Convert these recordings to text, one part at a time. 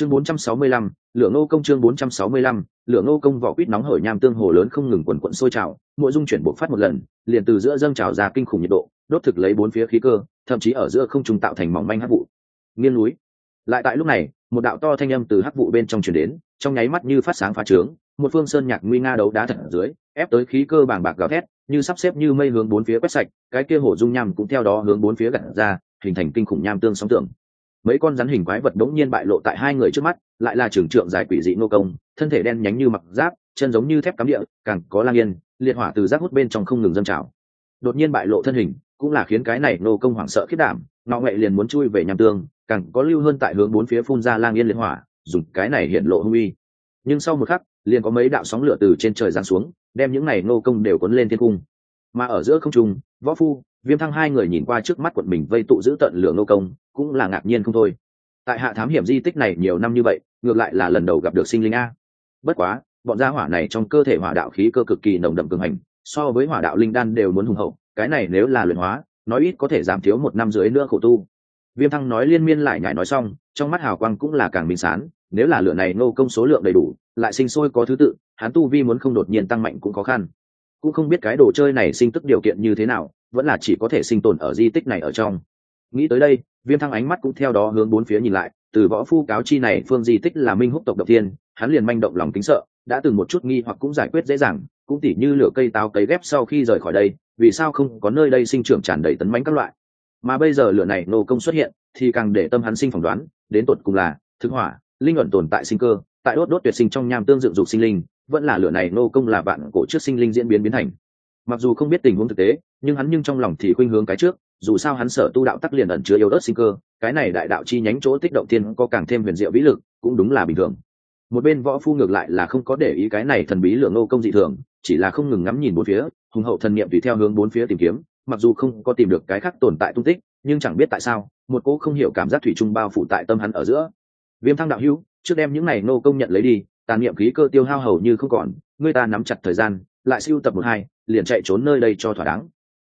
chương 465, lượng nô công chương 465, lượng nô công vỏ quýt nóng hởi nham tương hồ lớn không ngừng quần quận sôi trào mỗi dung chuyển bộc phát một lần liền từ giữa dâng trào ra kinh khủng nhiệt độ đốt thực lấy bốn phía khí cơ thậm chí ở giữa không trung tạo thành mỏng manh hắc vụ. Nghiên núi. Lại tại lúc này một đạo to thanh âm từ hắc vụ bên trong truyền đến trong nháy mắt như phát sáng phá trướng một phương sơn nhạc nguy nga đấu đá thật ở dưới ép tới khí cơ bàng bạc gào thét như sắp xếp như mây hướng bốn phía quét sạch cái kia hổ dung nham cũng theo đó hướng bốn phía gặt ra hình thành kinh khủng nham tương sóng tượng mấy con rắn hình quái vật đống nhiên bại lộ tại hai người trước mắt, lại là trưởng trượng dài quỷ dị nô công, thân thể đen nhánh như mặc giáp, chân giống như thép cắm địa, càng có lang yên, liệt hỏa từ giáp hút bên trong không ngừng dâng trào. Đột nhiên bại lộ thân hình, cũng là khiến cái này nô công hoảng sợ khiết đảm, ngọ nghệ liền muốn chui về nham tương, càng có lưu hơn tại hướng bốn phía phun ra lang yên liệt hỏa, dùng cái này hiện lộ hung uy. Nhưng sau một khắc, liền có mấy đạo sóng lửa từ trên trời giáng xuống, đem những này nô công đều cuốn lên thiên cung. Mà ở giữa không trung, võ phu, viêm thăng hai người nhìn qua trước mắt quận mình vây tụ giữ tận lửa nô công cũng là ngạc nhiên không thôi. Tại hạ thám hiểm di tích này nhiều năm như vậy, ngược lại là lần đầu gặp được sinh linh a. Bất quá, bọn gia hỏa này trong cơ thể hỏa đạo khí cơ cực kỳ nồng đậm cường hành, so với hỏa đạo linh đan đều muốn hùng hậu, cái này nếu là luyện hóa nói ít có thể giảm thiếu một năm dưới nữa khổ tu. Viêm thăng nói liên miên lại nhảy nói xong, trong mắt hào quang cũng là càng minh sán, nếu là lửa này nô công số lượng đầy đủ, lại sinh sôi có thứ tự, hắn tu vi muốn không đột nhiên tăng mạnh cũng khó khăn. Cũng không biết cái đồ chơi này sinh tức điều kiện như thế nào, vẫn là chỉ có thể sinh tồn ở di tích này ở trong nghĩ tới đây, viêm thăng ánh mắt cũng theo đó hướng bốn phía nhìn lại, từ võ phu cáo chi này phương di tích là minh húc tộc đầu tiên hắn liền manh động lòng kính sợ, đã từng một chút nghi hoặc cũng giải quyết dễ dàng, cũng tỉ như lửa cây táo cấy ghép sau khi rời khỏi đây, vì sao không có nơi đây sinh trưởng tràn đầy tấn mánh các loại. Mà bây giờ lửa này nô công xuất hiện, thì càng để tâm hắn sinh phỏng đoán, đến tột cùng là thực hỏa, linh ẩn tồn tại sinh cơ, tại đốt đốt tuyệt sinh trong nham tương dựng dục sinh linh, vẫn là lửa này nô công là bạn cổ trước sinh linh diễn biến biến thành. Mặc dù không biết tình huống thực tế, nhưng hắn nhưng trong lòng thì khuynh hướng cái trước dù sao hắn sở tu đạo tắc liền ẩn chứa yếu ớt sinh cơ, cái này đại đạo chi nhánh chỗ tích động tiên có càng thêm huyền diệu vĩ lực, cũng đúng là bình thường. Một bên võ phu ngược lại là không có để ý cái này thần bí lượng nô công dị thường, chỉ là không ngừng ngắm nhìn bốn phía, hùng hậu thần niệm tùy theo hướng bốn phía tìm kiếm, mặc dù không có tìm được cái khác tồn tại tung tích, nhưng chẳng biết tại sao, một cô không hiểu cảm giác thủy chung bao phủ tại tâm hắn ở giữa. Viêm thăng đạo hữu, trước đem những này nô công nhận lấy đi, tàn niệm khí cơ tiêu hao hầu như không còn người ta nắm chặt thời gian, lại siêu tập một hai, liền chạy trốn nơi đây cho thỏa đáng.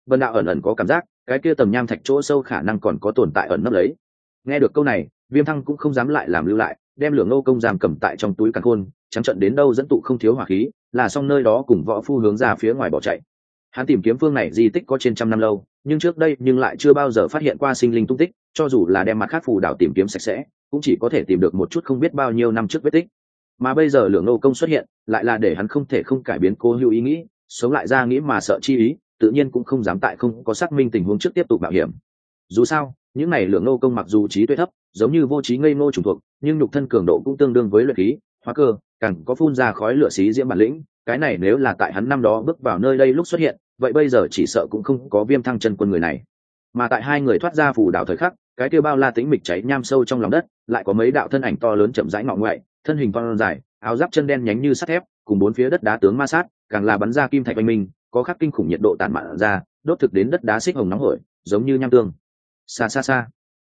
Vân đạo ẩn ẩn có cảm giác cái kia tầm nham thạch chỗ sâu khả năng còn có tồn tại ẩn nấp lấy. Nghe được câu này, viêm thăng cũng không dám lại làm lưu lại, đem lửa ngô công giam cầm tại trong túi càn khôn, trắng trận đến đâu dẫn tụ không thiếu hỏa khí, là xong nơi đó cùng võ phu hướng ra phía ngoài bỏ chạy. Hắn tìm kiếm phương này di tích có trên trăm năm lâu, nhưng trước đây nhưng lại chưa bao giờ phát hiện qua sinh linh tung tích, cho dù là đem mặt khác phù đảo tìm kiếm sạch sẽ, cũng chỉ có thể tìm được một chút không biết bao nhiêu năm trước vết tích. Mà bây giờ lượng nô công xuất hiện, lại là để hắn không thể không cải biến cố hữu ý nghĩ, sống lại ra nghĩ mà sợ chi ý tự nhiên cũng không dám tại không có xác minh tình huống trước tiếp tục mạo hiểm. Dù sao, những này lượng nô công mặc dù trí tuệ thấp, giống như vô trí ngây ngô trùng thuộc, nhưng nhục thân cường độ cũng tương đương với luyện khí, hóa cơ, càng có phun ra khói lửa xí diễm bản lĩnh, cái này nếu là tại hắn năm đó bước vào nơi đây lúc xuất hiện, vậy bây giờ chỉ sợ cũng không có viêm thăng chân quân người này. Mà tại hai người thoát ra phủ đảo thời khắc, cái kêu bao la tính mịch cháy nham sâu trong lòng đất, lại có mấy đạo thân ảnh to lớn chậm rãi ngọ ngoại, thân hình con dài, áo giáp chân đen nhánh như sắt thép, cùng bốn phía đất đá tướng ma sát, càng là bắn ra kim thạch oanh minh có khắc kinh khủng nhiệt độ tản mạn ra, đốt thực đến đất đá xích hồng nóng hổi, giống như nham tương. Xa xa xa.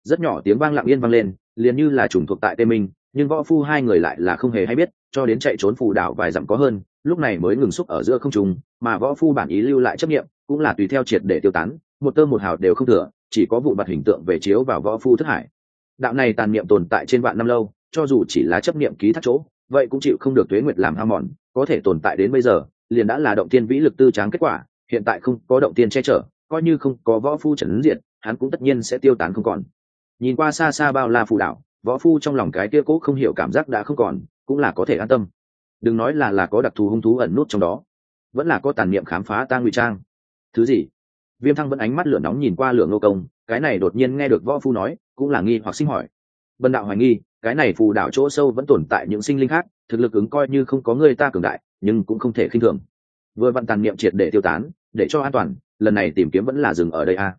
Rất nhỏ tiếng vang lặng yên vang lên, liền như là trùng thuộc tại tê minh, nhưng võ phu hai người lại là không hề hay biết, cho đến chạy trốn phù đảo vài dặm có hơn, lúc này mới ngừng xúc ở giữa không trùng mà võ phu bản ý lưu lại chấp nghiệm cũng là tùy theo triệt để tiêu tán, một tơ một hào đều không thừa, chỉ có vụ mặt hình tượng về chiếu vào võ phu thất hải. Đạo này tàn niệm tồn tại trên vạn năm lâu, cho dù chỉ là chấp niệm ký thác chỗ, vậy cũng chịu không được tuế nguyệt làm ham mòn, có thể tồn tại đến bây giờ liền đã là động tiên vĩ lực tư tráng kết quả, hiện tại không có động tiên che chở, coi như không có võ phu trần diện hắn cũng tất nhiên sẽ tiêu tán không còn. Nhìn qua xa xa bao la phù đảo, võ phu trong lòng cái kia cố không hiểu cảm giác đã không còn, cũng là có thể an tâm. Đừng nói là là có đặc thù hung thú ẩn nút trong đó, vẫn là có tàn niệm khám phá tang ngụy trang. Thứ gì? Viêm thăng vẫn ánh mắt lửa nóng nhìn qua lửa ngô công, cái này đột nhiên nghe được võ phu nói, cũng là nghi hoặc sinh hỏi. Bần đạo hoài nghi, cái này phù đảo chỗ sâu vẫn tồn tại những sinh linh khác thực lực ứng coi như không có người ta cường đại, nhưng cũng không thể khinh thường. Vừa vặn tàn niệm triệt để tiêu tán, để cho an toàn, lần này tìm kiếm vẫn là dừng ở đây a. À.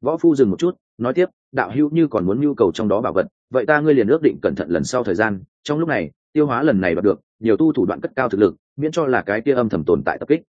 võ phu dừng một chút, nói tiếp, đạo hữu như còn muốn nhu cầu trong đó bảo vật, vậy ta ngươi liền ước định cẩn thận lần sau thời gian, trong lúc này, tiêu hóa lần này đoạt được, nhiều tu thủ đoạn cất cao thực lực, miễn cho là cái kia âm thầm tồn tại tập kích.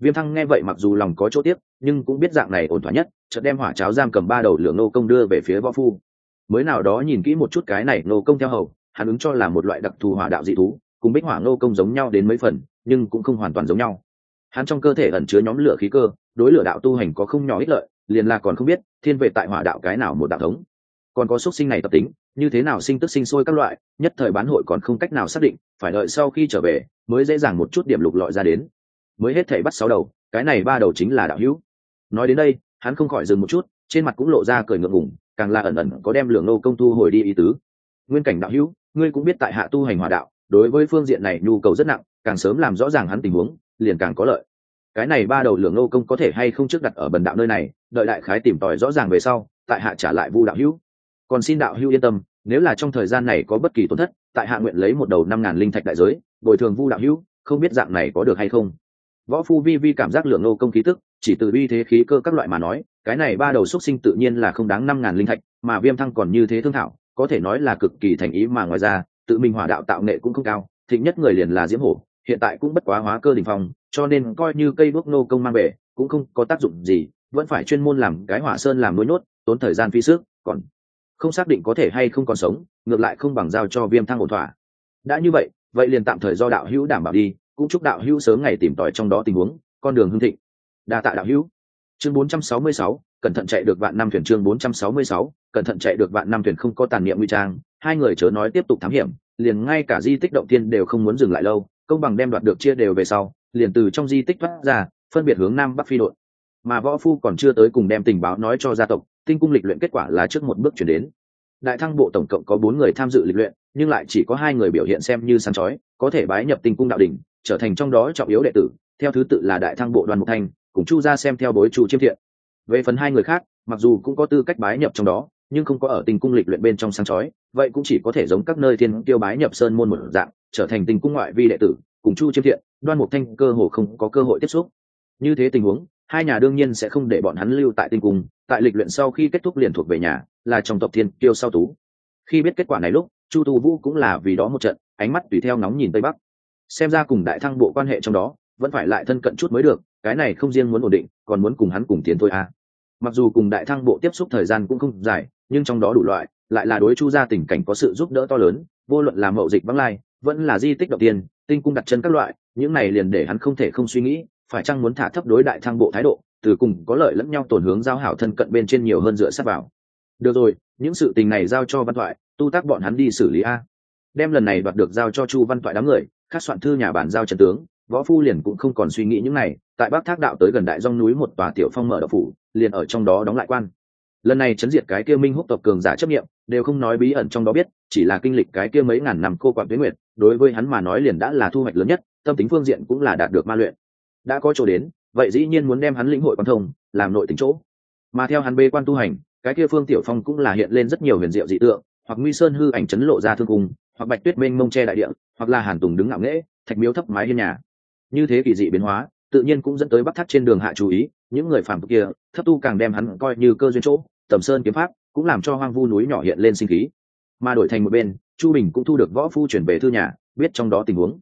Viêm thăng nghe vậy mặc dù lòng có chỗ tiếc, nhưng cũng biết dạng này ổn thỏa nhất, chợt đem hỏa cháo giam cầm ba đầu lượng nô công đưa về phía võ phu. Mới nào đó nhìn kỹ một chút cái này nô công theo hầu, hắn ứng cho là một loại đặc thù hỏa đạo dị thú cùng bích hỏa ngô công giống nhau đến mấy phần, nhưng cũng không hoàn toàn giống nhau. Hắn trong cơ thể ẩn chứa nhóm lửa khí cơ, đối lửa đạo tu hành có không nhỏ ích lợi, liền là còn không biết thiên vệ tại hỏa đạo cái nào một đạo thống. Còn có xuất sinh này tập tính, như thế nào sinh tức sinh sôi các loại, nhất thời bán hội còn không cách nào xác định, phải đợi sau khi trở về mới dễ dàng một chút điểm lục lọi ra đến. Mới hết thể bắt sáu đầu, cái này ba đầu chính là đạo hữu. Nói đến đây, hắn không khỏi dừng một chút, trên mặt cũng lộ ra cười ngượng ngùng, càng là ẩn ẩn có đem lượng nô công thu hồi đi ý tứ. Nguyên cảnh đạo hữu, ngươi cũng biết tại hạ tu hành hòa đạo đối với phương diện này nhu cầu rất nặng, càng sớm làm rõ ràng hắn tình huống, liền càng có lợi. Cái này ba đầu lượng nô công có thể hay không trước đặt ở bần đạo nơi này, đợi đại khái tìm tòi rõ ràng về sau, tại hạ trả lại vu đạo hữu. Còn xin đạo hữu yên tâm, nếu là trong thời gian này có bất kỳ tổn thất, tại hạ nguyện lấy một đầu năm ngàn linh thạch đại giới, bồi thường vu đạo hữu, không biết dạng này có được hay không. Võ phu vi vi cảm giác lượng nô công khí tức, chỉ từ bi thế khí cơ các loại mà nói, cái này ba đầu xuất sinh tự nhiên là không đáng năm ngàn linh thạch, mà viêm thăng còn như thế thương thảo, có thể nói là cực kỳ thành ý mà ngoài ra tự mình hỏa đạo tạo nghệ cũng không cao thịnh nhất người liền là diễm hổ hiện tại cũng bất quá hóa cơ đình phong cho nên coi như cây đuốc nô công mang về cũng không có tác dụng gì vẫn phải chuyên môn làm cái hỏa sơn làm nuôi nhốt tốn thời gian phi sức còn không xác định có thể hay không còn sống ngược lại không bằng giao cho viêm thăng ổn thỏa. Đã như vậy vậy liền tạm thời do đạo hữu đảm bảo đi cũng chúc đạo hữu sớm ngày tìm tòi trong đó tình huống con đường hưng thịnh. Đa tạ đạo hữu. Chương 466, cẩn thận chạy được vạn năm thuyền chương 466, cẩn thận chạy được vạn năm thuyền không có tàn niệm nguy trang hai người chớ nói tiếp tục thám hiểm, liền ngay cả di tích động tiên đều không muốn dừng lại lâu, công bằng đem đoạt được chia đều về sau, liền từ trong di tích thoát ra, phân biệt hướng nam bắc phi đội. Mà võ phu còn chưa tới cùng đem tình báo nói cho gia tộc, tinh cung lịch luyện kết quả là trước một bước chuyển đến. Đại thăng bộ tổng cộng có bốn người tham dự lịch luyện, nhưng lại chỉ có hai người biểu hiện xem như sáng chói, có thể bái nhập tinh cung đạo đình trở thành trong đó trọng yếu đệ tử, theo thứ tự là đại thăng bộ đoàn mục thanh, cùng chu ra xem theo bối chu chiêm thiện. Về phần hai người khác, mặc dù cũng có tư cách bái nhập trong đó nhưng không có ở tinh cung lịch luyện bên trong sáng chói, vậy cũng chỉ có thể giống các nơi thiên tiêu bái nhập sơn môn một dạng, trở thành tinh cung ngoại vi đệ tử, cùng chu chiêm thiện, đoan mục thanh cơ hồ không có cơ hội tiếp xúc. Như thế tình huống, hai nhà đương nhiên sẽ không để bọn hắn lưu tại tinh cung, tại lịch luyện sau khi kết thúc liền thuộc về nhà, là trong tộc thiên tiêu sau tú. Khi biết kết quả này lúc, chu tu vũ cũng là vì đó một trận, ánh mắt tùy theo nóng nhìn tây bắc. Xem ra cùng đại thăng bộ quan hệ trong đó, vẫn phải lại thân cận chút mới được, cái này không riêng muốn ổn định, còn muốn cùng hắn cùng tiến thôi à. Mặc dù cùng đại thăng bộ tiếp xúc thời gian cũng không dài nhưng trong đó đủ loại, lại là đối chu gia tình cảnh có sự giúp đỡ to lớn, vô luận là mậu dịch vắng lai, vẫn là di tích đầu tiên, tinh cung đặt chân các loại, những này liền để hắn không thể không suy nghĩ, phải chăng muốn thả thấp đối đại thăng bộ thái độ, từ cùng có lợi lẫn nhau tổn hướng giao hảo thân cận bên trên nhiều hơn dựa sát vào. Được rồi, những sự tình này giao cho văn thoại, tu tác bọn hắn đi xử lý a. Đem lần này đoạt được giao cho chu văn thoại đám người, khắc soạn thư nhà bản giao trần tướng, võ phu liền cũng không còn suy nghĩ những này, tại bắc thác đạo tới gần đại dong núi một tòa tiểu phong mở đậu phủ, liền ở trong đó đóng lại quan lần này chấn diệt cái kia minh húc tộc cường giả chấp nghiệm đều không nói bí ẩn trong đó biết, chỉ là kinh lịch cái kia mấy ngàn năm cô quạng tuyến nguyệt, đối với hắn mà nói liền đã là thu hoạch lớn nhất, tâm tính phương diện cũng là đạt được ma luyện. Đã có chỗ đến, vậy dĩ nhiên muốn đem hắn lĩnh hội quan thông, làm nội tính chỗ. Mà theo hắn bê quan tu hành, cái kia phương tiểu phong cũng là hiện lên rất nhiều huyền diệu dị tượng, hoặc nguy sơn hư ảnh chấn lộ ra thương cung, hoặc bạch tuyết mênh mông che đại địa, hoặc là hàn tùng đứng ngạo nghễ, thạch miếu thấp mái hiên nhà. Như thế kỳ dị biến hóa, tự nhiên cũng dẫn tới bắc thắt trên đường hạ chú ý, những người phản tục kia, thấp tu càng đem hắn coi như cơ duyên chỗ tầm sơn kiếm pháp, cũng làm cho hoang vu núi nhỏ hiện lên sinh khí. Mà đổi thành một bên, chu bình cũng thu được võ phu chuyển về thư nhà, biết trong đó tình huống.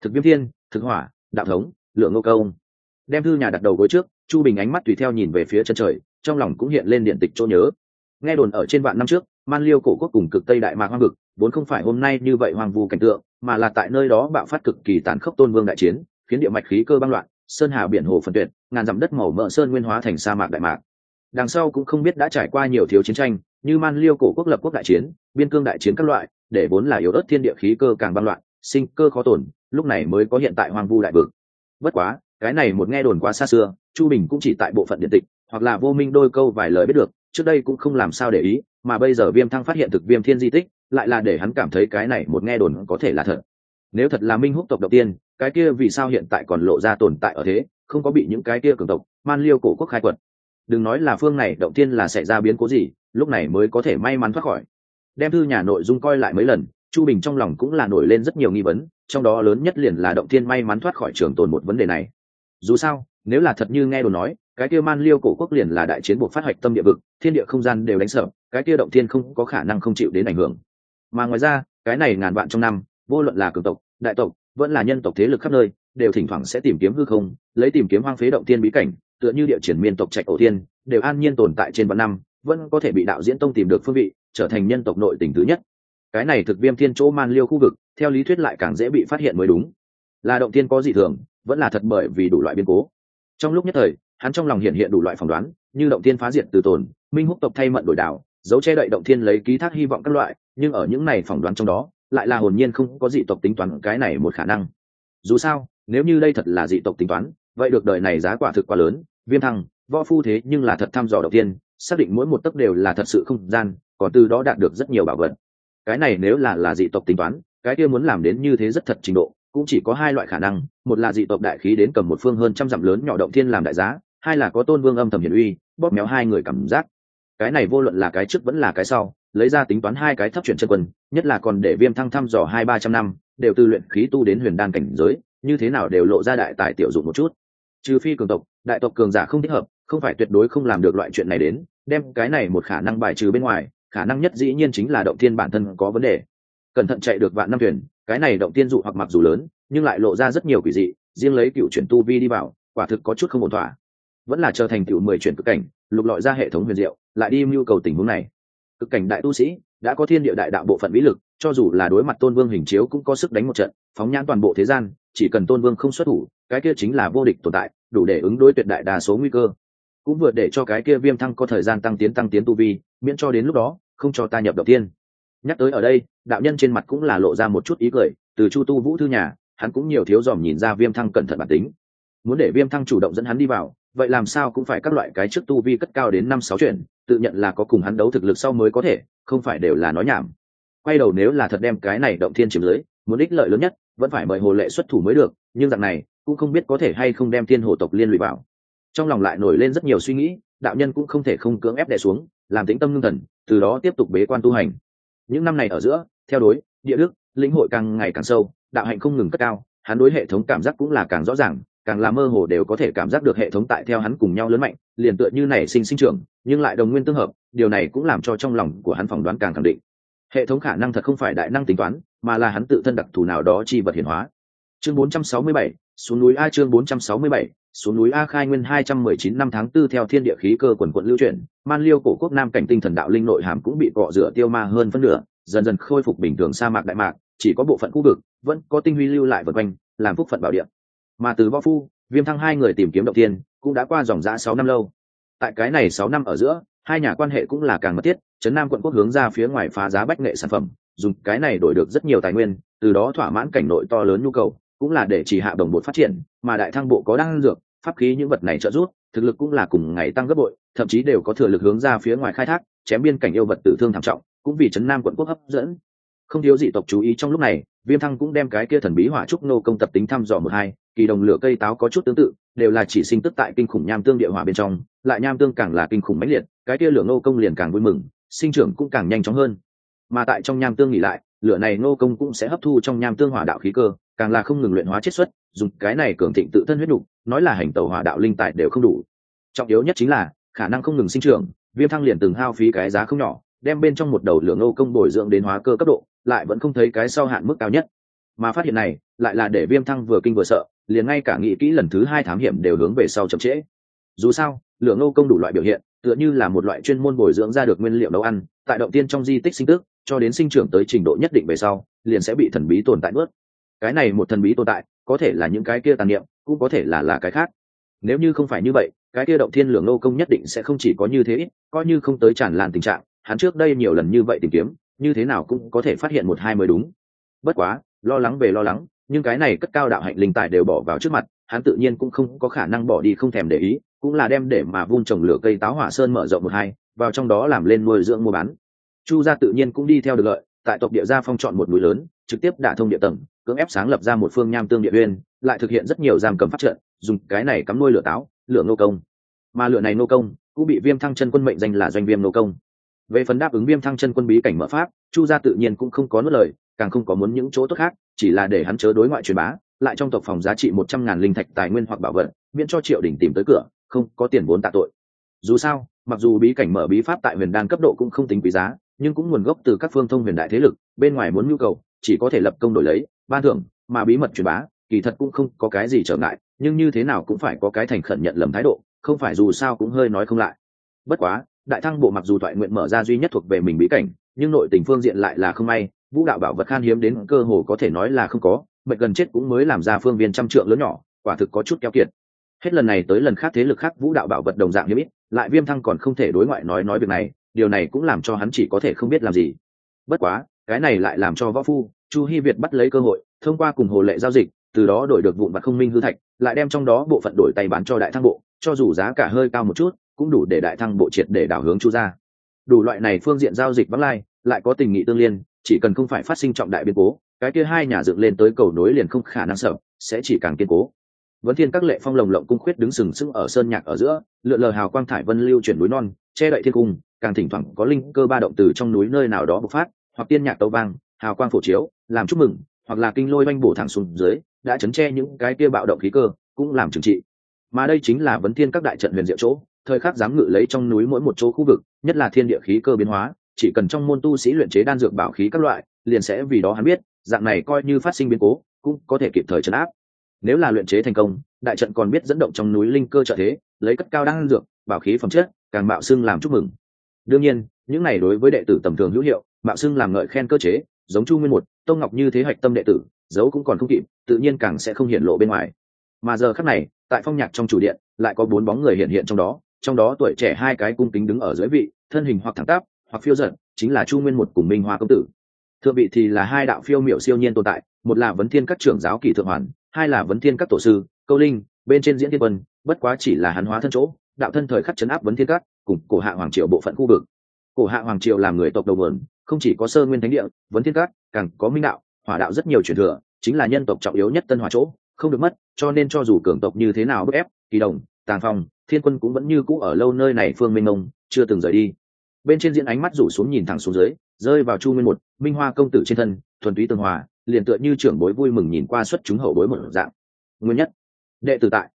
Thực viêm thiên, thực hỏa, đạo thống, lượng ngô công. Đem thư nhà đặt đầu gối trước, chu bình ánh mắt tùy theo nhìn về phía chân trời, trong lòng cũng hiện lên điện tịch chỗ nhớ. Nghe đồn ở trên vạn năm trước, man liêu cổ quốc cùng cực tây đại mạc hoang vực, vốn không phải hôm nay như vậy hoang vu cảnh tượng, mà là tại nơi đó bạo phát cực kỳ tàn khốc tôn vương đại chiến, khiến địa mạch khí cơ băng loạn, sơn hà biển hồ phân tuyệt, ngàn dặm đất màu mỡ sơn nguyên hóa thành sa mạc đại mạc đằng sau cũng không biết đã trải qua nhiều thiếu chiến tranh, như man liêu cổ quốc lập quốc đại chiến, biên cương đại chiến các loại, để vốn là yếu ớt thiên địa khí cơ càng băng loạn, sinh cơ khó tổn, lúc này mới có hiện tại hoang vu đại vực. Bất quá, cái này một nghe đồn quá xa xưa, chu bình cũng chỉ tại bộ phận điện tịch, hoặc là vô minh đôi câu vài lời biết được, trước đây cũng không làm sao để ý, mà bây giờ viêm thăng phát hiện thực viêm thiên di tích, lại là để hắn cảm thấy cái này một nghe đồn có thể là thật. Nếu thật là minh húc tộc đầu tiên, cái kia vì sao hiện tại còn lộ ra tồn tại ở thế, không có bị những cái kia cường tộc, man liêu cổ quốc khai quật đừng nói là phương này, động tiên là xảy ra biến cố gì, lúc này mới có thể may mắn thoát khỏi. Đem thư nhà nội dung coi lại mấy lần, chu bình trong lòng cũng là nổi lên rất nhiều nghi vấn, trong đó lớn nhất liền là động tiên may mắn thoát khỏi trường tồn một vấn đề này. Dù sao, nếu là thật như nghe đồ nói, cái kia man liêu cổ quốc liền là đại chiến buộc phát hoạch tâm địa vực, thiên địa không gian đều đánh sợ, cái kia động thiên không có khả năng không chịu đến ảnh hưởng. Mà ngoài ra, cái này ngàn vạn trong năm, vô luận là cường tộc, đại tộc, vẫn là nhân tộc thế lực khắp nơi, đều thỉnh thoảng sẽ tìm kiếm hư không, lấy tìm kiếm hoang phế động tiên bí cảnh tựa như địa triển miên tộc trạch ổ tiên đều an nhiên tồn tại trên vạn năm, vẫn có thể bị đạo diễn tông tìm được phương vị, trở thành nhân tộc nội tình thứ nhất. Cái này thực viêm thiên chỗ man liêu khu vực, theo lý thuyết lại càng dễ bị phát hiện mới đúng. Là động tiên có gì thường, vẫn là thật bởi vì đủ loại biến cố. Trong lúc nhất thời, hắn trong lòng hiện hiện đủ loại phỏng đoán, như động tiên phá diệt từ tồn, minh húc tộc thay mận đổi đảo dấu che đậy động thiên lấy ký thác hy vọng các loại, nhưng ở những này phỏng đoán trong đó, lại là hồn nhiên không có dị tộc tính toán cái này một khả năng. Dù sao, nếu như đây thật là dị tộc tính toán vậy được đời này giá quả thực quá lớn, viêm thăng, võ phu thế nhưng là thật thăm dò đầu tiên, xác định mỗi một tấc đều là thật sự không gian, còn từ đó đạt được rất nhiều bảo vật. Cái này nếu là là dị tộc tính toán, cái kia muốn làm đến như thế rất thật trình độ, cũng chỉ có hai loại khả năng, một là dị tộc đại khí đến cầm một phương hơn trăm dặm lớn nhỏ động thiên làm đại giá, hai là có tôn vương âm thầm hiển uy, bóp méo hai người cảm giác. Cái này vô luận là cái trước vẫn là cái sau, lấy ra tính toán hai cái thấp chuyển chân quân, nhất là còn để viêm thăng thăm dò hai ba trăm năm, đều từ luyện khí tu đến huyền đan cảnh giới, như thế nào đều lộ ra đại tài tiểu dụng một chút trừ phi cường tộc, đại tộc cường giả không thích hợp, không phải tuyệt đối không làm được loại chuyện này đến, đem cái này một khả năng bài trừ bên ngoài, khả năng nhất dĩ nhiên chính là động tiên bản thân có vấn đề. Cẩn thận chạy được vạn năm thuyền, cái này động tiên dụ hoặc mặc dù lớn, nhưng lại lộ ra rất nhiều quỷ dị, riêng lấy cựu chuyển tu vi đi vào, quả thực có chút không ổn thỏa. Vẫn là trở thành cựu mười chuyển cực cảnh, lục lọi ra hệ thống huyền diệu, lại đi mưu cầu tình huống này. Cực cảnh đại tu sĩ, đã có thiên địa đại đạo bộ phận vĩ lực, cho dù là đối mặt tôn vương hình chiếu cũng có sức đánh một trận, phóng nhãn toàn bộ thế gian chỉ cần tôn vương không xuất thủ, cái kia chính là vô địch tồn tại, đủ để ứng đối tuyệt đại đa số nguy cơ. Cũng vừa để cho cái kia viêm thăng có thời gian tăng tiến tăng tiến tu vi, miễn cho đến lúc đó, không cho ta nhập đầu tiên. Nhắc tới ở đây, đạo nhân trên mặt cũng là lộ ra một chút ý cười, từ chu tu vũ thư nhà, hắn cũng nhiều thiếu dòm nhìn ra viêm thăng cẩn thận bản tính. Muốn để viêm thăng chủ động dẫn hắn đi vào, vậy làm sao cũng phải các loại cái trước tu vi cất cao đến năm sáu chuyện tự nhận là có cùng hắn đấu thực lực sau mới có thể, không phải đều là nói nhảm. Quay đầu nếu là thật đem cái này động thiên chiếm lưới, muốn ích lợi lớn nhất vẫn phải mời hồ lệ xuất thủ mới được, nhưng dạng này, cũng không biết có thể hay không đem thiên hồ tộc liên lụy vào. Trong lòng lại nổi lên rất nhiều suy nghĩ, đạo nhân cũng không thể không cưỡng ép đè xuống, làm tĩnh tâm ngưng thần, từ đó tiếp tục bế quan tu hành. Những năm này ở giữa, theo đối, địa đức, lĩnh hội càng ngày càng sâu, đạo hạnh không ngừng cất cao, hắn đối hệ thống cảm giác cũng là càng rõ ràng, càng là mơ hồ đều có thể cảm giác được hệ thống tại theo hắn cùng nhau lớn mạnh, liền tựa như này sinh sinh trưởng, nhưng lại đồng nguyên tương hợp, điều này cũng làm cho trong lòng của hắn phỏng đoán càng khẳng định hệ thống khả năng thật không phải đại năng tính toán mà là hắn tự thân đặc thù nào đó chi vật hiển hóa. Chương 467, xuống núi a chương 467, xuống núi a khai nguyên 219 năm tháng tư theo thiên địa khí cơ quần quận lưu chuyển man liêu cổ quốc nam cảnh tinh thần đạo linh nội hàm cũng bị cọ rửa tiêu ma hơn phân nửa dần dần khôi phục bình thường sa mạc đại mạc chỉ có bộ phận khu vực vẫn có tinh huy lưu lại vượt quanh làm phúc phận bảo địa. Mà từ võ phu viêm thăng hai người tìm kiếm động tiên cũng đã qua dòng giã sáu năm lâu. Tại cái này sáu năm ở giữa hai nhà quan hệ cũng là càng mật thiết trấn nam quận quốc hướng ra phía ngoài phá giá bách nghệ sản phẩm, dùng cái này đổi được rất nhiều tài nguyên, từ đó thỏa mãn cảnh nội to lớn nhu cầu, cũng là để chỉ hạ đồng bộ phát triển, mà đại thăng bộ có đăng dược, pháp khí những vật này trợ giúp, thực lực cũng là cùng ngày tăng gấp bội, thậm chí đều có thừa lực hướng ra phía ngoài khai thác, chém biên cảnh yêu vật tử thương thảm trọng, cũng vì trấn nam quận quốc hấp dẫn. Không thiếu dị tộc chú ý trong lúc này, viêm thăng cũng đem cái kia thần bí hỏa trúc nô công tập tính thăm dò một hai, kỳ đồng lửa cây táo có chút tương tự, đều là chỉ sinh tức tại kinh khủng nham tương địa hỏa bên trong, lại nham tương càng là kinh khủng mãnh liệt, cái kia lửa nô công liền càng vui mừng sinh trưởng cũng càng nhanh chóng hơn. Mà tại trong nham tương nghỉ lại lửa này nô công cũng sẽ hấp thu trong nham tương hỏa đạo khí cơ càng là không ngừng luyện hóa chiết xuất dùng cái này cường thịnh tự thân huyết đủ, nói là hành tẩu hỏa đạo linh tài đều không đủ. Trọng yếu nhất chính là khả năng không ngừng sinh trưởng viêm thăng liền từng hao phí cái giá không nhỏ đem bên trong một đầu lửa nô công bồi dưỡng đến hóa cơ cấp độ lại vẫn không thấy cái sau hạn mức cao nhất. Mà phát hiện này lại là để viêm thăng vừa kinh vừa sợ liền ngay cả nghĩ kỹ lần thứ hai thám hiểm đều hướng về sau chậm trễ. Dù sao lửa ngô công đủ loại biểu hiện tựa như là một loại chuyên môn bồi dưỡng ra được nguyên liệu nấu ăn, tại động tiên trong di tích sinh tức, cho đến sinh trưởng tới trình độ nhất định về sau, liền sẽ bị thần bí tồn tại nuốt. Cái này một thần bí tồn tại, có thể là những cái kia tàn niệm, cũng có thể là là cái khác. Nếu như không phải như vậy, cái kia động thiên lượng nô công nhất định sẽ không chỉ có như thế, coi như không tới tràn lan tình trạng, hắn trước đây nhiều lần như vậy tìm kiếm, như thế nào cũng có thể phát hiện một hai mới đúng. Bất quá, lo lắng về lo lắng, nhưng cái này cất cao đạo hạnh linh tài đều bỏ vào trước mặt hắn tự nhiên cũng không có khả năng bỏ đi, không thèm để ý, cũng là đem để mà vun trồng lửa cây táo hỏa sơn mở rộng một hai, vào trong đó làm lên nuôi dưỡng mua bán. Chu gia tự nhiên cũng đi theo được lợi, tại tộc địa gia phong chọn một núi lớn, trực tiếp đả thông địa tầng, cưỡng ép sáng lập ra một phương nham tương địa uyên, lại thực hiện rất nhiều giam cầm phát trận dùng cái này cắm nuôi lửa táo, lửa nô công. Mà lửa này nô công cũng bị viêm thăng chân quân mệnh danh là doanh viêm nô công. Về phần đáp ứng viêm thăng chân quân bí cảnh mở pháp, chu gia tự nhiên cũng không có nuốt lời, càng không có muốn những chỗ tốt khác, chỉ là để hắn chớ đối ngoại truyền bá lại trong tộc phòng giá trị một trăm ngàn linh thạch tài nguyên hoặc bảo vật, miễn cho triệu đình tìm tới cửa, không có tiền vốn tạ tội. Dù sao, mặc dù bí cảnh mở bí pháp tại huyền đan cấp độ cũng không tính quý giá, nhưng cũng nguồn gốc từ các phương thông huyền đại thế lực, bên ngoài muốn nhu cầu, chỉ có thể lập công đổi lấy, ban thưởng, mà bí mật truyền bá, kỳ thật cũng không có cái gì trở ngại, nhưng như thế nào cũng phải có cái thành khẩn nhận lầm thái độ, không phải dù sao cũng hơi nói không lại. Bất quá, đại thăng bộ mặc dù thoại nguyện mở ra duy nhất thuộc về mình bí cảnh, nhưng nội tình phương diện lại là không may, vũ đạo bảo vật khan hiếm đến cơ hồ có thể nói là không có bệnh gần chết cũng mới làm ra phương viên trăm trượng lớn nhỏ, quả thực có chút keo kiệt. Hết lần này tới lần khác thế lực khác vũ đạo bảo vật đồng dạng hiếm ít, lại viêm thăng còn không thể đối ngoại nói nói việc này, điều này cũng làm cho hắn chỉ có thể không biết làm gì. Bất quá, cái này lại làm cho võ phu, chu hy việt bắt lấy cơ hội, thông qua cùng hồ lệ giao dịch, từ đó đổi được vụn vặt không minh hư thạch, lại đem trong đó bộ phận đổi tay bán cho đại thăng bộ, cho dù giá cả hơi cao một chút, cũng đủ để đại thăng bộ triệt để đảo hướng chu ra đủ loại này phương diện giao dịch vắng lai, lại có tình nghị tương liên, chỉ cần không phải phát sinh trọng đại biến cố cái kia hai nhà dựng lên tới cầu nối liền không khả năng sợ, sẽ chỉ càng kiên cố. Vấn thiên các lệ phong lồng lộng cung khuyết đứng sừng sững ở sơn nhạc ở giữa, lượn lờ hào quang thải vân lưu chuyển núi non, che đậy thiên cung, càng thỉnh thoảng có linh cơ ba động từ trong núi nơi nào đó bộc phát, hoặc tiên nhạc tấu vang, hào quang phổ chiếu, làm chúc mừng, hoặc là kinh lôi oanh bổ thẳng xuống dưới, đã chấn che những cái kia bạo động khí cơ, cũng làm trừng trị. Mà đây chính là vấn thiên các đại trận huyền diệu chỗ, thời khắc dám ngự lấy trong núi mỗi một chỗ khu vực, nhất là thiên địa khí cơ biến hóa, chỉ cần trong môn tu sĩ luyện chế đan dược bảo khí các loại, liền sẽ vì đó hắn biết dạng này coi như phát sinh biến cố, cũng có thể kịp thời chấn áp. Nếu là luyện chế thành công, đại trận còn biết dẫn động trong núi linh cơ trợ thế, lấy cất cao đan dược, bảo khí phẩm chất, càng bạo xưng làm chúc mừng. Đương nhiên, những này đối với đệ tử tầm thường hữu hiệu bạo xưng làm ngợi khen cơ chế, giống chu nguyên một, tông ngọc như thế hạch tâm đệ tử, giấu cũng còn không kịp, tự nhiên càng sẽ không hiện lộ bên ngoài. Mà giờ khắc này, tại phong nhạc trong chủ điện, lại có bốn bóng người hiện hiện trong đó trong đó tuổi trẻ hai cái cung kính đứng ở dưới vị, thân hình hoặc thẳng tắp, hoặc phiêu giận chính là chu nguyên một cùng minh hoa công tử thượng vị thì là hai đạo phiêu miểu siêu nhiên tồn tại, một là vấn thiên các trưởng giáo kỳ thượng hoàn, hai là vấn thiên các tổ sư, câu linh, bên trên diễn thiên quân, bất quá chỉ là hắn hóa thân chỗ, đạo thân thời khắc chấn áp vấn thiên các, cùng cổ hạ hoàng triều bộ phận khu vực. Cổ hạ hoàng triều làm người tộc đầu mượn không chỉ có sơ nguyên thánh địa, vấn thiên các càng có minh đạo, hỏa đạo rất nhiều truyền thừa, chính là nhân tộc trọng yếu nhất tân hòa chỗ, không được mất, cho nên cho dù cường tộc như thế nào bức ép, kỳ đồng, tàng phong, thiên quân cũng vẫn như cũ ở lâu nơi này phương minh mông, chưa từng rời đi bên trên diễn ánh mắt rủ xuống nhìn thẳng xuống dưới, rơi vào chu nguyên một, minh hoa công tử trên thân, thuần túy tương hòa, liền tựa như trưởng bối vui mừng nhìn qua xuất chúng hậu bối một dạng. Nguyên nhất, đệ tử tại.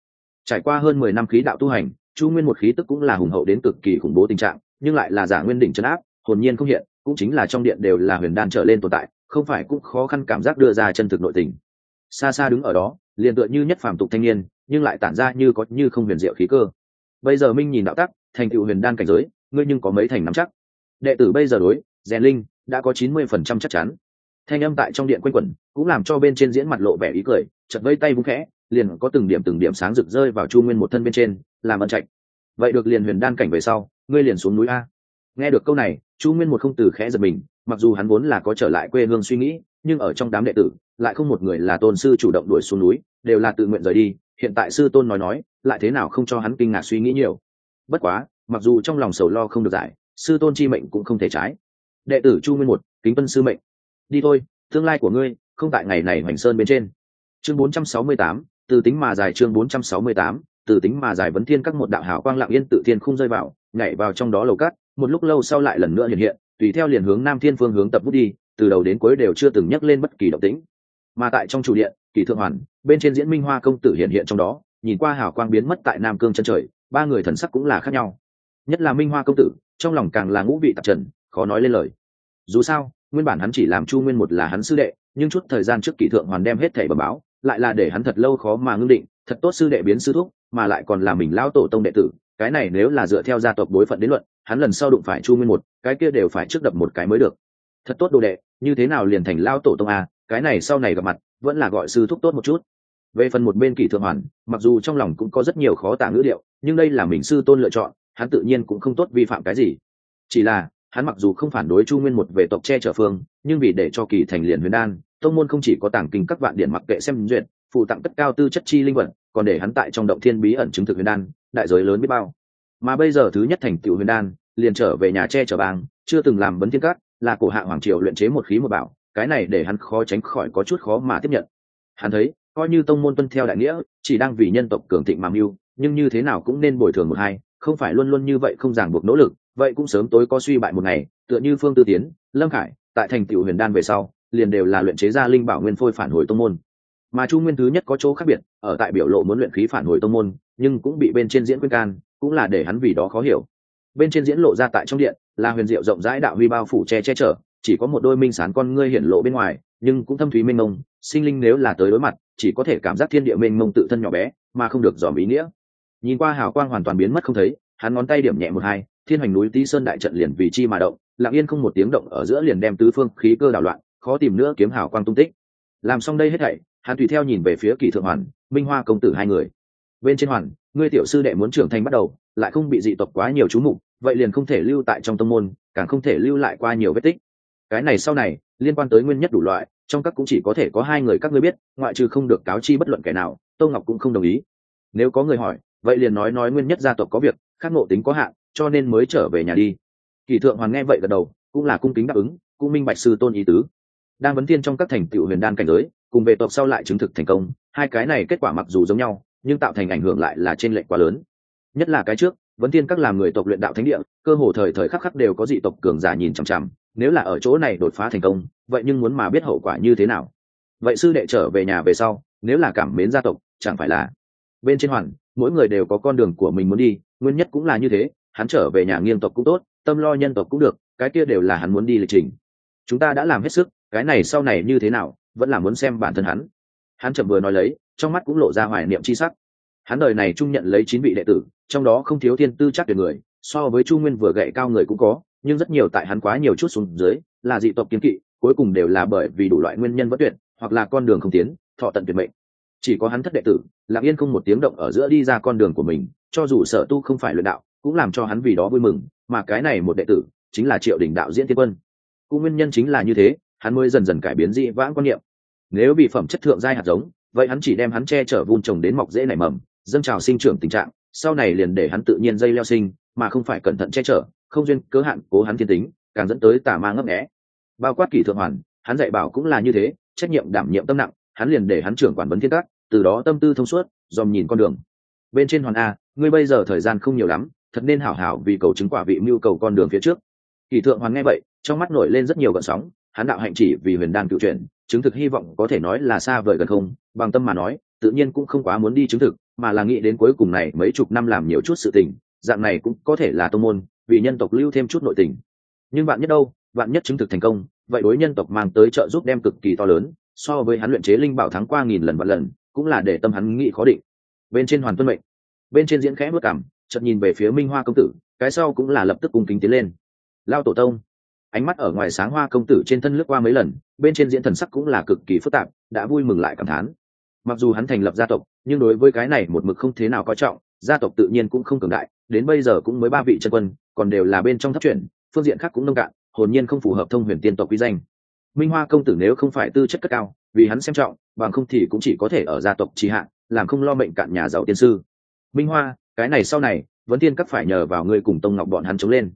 Trải qua hơn mười năm khí đạo tu hành, chu nguyên một khí tức cũng là hùng hậu đến cực kỳ khủng bố tình trạng, nhưng lại là giả nguyên đỉnh chấn áp, hồn nhiên không hiện, cũng chính là trong điện đều là huyền đan trở lên tồn tại, không phải cũng khó khăn cảm giác đưa ra chân thực nội tình. Xa xa đứng ở đó, liền tựa như nhất phàm tục thanh niên, nhưng lại tản ra như có như không huyền diệu khí cơ. Bây giờ minh nhìn đạo tắc, thành tựu huyền đan cảnh giới ngươi nhưng có mấy thành nắm chắc? Đệ tử bây giờ đối rèn linh, đã có chín mươi phần trăm chắc chắn. Thanh âm tại trong điện quanh quẩn, cũng làm cho bên trên diễn mặt lộ vẻ ý cười chật vây tay vung khẽ, liền có từng điểm từng điểm sáng rực rơi vào chu nguyên một thân bên trên, làm ân trạch. Vậy được liền huyền đan cảnh về sau, ngươi liền xuống núi a. Nghe được câu này, chu nguyên một không từ khẽ giật mình, mặc dù hắn vốn là có trở lại quê hương suy nghĩ, nhưng ở trong đám đệ tử, lại không một người là tôn sư chủ động đuổi xuống núi, đều là tự nguyện rời đi. Hiện tại sư tôn nói nói, lại thế nào không cho hắn kinh ngạc suy nghĩ nhiều. Bất quá mặc dù trong lòng sầu lo không được giải sư tôn chi mệnh cũng không thể trái. Đệ tử chu nguyên một kính vân sư mệnh. Đi thôi tương lai của ngươi không tại ngày này hoành sơn bên trên. Chương 468, từ tính mà dài chương 468, từ tính mà dài vấn thiên các một đạo hào quang lặng yên tự thiên không rơi vào nhảy vào trong đó lầu cát một lúc lâu sau lại lần nữa hiện hiện tùy theo liền hướng nam thiên phương hướng tập bút đi từ đầu đến cuối đều chưa từng nhắc lên bất kỳ động tĩnh. Mà tại trong chủ điện kỳ thượng hoàn bên trên diễn minh hoa công tử hiện hiện trong đó nhìn qua hào quang biến mất tại nam cương chân trời ba người thần sắc cũng là khác nhau nhất là minh hoa công tử, trong lòng càng là ngũ vị tạp trần, khó nói lên lời. Dù sao, nguyên bản hắn chỉ làm chu nguyên một là hắn sư đệ, nhưng chút thời gian trước kỳ thượng hoàn đem hết thẻ bẩm báo, lại là để hắn thật lâu khó mà ngưng định, thật tốt sư đệ biến sư thúc, mà lại còn là mình lao tổ tông đệ tử, cái này nếu là dựa theo gia tộc đối phận đến luận, hắn lần sau đụng phải chu nguyên một, cái kia đều phải trước đập một cái mới được. Thật tốt đồ đệ, như thế nào liền thành lao tổ tông a, cái này sau này gặp mặt, vẫn là gọi sư thúc tốt một chút. Về phần một bên Kỷ thượng hoàn, mặc dù trong lòng cũng có rất nhiều khó tả ngữ điệu, nhưng đây là mình sư tôn lựa chọn hắn tự nhiên cũng không tốt vi phạm cái gì. Chỉ là, hắn mặc dù không phản đối chu nguyên một về tộc che chở phương, nhưng vì để cho kỳ thành liền huyền đan, tông môn không chỉ có tàng kinh các vạn điện mặc kệ xem duyệt, phụ tặng tất cao tư chất chi linh vật, còn để hắn tại trong động thiên bí ẩn chứng thực huyền đan, đại giới lớn biết bao. Mà bây giờ thứ nhất thành tựu huyền đan, liền trở về nhà che chở bang, chưa từng làm vấn thiên cát là cổ hạ hoàng triều luyện chế một khí một bảo, cái này để hắn khó tránh khỏi có chút khó mà tiếp nhận. Hắn thấy, coi như tông môn tuân theo đại nghĩa, chỉ đang vì nhân tộc cường thịnh mà mưu, nhưng như thế nào cũng nên bồi thường một hai không phải luôn luôn như vậy không ràng buộc nỗ lực, vậy cũng sớm tối có suy bại một ngày, tựa như phương tư tiến, lâm khải, tại thành tựu huyền đan về sau, liền đều là luyện chế ra linh bảo nguyên phôi phản hồi tông môn. Mà chu nguyên thứ nhất có chỗ khác biệt, ở tại biểu lộ muốn luyện khí phản hồi tông môn, nhưng cũng bị bên trên diễn quyên can, cũng là để hắn vì đó khó hiểu. Bên trên diễn lộ ra tại trong điện, là huyền diệu rộng rãi đạo huy bao phủ che che chở, chỉ có một đôi minh sán con ngươi hiện lộ bên ngoài, nhưng cũng thâm thúy mênh mông, sinh linh nếu là tới đối mặt, chỉ có thể cảm giác thiên địa mênh mông tự thân nhỏ bé, mà không được dòm ý nghĩa nhìn qua hào quang hoàn toàn biến mất không thấy, hắn ngón tay điểm nhẹ một hai, thiên hoành núi tý sơn đại trận liền vì chi mà động, lặng yên không một tiếng động ở giữa liền đem tứ phương khí cơ đảo loạn, khó tìm nữa kiếm hào quang tung tích. Làm xong đây hết thảy, hắn tùy theo nhìn về phía kỳ thượng hoàn, minh hoa công tử hai người. Bên trên hoàn, ngươi tiểu sư đệ muốn trưởng thành bắt đầu, lại không bị dị tộc quá nhiều chú mục, vậy liền không thể lưu tại trong tâm môn, càng không thể lưu lại qua nhiều vết tích. Cái này sau này, liên quan tới nguyên nhất đủ loại, trong các cũng chỉ có thể có hai người các ngươi biết, ngoại trừ không được cáo chi bất luận kẻ nào, tô ngọc cũng không đồng ý. Nếu có người hỏi vậy liền nói nói nguyên nhất gia tộc có việc, khác ngộ tính có hạn, cho nên mới trở về nhà đi. Kỳ thượng hoàn nghe vậy gật đầu, cũng là cung kính đáp ứng, cũng minh bạch sư tôn ý tứ. Đang vấn thiên trong các thành tựu huyền đan cảnh giới, cùng về tộc sau lại chứng thực thành công, hai cái này kết quả mặc dù giống nhau, nhưng tạo thành ảnh hưởng lại là trên lệnh quá lớn. Nhất là cái trước, vấn thiên các làm người tộc luyện đạo thánh địa, cơ hồ thời thời khắc khắc đều có dị tộc cường giả nhìn chằm chằm, nếu là ở chỗ này đột phá thành công, vậy nhưng muốn mà biết hậu quả như thế nào? Vậy sư đệ trở về nhà về sau, nếu là cảm mến gia tộc, chẳng phải là bên trên hoàn mỗi người đều có con đường của mình muốn đi, nguyên nhất cũng là như thế, hắn trở về nhà nghiêng tộc cũng tốt, tâm lo nhân tộc cũng được, cái kia đều là hắn muốn đi lịch trình. Chúng ta đã làm hết sức, cái này sau này như thế nào, vẫn là muốn xem bản thân hắn. Hắn chậm vừa nói lấy, trong mắt cũng lộ ra hoài niệm c h i sắc. Hắn đời này trung nhận lấy chín vị đệ tử, trong đó không thiếu thiên tư chắc tuyệt người, so với chu nguyên vừa gậy cao người cũng có, nhưng rất nhiều tại hắn quá nhiều chút xuống dưới, là dị tộc kiếm kỵ, cuối cùng đều là bởi vì đủ loại nguyên nhân bất tuyệt, hoặc là con đường không tiến, thọ tận tuyệt mệnh chỉ có hắn thất đệ tử, lặng yên không một tiếng động ở giữa đi ra con đường của mình, cho dù sở tu không phải luyện đạo, cũng làm cho hắn vì đó vui mừng, mà cái này một đệ tử chính là triệu đình đạo diễn thiên quân. Cũng nguyên nhân chính là như thế, hắn mới dần dần cải biến dị vãng quan niệm. Nếu bị phẩm chất thượng giai hạt giống, vậy hắn chỉ đem hắn che chở vun trồng đến mọc dễ nảy mầm, dâng trào sinh trưởng tình trạng, sau này liền để hắn tự nhiên dây leo sinh, mà không phải cẩn thận che chở, không duyên cớ hạn cố hắn thiên tính, càng dẫn tới tà ma ngấp nghẽ bao quát kỷ thượng hoàn, hắn dạy bảo cũng là như thế, trách nhiệm đảm nhiệm tâm nặng hắn liền để hắn trưởng quản vấn thiên các, từ đó tâm tư thông suốt, dòm nhìn con đường. Bên trên hoàn a, ngươi bây giờ thời gian không nhiều lắm, thật nên hảo hảo vì cầu chứng quả vị mưu cầu con đường phía trước. Kỳ thượng hoàn nghe vậy, trong mắt nổi lên rất nhiều gợn sóng, hắn đạo hạnh chỉ vì huyền đan cựu chuyển chứng thực hy vọng có thể nói là xa vời gần không, bằng tâm mà nói, tự nhiên cũng không quá muốn đi chứng thực, mà là nghĩ đến cuối cùng này mấy chục năm làm nhiều chút sự tình, dạng này cũng có thể là tô môn, vì nhân tộc lưu thêm chút nội tình. Nhưng bạn nhất đâu, bạn nhất chứng thực thành công, vậy đối nhân tộc mang tới trợ giúp đem cực kỳ to lớn so với hắn luyện chế linh bảo thắng qua nghìn lần và lần, cũng là để tâm hắn nghĩ khó định. Bên trên hoàn tuân mệnh, bên trên diễn khẽ bước cảm, chợt nhìn về phía minh hoa công tử, cái sau cũng là lập tức cung kính tiến lên. Lao tổ tông, ánh mắt ở ngoài sáng hoa công tử trên thân lướt qua mấy lần, bên trên diễn thần sắc cũng là cực kỳ phức tạp, đã vui mừng lại cảm thán. Mặc dù hắn thành lập gia tộc, nhưng đối với cái này một mực không thế nào coi trọng, gia tộc tự nhiên cũng không cường đại, đến bây giờ cũng mới ba vị chân quân, còn đều là bên trong thấp chuyển, phương diện khác cũng nông cạn, hồn nhiên không phù hợp thông huyền tiên tộc quy danh minh hoa công tử nếu không phải tư chất cất cao, vì hắn xem trọng, bằng không thì cũng chỉ có thể ở gia tộc trì hạn làm không lo mệnh cạn nhà giàu tiên sư. Minh hoa, cái này sau này, vấn tiên các phải nhờ vào ngươi cùng tông ngọc bọn hắn chống lên.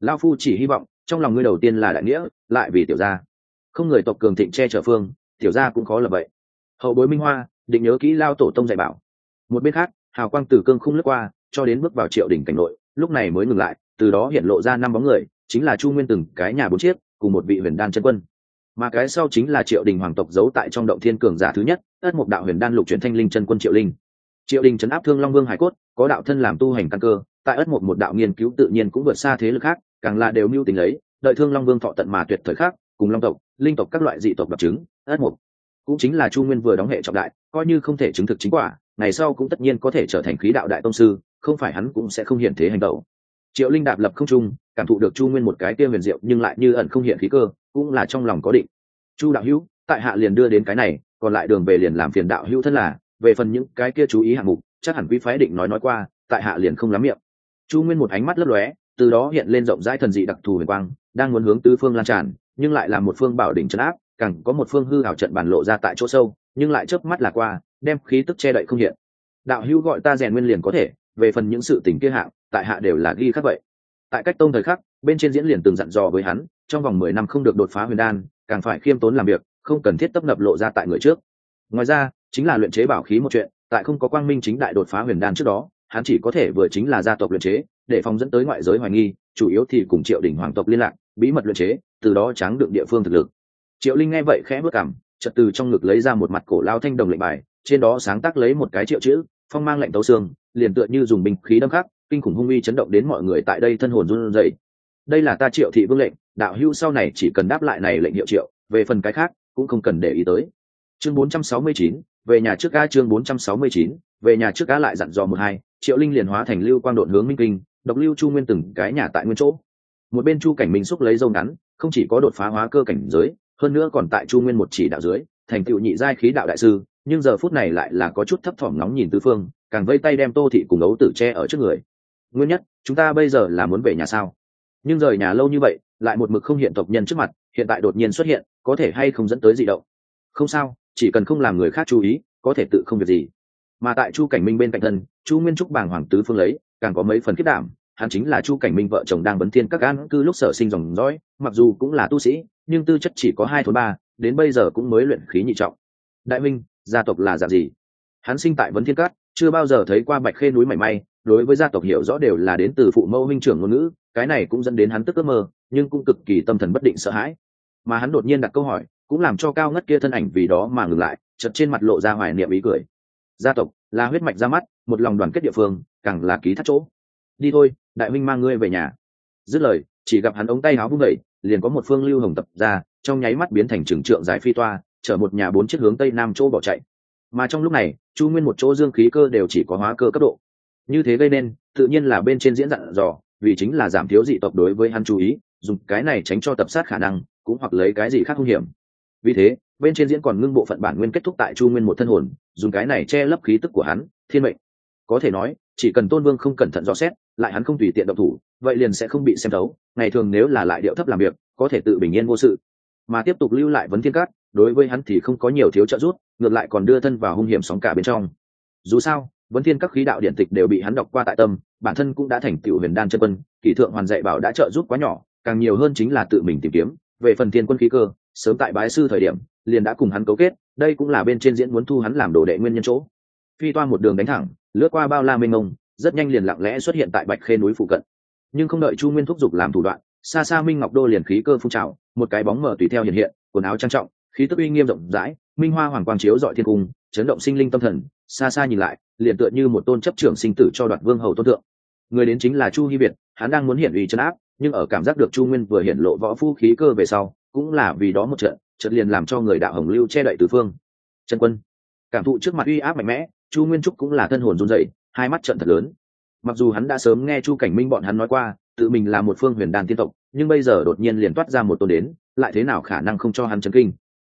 Lao phu chỉ hy vọng, trong lòng ngươi đầu tiên là đại nghĩa, lại vì tiểu gia. Không người tộc cường thịnh che chở phương, tiểu gia cũng khó là vậy hậu bối minh hoa, định nhớ kỹ lao tổ tông dạy bảo. Một bên khác, hào quang từ cương khung lướt qua, cho đến bước vào triệu đỉnh cảnh nội, lúc này mới ngừng lại, từ đó hiện lộ ra năm bóng người, chính là chu nguyên từng, cái nhà bốn chiếc, cùng một vị huyền đan chân quân mà cái sau chính là triệu đình hoàng tộc giấu tại trong động thiên cường giả thứ nhất, ất mục đạo huyền đan lục chuyển thanh linh chân quân triệu linh. Triệu đình chấn áp thương long vương hải cốt, có đạo thân làm tu hành căn cơ, tại ất mục một đạo nghiên cứu tự nhiên cũng vượt xa thế lực khác, càng là đều mưu tính lấy, đợi thương long vương thọ tận mà tuyệt thời khác cùng long tộc, linh tộc các loại dị tộc đặc chứng, ất mục cũng chính là chu nguyên vừa đóng hệ trọng đại, coi như không thể chứng thực chính quả, ngày sau cũng tất nhiên có thể trở thành khí đạo đại tông sư, không phải hắn cũng sẽ không hiện thế hành động triệu linh đạp lập không trung, cảm thụ được chu nguyên một cái tiêu huyền diệu, nhưng lại như ẩn không hiện khí cơ, cũng là trong lòng có định. Chu đạo hữu, tại hạ liền đưa đến cái này, còn lại đường về liền làm phiền đạo hữu thân là, về phần những cái kia chú ý hạng mục, chắc hẳn quý phái định nói nói qua, tại hạ liền không lắm miệng. Chu nguyên một ánh mắt lấp lóe, từ đó hiện lên rộng rãi thần dị đặc thù huyền quang, đang muốn hướng tứ phương lan tràn, nhưng lại là một phương bảo đỉnh trấn áp, càng có một phương hư hảo trận bản lộ ra tại chỗ sâu, nhưng lại chớp mắt là qua, đem khí tức che đậy không hiện. Đạo hữu gọi ta rèn nguyên liền có thể về phần những sự tình kia hạng, tại hạ đều là ghi khắc vậy. Tại cách tông thời khắc, bên trên diễn liền từng dặn dò với hắn, trong vòng mười năm không được đột phá huyền đan, càng phải khiêm tốn làm việc, không cần thiết tấp nập lộ ra tại người trước. Ngoài ra, chính là luyện chế bảo khí một chuyện, tại không có quang minh chính đại đột phá huyền đan trước đó, hắn chỉ có thể vừa chính là gia tộc luyện chế, để phòng dẫn tới ngoại giới hoài nghi, chủ yếu thì cùng triệu đỉnh hoàng tộc liên lạc, bí mật luyện chế, từ đó tráng được địa phương thực lực. Triệu linh nghe vậy khẽ bước cảm, chợt từ trong ngực lấy ra một mặt cổ lao thanh đồng lệnh bài, trên đó sáng tác lấy một cái triệu chữ, phong mang lệnh tấu xương liền tựa như dùng binh khí đâm khắc kinh khủng hung uy chấn động đến mọi người tại đây thân hồn run rẩy. Đây là ta triệu thị vương lệnh đạo hữu sau này chỉ cần đáp lại này lệnh hiệu triệu về phần cái khác cũng không cần để ý tới. Chương 469, về nhà trước ga chương 469, về nhà trước ga lại dặn dò một hai triệu linh liền hóa thành lưu quang độn hướng minh kinh độc lưu chu nguyên từng cái nhà tại nguyên chỗ. Một bên chu cảnh minh xúc lấy dâu ngắn không chỉ có đột phá hóa cơ cảnh giới hơn nữa còn tại chu nguyên một chỉ đạo dưới thành tựu nhị giai khí đạo đại sư nhưng giờ phút này lại là có chút thấp thỏm nóng nhìn tứ phương càng vây tay đem tô thị cùng ấu tử tre ở trước người. Nguyên nhất, chúng ta bây giờ là muốn về nhà sao? Nhưng rời nhà lâu như vậy, lại một mực không hiện tộc nhân trước mặt, hiện tại đột nhiên xuất hiện, có thể hay không dẫn tới gì động? Không sao, chỉ cần không làm người khác chú ý, có thể tự không việc gì. Mà tại chu cảnh minh bên cạnh thân, chu nguyên trúc bàng hoàng tứ phương lấy, càng có mấy phần kết đảm, hắn chính là chu cảnh minh vợ chồng đang vấn thiên các gan cư lúc sở sinh dòng dõi, mặc dù cũng là tu sĩ, nhưng tư chất chỉ có hai thốn ba, đến bây giờ cũng mới luyện khí nhị trọng. Đại minh gia tộc là dạng gì? Hắn sinh tại vấn thiên cát chưa bao giờ thấy qua bạch khê núi mảy may, đối với gia tộc hiểu rõ đều là đến từ phụ mẫu minh trưởng ngôn ngữ, cái này cũng dẫn đến hắn tức ước mơ, nhưng cũng cực kỳ tâm thần bất định sợ hãi. Mà hắn đột nhiên đặt câu hỏi, cũng làm cho cao ngất kia thân ảnh vì đó mà ngừng lại chật trên mặt lộ ra hoài niệm ý cười. Gia tộc, là huyết mạch ra mắt, một lòng đoàn kết địa phương, càng là ký thắt chỗ. Đi thôi, đại minh mang ngươi về nhà. Dứt lời, chỉ gặp hắn ống tay áo vung vẩy liền có một phương lưu hồng tập ra, trong nháy mắt biến thành trừng trượng dài phi toa, chở một nhà bốn chiếc hướng tây nam chỗ bỏ chạy mà trong lúc này, chu nguyên một chỗ dương khí cơ đều chỉ có hóa cơ cấp độ. Như thế gây nên, tự nhiên là bên trên diễn dặn dò, vì chính là giảm thiếu dị tộc đối với hắn chú ý, dùng cái này tránh cho tập sát khả năng, cũng hoặc lấy cái gì khác hung hiểm. Vì thế, bên trên diễn còn ngưng bộ phận bản nguyên kết thúc tại chu nguyên một thân hồn, dùng cái này che lấp khí tức của hắn, thiên mệnh. Có thể nói, chỉ cần tôn vương không cẩn thận dò xét, lại hắn không tùy tiện động thủ, vậy liền sẽ không bị xem thấu, ngày thường nếu là lại điệu thấp làm việc, có thể tự bình yên vô sự. Mà tiếp tục lưu lại vấn thiên cát đối với hắn thì không có nhiều thiếu trợ giúp, ngược lại còn đưa thân vào hung hiểm sóng cả bên trong. Dù sao vấn thiên các khí đạo điện tịch đều bị hắn đọc qua tại tâm, bản thân cũng đã thành tiểu huyền đan chân quân kỷ thượng hoàn dạy bảo đã trợ giúp quá nhỏ, càng nhiều hơn chính là tự mình tìm kiếm. Về phần thiên quân khí cơ, sớm tại bái sư thời điểm, liền đã cùng hắn cấu kết, đây cũng là bên trên diễn muốn thu hắn làm đồ đệ nguyên nhân chỗ. Phi toa một đường đánh thẳng, lướt qua bao la mênh mông, rất nhanh liền lặng lẽ xuất hiện tại bạch khê núi phụ cận. Nhưng không đợi chu nguyên thúc giục làm thủ đoạn, xa xa minh ngọc đô liền khí cơ phun trào, một cái bóng mở tùy theo hiện hiện, quần áo trang trọng khí tức uy nghiêm rộng rãi, minh hoa hoàng quang chiếu dọi thiên cung, chấn động sinh linh tâm thần, xa xa nhìn lại, liền tựa như một tôn chấp trưởng sinh tử cho đoạt vương hầu tôn thượng. Người đến chính là chu hy việt, hắn đang muốn hiện uy chấn áp, nhưng ở cảm giác được chu nguyên vừa hiện lộ võ phu khí cơ về sau, cũng là vì đó một trận trận liền làm cho người đạo hồng lưu che đậy tứ phương. Chân quân, cảm thụ trước mặt uy áp mạnh mẽ, chu nguyên trúc cũng là thân hồn run dậy hai mắt trận thật lớn. Mặc dù hắn đã sớm nghe chu cảnh minh bọn hắn nói qua, tự mình là một phương huyền đàn tiên tộc, nhưng bây giờ đột nhiên liền toát ra một tôn đến, lại thế nào khả năng không cho hắn chấn kinh?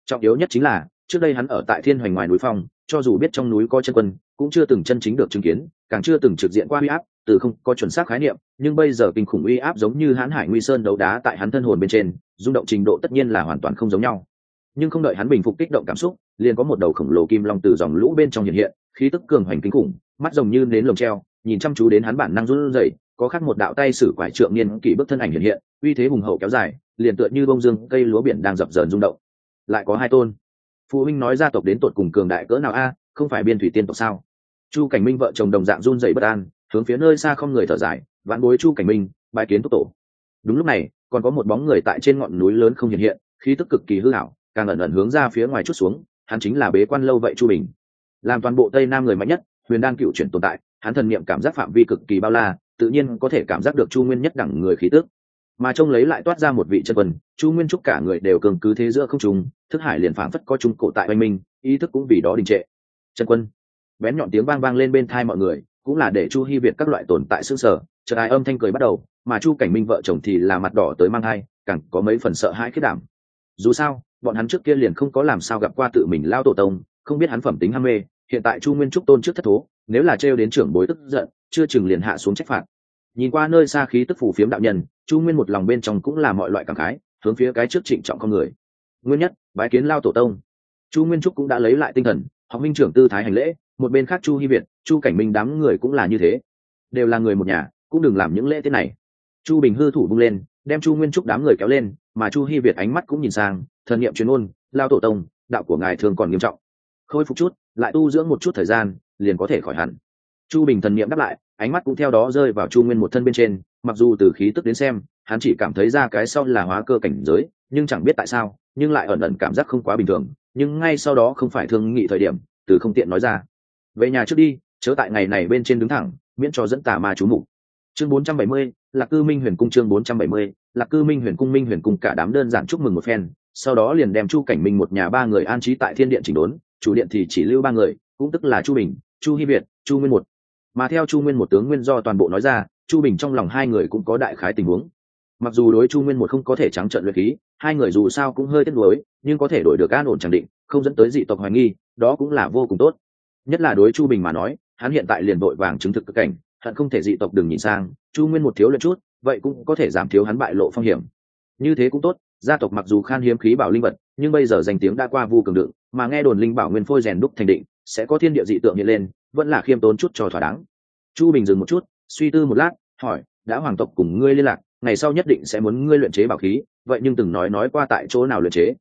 Trọng yếu nhất chính là, trước đây hắn ở tại thiên hoành ngoài núi phong, cho dù biết trong núi có chân quân, cũng chưa từng chân chính được chứng kiến, càng chưa từng trực diện qua uy áp, từ không có chuẩn xác khái niệm, nhưng bây giờ kinh khủng uy áp giống như hãn hải nguy sơn đấu đá tại hắn thân hồn bên trên, rung động trình độ tất nhiên là hoàn toàn không giống nhau. Nhưng không đợi hắn bình phục kích động cảm xúc, liền có một đầu khổng lồ kim long từ dòng lũ bên trong hiện hiện, khí tức cường hoành kinh khủng, mắt rồng như nến lồng treo, nhìn chăm chú đến hắn bản năng run rẩy, có khác một đạo tay sử quải trượng niên kỷ bước thân ảnh hiện hiện, uy thế hùng hậu kéo dài, liền tựa như bông dương cây lúa biển đang dập dờn rung động lại có hai tôn. Phụ huynh nói gia tộc đến tột cùng cường đại cỡ nào a, không phải biên thủy tiên tộc sao? Chu cảnh minh vợ chồng đồng dạng run dậy bất an, hướng phía nơi xa không người thở dài vạn bối chu cảnh minh bãi kiến túc tổ. Đúng lúc này, còn có một bóng người tại trên ngọn núi lớn không hiện hiện, khí tức cực kỳ hư hảo càng ẩn ẩn hướng ra phía ngoài chút xuống, hắn chính là bế quan lâu vậy chu bình. Làm toàn bộ tây nam người mạnh nhất, huyền đan cựu chuyển tồn tại, hắn thần niệm cảm giác phạm vi cực kỳ bao la, tự nhiên có thể cảm giác được chu nguyên nhất đẳng người khí tức mà trông lấy lại toát ra một vị chân quân chu nguyên trúc cả người đều cường cứ thế giữa không trùng thức hải liền phảng phất có trung cổ tại oanh minh ý thức cũng vì đó đình trệ. Chân quân bén nhọn tiếng vang vang lên bên thai mọi người cũng là để chu hy việt các loại tồn tại xương sở chợt ai âm thanh cười bắt đầu mà chu cảnh minh vợ chồng thì là mặt đỏ tới mang hai, càng có mấy phần sợ hãi khiết đảm. Dù sao bọn hắn trước kia liền không có làm sao gặp qua tự mình lao tổ tông không biết hắn phẩm tính ham mê hiện tại chu nguyên trúc tôn trước thất thố nếu là trêu đến trưởng bối tức giận chưa chừng liền hạ xuống trách phạt. Nhìn qua nơi xa khí tức phủ phiếm đạo nhân chu nguyên một lòng bên trong cũng là mọi loại cảm khái, hướng phía cái trước trịnh trọng con người. Nguyên nhất, bái kiến lao tổ tông. Chu nguyên trúc cũng đã lấy lại tinh thần, học minh trưởng tư thái hành lễ, một bên khác chu hy việt, chu cảnh minh đám người cũng là như thế. Đều là người một nhà, cũng đừng làm những lễ tiết này. Chu bình hư thủ bung lên, đem chu nguyên trúc đám người kéo lên, mà chu hy việt ánh mắt cũng nhìn sang, thần nghiệm chuyên ôn, lao tổ tông, đạo của ngài thường còn nghiêm trọng. Khôi phục chút, lại tu dưỡng một chút thời gian, liền có thể khỏi hẳn chu bình thần nghiệm đáp lại ánh mắt cũng theo đó rơi vào chu nguyên một thân bên trên mặc dù từ khí tức đến xem hắn chỉ cảm thấy ra cái sau là hóa cơ cảnh giới nhưng chẳng biết tại sao nhưng lại ẩn ẩn cảm giác không quá bình thường nhưng ngay sau đó không phải thương nghị thời điểm từ không tiện nói ra. Về nhà trước đi chớ tại ngày này bên trên đứng thẳng miễn cho dẫn tà ma chú mục. Chương 470, lạc cư minh huyền cung chương 470, lạc cư minh huyền cung minh huyền cung cả đám đơn giản chúc mừng một phen sau đó liền đem chu cảnh minh một nhà ba người an trí tại thiên điện chỉnh đốn chủ điện thì chỉ lưu ba người cũng tức là chu bình chu hy việt chu nguyên một mà theo chu nguyên một tướng nguyên do toàn bộ nói ra, chu bình trong lòng hai người cũng có đại khái tình huống. Mặc dù đối chu nguyên một không có thể trắng trợn luyện khí, hai người dù sao cũng hơi tiếc nuối, nhưng có thể đổi được an ổn chẳng định, không dẫn tới dị tộc hoài nghi, đó cũng là vô cùng tốt. Nhất là đối chu bình mà nói, hắn hiện tại liền vội vàng chứng thực cực cảnh, hận không thể dị tộc đừng nhìn sang, chu nguyên một thiếu luyện chút, vậy cũng có thể giảm thiếu hắn bại lộ phong hiểm. Như thế cũng tốt, gia tộc mặc dù khan hiếm khí bảo linh vật, nhưng bây giờ danh tiếng đã qua vu cường đựng, mà nghe đồn linh bảo nguyên phôi rèn đúc thành định, sẽ có thiên địa dị tượng hiện lên vẫn là khiêm tốn chút cho thỏa đáng. Chu bình dừng một chút suy tư một lát hỏi đã hoàng tộc cùng ngươi liên lạc ngày sau nhất định sẽ muốn ngươi luyện chế bảo khí vậy nhưng từng nói nói qua tại chỗ nào luyện chế?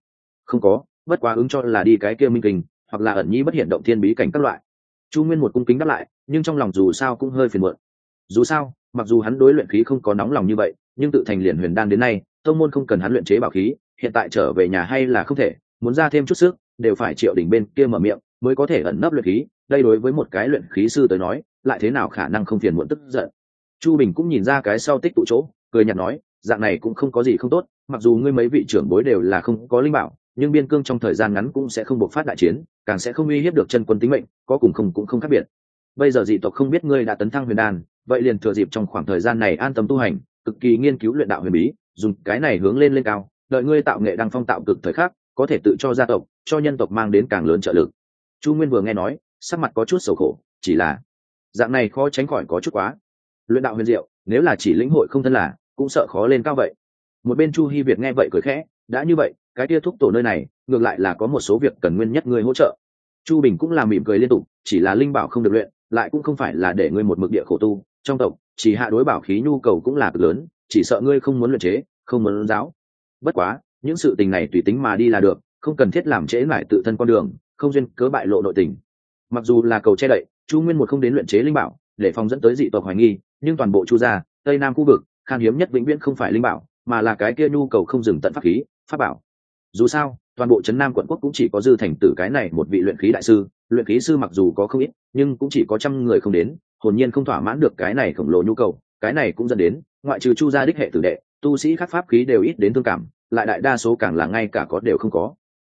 Không có bất quá ứng cho là đi cái kia minh Kình, hoặc là ẩn nhi bất hiện động thiên bí cảnh các loại. Chu nguyên một cung kính đáp lại nhưng trong lòng dù sao cũng hơi phiền muộn. Dù sao mặc dù hắn đối luyện khí không có nóng lòng như vậy nhưng tự thành liền huyền đan đến nay tông môn không cần hắn luyện chế bảo khí hiện tại trở về nhà hay là không thể muốn ra thêm chút sức đều phải triệu đỉnh bên kia mở miệng, mới có thể ẩn nấp luyện khí. Đây đối với một cái luyện khí sư tới nói, lại thế nào khả năng không phiền muộn tức giận? Chu bình cũng nhìn ra cái sau tích tụ chỗ, cười nhạt nói, dạng này cũng không có gì không tốt, mặc dù ngươi mấy vị trưởng bối đều là không có linh bảo, nhưng biên cương trong thời gian ngắn cũng sẽ không bộc phát đại chiến, càng sẽ không uy hiếp được chân quân tính mệnh, có cùng không cũng không khác biệt. Bây giờ dị tộc không biết ngươi đã tấn thăng huyền đan, vậy liền thừa dịp trong khoảng thời gian này an tâm tu hành, cực kỳ nghiên cứu luyện đạo huyền bí, dùng cái này hướng lên lên cao, đợi ngươi tạo nghệ đăng phong tạo cực thời khắc có thể tự cho gia tộc, cho nhân tộc mang đến càng lớn trợ lực. Chu nguyên vừa nghe nói, sắc mặt có chút sầu khổ, chỉ là, dạng này khó tránh khỏi có chút quá. Luyện đạo huyền diệu, nếu là chỉ lĩnh hội không thân là, cũng sợ khó lên cao vậy. Một bên chu hy việt nghe vậy cười khẽ, đã như vậy, cái tia thúc tổ nơi này, ngược lại là có một số việc cần nguyên nhất ngươi hỗ trợ. Chu bình cũng làm mỉm cười liên tục, chỉ là linh bảo không được luyện, lại cũng không phải là để ngươi một mực địa khổ tu, trong tộc, chỉ hạ đối bảo khí nhu cầu cũng là cực lớn, chỉ sợ ngươi không muốn luyện chế, không muốn giáo. Bất quá những sự tình này tùy tính mà đi là được, không cần thiết làm trễ lại tự thân con đường, không duyên cớ bại lộ nội tình. Mặc dù là cầu che đậy, chu nguyên một không đến luyện chế linh bảo, để phòng dẫn tới dị tộc hoài nghi, nhưng toàn bộ chu gia, tây nam khu vực, khan hiếm nhất vĩnh viễn không phải linh bảo, mà là cái kia nhu cầu không dừng tận pháp khí, pháp bảo. Dù sao, toàn bộ trấn nam quận quốc cũng chỉ có dư thành tử cái này một vị luyện khí đại sư, luyện khí sư mặc dù có không ít, nhưng cũng chỉ có trăm người không đến, hồn nhiên không thỏa mãn được cái này khổng lồ nhu cầu, cái này cũng dẫn đến, ngoại trừ chu gia đích hệ tử đệ, tu sĩ khác pháp khí đều ít đến thương cảm lại đại đa số càng là ngay cả có đều không có.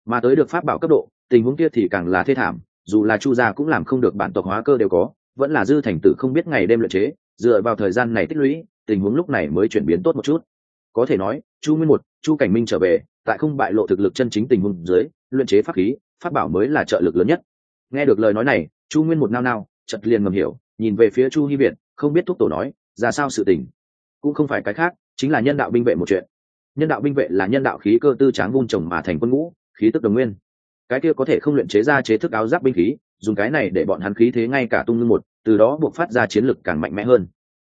Mà tới được pháp bảo cấp độ, tình huống kia thì càng là thê thảm, dù là chu gia cũng làm không được bản tộc hóa cơ đều có, vẫn là dư thành tử không biết ngày đêm luyện chế, dựa vào thời gian này tích lũy, tình huống lúc này mới chuyển biến tốt một chút. Có thể nói, chu nguyên một, chu cảnh minh trở về, tại không bại lộ thực lực chân chính tình huống dưới, luyện chế pháp khí, pháp bảo mới là trợ lực lớn nhất. Nghe được lời nói này, chu nguyên một nao nao chật liền ngầm hiểu, nhìn về phía chu hy việt, không biết thúc tổ nói, ra sao sự tình. Cũng không phải cái khác, chính là nhân đạo binh vệ một chuyện nhân đạo binh vệ là nhân đạo khí cơ tư tráng vung trồng mà thành quân ngũ, khí tức đồng nguyên. Cái kia có thể không luyện chế ra chế thức áo giáp binh khí, dùng cái này để bọn hắn khí thế ngay cả tung ngưng một, từ đó buộc phát ra chiến lực càng mạnh mẽ hơn.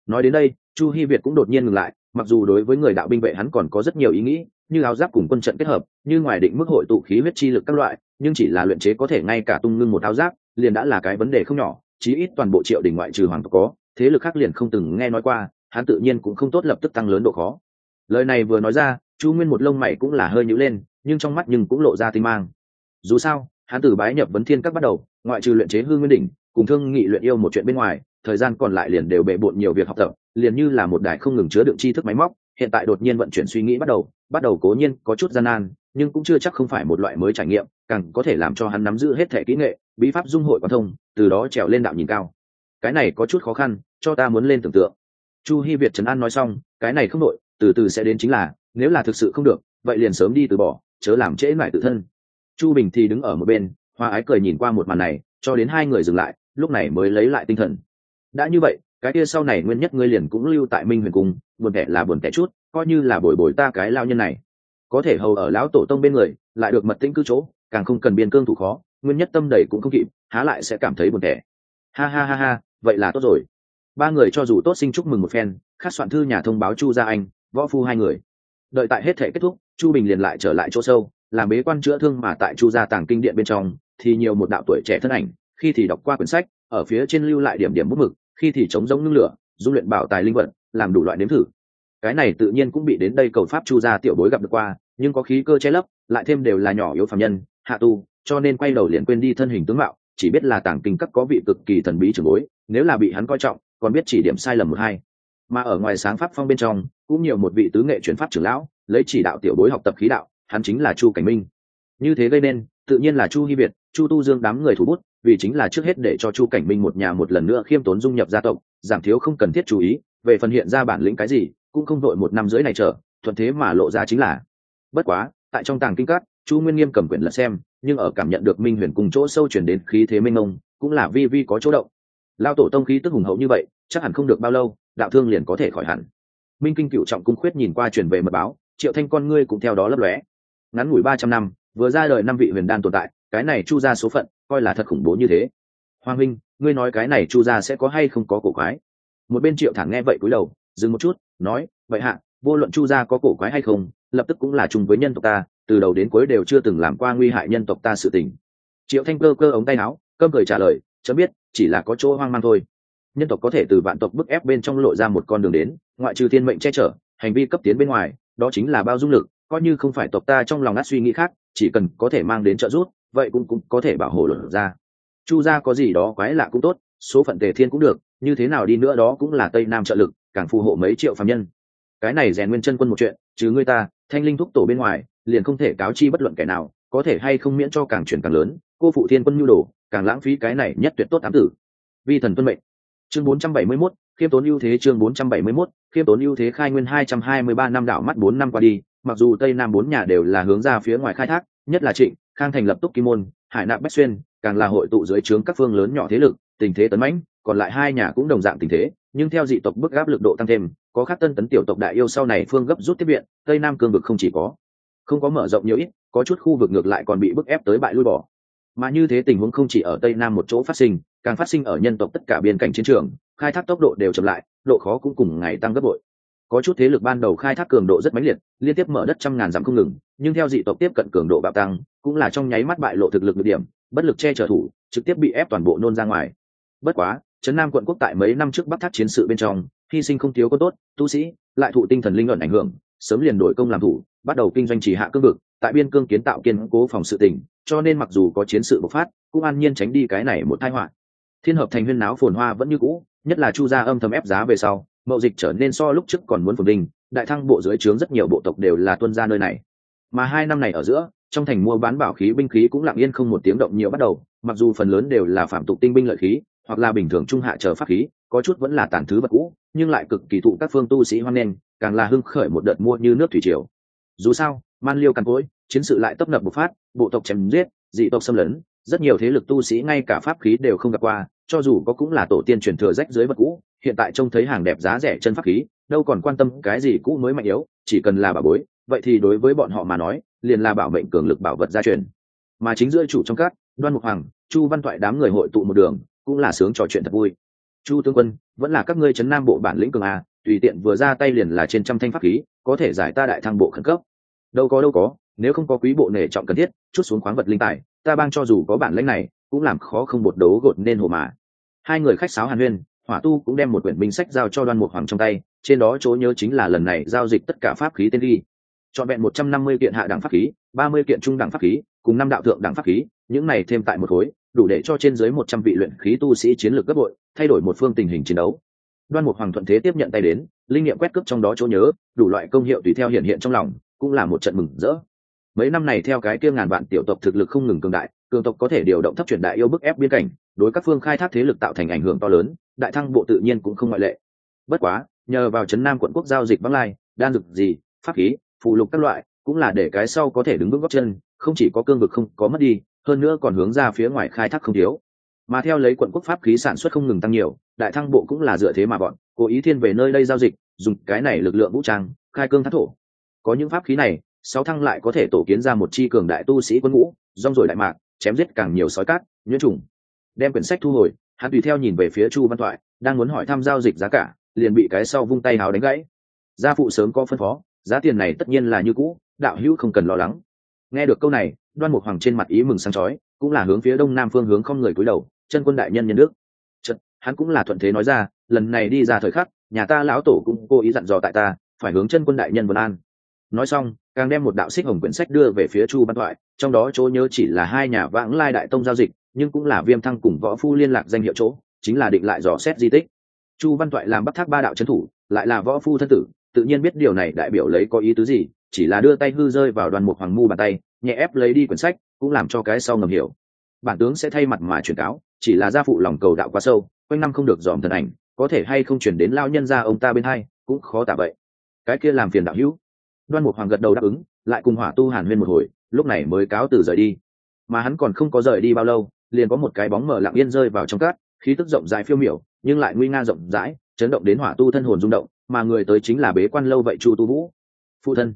Nói đến đây, chu hy việt cũng đột nhiên ngừng lại, mặc dù đối với người đạo binh vệ hắn còn có rất nhiều ý nghĩ, như áo giáp cùng quân trận kết hợp, như ngoài định mức hội tụ khí huyết chi lực các loại, nhưng chỉ là luyện chế có thể ngay cả tung ngưng một áo giáp, liền đã là cái vấn đề không nhỏ, chí ít toàn bộ triệu đình ngoại trừ hoàng tộc có, thế lực khác liền không từng nghe nói qua, hắn tự nhiên cũng không tốt lập tức tăng lớn độ khó lời này vừa nói ra, chu nguyên một lông mày cũng là hơi nhữ lên, nhưng trong mắt nhưng cũng lộ ra tinh mang. Dù sao, hắn từ bái nhập vấn thiên các bắt đầu, ngoại trừ luyện chế hương nguyên đỉnh, cùng thương nghị luyện yêu một chuyện bên ngoài, thời gian còn lại liền đều bệ bộn nhiều việc học tập, liền như là một đài không ngừng chứa đựng tri thức máy móc, hiện tại đột nhiên vận chuyển suy nghĩ bắt đầu bắt đầu cố nhiên có chút gian nan, nhưng cũng chưa chắc không phải một loại mới trải nghiệm, càng có thể làm cho hắn nắm giữ hết thể kỹ nghệ, bí pháp dung hội quan thông, từ đó trèo lên đạo nhìn cao. Cái này có chút khó khăn, cho ta muốn lên tưởng tượng. Chu hy việt trấn an nói xong, cái này không đội từ từ sẽ đến chính là, nếu là thực sự không được, vậy liền sớm đi từ bỏ, chớ làm trễ lại tự thân. Chu bình thì đứng ở một bên, hoa ái cười nhìn qua một màn này, cho đến hai người dừng lại, lúc này mới lấy lại tinh thần. Đã như vậy, cái kia sau này nguyên nhất ngươi liền cũng lưu tại minh huyền cung, buồn tẻ là buồn tẻ chút, coi như là bồi bồi ta cái lao nhân này. Có thể hầu ở lão tổ tông bên người, lại được mật tĩnh cư chỗ, càng không cần biên cương thủ khó, nguyên nhất tâm đầy cũng không kịp, há lại sẽ cảm thấy buồn tẻ. Ha ha ha ha, vậy là tốt rồi. Ba người cho dù tốt sinh chúc mừng một phen, khát soạn thư nhà thông báo chu gia anh võ phu hai người. Đợi tại hết thể kết thúc, chu bình liền lại trở lại chỗ sâu, làm bế quan chữa thương mà tại chu gia tàng kinh điện bên trong, thì nhiều một đạo tuổi trẻ thân ảnh, khi thì đọc qua quyển sách, ở phía trên lưu lại điểm điểm bút mực, khi thì chống giống ngưng lửa, dung luyện bảo tài linh vật, làm đủ loại nếm thử. Cái này tự nhiên cũng bị đến đây cầu pháp chu gia tiểu bối gặp được qua, nhưng có khí cơ che lấp, lại thêm đều là nhỏ yếu phạm nhân, hạ tu, cho nên quay đầu liền quên đi thân hình tướng mạo, chỉ biết là tàng kinh các có vị cực kỳ thần bí trưởng bối, nếu là bị hắn coi trọng, còn biết chỉ điểm sai lầm một hai mà ở ngoài sáng pháp phong bên trong, cũng nhiều một vị tứ nghệ chuyển pháp trưởng lão, lấy chỉ đạo tiểu bối học tập khí đạo, hắn chính là chu cảnh minh. Như thế gây nên, tự nhiên là chu hy việt, chu tu dương đám người thủ bút, vì chính là trước hết để cho chu cảnh minh một nhà một lần nữa khiêm tốn dung nhập gia tộc giảm thiếu không cần thiết chú ý, về phần hiện ra bản lĩnh cái gì, cũng không đội một năm rưỡi này trở thuận thế mà lộ ra chính là. Bất quá, tại trong tàng kinh cát chu nguyên nghiêm cầm quyền lật xem, nhưng ở cảm nhận được minh huyền cùng chỗ sâu chuyển đến khí thế minh ông cũng là vi vi có chỗ động lao tổ tông khí tức hùng hậu như vậy chắc hẳn không được bao lâu đạo thương liền có thể khỏi hẳn. Minh kinh cựu trọng cung khuyết nhìn qua truyền về mật báo triệu thanh con ngươi cũng theo đó lấp lóe. Ngắn ngủi ba trăm năm vừa ra đời năm vị huyền đan tồn tại cái này chu ra số phận coi là thật khủng bố như thế. Hoàng minh, ngươi nói cái này chu ra sẽ có hay không có cổ quái? Một bên triệu thẳng nghe vậy cúi đầu dừng một chút nói vậy hạ vô luận chu gia có cổ quái hay không lập tức cũng là chung với nhân tộc ta từ đầu đến cuối đều chưa từng làm qua nguy hại nhân tộc ta sự tình. Triệu thanh cơ cơ ống tay áo cơm cười trả lời chớ biết chỉ là có chỗ hoang mang thôi. Nhân tộc có thể từ vạn tộc bức ép bên trong lộ ra một con đường đến, ngoại trừ thiên mệnh che chở, hành vi cấp tiến bên ngoài, đó chính là bao dung lực, coi như không phải tộc ta trong lòng ngắt suy nghĩ khác, chỉ cần có thể mang đến trợ giúp, vậy cũng cũng có thể bảo hộ lộ ra. Chu gia có gì đó quái lạ cũng tốt, số phận tề thiên cũng được, như thế nào đi nữa đó cũng là tây nam trợ lực, càng phù hộ mấy triệu phạm nhân. Cái này rèn nguyên chân quân một chuyện, chứ người ta, thanh linh thúc tổ bên ngoài, liền không thể cáo chi bất luận kẻ nào, có thể hay không miễn cho càng chuyển càng lớn, cô phụ thiên quân nhu đồ càng lãng phí cái này nhất tuyệt tốt ám tử. Vi thần tuân mệnh. Chương 471, khiêm tốn ưu thế chương 471, khiêm tốn ưu thế khai nguyên 223 năm đảo mắt bốn năm qua đi mặc dù tây nam bốn nhà đều là hướng ra phía ngoài khai thác nhất là trịnh khang thành lập túc kim môn hải nạp bách xuyên càng là hội tụ dưới trướng các phương lớn nhỏ thế lực tình thế tấn mãnh còn lại hai nhà cũng đồng dạng tình thế nhưng theo dị tộc bức gáp lực độ tăng thêm có khác tân tấn tiểu tộc đại yêu sau này phương gấp rút tiếp viện tây nam cương vực không chỉ có không có mở rộng nhiều ít có chút khu vực ngược lại còn bị bức ép tới bại lui bỏ mà như thế tình huống không chỉ ở tây nam một chỗ phát sinh, càng phát sinh ở nhân tộc tất cả biên cảnh chiến trường, khai thác tốc độ đều chậm lại, độ khó cũng cùng ngày tăng gấp bội. Có chút thế lực ban đầu khai thác cường độ rất mãnh liệt, liên tiếp mở đất trăm ngàn dặm không ngừng, nhưng theo dị tộc tiếp cận cường độ bạo tăng, cũng là trong nháy mắt bại lộ thực lực được điểm, bất lực che chở thủ, trực tiếp bị ép toàn bộ nôn ra ngoài. Bất quá, trấn nam quận quốc tại mấy năm trước bắc thác chiến sự bên trong, hy sinh không thiếu có tốt, tu sĩ, lại thụ tinh thần linh luận ảnh hưởng sớm liền đổi công làm thủ, bắt đầu kinh doanh chỉ hạ cương vực, tại biên cương kiến tạo kiên cố phòng sự tỉnh, cho nên mặc dù có chiến sự bộc phát, cũng an nhiên tránh đi cái này một tai họa. Thiên hợp thành huyên náo phồn hoa vẫn như cũ, nhất là chu gia âm thầm ép giá về sau, mậu dịch trở nên so lúc trước còn muốn phồn đình đại thăng bộ dưới trướng rất nhiều bộ tộc đều là tuân ra nơi này. Mà hai năm này ở giữa, trong thành mua bán bảo khí binh khí cũng lặng yên không một tiếng động nhiều bắt đầu, mặc dù phần lớn đều là phạm tục tinh binh lợi khí, hoặc là bình thường trung hạ chờ pháp khí, có chút vẫn là tàn thứ vật cũ, nhưng lại cực kỳ thụ các phương tu sĩ hoan nghênh càng là hưng khởi một đợt mua như nước thủy triều. Dù sao, man liêu càn cối chiến sự lại tấp nập bộc phát, bộ tộc chém giết, dị tộc xâm lấn, rất nhiều thế lực tu sĩ ngay cả pháp khí đều không gặp qua, cho dù có cũng là tổ tiên truyền thừa rách dưới vật cũ, hiện tại trông thấy hàng đẹp giá rẻ chân pháp khí, đâu còn quan tâm cái gì cũ mới mạnh yếu, chỉ cần là bảo bối, vậy thì đối với bọn họ mà nói, liền là bảo mệnh cường lực bảo vật gia truyền. Mà chính giữa chủ trong các, đoan mục hoàng, chu văn thoại đám người hội tụ một đường, cũng là sướng trò chuyện thật vui. Chu tướng quân, vẫn là các ngươi chấn nam bộ bản lĩnh cường a tùy tiện vừa ra tay liền là trên trăm thanh pháp khí, có thể giải ta đại thăng bộ khẩn cấp. Đâu có đâu có, nếu không có quý bộ nể trọng cần thiết, chút xuống khoáng vật linh tài, ta bang cho dù có bản lãnh này, cũng làm khó không bột đấu gột nên hồ mà. Hai người khách sáo hàn huyên, hỏa tu cũng đem một quyển binh sách giao cho đoan mục hoàng trong tay, trên đó chỗ nhớ chính là lần này giao dịch tất cả pháp khí tên ghi. Chọn vẹn một trăm năm mươi kiện hạ đẳng pháp khí, ba mươi kiện trung đẳng pháp khí, cùng năm đạo thượng đẳng pháp khí, những này thêm tại một khối, đủ để cho trên dưới một trăm vị luyện khí tu sĩ chiến lược gấp bội, thay đổi một phương tình hình chiến đấu đoan mục hoàng thuận thế tiếp nhận tay đến, linh nghiệm quét cướp trong đó chỗ nhớ, đủ loại công hiệu tùy theo hiện hiện trong lòng, cũng là một trận mừng rỡ. Mấy năm này theo cái kia ngàn vạn tiểu tộc thực lực không ngừng cường đại, cường tộc có thể điều động thấp truyền đại yêu bức ép biên cảnh, đối các phương khai thác thế lực tạo thành ảnh hưởng to lớn, đại thăng bộ tự nhiên cũng không ngoại lệ. Bất quá, nhờ vào trấn nam quận quốc giao dịch vắng lai, đan dược gì, pháp khí, phụ lục các loại, cũng là để cái sau có thể đứng vững góc chân, không chỉ có cương vực không có mất đi, hơn nữa còn hướng ra phía ngoài khai thác không thiếu mà theo lấy quận quốc pháp khí sản xuất không ngừng tăng nhiều, đại thăng bộ cũng là dựa thế mà bọn, cố ý thiên về nơi đây giao dịch, dùng cái này lực lượng vũ trang, khai cương thác thổ. Có những pháp khí này, sáu thăng lại có thể tổ kiến ra một chi cường đại tu sĩ quân ngũ, rong rồi đại mạc, chém giết càng nhiều sói cát, nhuyễn trùng. Đem quyển sách thu hồi, hắn tùy theo nhìn về phía chu văn thoại, đang muốn hỏi thăm giao dịch giá cả, liền bị cái sau vung tay hào đánh gãy. Gia phụ sớm có phân phó, giá tiền này tất nhiên là như cũ, đạo hữu không cần lo lắng. Nghe được câu này, đoan mục hoàng trên mặt ý mừng sáng chói cũng là hướng phía đông nam phương hướng không người cúi đầu chân quân đại nhân nhân đức. Chật, hắn cũng là thuận thế nói ra lần này đi ra thời khắc nhà ta lão tổ cũng cố ý dặn dò tại ta phải hướng chân quân đại nhân vân an. Nói xong càng đem một đạo xích hồng quyển sách đưa về phía chu văn thoại trong đó chỗ nhớ chỉ là hai nhà vãng lai đại tông giao dịch nhưng cũng là viêm thăng cùng võ phu liên lạc danh hiệu chỗ chính là định lại dò xét di tích. Chu văn thoại làm bắt thác ba đạo trấn thủ lại là võ phu thân tử tự nhiên biết điều này đại biểu lấy có ý tứ gì chỉ là đưa tay hư rơi vào đoàn mục hoàng mu bàn tay nhẹ ép lấy đi quyển sách cũng làm cho cái sau ngầm hiểu. Bản tướng sẽ thay mặt mà truyền cáo, chỉ là gia phụ lòng cầu đạo quá sâu, quanh năm không được dòm thần ảnh, có thể hay không chuyển đến lao nhân ra ông ta bên hai, cũng khó tả vậy cái kia làm phiền đạo hữu. Đoan mục hoàng gật đầu đáp ứng, lại cùng hỏa tu hàn huyên một hồi, lúc này mới cáo từ rời đi. Mà hắn còn không có rời đi bao lâu, liền có một cái bóng mở lặng yên rơi vào trong cát, khí tức rộng rãi phiêu miểu, nhưng lại nguy nga rộng rãi, chấn động đến hỏa tu thân hồn rung động, mà người tới chính là bế quan lâu vậy chu tu vũ. Phụ thân,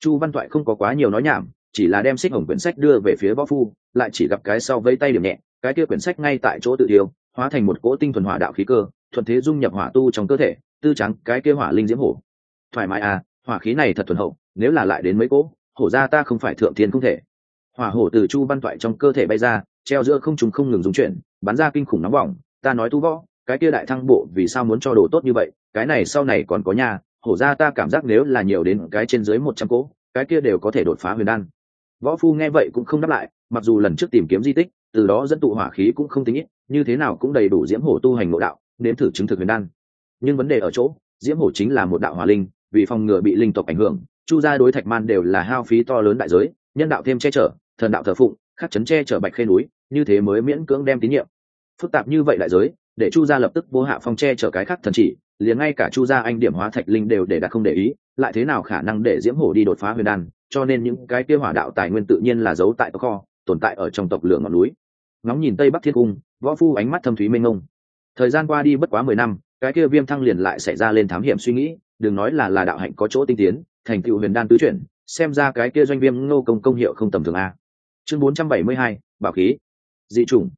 chu văn toại không có quá nhiều nói nhảm chỉ là đem xích hồng quyển sách đưa về phía võ phu, lại chỉ gặp cái sau vây tay điểm nhẹ, cái kia quyển sách ngay tại chỗ tự tiêu hóa thành một cỗ tinh thuần hỏa đạo khí cơ, thuận thế dung nhập hỏa tu trong cơ thể, tư trắng, cái kia hỏa linh diễm hổ. Thoải mái à hỏa khí này thật thuần hậu, nếu là lại đến mấy cỗ, hổ ra ta không phải thượng thiên không thể. Hỏa hổ từ chu văn toại trong cơ thể bay ra, treo giữa không trùng không ngừng dung chuyển, bắn ra kinh khủng nóng bỏng, ta nói tu võ, cái kia đại thăng bộ vì sao muốn cho đồ tốt như vậy, cái này sau này còn có nhà, hổ ra ta cảm giác nếu là nhiều đến cái trên dưới một trăm cỗ, cái kia đều có thể đột phá huyền đan võ phu nghe vậy cũng không đáp lại, mặc dù lần trước tìm kiếm di tích, từ đó dẫn tụ hỏa khí cũng không tính ít, như thế nào cũng đầy đủ diễm hổ tu hành nội đạo, nếm thử chứng thực huyền đan. Nhưng vấn đề ở chỗ, diễm hổ chính là một đạo hỏa linh, vì phòng ngừa bị linh tộc ảnh hưởng, chu gia đối thạch man đều là hao phí to lớn đại giới, nhân đạo thêm che chở, thần đạo thờ phụng, khắc chấn che chở bạch khê núi, như thế mới miễn cưỡng đem tín nhiệm. Phức tạp như vậy đại giới, để chu gia lập tức vô hạ phong che chở cái khác thần chỉ liền ngay cả chu gia anh điểm hóa thạch linh đều để đặt không để ý lại thế nào khả năng để diễm hổ đi đột phá huyền đan cho nên những cái kia hỏa đạo tài nguyên tự nhiên là giấu tại kho tồn tại ở trong tộc lửa ngọn núi. Ngóng nhìn tây bắc thiên cung võ phu ánh mắt thâm thúy mênh ngông thời gian qua đi bất quá mười năm cái kia viêm thăng liền lại xảy ra lên thám hiểm suy nghĩ đừng nói là là đạo hạnh có chỗ tinh tiến thành tựu huyền đan tứ chuyển xem ra cái kia doanh viêm ngô công công hiệu không tầm thường a. Chương 472, bảo khí. Dị chủng.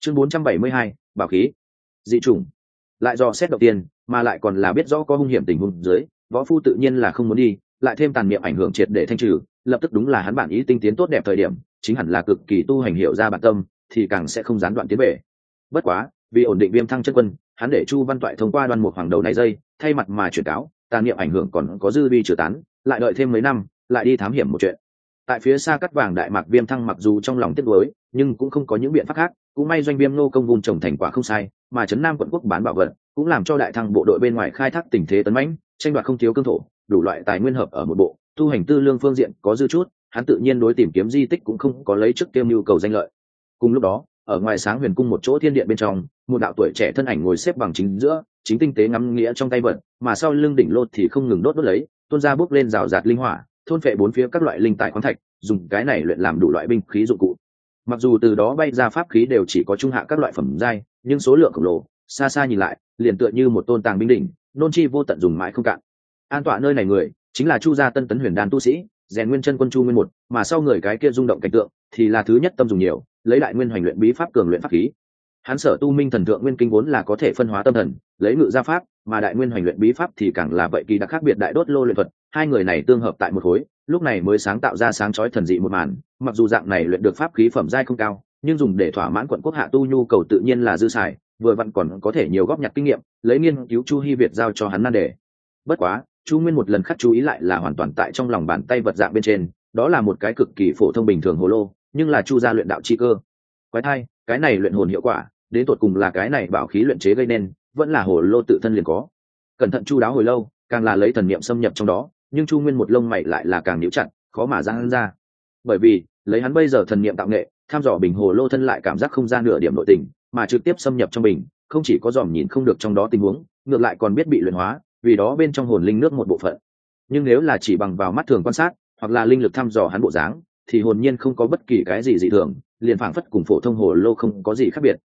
Chương 472, bảo khí. Dị chủng. Lại do xét đầu tiên mà lại còn là biết rõ có hung hiểm tình huống dưới, võ phu tự nhiên là không muốn đi, lại thêm tàn niệm ảnh hưởng triệt để thanh trừ, lập tức đúng là hắn bản ý tinh tiến tốt đẹp thời điểm, chính hẳn là cực kỳ tu hành hiệu ra bản tâm, thì càng sẽ không gián đoạn tiến về. Bất quá, vì ổn định viêm thăng chân quân, hắn để chu văn toại thông qua đoan mục hoàng đầu này dây, thay mặt mà chuyển cáo, tàn niệm ảnh hưởng còn có dư vi trừ tán, lại đợi thêm mấy năm, lại đi thám hiểm một chuyện. Tại phía xa cắt vàng đại mạc viêm thăng mặc dù trong lòng tiếc nuối, nhưng cũng không có những biện pháp khác cũng may doanh viêm nô công vùng trồng thành quả không sai, mà trấn nam quận quốc bán bảo vật, cũng làm cho đại thăng bộ đội bên ngoài khai thác tình thế tấn mãnh, tranh đoạt không thiếu cương thổ, đủ loại tài nguyên hợp ở một bộ, tu hành tư lương phương diện có dư chút, hắn tự nhiên đối tìm kiếm di tích cũng không có lấy trước tiêu nhu cầu danh lợi. Cùng lúc đó, ở ngoài sáng huyền cung một chỗ thiên điện bên trong, một đạo tuổi trẻ thân ảnh ngồi xếp bằng chính giữa, chính tinh tế ngắm nghĩa trong tay vật, mà sau lưng đỉnh lột thì không ngừng đốt đốt lấy, tuôn ra bốc lên rào rạt linh hỏa, thôn phệ bốn phía các loại linh tài khoáng thạch, dùng cái này luyện làm đủ loại binh khí dụng cụ mặc dù từ đó bay ra pháp khí đều chỉ có trung hạ các loại phẩm giai, nhưng số lượng khổng lồ, xa xa nhìn lại, liền tựa như một tôn tàng binh đỉnh, nôn chi vô tận dùng mãi không cạn. An tọa nơi này người, chính là chu gia tân tấn huyền đan tu sĩ, rèn nguyên chân quân chu nguyên một, mà sau người cái kia rung động cảnh tượng, thì là thứ nhất tâm dùng nhiều, lấy đại nguyên hoành luyện bí pháp cường luyện pháp khí. Hắn sở tu minh thần thượng nguyên kinh vốn là có thể phân hóa tâm thần, lấy ngự gia pháp, mà đại nguyên hoành luyện bí pháp thì càng là vậy kỳ đặc khác biệt đại đốt lô luyện thuật hai người này tương hợp tại một khối, lúc này mới sáng tạo ra sáng chói thần dị một màn, mặc dù dạng này luyện được pháp khí phẩm giai không cao, nhưng dùng để thỏa mãn quận quốc hạ tu nhu cầu tự nhiên là dư xài, vừa vặn còn có thể nhiều góp nhặt kinh nghiệm, lấy nghiên cứu chu hy việt giao cho hắn nan đề. Bất quá, chu nguyên một lần khắc chú ý lại là hoàn toàn tại trong lòng bàn tay vật dạng bên trên, đó là một cái cực kỳ phổ thông bình thường hồ lô, nhưng là chu gia luyện đạo chi cơ. Quái thai, cái này luyện hồn hiệu quả, đến tột cùng là cái này bảo khí luyện chế gây nên, vẫn là hồ lô tự thân liền có. Cẩn thận chu đáo hồi lâu, càng là lấy thần niệm xâm nhập trong đó nhưng chu nguyên một lông mày lại là càng níu chặt, khó mà ra hắn ra. Bởi vì, lấy hắn bây giờ thần niệm tạo nghệ, tham dò bình hồ lô thân lại cảm giác không ra nửa điểm nội tình, mà trực tiếp xâm nhập trong bình, không chỉ có dòm nhìn không được trong đó tình huống, ngược lại còn biết bị luyện hóa, vì đó bên trong hồn linh nước một bộ phận. Nhưng nếu là chỉ bằng vào mắt thường quan sát, hoặc là linh lực thăm dò hắn bộ dáng, thì hồn nhiên không có bất kỳ cái gì dị thường, liền phảng phất cùng phổ thông hồ lô không có gì khác biệt.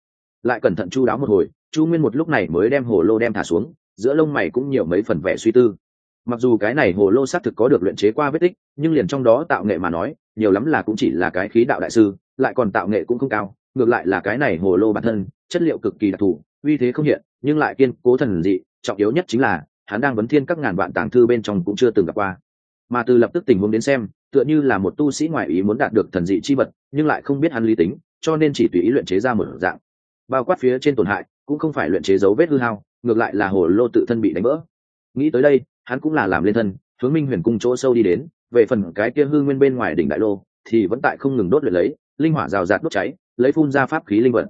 Lại cẩn thận chu đáo một hồi, chu nguyên một lúc này mới đem hồ lô đem thả xuống, giữa lông mày cũng nhiều mấy phần vẻ suy tư mặc dù cái này hồ lô xác thực có được luyện chế qua vết tích, nhưng liền trong đó tạo nghệ mà nói, nhiều lắm là cũng chỉ là cái khí đạo đại sư, lại còn tạo nghệ cũng không cao, ngược lại là cái này hồ lô bản thân, chất liệu cực kỳ đặc thù, uy thế không hiện, nhưng lại kiên cố thần dị, trọng yếu nhất chính là, hắn đang vấn thiên các ngàn vạn tàng thư bên trong cũng chưa từng gặp qua. Mà từ lập tức tình huống đến xem, tựa như là một tu sĩ ngoại ý muốn đạt được thần dị chi vật, nhưng lại không biết hắn lý tính, cho nên chỉ tùy ý luyện chế ra một dạng. Bao quát phía trên tổn hại, cũng không phải luyện chế dấu vết hư hao, ngược lại là hồ lô tự thân bị đánh vỡ. Nghĩ tới đây hắn cũng là làm lên thân, hướng minh huyền cung chỗ sâu đi đến, về phần cái kia hư nguyên bên ngoài đỉnh đại lô, thì vẫn tại không ngừng đốt luyện lấy, linh hỏa rào rạt đốt cháy, lấy phun ra pháp khí linh vật.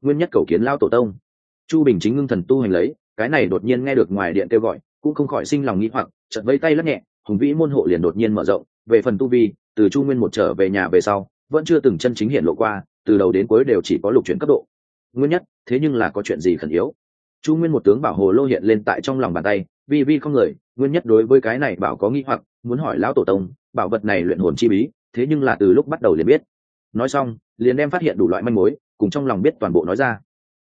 Nguyên nhất cầu kiến lao tổ tông. Chu bình chính ngưng thần tu hành lấy, cái này đột nhiên nghe được ngoài điện kêu gọi, cũng không khỏi sinh lòng nghĩ hoặc, chợt vây tay lắc nhẹ, hùng vĩ môn hộ liền đột nhiên mở rộng, về phần tu vi, từ chu nguyên một trở về nhà về sau, vẫn chưa từng chân chính hiện lộ qua, từ đầu đến cuối đều chỉ có lục chuyển cấp độ. Nguyên nhất, thế nhưng là có chuyện gì khẩn yếu? Chu nguyên một tướng bảo hồ lô hiện lên tại trong lòng bàn tay, vi vi không người nguyên nhất đối với cái này bảo có nghi hoặc, muốn hỏi lão tổ tông, bảo vật này luyện hồn chi bí, thế nhưng là từ lúc bắt đầu liền biết. Nói xong, liền đem phát hiện đủ loại manh mối, cùng trong lòng biết toàn bộ nói ra.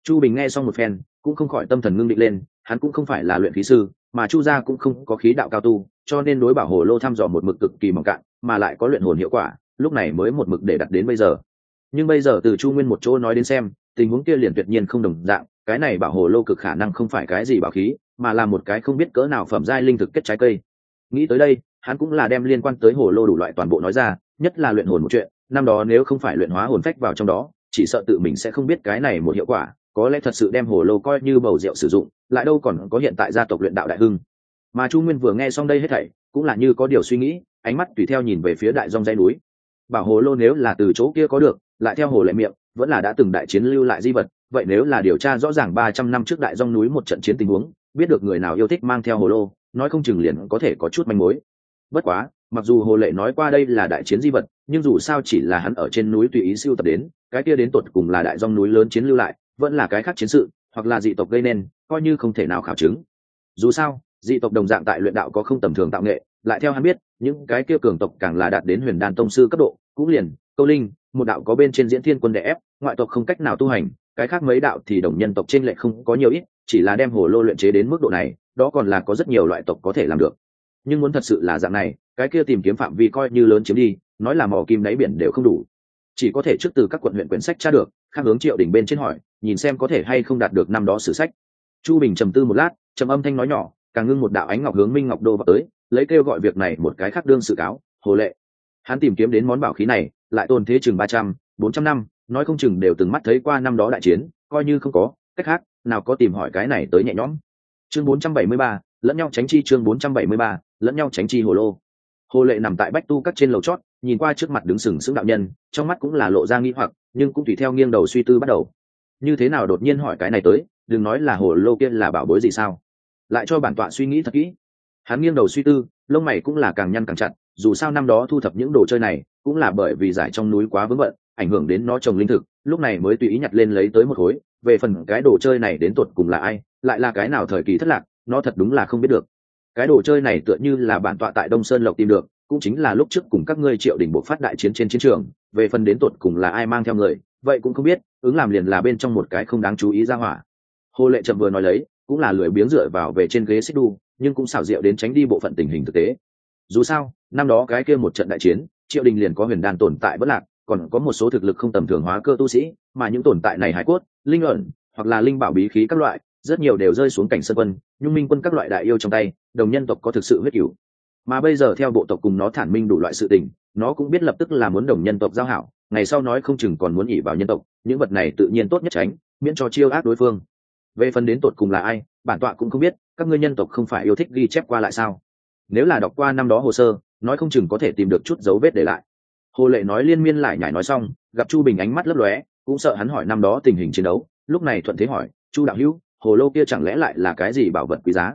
Chu bình nghe xong một phen, cũng không khỏi tâm thần ngưng định lên, hắn cũng không phải là luyện khí sư, mà chu gia cũng không có khí đạo cao tu, cho nên đối bảo hồ lô thăm dò một mực cực kỳ mỏng cạn, mà lại có luyện hồn hiệu quả, lúc này mới một mực để đặt đến bây giờ. Nhưng bây giờ từ chu nguyên một chỗ nói đến xem, tình huống kia liền tuyệt nhiên không đồng dạng cái này bảo hồ lô cực khả năng không phải cái gì bảo khí, mà là một cái không biết cỡ nào phẩm giai linh thực kết trái cây. Nghĩ tới đây, hắn cũng là đem liên quan tới hồ lô đủ loại toàn bộ nói ra, nhất là luyện hồn một chuyện, năm đó nếu không phải luyện hóa hồn phách vào trong đó, chỉ sợ tự mình sẽ không biết cái này một hiệu quả, có lẽ thật sự đem hồ lô coi như bầu rượu sử dụng, lại đâu còn có hiện tại gia tộc luyện đạo đại hưng. Mà chu nguyên vừa nghe xong đây hết thảy, cũng là như có điều suy nghĩ, ánh mắt tùy theo nhìn về phía đại dòng dây núi. Bảo hồ lô nếu là từ chỗ kia có được, lại theo hồ lệ miệng, vẫn là đã từng đại chiến lưu lại di vật vậy nếu là điều tra rõ ràng ba trăm năm trước đại dòng núi một trận chiến tình huống, biết được người nào yêu thích mang theo hồ lô, nói không chừng liền có thể có chút manh mối. Bất quá, mặc dù hồ lệ nói qua đây là đại chiến di vật, nhưng dù sao chỉ là hắn ở trên núi tùy ý siêu tập đến, cái kia đến tột cùng là đại dòng núi lớn chiến lưu lại, vẫn là cái khác chiến sự, hoặc là dị tộc gây nên, coi như không thể nào khảo chứng. Dù sao, dị tộc đồng dạng tại luyện đạo có không tầm thường tạo nghệ, lại theo hắn biết, những cái kia cường tộc càng là đạt đến huyền đan tông sư cấp độ, cũng liền, câu linh, một đạo có bên trên diễn thiên quân đẻ ép, ngoại tộc không cách nào tu hành cái khác mấy đạo thì đồng nhân tộc trên lệ không có nhiều ít, chỉ là đem hồ lô luyện chế đến mức độ này, đó còn là có rất nhiều loại tộc có thể làm được. Nhưng muốn thật sự là dạng này, cái kia tìm kiếm phạm vi coi như lớn chiếm đi, nói là mỏ kim đáy biển đều không đủ. Chỉ có thể trước từ các quận huyện quyển sách tra được, khác hướng triệu đỉnh bên trên hỏi, nhìn xem có thể hay không đạt được năm đó sử sách. Chu bình trầm tư một lát, trầm âm thanh nói nhỏ, càng ngưng một đạo ánh ngọc hướng minh ngọc đô vào tới, lấy kêu gọi việc này một cái khác đương sự cáo, hồ lệ. Hắn tìm kiếm đến món bảo khí này, lại tồn thế chừng ba trăm, bốn trăm năm nói không chừng đều từng mắt thấy qua năm đó đại chiến, coi như không có, cách khác, nào có tìm hỏi cái này tới nhẹ nhõm. Chương bốn trăm bảy mươi ba, lẫn nhau tránh chi chương bốn trăm bảy mươi ba, lẫn nhau tránh chi hồ lô. Hồ lệ nằm tại bách tu cắt trên lầu chót, nhìn qua trước mặt đứng sừng sững đạo nhân, trong mắt cũng là lộ ra nghi hoặc, nhưng cũng tùy theo nghiêng đầu suy tư bắt đầu. Như thế nào đột nhiên hỏi cái này tới, đừng nói là hồ lô kia là bảo bối gì sao? Lại cho bản tọa suy nghĩ thật kỹ. Hắn nghiêng đầu suy tư, lông mày cũng là càng nhăn càng chặt, dù sao năm đó thu thập những đồ chơi này, cũng là bởi vì giải trong núi quá vướng bận ảnh hưởng đến nó trồng linh thực, lúc này mới tùy ý nhặt lên lấy tới một khối. Về phần cái đồ chơi này đến tột cùng là ai, lại là cái nào thời kỳ thất lạc, nó thật đúng là không biết được. Cái đồ chơi này tựa như là bản tọa tại đông sơn lộc tìm được, cũng chính là lúc trước cùng các ngươi triệu đình bộ phát đại chiến trên chiến trường, về phần đến tột cùng là ai mang theo người, vậy cũng không biết, ứng làm liền là bên trong một cái không đáng chú ý ra hỏa. Hồ lệ chậm vừa nói lấy, cũng là lười biếng dựa vào về trên ghế xích đu, nhưng cũng xảo diệu đến tránh đi bộ phận tình hình thực tế. Dù sao, năm đó cái kia một trận đại chiến, triệu đình liền có huyền đan tồn tại bất lạc còn có một số thực lực không tầm thường hóa cơ tu sĩ, mà những tồn tại này hải cốt, linh ẩn, hoặc là linh bảo bí khí các loại, rất nhiều đều rơi xuống cảnh sân quân, nhung minh quân các loại đại yêu trong tay, đồng nhân tộc có thực sự huyết cửu. Mà bây giờ theo bộ tộc cùng nó thản minh đủ loại sự tình, nó cũng biết lập tức là muốn đồng nhân tộc giao hảo, ngày sau nói không chừng còn muốn ỉ vào nhân tộc, những vật này tự nhiên tốt nhất tránh, miễn cho chiêu ác đối phương. Về phần đến tột cùng là ai, bản tọa cũng không biết, các ngươi nhân tộc không phải yêu thích ghi chép qua lại sao? Nếu là đọc qua năm đó hồ sơ, nói không chừng có thể tìm được chút dấu vết để lại hồ lệ nói liên miên lại nhải nói xong, gặp chu bình ánh mắt lấp lóe, cũng sợ hắn hỏi năm đó tình hình chiến đấu, lúc này thuận thế hỏi, chu đạo hữu, hồ lô kia chẳng lẽ lại là cái gì bảo vật quý giá?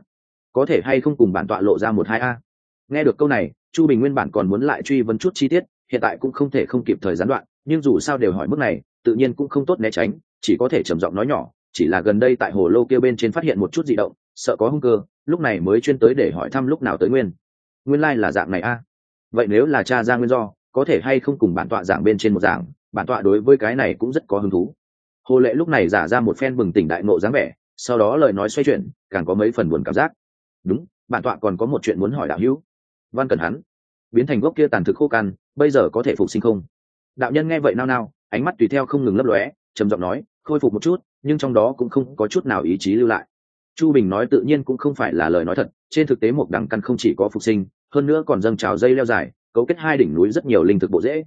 Có thể hay không cùng bản tọa lộ ra một hai a? Nghe được câu này, chu bình nguyên bản còn muốn lại truy vấn chút chi tiết, hiện tại cũng không thể không kịp thời gián đoạn, nhưng dù sao đều hỏi mức này, tự nhiên cũng không tốt né tránh, chỉ có thể trầm giọng nói nhỏ, chỉ là gần đây tại hồ lô kia bên trên phát hiện một chút di động, sợ có hung cơ, lúc này mới chuyên tới để hỏi thăm lúc nào tới nguyên. Nguyên lai、like、là dạng này a. Vậy nếu là cha ra nguyên do có thể hay không cùng bản tọa giảng bên trên một giảng, bản tọa đối với cái này cũng rất có hứng thú. Hồ lệ lúc này giả ra một phen bừng tỉnh đại nộ dáng vẻ, sau đó lời nói xoay chuyển, càng có mấy phần buồn cảm giác. Đúng, bản tọa còn có một chuyện muốn hỏi đạo hữu. Văn cần hắn, biến thành gốc kia tàn thực khô căn bây giờ có thể phục sinh không? Đạo nhân nghe vậy nao nao, ánh mắt tùy theo không ngừng lấp lóe, trầm giọng nói, khôi phục một chút, nhưng trong đó cũng không có chút nào ý chí lưu lại. Chu bình nói tự nhiên cũng không phải là lời nói thật, trên thực tế một đằng căn không chỉ có phục sinh, hơn nữa còn dâng trào dây leo dài cấu kết hai đỉnh núi rất nhiều linh thực bộ dễ.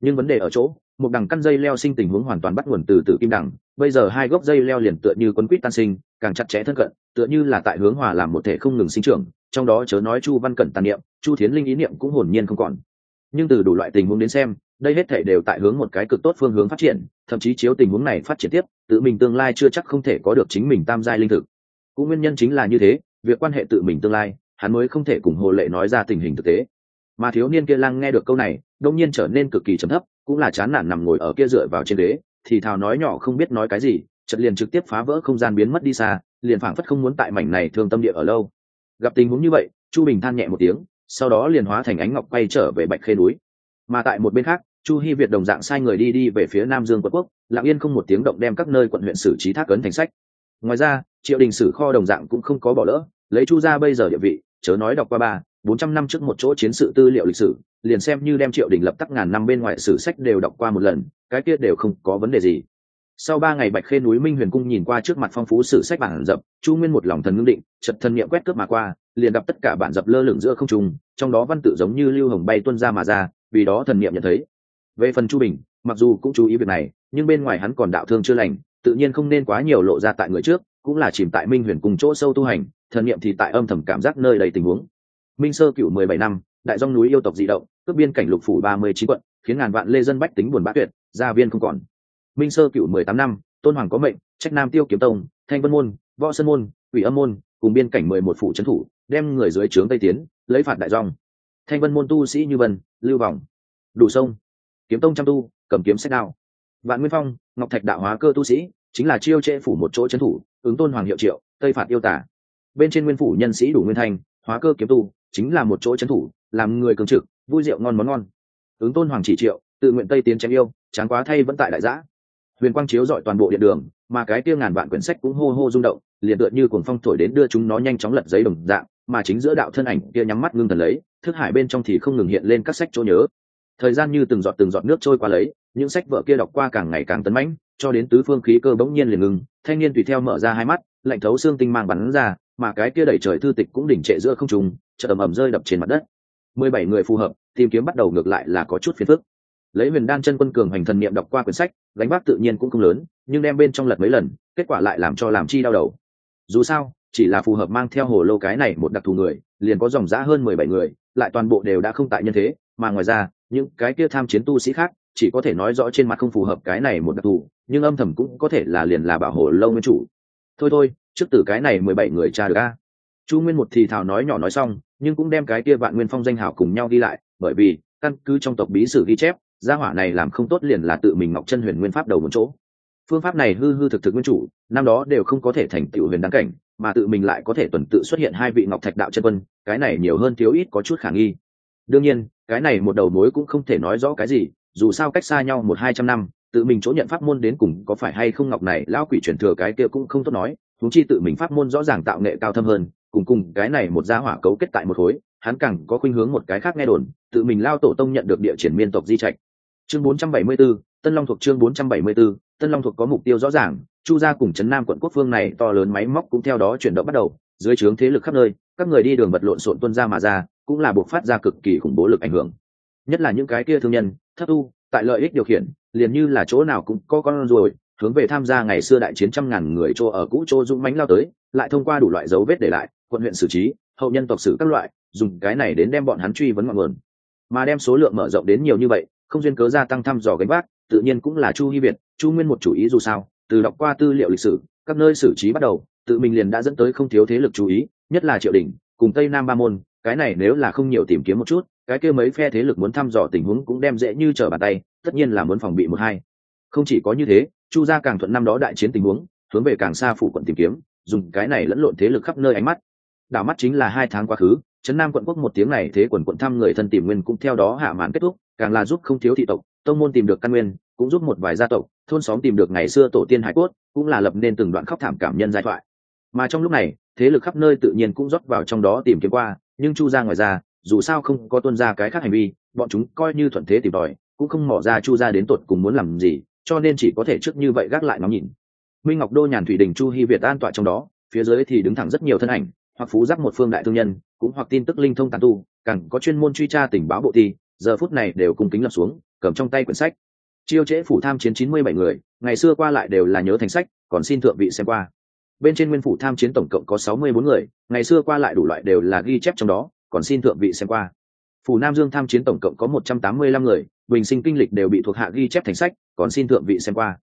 Nhưng vấn đề ở chỗ, một đằng căn dây leo sinh tình huống hoàn toàn bắt nguồn từ tử kim đằng. Bây giờ hai gốc dây leo liền tựa như quấn quýt tan sinh, càng chặt chẽ thân cận, tựa như là tại hướng hòa làm một thể không ngừng sinh trưởng, trong đó chớ nói chu văn cẩn tàn niệm, chu thiến linh ý niệm cũng hồn nhiên không còn. Nhưng từ đủ loại tình huống đến xem, đây hết thể đều tại hướng một cái cực tốt phương hướng phát triển, thậm chí chiếu tình huống này phát triển tiếp, tự mình tương lai chưa chắc không thể có được chính mình tam giai linh thực. Cũng nguyên nhân chính là như thế, việc quan hệ tự mình tương lai, hắn mới không thể cùng hồ lệ nói ra tình hình thực tế mà thiếu niên kia lăng nghe được câu này đông nhiên trở nên cực kỳ trầm thấp, cũng là chán nản nằm ngồi ở kia dựa vào trên đế thì thào nói nhỏ không biết nói cái gì, chợt liền trực tiếp phá vỡ không gian biến mất đi xa, liền phảng phất không muốn tại mảnh này thương tâm địa ở lâu. Gặp tình huống như vậy, chu bình than nhẹ một tiếng, sau đó liền hóa thành ánh ngọc quay trở về bạch khê núi. Mà tại một bên khác, chu hy việt đồng dạng sai người đi đi về phía nam dương quận quốc lạng yên không một tiếng động đem các nơi quận huyện xử trí thác ấn thành sách. Ngoài ra, triệu đình sử kho đồng dạng cũng không có bỏ lỡ, lấy chu ra bây giờ địa vị, chớ nói đọc qua ba bốn trăm năm trước một chỗ chiến sự tư liệu lịch sử, liền xem như đem triệu đình lập tắc ngàn năm bên ngoài sử sách đều đọc qua một lần, cái kia đều không có vấn đề gì. Sau ba ngày bạch khê núi minh huyền cung nhìn qua trước mặt phong phú sử sách bản dập, chu nguyên một lòng thần ngưng định chật thân niệm quét cướp mà qua, liền gặp tất cả bản dập lơ lửng giữa không trung, trong đó văn tự giống như lưu hồng bay tuân ra mà ra, vì đó thần niệm nhận thấy. Về phần chu bình, mặc dù cũng chú ý việc này, nhưng bên ngoài hắn còn đạo thương chưa lành, tự nhiên không nên quá nhiều lộ ra tại người trước, cũng là chìm tại minh huyền cùng chỗ sâu tu hành, thần niệm thì tại âm thầm cảm giác nơi đầy tình huống minh sơ cựu mười bảy năm, đại dòng núi yêu tộc di động, cướp biên cảnh lục phủ ba mươi chín quận, khiến ngàn vạn lê dân bách tính buồn bã tuyệt, gia viên không còn. Minh sơ cựu mười tám năm, tôn hoàng có mệnh, trách nam tiêu kiếm tông, thanh vân môn, võ sơn môn, quỷ âm môn, cùng biên cảnh mười một phủ trấn thủ, đem người dưới trướng tây tiến, lấy phạt đại dòng. Thanh vân môn tu sĩ như vân, lưu vòng đủ sông. Kiếm tông trăm tu, cầm kiếm sách đạo vạn nguyên phong, ngọc thạch đạo hóa cơ tu sĩ, chính là chiêu trệ phủ một chỗ trấn thủ, ứng tôn hoàng hiệu triệu, tây phạt yêu tả. Bên trên nguyên phủ nhân sĩ đủ nguyên thanh, hóa cơ kiếm tu chính là một chỗ trấn thủ, làm người cường trực, vui rượu ngon món ngon. Ứng tôn hoàng chỉ triệu, tự nguyện tây tiến chém yêu chán quá thay vẫn tại đại giã. Huyền quang chiếu dọi toàn bộ điện đường, mà cái tiêu ngàn vạn quyển sách cũng hô hô rung động, liền tựa như cuồng phong thổi đến đưa chúng nó nhanh chóng lật giấy đồng dạng, mà chính giữa đạo thân ảnh kia nhắm mắt ngưng thần lấy, thức hải bên trong thì không ngừng hiện lên các sách chỗ nhớ. Thời gian như từng giọt từng giọt nước trôi qua lấy, những sách vợ kia đọc qua càng ngày càng tấn mãnh, cho đến tứ phương khí cơ bỗng nhiên liền ngừng, thanh niên tùy theo mở ra hai mắt, lạnh thấu xương tinh mang bắn ra, mà cái kia đẩy trời thư tịch cũng đỉnh trệ giữa không trùng chợ ầm ầm rơi đập trên mặt đất. Mười bảy người phù hợp, tìm kiếm bắt đầu ngược lại là có chút phiền phức. Lấy huyền đan chân quân cường hành thần niệm đọc qua quyển sách, gánh vác tự nhiên cũng không lớn, nhưng đem bên trong lật mấy lần, kết quả lại làm cho làm chi đau đầu. Dù sao, chỉ là phù hợp mang theo hồ lô cái này một đặc thù người, liền có dòng giã hơn mười bảy người, lại toàn bộ đều đã không tại nhân thế, mà ngoài ra, những cái kia tham chiến tu sĩ khác, chỉ có thể nói rõ trên mặt không phù hợp cái này một đặc thù, nhưng âm thầm cũng có thể là liền là bảo hộ lâu nguyên chủ. Thôi thôi, trước từ cái này mười bảy người cha được a. Chu nguyên một thì thào nói nhỏ nói xong nhưng cũng đem cái kia vạn nguyên phong danh hảo cùng nhau đi lại, bởi vì, căn cứ trong tộc bí sử ghi chép, gia hỏa này làm không tốt liền là tự mình ngọc chân huyền nguyên pháp đầu một chỗ. Phương pháp này hư hư thực thực nguyên chủ, năm đó đều không có thể thành tựu huyền đáng cảnh, mà tự mình lại có thể tuần tự xuất hiện hai vị ngọc thạch đạo chân quân, cái này nhiều hơn thiếu ít có chút khả nghi. Đương nhiên, cái này một đầu mối cũng không thể nói rõ cái gì, dù sao cách xa nhau một hai trăm năm, tự mình chỗ nhận pháp môn đến cùng có phải hay không ngọc này, lão quỷ truyền thừa cái kia cũng không tốt nói thúng chi tự mình pháp môn rõ ràng tạo nghệ cao thâm hơn cùng cùng cái này một gia hỏa cấu kết tại một khối hắn càng có khuynh hướng một cái khác nghe đồn tự mình lao tổ tông nhận được địa triển miên tộc di trạch. Chương 474, tân long thuộc chương 474, tân long thuộc có mục tiêu rõ ràng chu gia cùng trấn nam quận quốc phương này to lớn máy móc cũng theo đó chuyển động bắt đầu dưới trướng thế lực khắp nơi các người đi đường vật lộn xộn tuân ra mà ra cũng là buộc phát ra cực kỳ khủng bố lực ảnh hưởng. Nhất là những cái kia thương nhân thất tu tại lợi ích điều khiển liền như là chỗ nào cũng có con rồi hướng về tham gia ngày xưa đại chiến trăm ngàn người chỗ ở cũ chỗ dũng mãnh lao tới lại thông qua đủ loại dấu vết để lại quận huyện xử trí, hậu nhân tộc xử các loại, dùng cái này đến đem bọn hắn truy vấn ngọn nguồn. Mà đem số lượng mở rộng đến nhiều như vậy, không duyên cớ gia tăng thăm dò gánh vác, tự nhiên cũng là chu hy việt, chu nguyên một chủ ý dù sao, từ đọc qua tư liệu lịch sử, các nơi xử trí bắt đầu, tự mình liền đã dẫn tới không thiếu thế lực chú ý, nhất là triệu đình, cùng tây nam ba môn, cái này nếu là không nhiều tìm kiếm một chút, cái kia mấy phe thế lực muốn thăm dò tình huống cũng đem dễ như trở bàn tay, tất nhiên là muốn phòng bị một hai. Không chỉ có như thế, chu gia càng thuận năm đó đại chiến tình huống, hướng về càng xa phủ quận tìm kiếm, dùng cái này lẫn lộn thế lực khắp nơi ánh mắt đảo mắt chính là hai tháng quá khứ, trấn nam quận quốc một tiếng này thế quần quận thăm người thân tìm nguyên cũng theo đó hạ màn kết thúc, càng là giúp không thiếu thị tộc, tông môn tìm được căn nguyên, cũng giúp một vài gia tộc, thôn xóm tìm được ngày xưa tổ tiên hải cốt, cũng là lập nên từng đoạn khóc thảm cảm nhân giai thoại. Mà trong lúc này, thế lực khắp nơi tự nhiên cũng rót vào trong đó tìm kiếm qua, nhưng chu ra ngoài ra, dù sao không có tuân ra cái khác hành vi, bọn chúng coi như thuận thế tìm tòi, cũng không mỏ ra chu ra đến tột cùng muốn làm gì, cho nên chỉ có thể trước như vậy gác lại ngắm nhìn. Minh ngọc đô nhàn thủy đình chu hy việt an tọa trong đó, phía dưới thì đứng thẳng rất nhiều thân ảnh hoặc phú giác một phương đại thương nhân, cũng hoặc tin tức linh thông tàn tu, càng có chuyên môn truy tra tình báo bộ thi giờ phút này đều cùng kính lập xuống, cầm trong tay quyển sách. Chiêu trễ phủ tham chiến chín mươi bảy người, ngày xưa qua lại đều là nhớ thành sách, còn xin thượng vị xem qua. Bên trên nguyên phủ tham chiến tổng cộng có sáu mươi bốn người, ngày xưa qua lại đủ loại đều là ghi chép trong đó, còn xin thượng vị xem qua. Phủ nam dương tham chiến tổng cộng có một trăm tám mươi lăm người, bình sinh kinh lịch đều bị thuộc hạ ghi chép thành sách, còn xin thượng vị xem qua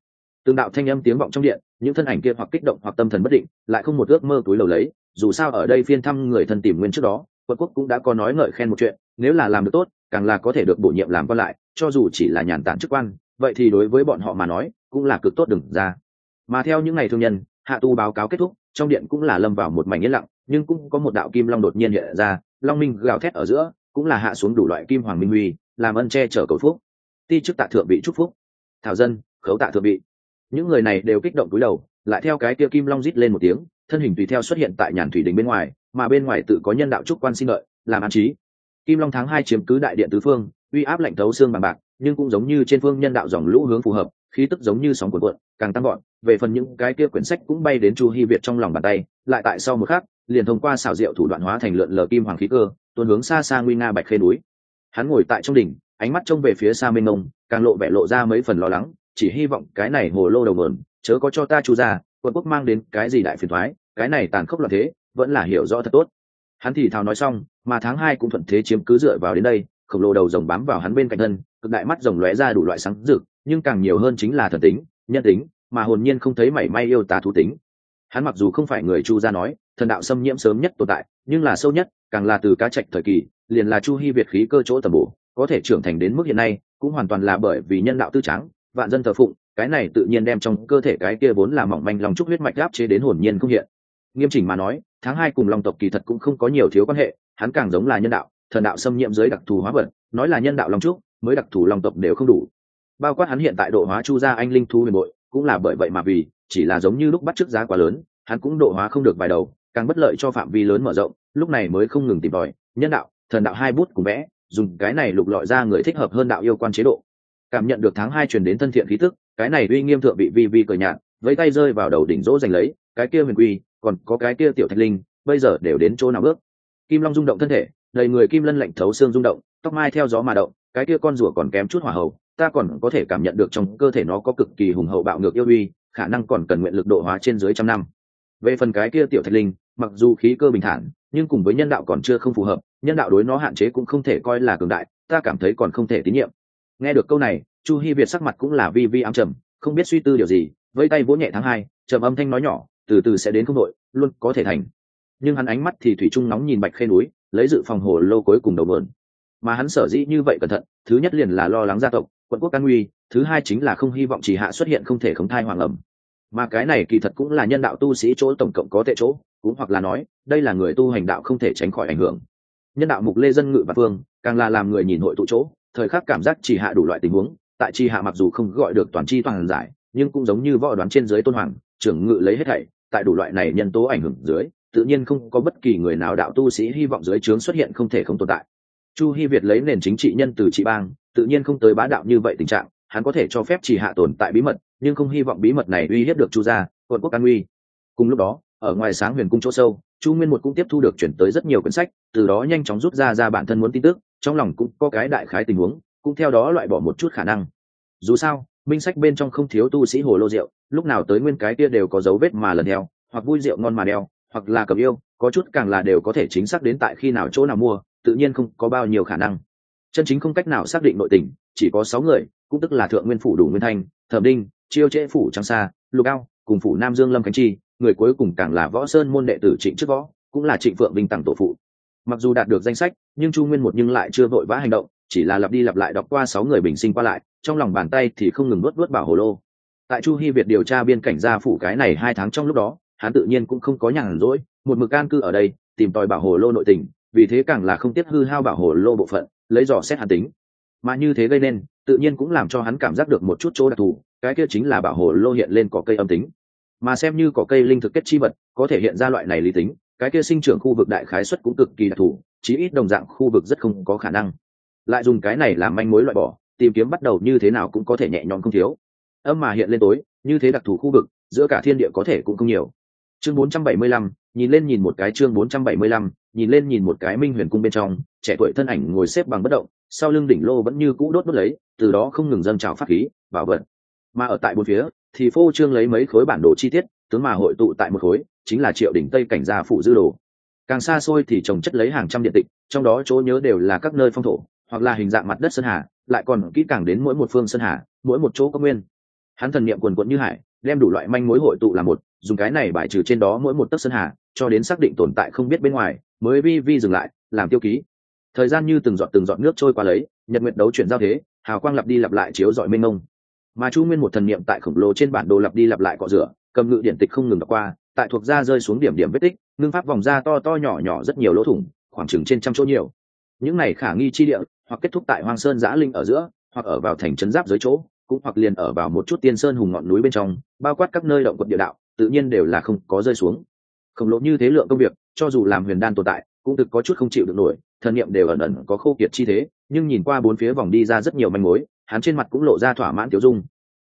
tương đạo thanh âm tiếng vọng trong điện, những thân ảnh kia hoặc kích động hoặc tâm thần bất định, lại không một ước mơ túi lầu lấy, dù sao ở đây phiên thăm người thân tìm nguyên trước đó, quân quốc cũng đã có nói ngợi khen một chuyện, nếu là làm được tốt, càng là có thể được bổ nhiệm làm quan lại, cho dù chỉ là nhàn tản chức quan, vậy thì đối với bọn họ mà nói, cũng là cực tốt đừng ra. Mà theo những ngày thương nhân, hạ tu báo cáo kết thúc, trong điện cũng là lâm vào một mảnh yên lặng, nhưng cũng có một đạo kim long đột nhiên hiện ra, long minh gào thét ở giữa, cũng là hạ xuống đủ loại kim hoàng minh huy, làm ân che chở cầu phúc. Ti chức tạ thượng bị chúc phúc. Thảo dân, khấu tạ thượng bị những người này đều kích động túi đầu, lại theo cái kia kim long rít lên một tiếng, thân hình tùy theo xuất hiện tại nhàn thủy đình bên ngoài, mà bên ngoài tự có nhân đạo trúc quan xin lợi, làm an trí. Kim long tháng hai chiếm cứ đại điện tứ phương, uy áp lạnh thấu xương bằng bạc, nhưng cũng giống như trên phương nhân đạo dòng lũ hướng phù hợp, khí tức giống như sóng cuộn cuộn, càng tăng gọn về phần những cái kia quyển sách cũng bay đến chu hy việt trong lòng bàn tay, lại tại sau một khắc, liền thông qua xảo diệu thủ đoạn hóa thành lượn lờ kim hoàng khí cơ, tuôn hướng xa xa nguy nga bạch khê núi. Hắn ngồi tại trong đỉnh, ánh mắt trông về phía xa mênh ngông càng lộ vẻ lộ ra mấy phần lo lắng chỉ hy vọng cái này hồ lô đầu mượn chớ có cho ta chu ra quân quốc mang đến cái gì đại phiền thoái, cái này tàn khốc là thế, vẫn là hiểu rõ thật tốt. Hắn thì thào nói xong, mà tháng hai cũng thuận thế chiếm cứ dựa vào đến đây, khổng lồ đầu rồng bám vào hắn bên cạnh thân, cực đại mắt rồng lóe ra đủ loại sáng rực, nhưng càng nhiều hơn chính là thần tính, nhân tính, mà hồn nhiên không thấy mảy may yêu tà thú tính. Hắn mặc dù không phải người chu gia nói, thần đạo xâm nhiễm sớm nhất tồn tại, nhưng là sâu nhất, càng là từ cá trạch thời kỳ, liền là chu hy việt khí cơ chỗ tầm bổ, có thể trưởng thành đến mức hiện nay, cũng hoàn toàn là bởi vì nhân đạo tư trắng vạn dân thờ phụng, cái này tự nhiên đem trong cơ thể cái kia vốn là mỏng manh lòng trúc huyết mạch áp chế đến hồn nhiên không hiện. Nghiêm chỉnh mà nói, tháng hai cùng long tộc kỳ thật cũng không có nhiều thiếu quan hệ, hắn càng giống là nhân đạo, thần đạo xâm nhiễm dưới đặc thù hóa vật, nói là nhân đạo long trúc, mới đặc thù long tộc đều không đủ. Bao quát hắn hiện tại độ hóa chu gia anh linh thu huyền bội, cũng là bởi vậy mà vì, chỉ là giống như lúc bắt trước giá quá lớn, hắn cũng độ hóa không được vài đầu, càng bất lợi cho phạm vi lớn mở rộng, lúc này mới không ngừng tìm tòi, nhân đạo, thần đạo hai bút cùng vẽ, dùng cái này lục lọi ra người thích hợp hơn đạo yêu quan chế độ cảm nhận được tháng hai truyền đến thân thiện khí tức, cái này uy nghiêm thượng vị vi vi cờ nhạt với tay rơi vào đầu đỉnh dỗ giành lấy, cái kia huyền quy, còn có cái kia tiểu thạch linh, bây giờ đều đến chỗ nào bước? Kim long rung động thân thể, đầy người kim lân lạnh thấu xương rung động, tóc mai theo gió mà động, cái kia con rùa còn kém chút hỏa hầu, ta còn có thể cảm nhận được trong cơ thể nó có cực kỳ hùng hậu bạo ngược yêu uy, khả năng còn cần nguyện lực độ hóa trên dưới trăm năm. Về phần cái kia tiểu thạch linh, mặc dù khí cơ bình thản, nhưng cùng với nhân đạo còn chưa không phù hợp, nhân đạo đối nó hạn chế cũng không thể coi là cường đại, ta cảm thấy còn không thể tín nhiệm nghe được câu này, chu hi việt sắc mặt cũng là vi vi ám trầm, không biết suy tư điều gì vây tay vỗ nhẹ tháng hai, trầm âm thanh nói nhỏ, từ từ sẽ đến không đội, luôn có thể thành. Nhưng hắn ánh mắt thì thủy trung nóng nhìn bạch khê núi, lấy dự phòng hồ lô cuối cùng đầu vườn mà hắn sở dĩ như vậy cẩn thận, thứ nhất liền là lo lắng gia tộc, quận quốc can nguy, thứ hai chính là không hy vọng chỉ hạ xuất hiện không thể khống thai hoàng ẩm. Mà cái này kỳ thật cũng là nhân đạo tu sĩ chỗ tổng cộng có tệ chỗ, cũng hoặc là nói, đây là người tu hành đạo không thể tránh khỏi ảnh hưởng. Nhân đạo mục lê dân ngự và phương càng là làm người nhìn hội tụ chỗ thời khắc cảm giác chỉ hạ đủ loại tình huống, tại chi hạ mặc dù không gọi được toàn chi toàn giải, nhưng cũng giống như võ đoán trên dưới tôn hoàng, trưởng ngự lấy hết thảy, tại đủ loại này nhân tố ảnh hưởng dưới, tự nhiên không có bất kỳ người nào đạo tu sĩ hy vọng dưới trướng xuất hiện không thể không tồn tại. Chu hy việt lấy nền chính trị nhân từ trị bang, tự nhiên không tới bá đạo như vậy tình trạng, hắn có thể cho phép chỉ hạ tồn tại bí mật, nhưng không hy vọng bí mật này uy hiếp được chu gia, quận quốc an uy. Cùng lúc đó, ở ngoài sáng huyền cung chỗ sâu, chu nguyên một cũng tiếp thu được chuyển tới rất nhiều quyển sách, từ đó nhanh chóng rút ra ra bản thân muốn tin tức trong lòng cũng có cái đại khái tình huống, cũng theo đó loại bỏ một chút khả năng. Dù sao minh sách bên trong không thiếu tu sĩ hồ lô rượu, lúc nào tới nguyên cái kia đều có dấu vết mà lần theo, hoặc vui rượu ngon mà đeo, hoặc là cầm yêu, có chút càng là đều có thể chính xác đến tại khi nào chỗ nào mua, tự nhiên không có bao nhiêu khả năng. Chân chính không cách nào xác định nội tình, chỉ có sáu người, cũng tức là thượng nguyên phủ đủ nguyên thanh, thẩm đinh, chiêu trễ phủ trắng xa lục ao, cùng phủ nam dương lâm khánh chi, người cuối cùng càng là võ sơn môn đệ tử trịnh trước võ, cũng là trịnh phượng vinh tặng tổ phụ mặc dù đạt được danh sách, nhưng chu nguyên một nhưng lại chưa vội vã hành động, chỉ là lặp đi lặp lại đọc qua sáu người bình sinh qua lại, trong lòng bàn tay thì không ngừng nuốt nuốt bảo hồ lô. Tại chu hy việt điều tra biên cảnh gia phủ cái này hai tháng trong lúc đó, hắn tự nhiên cũng không có nhàn rỗi, một mực can cư ở đây, tìm tòi bảo hồ lô nội tình, vì thế càng là không tiếp hư hao bảo hồ lô bộ phận, lấy dò xét hàn tính. Mà như thế gây nên, tự nhiên cũng làm cho hắn cảm giác được một chút chỗ đặc thù, cái kia chính là bảo hồ lô hiện lên cỏ cây âm tính. Mà xem như cỏ cây linh thực kết chi vật, có thể hiện ra loại này lý tính cái kia sinh trưởng khu vực đại khái suất cũng cực kỳ đặc thù chí ít đồng dạng khu vực rất không có khả năng. Lại dùng cái này làm manh mối loại bỏ tìm kiếm bắt đầu như thế nào cũng có thể nhẹ nhõm không thiếu. Âm mà hiện lên tối như thế đặc thù khu vực giữa cả thiên địa có thể cũng không nhiều. Chương 475, nhìn lên nhìn một cái chương 475, nhìn lên nhìn một cái minh huyền cung bên trong trẻ tuổi thân ảnh ngồi xếp bằng bất động sau lưng đỉnh lô vẫn như cũ đốt đốt lấy từ đó không ngừng dâng trào phát khí bảo vật. Mà ở tại bốn phía thì phô trương lấy mấy khối bản đồ chi tiết tướng mà hội tụ tại một khối chính là triệu đỉnh tây cảnh gia phụ dư đồ. Càng xa xôi thì trồng chất lấy hàng trăm điện tịch, trong đó chỗ nhớ đều là các nơi phong thổ, hoặc là hình dạng mặt đất sơn hà, lại còn kỹ càng đến mỗi một phương sơn hà, mỗi một chỗ có nguyên. Hắn thần niệm quần quận như hải, đem đủ loại manh mối hội tụ là một, dùng cái này bài trừ trên đó mỗi một tấc sơn hà, cho đến xác định tồn tại không biết bên ngoài, mới vi vi dừng lại, làm tiêu ký. Thời gian như từng giọt từng giọt nước trôi qua lấy, nhật nguyện đấu chuyển giao thế, hào quang lặp đi lặp lại chiếu dọi mênh mông. Mà chu nguyên một thần niệm tại khổng lồ trên bản đồ lặp đi lặp lại cọ rửa, cầm ngự điện tịch không ngừng đọc qua tại thuộc da rơi xuống điểm điểm vết tích, ngưng pháp vòng da to to nhỏ nhỏ rất nhiều lỗ thủng, khoảng chừng trên trăm chỗ nhiều. Những này khả nghi chi địa, hoặc kết thúc tại hoang sơn giã linh ở giữa, hoặc ở vào thành trấn giáp dưới chỗ, cũng hoặc liền ở vào một chút tiên sơn hùng ngọn núi bên trong, bao quát các nơi động quật địa đạo, tự nhiên đều là không có rơi xuống. Khổng lồ như thế lượng công việc, cho dù làm huyền đan tồn tại, cũng thực có chút không chịu được nổi, thần niệm đều ẩn ẩn có khô kiệt chi thế, nhưng nhìn qua bốn phía vòng đi ra rất nhiều manh mối, hắn trên mặt cũng lộ ra thỏa mãn tiểu dung.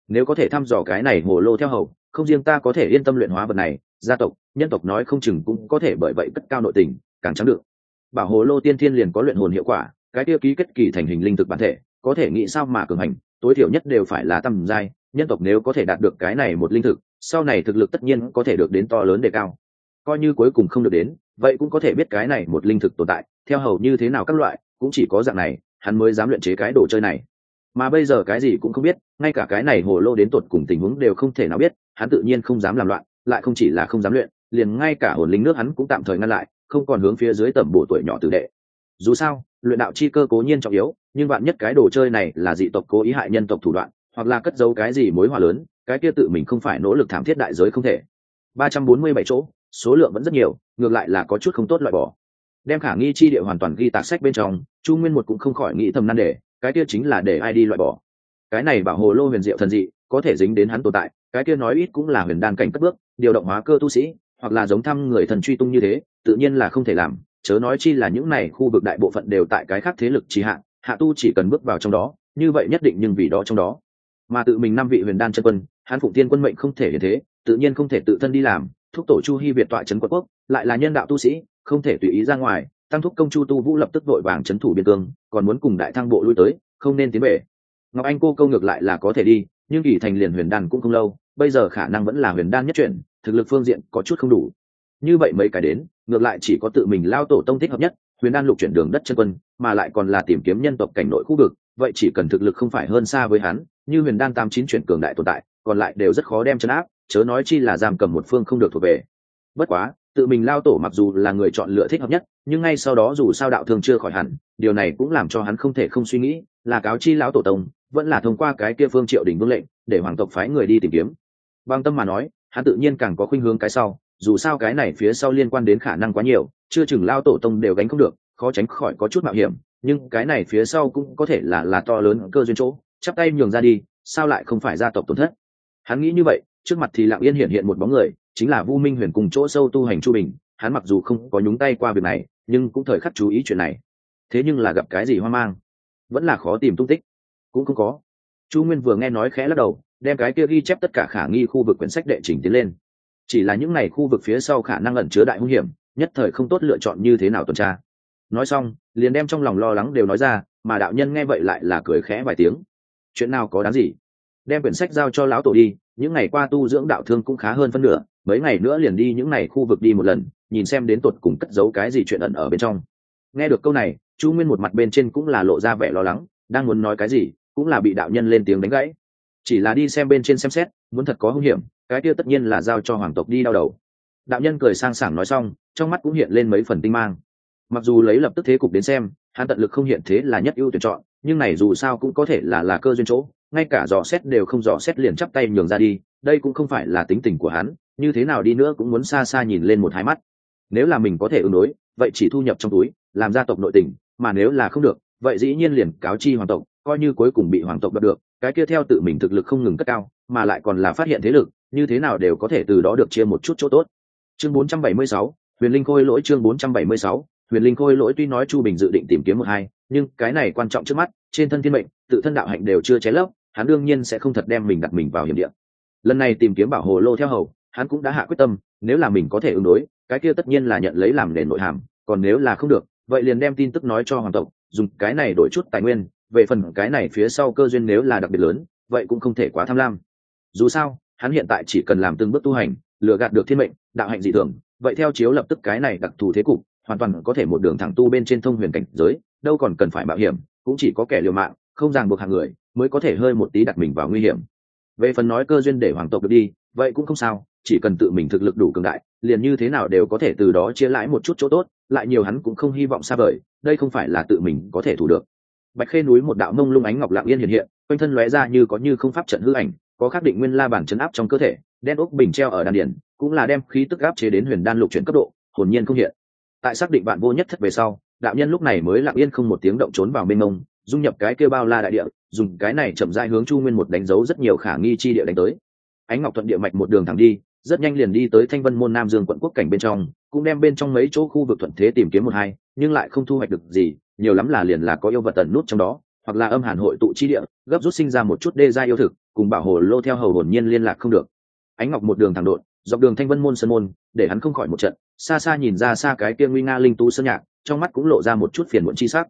Nếu có thể thăm dò cái này hồ lô theo hầu không riêng ta có thể yên tâm luyện hóa vật này, gia tộc, nhân tộc nói không chừng cũng có thể bởi vậy cất cao nội tình, càng trắng được. Bảo hồ lô tiên thiên liền có luyện hồn hiệu quả, cái tiêu ký kết kỳ thành hình linh thực bản thể, có thể nghĩ sao mà cường hành, tối thiểu nhất đều phải là tầm giai, nhân tộc nếu có thể đạt được cái này một linh thực, sau này thực lực tất nhiên có thể được đến to lớn đề cao. Coi như cuối cùng không được đến, vậy cũng có thể biết cái này một linh thực tồn tại, theo hầu như thế nào các loại, cũng chỉ có dạng này, hắn mới dám luyện chế cái đồ chơi này mà bây giờ cái gì cũng không biết, ngay cả cái này hồ lô đến tột cùng tình huống đều không thể nào biết, hắn tự nhiên không dám làm loạn, lại không chỉ là không dám luyện, liền ngay cả hồn linh nước hắn cũng tạm thời ngăn lại, không còn hướng phía dưới tầm bộ tuổi nhỏ tử đệ. Dù sao, luyện đạo chi cơ cố nhiên trọng yếu, nhưng bạn nhất cái đồ chơi này là dị tộc cố ý hại nhân tộc thủ đoạn, hoặc là cất giấu cái gì mối hòa lớn, cái kia tự mình không phải nỗ lực thảm thiết đại giới không thể. Ba trăm bốn mươi bảy chỗ, số lượng vẫn rất nhiều, ngược lại là có chút không tốt loại bỏ. Đem khả nghi chi địa hoàn toàn ghi tạc sách bên trong, chu nguyên một cũng không khỏi nghĩ thầm nan đề cái kia chính là để ai đi loại bỏ. Cái này bảo hồ lô huyền diệu thần dị, có thể dính đến hắn tồn tại, cái kia nói ít cũng là huyền đan cảnh cất bước, điều động hóa cơ tu sĩ, hoặc là giống thăm người thần truy tung như thế, tự nhiên là không thể làm, chớ nói chi là những này khu vực đại bộ phận đều tại cái khác thế lực trì hạ hạ tu chỉ cần bước vào trong đó, như vậy nhất định nhưng vì đó trong đó. Mà tự mình năm vị huyền đan chân quân, hắn phụng tiên quân mệnh không thể như thế, tự nhiên không thể tự thân đi làm, thúc tổ chu hy việt tọa trấn quận quốc, lại là nhân đạo tu sĩ, không thể tùy ý ra ngoài tăng thúc công chu tu vũ lập tức vội vàng trấn thủ biên cương, còn muốn cùng đại thăng bộ lui tới, không nên tiến về. ngọc anh cô câu ngược lại là có thể đi, nhưng kỳ thành liền huyền đan cũng không lâu, bây giờ khả năng vẫn là huyền đan nhất chuyển, thực lực phương diện có chút không đủ như vậy mấy cái đến, ngược lại chỉ có tự mình lao tổ tông thích hợp nhất, huyền đan lục chuyển đường đất chân quân, mà lại còn là tìm kiếm nhân tộc cảnh nội khu vực, vậy chỉ cần thực lực không phải hơn xa với hắn, như huyền đan tam chín chuyển cường đại tồn tại, còn lại đều rất khó đem chấn áp, chớ nói chi là giam cầm một phương không được thuộc về bất quá tự mình lao tổ mặc dù là người chọn lựa thích hợp nhất, nhưng ngay sau đó dù sao đạo thương chưa khỏi hẳn, điều này cũng làm cho hắn không thể không suy nghĩ, là cáo chi lão tổ tông, vẫn là thông qua cái kia phương triệu đình vương lệnh, để hoàng tộc phái người đi tìm kiếm. Bằng tâm mà nói, hắn tự nhiên càng có khuynh hướng cái sau, dù sao cái này phía sau liên quan đến khả năng quá nhiều, chưa chừng lao tổ tông đều gánh không được, khó tránh khỏi có chút mạo hiểm, nhưng cái này phía sau cũng có thể là là to lớn cơ duyên chỗ, chắp tay nhường ra đi, sao lại không phải gia tộc tổn thất? Hắn nghĩ như vậy, trước mặt thì lặng yên hiện hiện một bóng người chính là vu minh huyền cùng chỗ sâu tu hành chu bình, hắn mặc dù không có nhúng tay qua việc này, nhưng cũng thời khắc chú ý chuyện này. Thế nhưng là gặp cái gì hoang mang? Vẫn là khó tìm tung tích. Cũng không có. Chu nguyên vừa nghe nói khẽ lắc đầu, đem cái kia ghi chép tất cả khả nghi khu vực quyển sách đệ trình tiến lên. Chỉ là những n à y khu vực phía sau khả năng ẩn chứa đại hung hiểm, nhất thời không tốt lựa chọn như thế nào tuần tra. Nói xong, liền đem trong lòng lo lắng đều nói ra, mà đạo nhân nghe vậy lại là cười khẽ vài tiếng. Chuyện nào có đáng gì? Đem quyển sách giao cho lão tổ đi, những ngày qua tu dưỡng đạo thương cũng khá hơn phân nửa mấy ngày nữa liền đi những ngày khu vực đi một lần, nhìn xem đến tột cùng cất giấu cái gì chuyện ẩn ở bên trong. Nghe được câu này, chu nguyên một mặt bên trên cũng là lộ ra vẻ lo lắng, đang muốn nói cái gì, cũng là bị đạo nhân lên tiếng đánh gãy. Chỉ là đi xem bên trên xem xét, muốn thật có hung hiểm, cái kia tất nhiên là giao cho hoàng tộc đi đau đầu. Đạo nhân cười sang sảng nói xong, trong mắt cũng hiện lên mấy phần tinh mang. Mặc dù lấy lập tức thế cục đến xem, hắn tận lực không hiện thế là nhất ưu tuyển chọn, nhưng này dù sao cũng có thể là là cơ duyên chỗ, ngay cả dò xét đều không dò xét liền chắp tay nhường ra đi, đây cũng không phải là tính tình của hắn như thế nào đi nữa cũng muốn xa xa nhìn lên một hai mắt. Nếu là mình có thể ứng đối vậy chỉ thu nhập trong túi làm gia tộc nội tình mà nếu là không được vậy dĩ nhiên liền cáo chi hoàng tộc coi như cuối cùng bị hoàng tộc đập được cái kia theo tự mình thực lực không ngừng cất cao mà lại còn là phát hiện thế lực như thế nào đều có thể từ đó được chia một chút chỗ tốt. Chương 476, huyền linh khôi lỗi chương 476, huyền linh khôi lỗi tuy nói chu bình dự định tìm kiếm một hai nhưng cái này quan trọng trước mắt trên thân thiên mệnh tự thân đạo hạnh đều chưa cháy lấp hắn đương nhiên sẽ không thật đem mình đặt mình vào hiểm địa. Lần này tìm kiếm bảo hồ lô theo hầu hắn cũng đã hạ quyết tâm, nếu là mình có thể ứng đối, cái kia tất nhiên là nhận lấy làm nền nội hàm, còn nếu là không được, vậy liền đem tin tức nói cho hoàng tộc, dùng cái này đổi chút tài nguyên, về phần cái này phía sau cơ duyên nếu là đặc biệt lớn, vậy cũng không thể quá tham lam. Dù sao, hắn hiện tại chỉ cần làm từng bước tu hành, lừa gạt được thiên mệnh, đạo hạnh dị thường, vậy theo chiếu lập tức cái này đặc thù thế cục, hoàn toàn có thể một đường thẳng tu bên trên thông huyền cảnh giới, đâu còn cần phải mạo hiểm, cũng chỉ có kẻ liều mạng, không ràng buộc hàng người, mới có thể hơi một tí đặt mình vào nguy hiểm về phần nói cơ duyên để hoàng tộc được đi, vậy cũng không sao, chỉ cần tự mình thực lực đủ cường đại, liền như thế nào đều có thể từ đó chia lãi một chút chỗ tốt, lại nhiều hắn cũng không hy vọng xa vời, đây không phải là tự mình có thể thủ được. Bạch khê núi một đạo mông lung ánh ngọc lạng yên hiện hiện, quanh thân lóe ra như có như không pháp trận hư ảnh, có khắc định nguyên la bản chấn áp trong cơ thể, đen ốc bình treo ở đan điển cũng là đem khí tức áp chế đến huyền đan lục chuyển cấp độ, hồn nhiên không hiện. Tại xác định bạn vô nhất thất về sau, đạo nhân lúc này mới lặng yên không một tiếng động trốn vào mênh mông, dung nhập cái kêu bao la đại địa dùng cái này chậm rãi hướng chu nguyên một đánh dấu rất nhiều khả nghi chi địa đánh tới. Ánh ngọc thuận địa mạch một đường thẳng đi, rất nhanh liền đi tới thanh vân môn nam dương quận quốc cảnh bên trong, cũng đem bên trong mấy chỗ khu vực thuận thế tìm kiếm một hai, nhưng lại không thu hoạch được gì, nhiều lắm là liền là có yêu vật tần nút trong đó, hoặc là âm hàn hội tụ chi địa, gấp rút sinh ra một chút đê gia yêu thực, cùng bảo hồ lô theo hầu hồn nhiên liên lạc không được. Ánh ngọc một đường thẳng đột, dọc đường thanh vân môn sơn môn, để hắn không khỏi một trận, xa xa nhìn ra xa cái kia nguy nga linh tú sơn nhạc, trong mắt cũng lộ ra một chút phiền muộn chi sắc.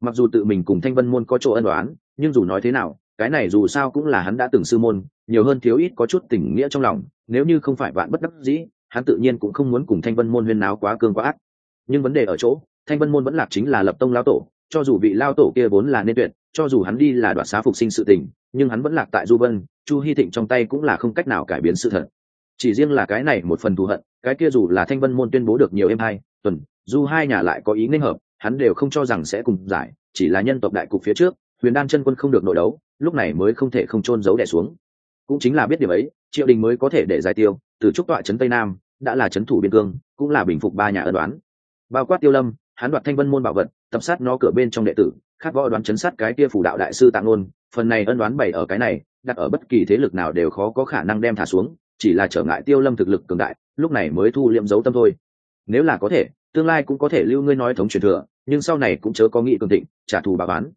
Mặc dù tự mình cùng thanh vân môn có chỗ ân đoán nhưng dù nói thế nào, cái này dù sao cũng là hắn đã từng sư môn, nhiều hơn thiếu ít có chút tình nghĩa trong lòng, nếu như không phải bạn bất đắc dĩ, hắn tự nhiên cũng không muốn cùng thanh vân môn huyên náo quá cương quá ác. Nhưng vấn đề ở chỗ, thanh vân môn vẫn lạc chính là lập tông lao tổ, cho dù vị lao tổ kia vốn là nên tuyệt, cho dù hắn đi là đoạt xá phục sinh sự tình, nhưng hắn vẫn lạc tại du vân, chu hy thịnh trong tay cũng là không cách nào cải biến sự thật. Chỉ riêng là cái này một phần thù hận, cái kia dù là thanh vân môn tuyên bố được nhiều em hai tuần, dù hai nhà lại có ý nên hợp, hắn đều không cho rằng sẽ cùng giải, chỉ là nhân tộc đại cục phía trước huyền đan chân quân không được nội đấu, lúc này mới không thể không trôn giấu đẻ xuống. Cũng chính là biết điểm ấy, triệu đình mới có thể để giải tiêu, từ trúc tọa trấn tây nam, đã là trấn thủ biên cương, cũng là bình phục ba nhà ân đoán bao quát tiêu lâm, hắn đoạt thanh vân môn bảo vật, tập sát nó cửa bên trong đệ tử khát võ đoán chấn sát cái kia phủ đạo đại sư tạng ngôn, phần này ân đoán bày ở cái này, đặt ở bất kỳ thế lực nào đều khó có khả năng đem thả xuống, chỉ là trở ngại tiêu lâm thực lực cường đại, lúc này mới thu liệm dấu tâm thôi. Nếu là có thể, tương lai cũng có thể lưu ngươi nói thống truyền thừa, nhưng sau này cũng chớ có nghị cường thịnh, trả thù bà bán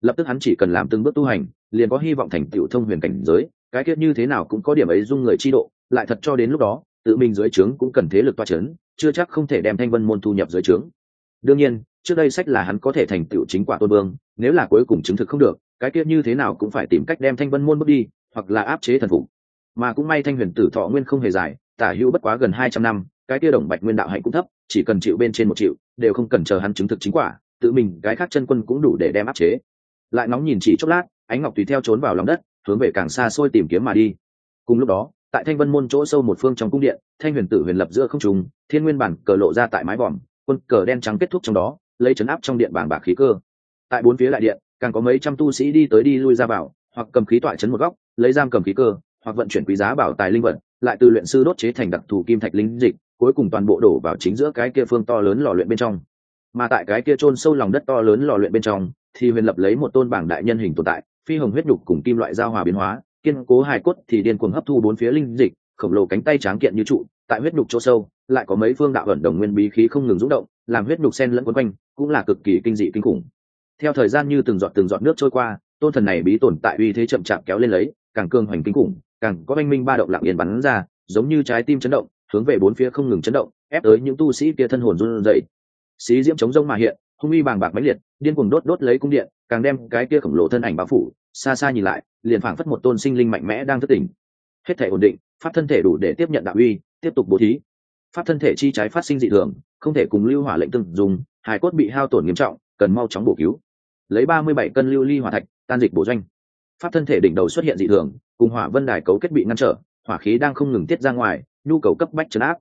lập tức hắn chỉ cần làm từng bước tu hành, liền có hy vọng thành tựu thông huyền cảnh giới. Cái kết như thế nào cũng có điểm ấy dung người chi độ, lại thật cho đến lúc đó, tự mình dưới trướng cũng cần thế lực toa c h ấ n chưa chắc không thể đem thanh vân môn thu nhập dưới trướng. Đương nhiên, trước đây sách là hắn có thể thành tựu chính quả tôn vương, nếu là cuối cùng chứng thực không được, cái kết như thế nào cũng phải tìm cách đem thanh vân môn bước đi, hoặc là áp chế thần phục. Mà cũng may thanh huyền tử thọ nguyên không hề dài, tả hữu bất quá gần hai trăm năm, cái kia đồng bạch nguyên đạo hạnh cũng thấp, chỉ cần chịu bên trên một triệu đều không cần chờ hắn chứng thực chính quả, tự mình cái khác chân quân cũng đủ để đem áp chế lại nóng nhìn chỉ chốc lát, ánh ngọc tùy theo trốn vào lòng đất, hướng về càng xa xôi tìm kiếm mà đi. Cùng lúc đó, tại thanh vân môn chỗ sâu một phương trong cung điện, thanh huyền tử huyền lập giữa không trùng thiên nguyên bản cờ lộ ra tại mái vòm, quân cờ đen trắng kết thúc trong đó, lấy chấn áp trong điện bảng bạc khí cơ. Tại bốn phía lại điện, càng có mấy trăm tu sĩ đi tới đi lui ra vào, hoặc cầm khí tọa chấn một góc, lấy giam cầm khí cơ, hoặc vận chuyển quý giá bảo tài linh vật, lại từ luyện sư đốt chế thành đặc thù kim thạch linh dịch, cuối cùng toàn bộ đổ vào chính giữa cái kia phương to lớn lò luyện bên trong. Mà tại cái kia chôn sâu lòng đất to lớn lò luyện bên trong thì huyền lập lấy một tôn bảng đại nhân hình tồn tại, phi hồng huyết nhục cùng kim loại giao hòa biến hóa, kiên cố hài cốt thì điên cuồng hấp thu bốn phía linh dịch, khổng lồ cánh tay tráng kiện như trụ, tại huyết nhục chỗ sâu, lại có mấy phương đạo ẩn đồng nguyên bí khí không ngừng rung động, làm huyết nhục sen lẫn quấn quanh, cũng là cực kỳ kinh dị kinh khủng. Theo thời gian như từng giọt từng giọt nước trôi qua, tôn thần này bí tồn tại uy thế chậm chạp kéo lên lấy, càng cương hoành kinh khủng, càng có oanh minh ba động lặng yên bắn ra, giống như trái tim chấn động, hướng về bốn phía không ngừng chấn động, ép tới những tu sĩ kia thân hồn run rẩy. Xí diễm chống rông mà hiện hung uy bàng bạc mãnh liệt, điên cuồng đốt đốt lấy cung điện, càng đem cái kia khổng lồ thân ảnh bao phủ, xa xa nhìn lại, liền phảng phất một tôn sinh linh mạnh mẽ đang thức tỉnh. Hết thể ổn định, pháp thân thể đủ để tiếp nhận đạo uy, tiếp tục bố thí. Pháp thân thể chi trái phát sinh dị thường, không thể cùng lưu hỏa lệnh từng dùng, hài cốt bị hao tổn nghiêm trọng, cần mau chóng bổ cứu. Lấy ba mươi bảy cân lưu ly hỏa thạch, tan dịch bổ doanh. Pháp thân thể đỉnh đầu xuất hiện dị thường, cùng hỏa vân đài cấu kết bị ngăn trở, hỏa khí đang không ngừng tiết ra ngoài, nhu cầu cấp bách chấn áp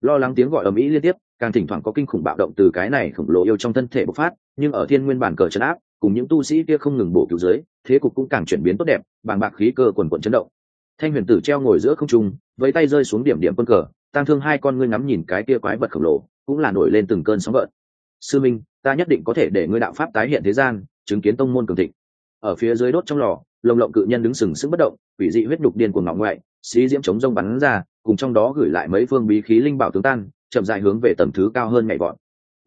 lo lắng tiếng gọi ầm ĩ liên tiếp, càng thỉnh thoảng có kinh khủng bạo động từ cái này khổng lồ yêu trong thân thể bộc phát, nhưng ở thiên nguyên bản cờ chấn áp, cùng những tu sĩ kia không ngừng bổ cứu dưới, thế cục cũng càng chuyển biến tốt đẹp, bàng bạc khí cơ quần quần chấn động. Thanh huyền tử treo ngồi giữa không trung với tay rơi xuống điểm điểm quân cờ tăng thương hai con ngươi ngắm nhìn cái kia quái vật khổng lồ, cũng là nổi lên từng cơn sóng gợn. Sư minh, ta nhất định có thể để ngươi đạo pháp tái hiện thế gian, chứng kiến tông môn cường thịnh. Ở phía dưới đốt trong lò, lồng lộng cự nhân đứng sừng sững bất động, quỷ dị huyết đục điên cuồng ngọ ngoại xí diễm chống rông bắn ra, cùng trong đó gửi lại mấy phương bí khí linh bảo tướng tan, chậm dài hướng về tầm thứ cao hơn nhảy vọt.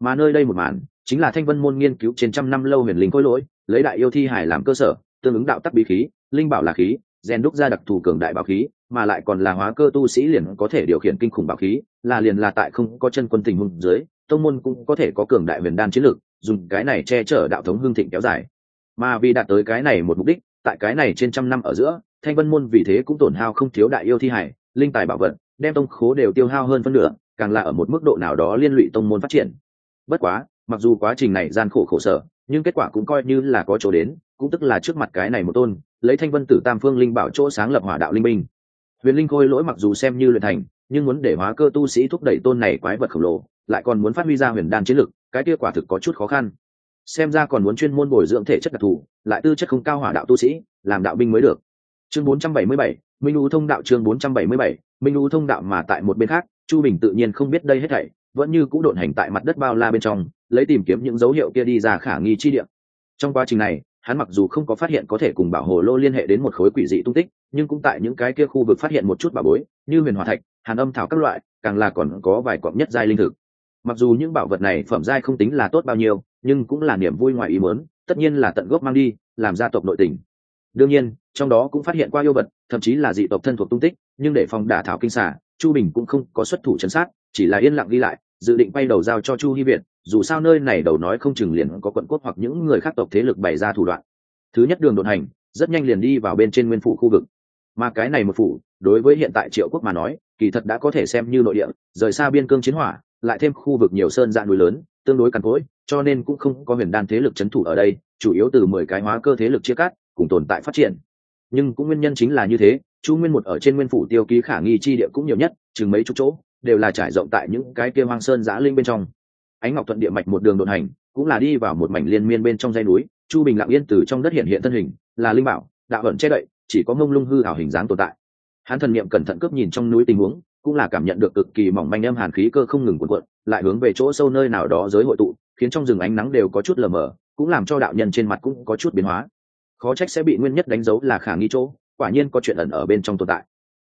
Mà nơi đây một màn, chính là thanh vân môn nghiên cứu trên trăm năm lâu huyền linh khối lỗi, lấy đại yêu thi hải làm cơ sở, tương ứng đạo tắc bí khí, linh bảo là khí rèn đúc ra đặc thù cường đại bảo khí, mà lại còn là hóa cơ tu sĩ liền có thể điều khiển kinh khủng bảo khí, là liền là tại không có chân quân tình hùng dưới, tông môn cũng có thể có cường đại huyền đan chiến lược, dùng cái này che chở đạo thống hương thịnh kéo dài. Mà vì đạt tới cái này một mục đích, tại cái này trên trăm năm ở giữa thanh vân môn vì thế cũng tổn hao không thiếu đại yêu thi hải, linh tài bảo vật, đem tông khố đều tiêu hao hơn phân nửa, càng là ở một mức độ nào đó liên lụy tông môn phát triển. Bất quá, mặc dù quá trình này gian khổ khổ sở, nhưng kết quả cũng coi như là có chỗ đến, cũng tức là trước mặt cái này một tôn, lấy thanh vân tử tam phương linh bảo chỗ sáng lập hỏa đạo linh minh. Huyền linh khôi lỗi mặc dù xem như luyện thành, nhưng muốn để hóa cơ tu sĩ thúc đẩy tôn này quái vật khổng lồ, lại còn muốn phát huy ra huyền đan chiến lực, cái kia quả thực có chút khó khăn. Xem ra còn muốn chuyên môn bồi dưỡng thể chất đặc thù, lại tư chất không cao hỏa đạo tu sĩ, làm đạo binh mới được chương 477, minh u thông đạo chương 477, minh u thông đạo mà tại một bên khác chu bình tự nhiên không biết đây hết thảy vẫn như cũ độn hành tại mặt đất bao la bên trong lấy tìm kiếm những dấu hiệu kia đi ra khả nghi chi điểm trong quá trình này hắn mặc dù không có phát hiện có thể cùng bảo hồ lô liên hệ đến một khối quỷ dị tung tích nhưng cũng tại những cái kia khu vực phát hiện một chút bảo bối như huyền hòa thạch hàn âm thảo các loại càng là còn có vài quặng nhất giai linh thực. Mặc dù những bảo vật này phẩm giai không tính là tốt bao nhiêu nhưng cũng là niềm vui ngoài ý mớn tất nhiên là tận gốc mang đi làm gia tộc nội tình đương nhiên, trong đó cũng phát hiện qua yêu vật, thậm chí là dị tộc thân thuộc tung tích, nhưng để phòng đả thảo kinh xả chu bình cũng không có xuất thủ chấn sát, chỉ là yên lặng đi lại, dự định bay đầu giao cho chu hy viện dù sao nơi này đầu nói không chừng liền có quận quốc hoặc những người khác tộc thế lực bày ra thủ đoạn. Thứ nhất đường đột hành, rất nhanh liền đi vào bên trên nguyên phủ khu vực. Mà cái này một phủ, đối với hiện tại triệu quốc mà nói, kỳ thật đã có thể xem như nội địa, rời xa biên cương chiến hỏa, lại thêm khu vực nhiều sơn dạng núi lớn, tương đối cằn cỗi, cho nên cũng không có huyền đan thế lực c h ấ n thủ ở đây, chủ yếu từ mười cái hóa cơ thế lực chia cắt cùng tồn tại phát triển. Nhưng cũng nguyên nhân chính là như thế, chu nguyên một ở trên nguyên phủ tiêu ký khả nghi chi địa cũng nhiều nhất, chừng mấy chục chỗ, đều là trải rộng tại những cái kia hoang sơn giã linh bên trong. Ánh ngọc thuận địa mạch một đường đột hành, cũng là đi vào một mảnh liên miên bên trong dây núi, chu bình lặng yên từ trong đất hiện hiện thân hình, là linh bảo, đạo ẩn che đậy, chỉ có mông lung hư ảo hình dáng tồn tại. Hắn thần niệm cẩn thận cướp nhìn trong núi tình huống, cũng là cảm nhận được cực kỳ mỏng manh âm hàn khí cơ không ngừng cuộn cuộn, lại hướng về chỗ sâu nơi nào đó giới hội tụ, khiến trong rừng ánh nắng đều có chút lờ mờ, cũng làm cho đạo nhân trên mặt cũng có chút biến hóa khó trách sẽ bị nguyên nhất đánh dấu là khả nghi chỗ, quả nhiên có chuyện ẩn ở bên trong tồn tại.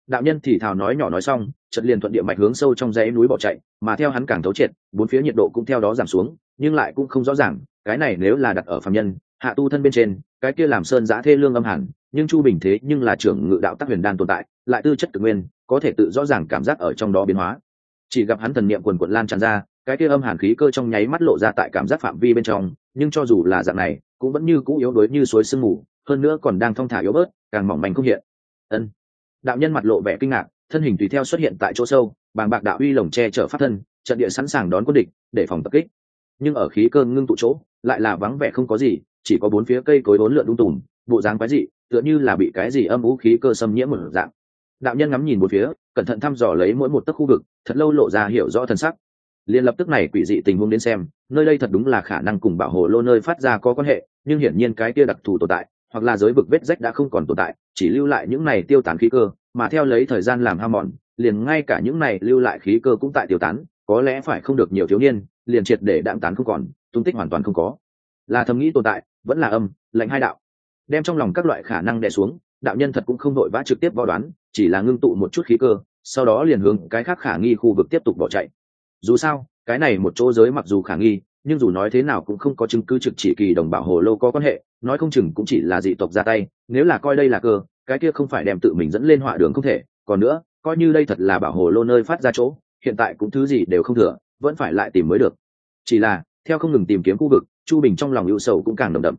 Đạo nhân thì thào nói nhỏ nói xong, chợt liền thuận địa mạch hướng sâu trong dãy núi bỏ chạy, mà theo hắn càng thấu triệt, bốn phía nhiệt độ cũng theo đó giảm xuống, nhưng lại cũng không rõ ràng, cái này nếu là đặt ở phạm nhân, hạ tu thân bên trên, cái kia làm sơn giã thê lương âm hẳn, nhưng chu bình thế nhưng là trưởng ngự đạo tác huyền đan tồn tại, lại tư chất tự nguyên, có thể tự rõ ràng cảm giác ở trong đó biến hóa. Chỉ gặp hắn thần niệm quần quận lan tràn ra, cái kia âm hàn khí cơ trong nháy mắt lộ ra tại cảm giác phạm vi bên trong, nhưng cho dù là dạng này cũng vẫn như cũ yếu đuối như suối sương mù, hơn nữa còn đang thong thả yếu bớt, càng mỏng manh không hiện. Ân. Đạo nhân mặt lộ vẻ kinh ngạc, thân hình tùy theo xuất hiện tại chỗ sâu, bàng bạc đạo uy lồng che chở phát thân, trận địa sẵn sàng đón quân địch để phòng tập kích. Nhưng ở khí cơ ngưng tụ chỗ, lại là vắng vẻ không có gì, chỉ có bốn phía cây cối bốn lượn đung tùm, bộ dáng quái dị, tựa như là bị cái gì âm vũ khí cơ xâm nhiễm một dạng. Đạo nhân ngắm nhìn một phía, cẩn thận thăm dò lấy mỗi một tấc khu vực, thật lâu lộ ra hiểu rõ thân sắc liền lập tức này quỷ dị tình huống đến xem, nơi đây thật đúng là khả năng cùng bảo hộ lô nơi phát ra có quan hệ, nhưng hiển nhiên cái kia đặc thù tồn tại, hoặc là giới vực vết rách đã không còn tồn tại, chỉ lưu lại những này tiêu tán khí cơ, mà theo lấy thời gian làm ham mòn, liền ngay cả những này lưu lại khí cơ cũng tại tiêu tán, có lẽ phải không được nhiều thiếu niên, liền triệt để đạm tán không còn, tung tích hoàn toàn không có. Là thầm nghĩ tồn tại, vẫn là âm, lạnh hai đạo. Đem trong lòng các loại khả năng đè xuống, đạo nhân thật cũng không đội vã trực tiếp võ đoán, chỉ là ngưng tụ một chút khí cơ, sau đó liền hướng cái khác khả nghi khu vực tiếp tục bỏ chạy dù sao, cái này một chỗ giới mặc dù khả nghi, nhưng dù nói thế nào cũng không có chứng cứ trực chỉ kỳ đồng bảo hồ lô có quan hệ, nói không chừng cũng chỉ là dị tộc ra tay, nếu là coi đây là cơ, cái kia không phải đem tự mình dẫn lên họa đường không thể, còn nữa, coi như đây thật là bảo hồ lô nơi phát ra chỗ, hiện tại cũng thứ gì đều không thừa, vẫn phải lại tìm mới được. Chỉ là, theo không ngừng tìm kiếm khu vực, chu bình trong lòng ưu sầu cũng càng đậm đậm.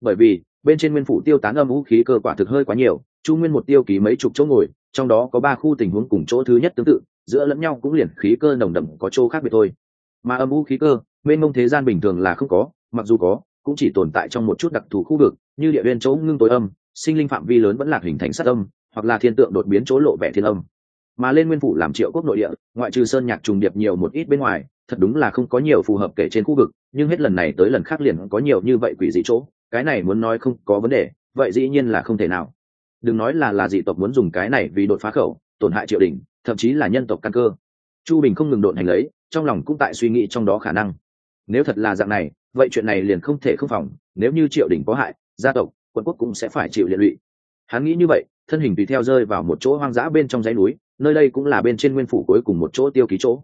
Bởi vì, bên trên nguyên phủ tiêu tán âm vũ khí cơ quả thực hơi quá nhiều, chu nguyên một tiêu ký mấy chục chỗ ngồi, trong đó có ba khu tình huống cùng chỗ thứ nhất tương tự giữa lẫn nhau cũng liền khí cơ nồng đậm có chỗ khác biệt thôi. Mà âm vũ khí cơ bên mông thế gian bình thường là không có, mặc dù có, cũng chỉ tồn tại trong một chút đặc thù khu vực, như địa viên chỗ ngưng tối âm, sinh linh phạm vi lớn vẫn là hình thành sát âm, hoặc là thiên tượng đột biến chỗ lộ vẻ thiên âm. Mà lên nguyên phủ làm triệu quốc nội địa, ngoại trừ sơn nhạc trùng điệp nhiều một ít bên ngoài, thật đúng là không có nhiều phù hợp kể trên khu vực, nhưng hết lần này tới lần khác liền có nhiều như vậy quỷ dị chỗ, cái này muốn nói không có vấn đề, vậy dĩ nhiên là không thể nào. Đừng nói là là dị tộc muốn dùng cái này vì đột phá khẩu, tổn hại triệu đình thậm chí là nhân tộc căn cơ. Chu bình không ngừng độn hành lấy, trong lòng cũng tại suy nghĩ trong đó khả năng. Nếu thật là dạng này, vậy chuyện này liền không thể không phòng, nếu như triệu đình có hại, gia tộc, quân quốc cũng sẽ phải chịu liệt lụy. Hắn nghĩ như vậy, thân hình tùy theo rơi vào một chỗ hoang dã bên trong dãy núi, nơi đây cũng là bên trên nguyên phủ cuối cùng một chỗ tiêu ký chỗ.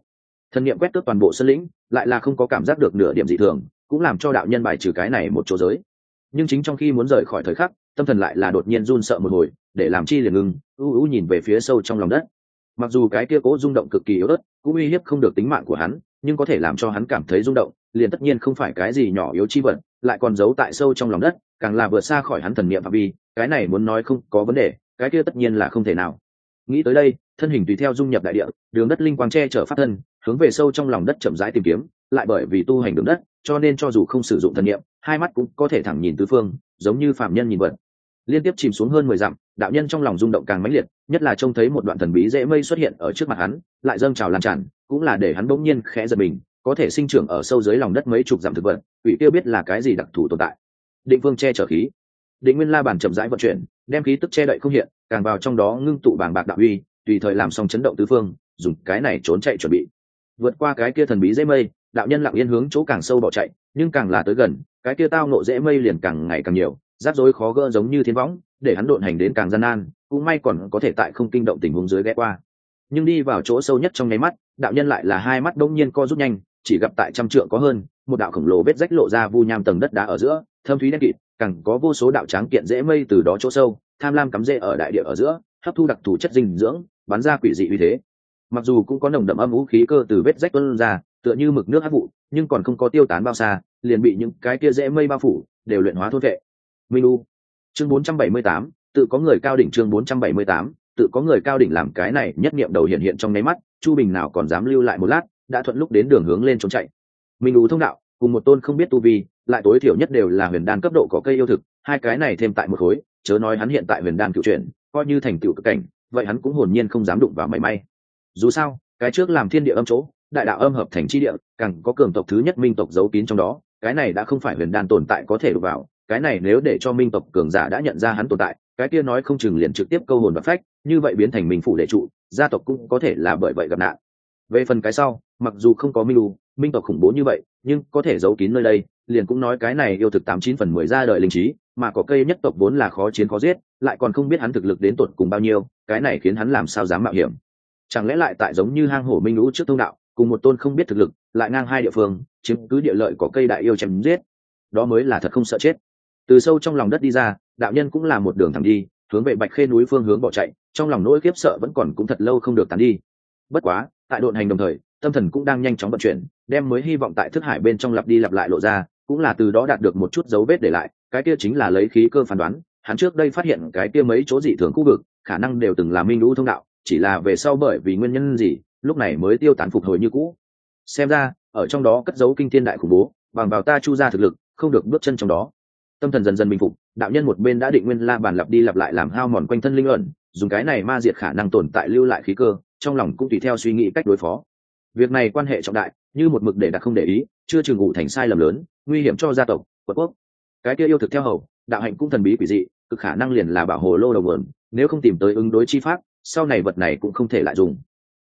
Thần niệm quét tước toàn bộ sân lĩnh, lại là không có cảm giác được nửa điểm dị thường, cũng làm cho đạo nhân bài trừ cái này một chỗ giới. Nhưng chính trong khi muốn rời khỏi thời khắc, tâm thần lại là đột nhiên run sợ một hồi, để làm chi liền ngừng, ưu ưu nhìn về phía sâu trong lòng đất mặc dù cái kia cố rung động cực kỳ yếu ớt, cũng uy hiếp không được tính mạng của hắn, nhưng có thể làm cho hắn cảm thấy rung động, liền tất nhiên không phải cái gì nhỏ yếu chi vật, lại còn giấu tại sâu trong lòng đất, càng là vượt xa khỏi hắn thần niệm phạm vi, cái này muốn nói không có vấn đề, cái kia tất nhiên là không thể nào. Nghĩ tới đây, thân hình tùy theo dung nhập đại địa, đường đất linh quang che chở phát thân, hướng về sâu trong lòng đất chậm rãi tìm kiếm, lại bởi vì tu hành đường đất, cho nên cho dù không sử dụng thần niệm, hai mắt cũng có thể thẳng nhìn tứ phương, giống như phạm nhân nhìn vật. Liên tiếp chìm xuống hơn mười dặm đạo nhân trong lòng rung động càng mãnh liệt, nhất là trông thấy một đoạn thần bí dễ mây xuất hiện ở trước mặt hắn, lại dâng trào lan tràn, cũng là để hắn bỗng nhiên khẽ giật mình, có thể sinh trưởng ở sâu dưới lòng đất mấy chục dặm thực vật ủy tiêu biết là cái gì đặc thù tồn tại. Định vương che chở khí. Định nguyên la bàn chậm rãi vận chuyển, đem khí tức che đậy không hiện, càng vào trong đó ngưng tụ bàng bạc đạo uy, tùy thời làm xong chấn động tứ phương, dùng cái này trốn chạy chuẩn bị. Vượt qua cái kia thần bí dễ mây, đạo nhân lặng yên hướng chỗ càng sâu bỏ chạy, nhưng càng là tới gần, cái kia tao nộ dễ mây liền càng ngày càng nhiều rắc rối khó gỡ giống như thiên võng, để hắn độn hành đến càng gian nan, cũng may còn có thể tại không kinh động tình huống dưới ghé qua. Nhưng đi vào chỗ sâu nhất trong nháy mắt, đạo nhân lại là hai mắt đông nhiên co rút nhanh, chỉ gặp tại trăm trượng có hơn, một đạo khổng lồ vết rách lộ ra vu nham tầng đất đá ở giữa, thâm thúy đen kịt, càng có vô số đạo tráng kiện dễ mây từ đó chỗ sâu, tham lam cắm rễ ở đại địa ở giữa, hấp thu đặc thù chất dinh dưỡng, bắn ra quỷ dị uy thế. Mặc dù cũng có nồng đậm âm vũ khí cơ từ vết rách tuân ra, tựa như mực nước hấp vụ, nhưng còn không có tiêu tán bao xa, liền bị những cái kia dễ mây bao phủ, đều luyện hóa thôn vệ minh u chương 478, tự có người cao đỉnh chương 478, tự có người cao đỉnh làm cái này nhất niệm đầu hiện hiện trong nháy mắt chu bình nào còn dám lưu lại một lát đã thuận lúc đến đường hướng lên trốn chạy. Minh u thông đạo cùng một tôn không biết tu vi lại tối thiểu nhất đều là huyền đan cấp độ có cây yêu thực hai cái này thêm tại một khối chớ nói hắn hiện tại huyền đan cựu chuyển coi như thành tựu cực cảnh vậy hắn cũng hồn nhiên không dám đụng vào mảy may. Dù sao cái trước làm thiên địa âm chỗ đại đạo âm hợp thành chi địa càng có cường tộc thứ nhất minh tộc giấu kín trong đó cái này đã không phải huyền đan tồn tại có thể đụng vào cái này nếu để cho minh tộc cường giả đã nhận ra hắn tồn tại, cái kia nói không chừng liền trực tiếp câu hồn và phách, như vậy biến thành minh phủ đệ trụ, gia tộc cũng có thể là bởi vậy gặp nạn. Về phần cái sau, mặc dù không có minh lu minh tộc khủng bố như vậy, nhưng có thể giấu kín nơi đây, liền cũng nói cái này yêu thực tám chín phần mười ra đời linh trí, mà có cây nhất tộc vốn là khó chiến khó giết, lại còn không biết hắn thực lực đến tột cùng bao nhiêu, cái này khiến hắn làm sao dám mạo hiểm. Chẳng lẽ lại tại giống như hang hổ minh lũ trước thông đạo, cùng một tôn không biết thực lực, lại ngang hai địa phương, chiếm cứ địa lợi có cây đại yêu chém giết? Đó mới là thật không sợ chết từ sâu trong lòng đất đi ra, đạo nhân cũng là một đường thẳng đi, hướng về bạch khê núi phương hướng bỏ chạy, trong lòng nỗi khiếp sợ vẫn còn cũng thật lâu không được tán đi. Bất quá, tại độn hành đồng thời, tâm thần cũng đang nhanh chóng vận chuyển, đem mới hy vọng tại thức hải bên trong lặp đi lặp lại lộ ra, cũng là từ đó đạt được một chút dấu vết để lại, cái kia chính là lấy khí cơ phán đoán, hắn trước đây phát hiện cái kia mấy chỗ dị thường khu vực, khả năng đều từng là minh lũ thông đạo, chỉ là về sau bởi vì nguyên nhân gì, lúc này mới tiêu tán phục hồi như cũ. Xem ra, ở trong đó cất dấu kinh thiên đại khủng bố, bằng vào ta chu ra thực lực, không được bước chân trong đó tâm thần dần dần bình phục, đạo nhân một bên đã định nguyên la bàn lặp đi lặp lại làm hao mòn quanh thân linh ẩn dùng cái này ma diệt khả năng tồn tại lưu lại khí cơ, trong lòng cũng tùy theo suy nghĩ cách đối phó. Việc này quan hệ trọng đại, như một mực để đặt không để ý, chưa chừng ngủ thành sai lầm lớn, nguy hiểm cho gia tộc quật quốc. Cái kia yêu thực theo hầu, đạo hạnh cũng thần bí quỷ dị, cực khả năng liền là bảo hồ lô đầu mượn nếu không tìm tới ứng đối chi pháp, sau này vật này cũng không thể lại dùng.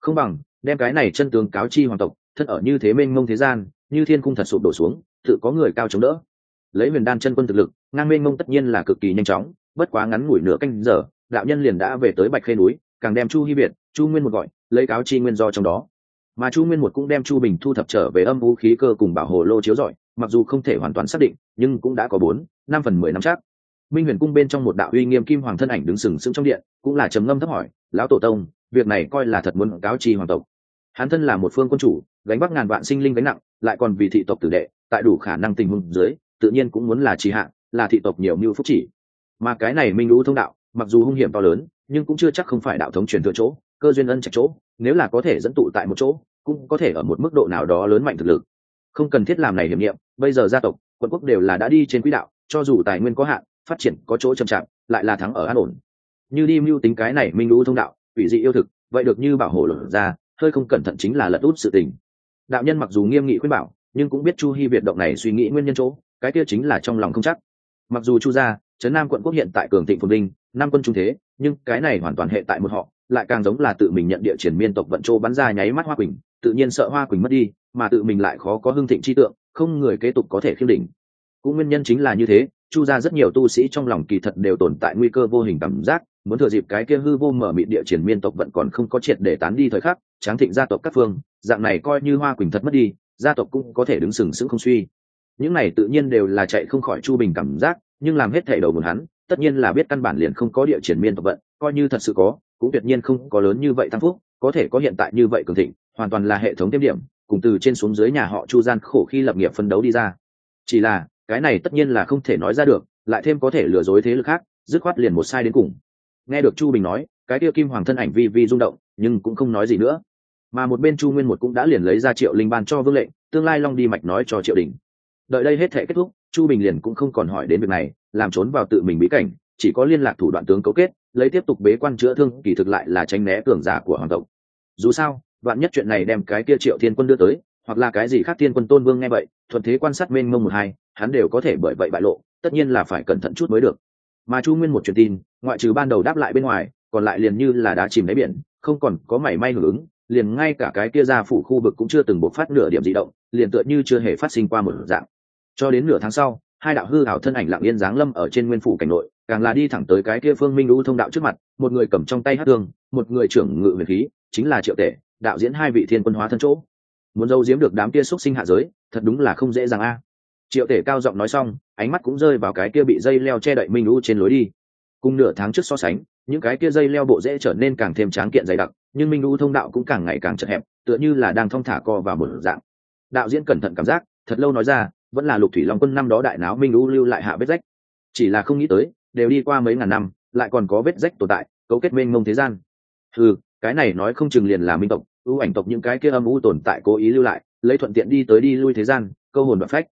Không bằng, đem cái này chân tướng cáo chi hoàng tộc thân ở như thế mênh mông thế gian, như thiên cung thật sụp đổ xuống, tự có người cao chống đỡ lấy huyền đan chân quân thực lực, ngang mênh mông tất nhiên là cực kỳ nhanh chóng, bất quá ngắn ngủi nửa canh giờ, đạo nhân liền đã về tới bạch khê núi, càng đem chu hy việt chu nguyên một gọi, lấy cáo chi nguyên do trong đó. Mà chu nguyên một cũng đem chu bình thu thập trở về âm vũ khí cơ cùng bảo hồ lô chiếu rọi, mặc dù không thể hoàn toàn xác định, nhưng cũng đã có bốn, năm phần mười năm chắc. Minh huyền cung bên trong một đạo uy nghiêm kim hoàng thân ảnh đứng sừng sững trong điện, cũng là trầm ngâm thấp hỏi, lão tổ tông, việc này coi là thật muốn cáo chi hoàng tộc? Hắn thân là một phương quân chủ, gánh bắc ngàn vạn sinh linh gánh nặng, lại còn vì thị tộc tử đệ, tại đủ khả năng tình huống dưới tự nhiên cũng muốn là trì hạn là thị tộc nhiều mưu phúc chỉ. Mà cái này minh lũ thông đạo, mặc dù hung hiểm to lớn, nhưng cũng chưa chắc không phải đạo thống truyền thừa chỗ, cơ duyên ân trạch chỗ, nếu là có thể dẫn tụ tại một chỗ, cũng có thể ở một mức độ nào đó lớn mạnh thực lực. Không cần thiết làm này hiểm nghiệm, bây giờ gia tộc, quận quốc đều là đã đi trên quỹ đạo, cho dù tài nguyên có hạn, phát triển có chỗ chậm chạp, lại là thắng ở an ổn. Như đi mưu tính cái này minh lũ thông đạo ủy dị yêu thực, vậy được như bảo hộ lột ra, hơi không cẩn thận chính là lật út sự tình. Đạo nhân mặc dù nghiêm nghị khuyên bảo, nhưng cũng biết chu hy việt động này suy nghĩ nguyên nhân chỗ cái kia chính là trong lòng không chắc. Mặc dù chu gia, trấn nam quận quốc hiện tại cường thịnh phồn vinh, năm quân trung thế, nhưng cái này hoàn toàn hệ tại một họ, lại càng giống là tự mình nhận địa triển miên tộc vận châu bắn ra nháy mắt hoa quỳnh, tự nhiên sợ hoa quỳnh mất đi, mà tự mình lại khó có hưng thịnh chi tượng, không người kế tục có thể khiêm đỉnh. Cũng nguyên nhân chính là như thế, chu ra rất nhiều tu sĩ trong lòng kỳ thật đều tồn tại nguy cơ vô hình cảm giác, muốn thừa dịp cái kia hư vô mở miệng địa triển miên tộc vẫn còn không có triệt để tán đi thời khắc, tráng thịnh gia tộc các phương, dạng này coi như hoa quỳnh thật mất đi, gia tộc cũng có thể đứng sừng sững không suy những này tự nhiên đều là chạy không khỏi chu bình cảm giác, nhưng làm hết thảy đầu buồn hắn, tất nhiên là biết căn bản liền không có địa triển miên tộc vận, coi như thật sự có, cũng tuyệt nhiên không có lớn như vậy thăng phúc, có thể có hiện tại như vậy cường thịnh, hoàn toàn là hệ thống tiêm điểm, cùng từ trên xuống dưới nhà họ chu gian khổ khi lập nghiệp phân đấu đi ra. Chỉ là, cái này tất nhiên là không thể nói ra được, lại thêm có thể lừa dối thế lực khác, dứt khoát liền một sai đến cùng. Nghe được chu bình nói, cái tiêu kim hoàng thân ảnh vi vi rung động, nhưng cũng không nói gì nữa. Mà một bên chu nguyên một cũng đã liền lấy ra triệu linh ban cho vương lệnh, tương lai long đi mạch nói cho triệu đình đợi đây hết thể kết thúc, chu bình liền cũng không còn hỏi đến việc này, làm trốn vào tự mình bí cảnh, chỉ có liên lạc thủ đoạn tướng cấu kết, lấy tiếp tục bế quan chữa thương, kỳ thực lại là tránh né cường giả của hoàng tộc. Dù sao đoạn nhất chuyện này đem cái kia triệu thiên quân đưa tới, hoặc là cái gì khác thiên quân tôn vương nghe vậy, thuận thế quan sát mênh mông một hai, hắn đều có thể bởi vậy bại lộ, tất nhiên là phải cẩn thận chút mới được. Mà chu nguyên một truyền tin, ngoại trừ ban đầu đáp lại bên ngoài, còn lại liền như là đá chìm đáy biển, không còn có mảy may hưởng ứng, liền ngay cả cái kia ra phủ khu vực cũng chưa từng bộc phát nửa điểm di động, liền tựa như chưa hề phát sinh qua một dạng cho đến nửa tháng sau, hai đạo hư hảo thân ảnh lặng yên giáng lâm ở trên nguyên phủ cảnh nội, càng là đi thẳng tới cái kia phương minh lũ thông đạo trước mặt, một người cầm trong tay hát thương, một người trưởng ngự huyền khí, chính là triệu tể, đạo diễn hai vị thiên quân hóa thân chỗ. Muốn dâu giếm được đám kia xúc sinh hạ giới, thật đúng là không dễ dàng a. Triệu tể cao giọng nói xong, ánh mắt cũng rơi vào cái kia bị dây leo che đậy minh lũ trên lối đi. Cùng nửa tháng trước so sánh, những cái kia dây leo bộ dễ trở nên càng thêm tráng kiện dày đặc, nhưng minh lũ thông đạo cũng càng ngày càng chật hẹp, tựa như là đang thong thả co vào một dạng. Đạo diễn cẩn thận cảm giác, thật lâu nói ra vẫn là lục thủy long quân năm đó đại náo minh lũ lưu lại hạ vết rách. Chỉ là không nghĩ tới, đều đi qua mấy ngàn năm, lại còn có vết rách tồn tại, cấu kết mênh mông thế gian. Ừ cái này nói không chừng liền là minh tộc, ưu ảnh tộc những cái kia âm u tồn tại cố ý lưu lại, lấy thuận tiện đi tới đi lui thế gian, câu hồn và phách.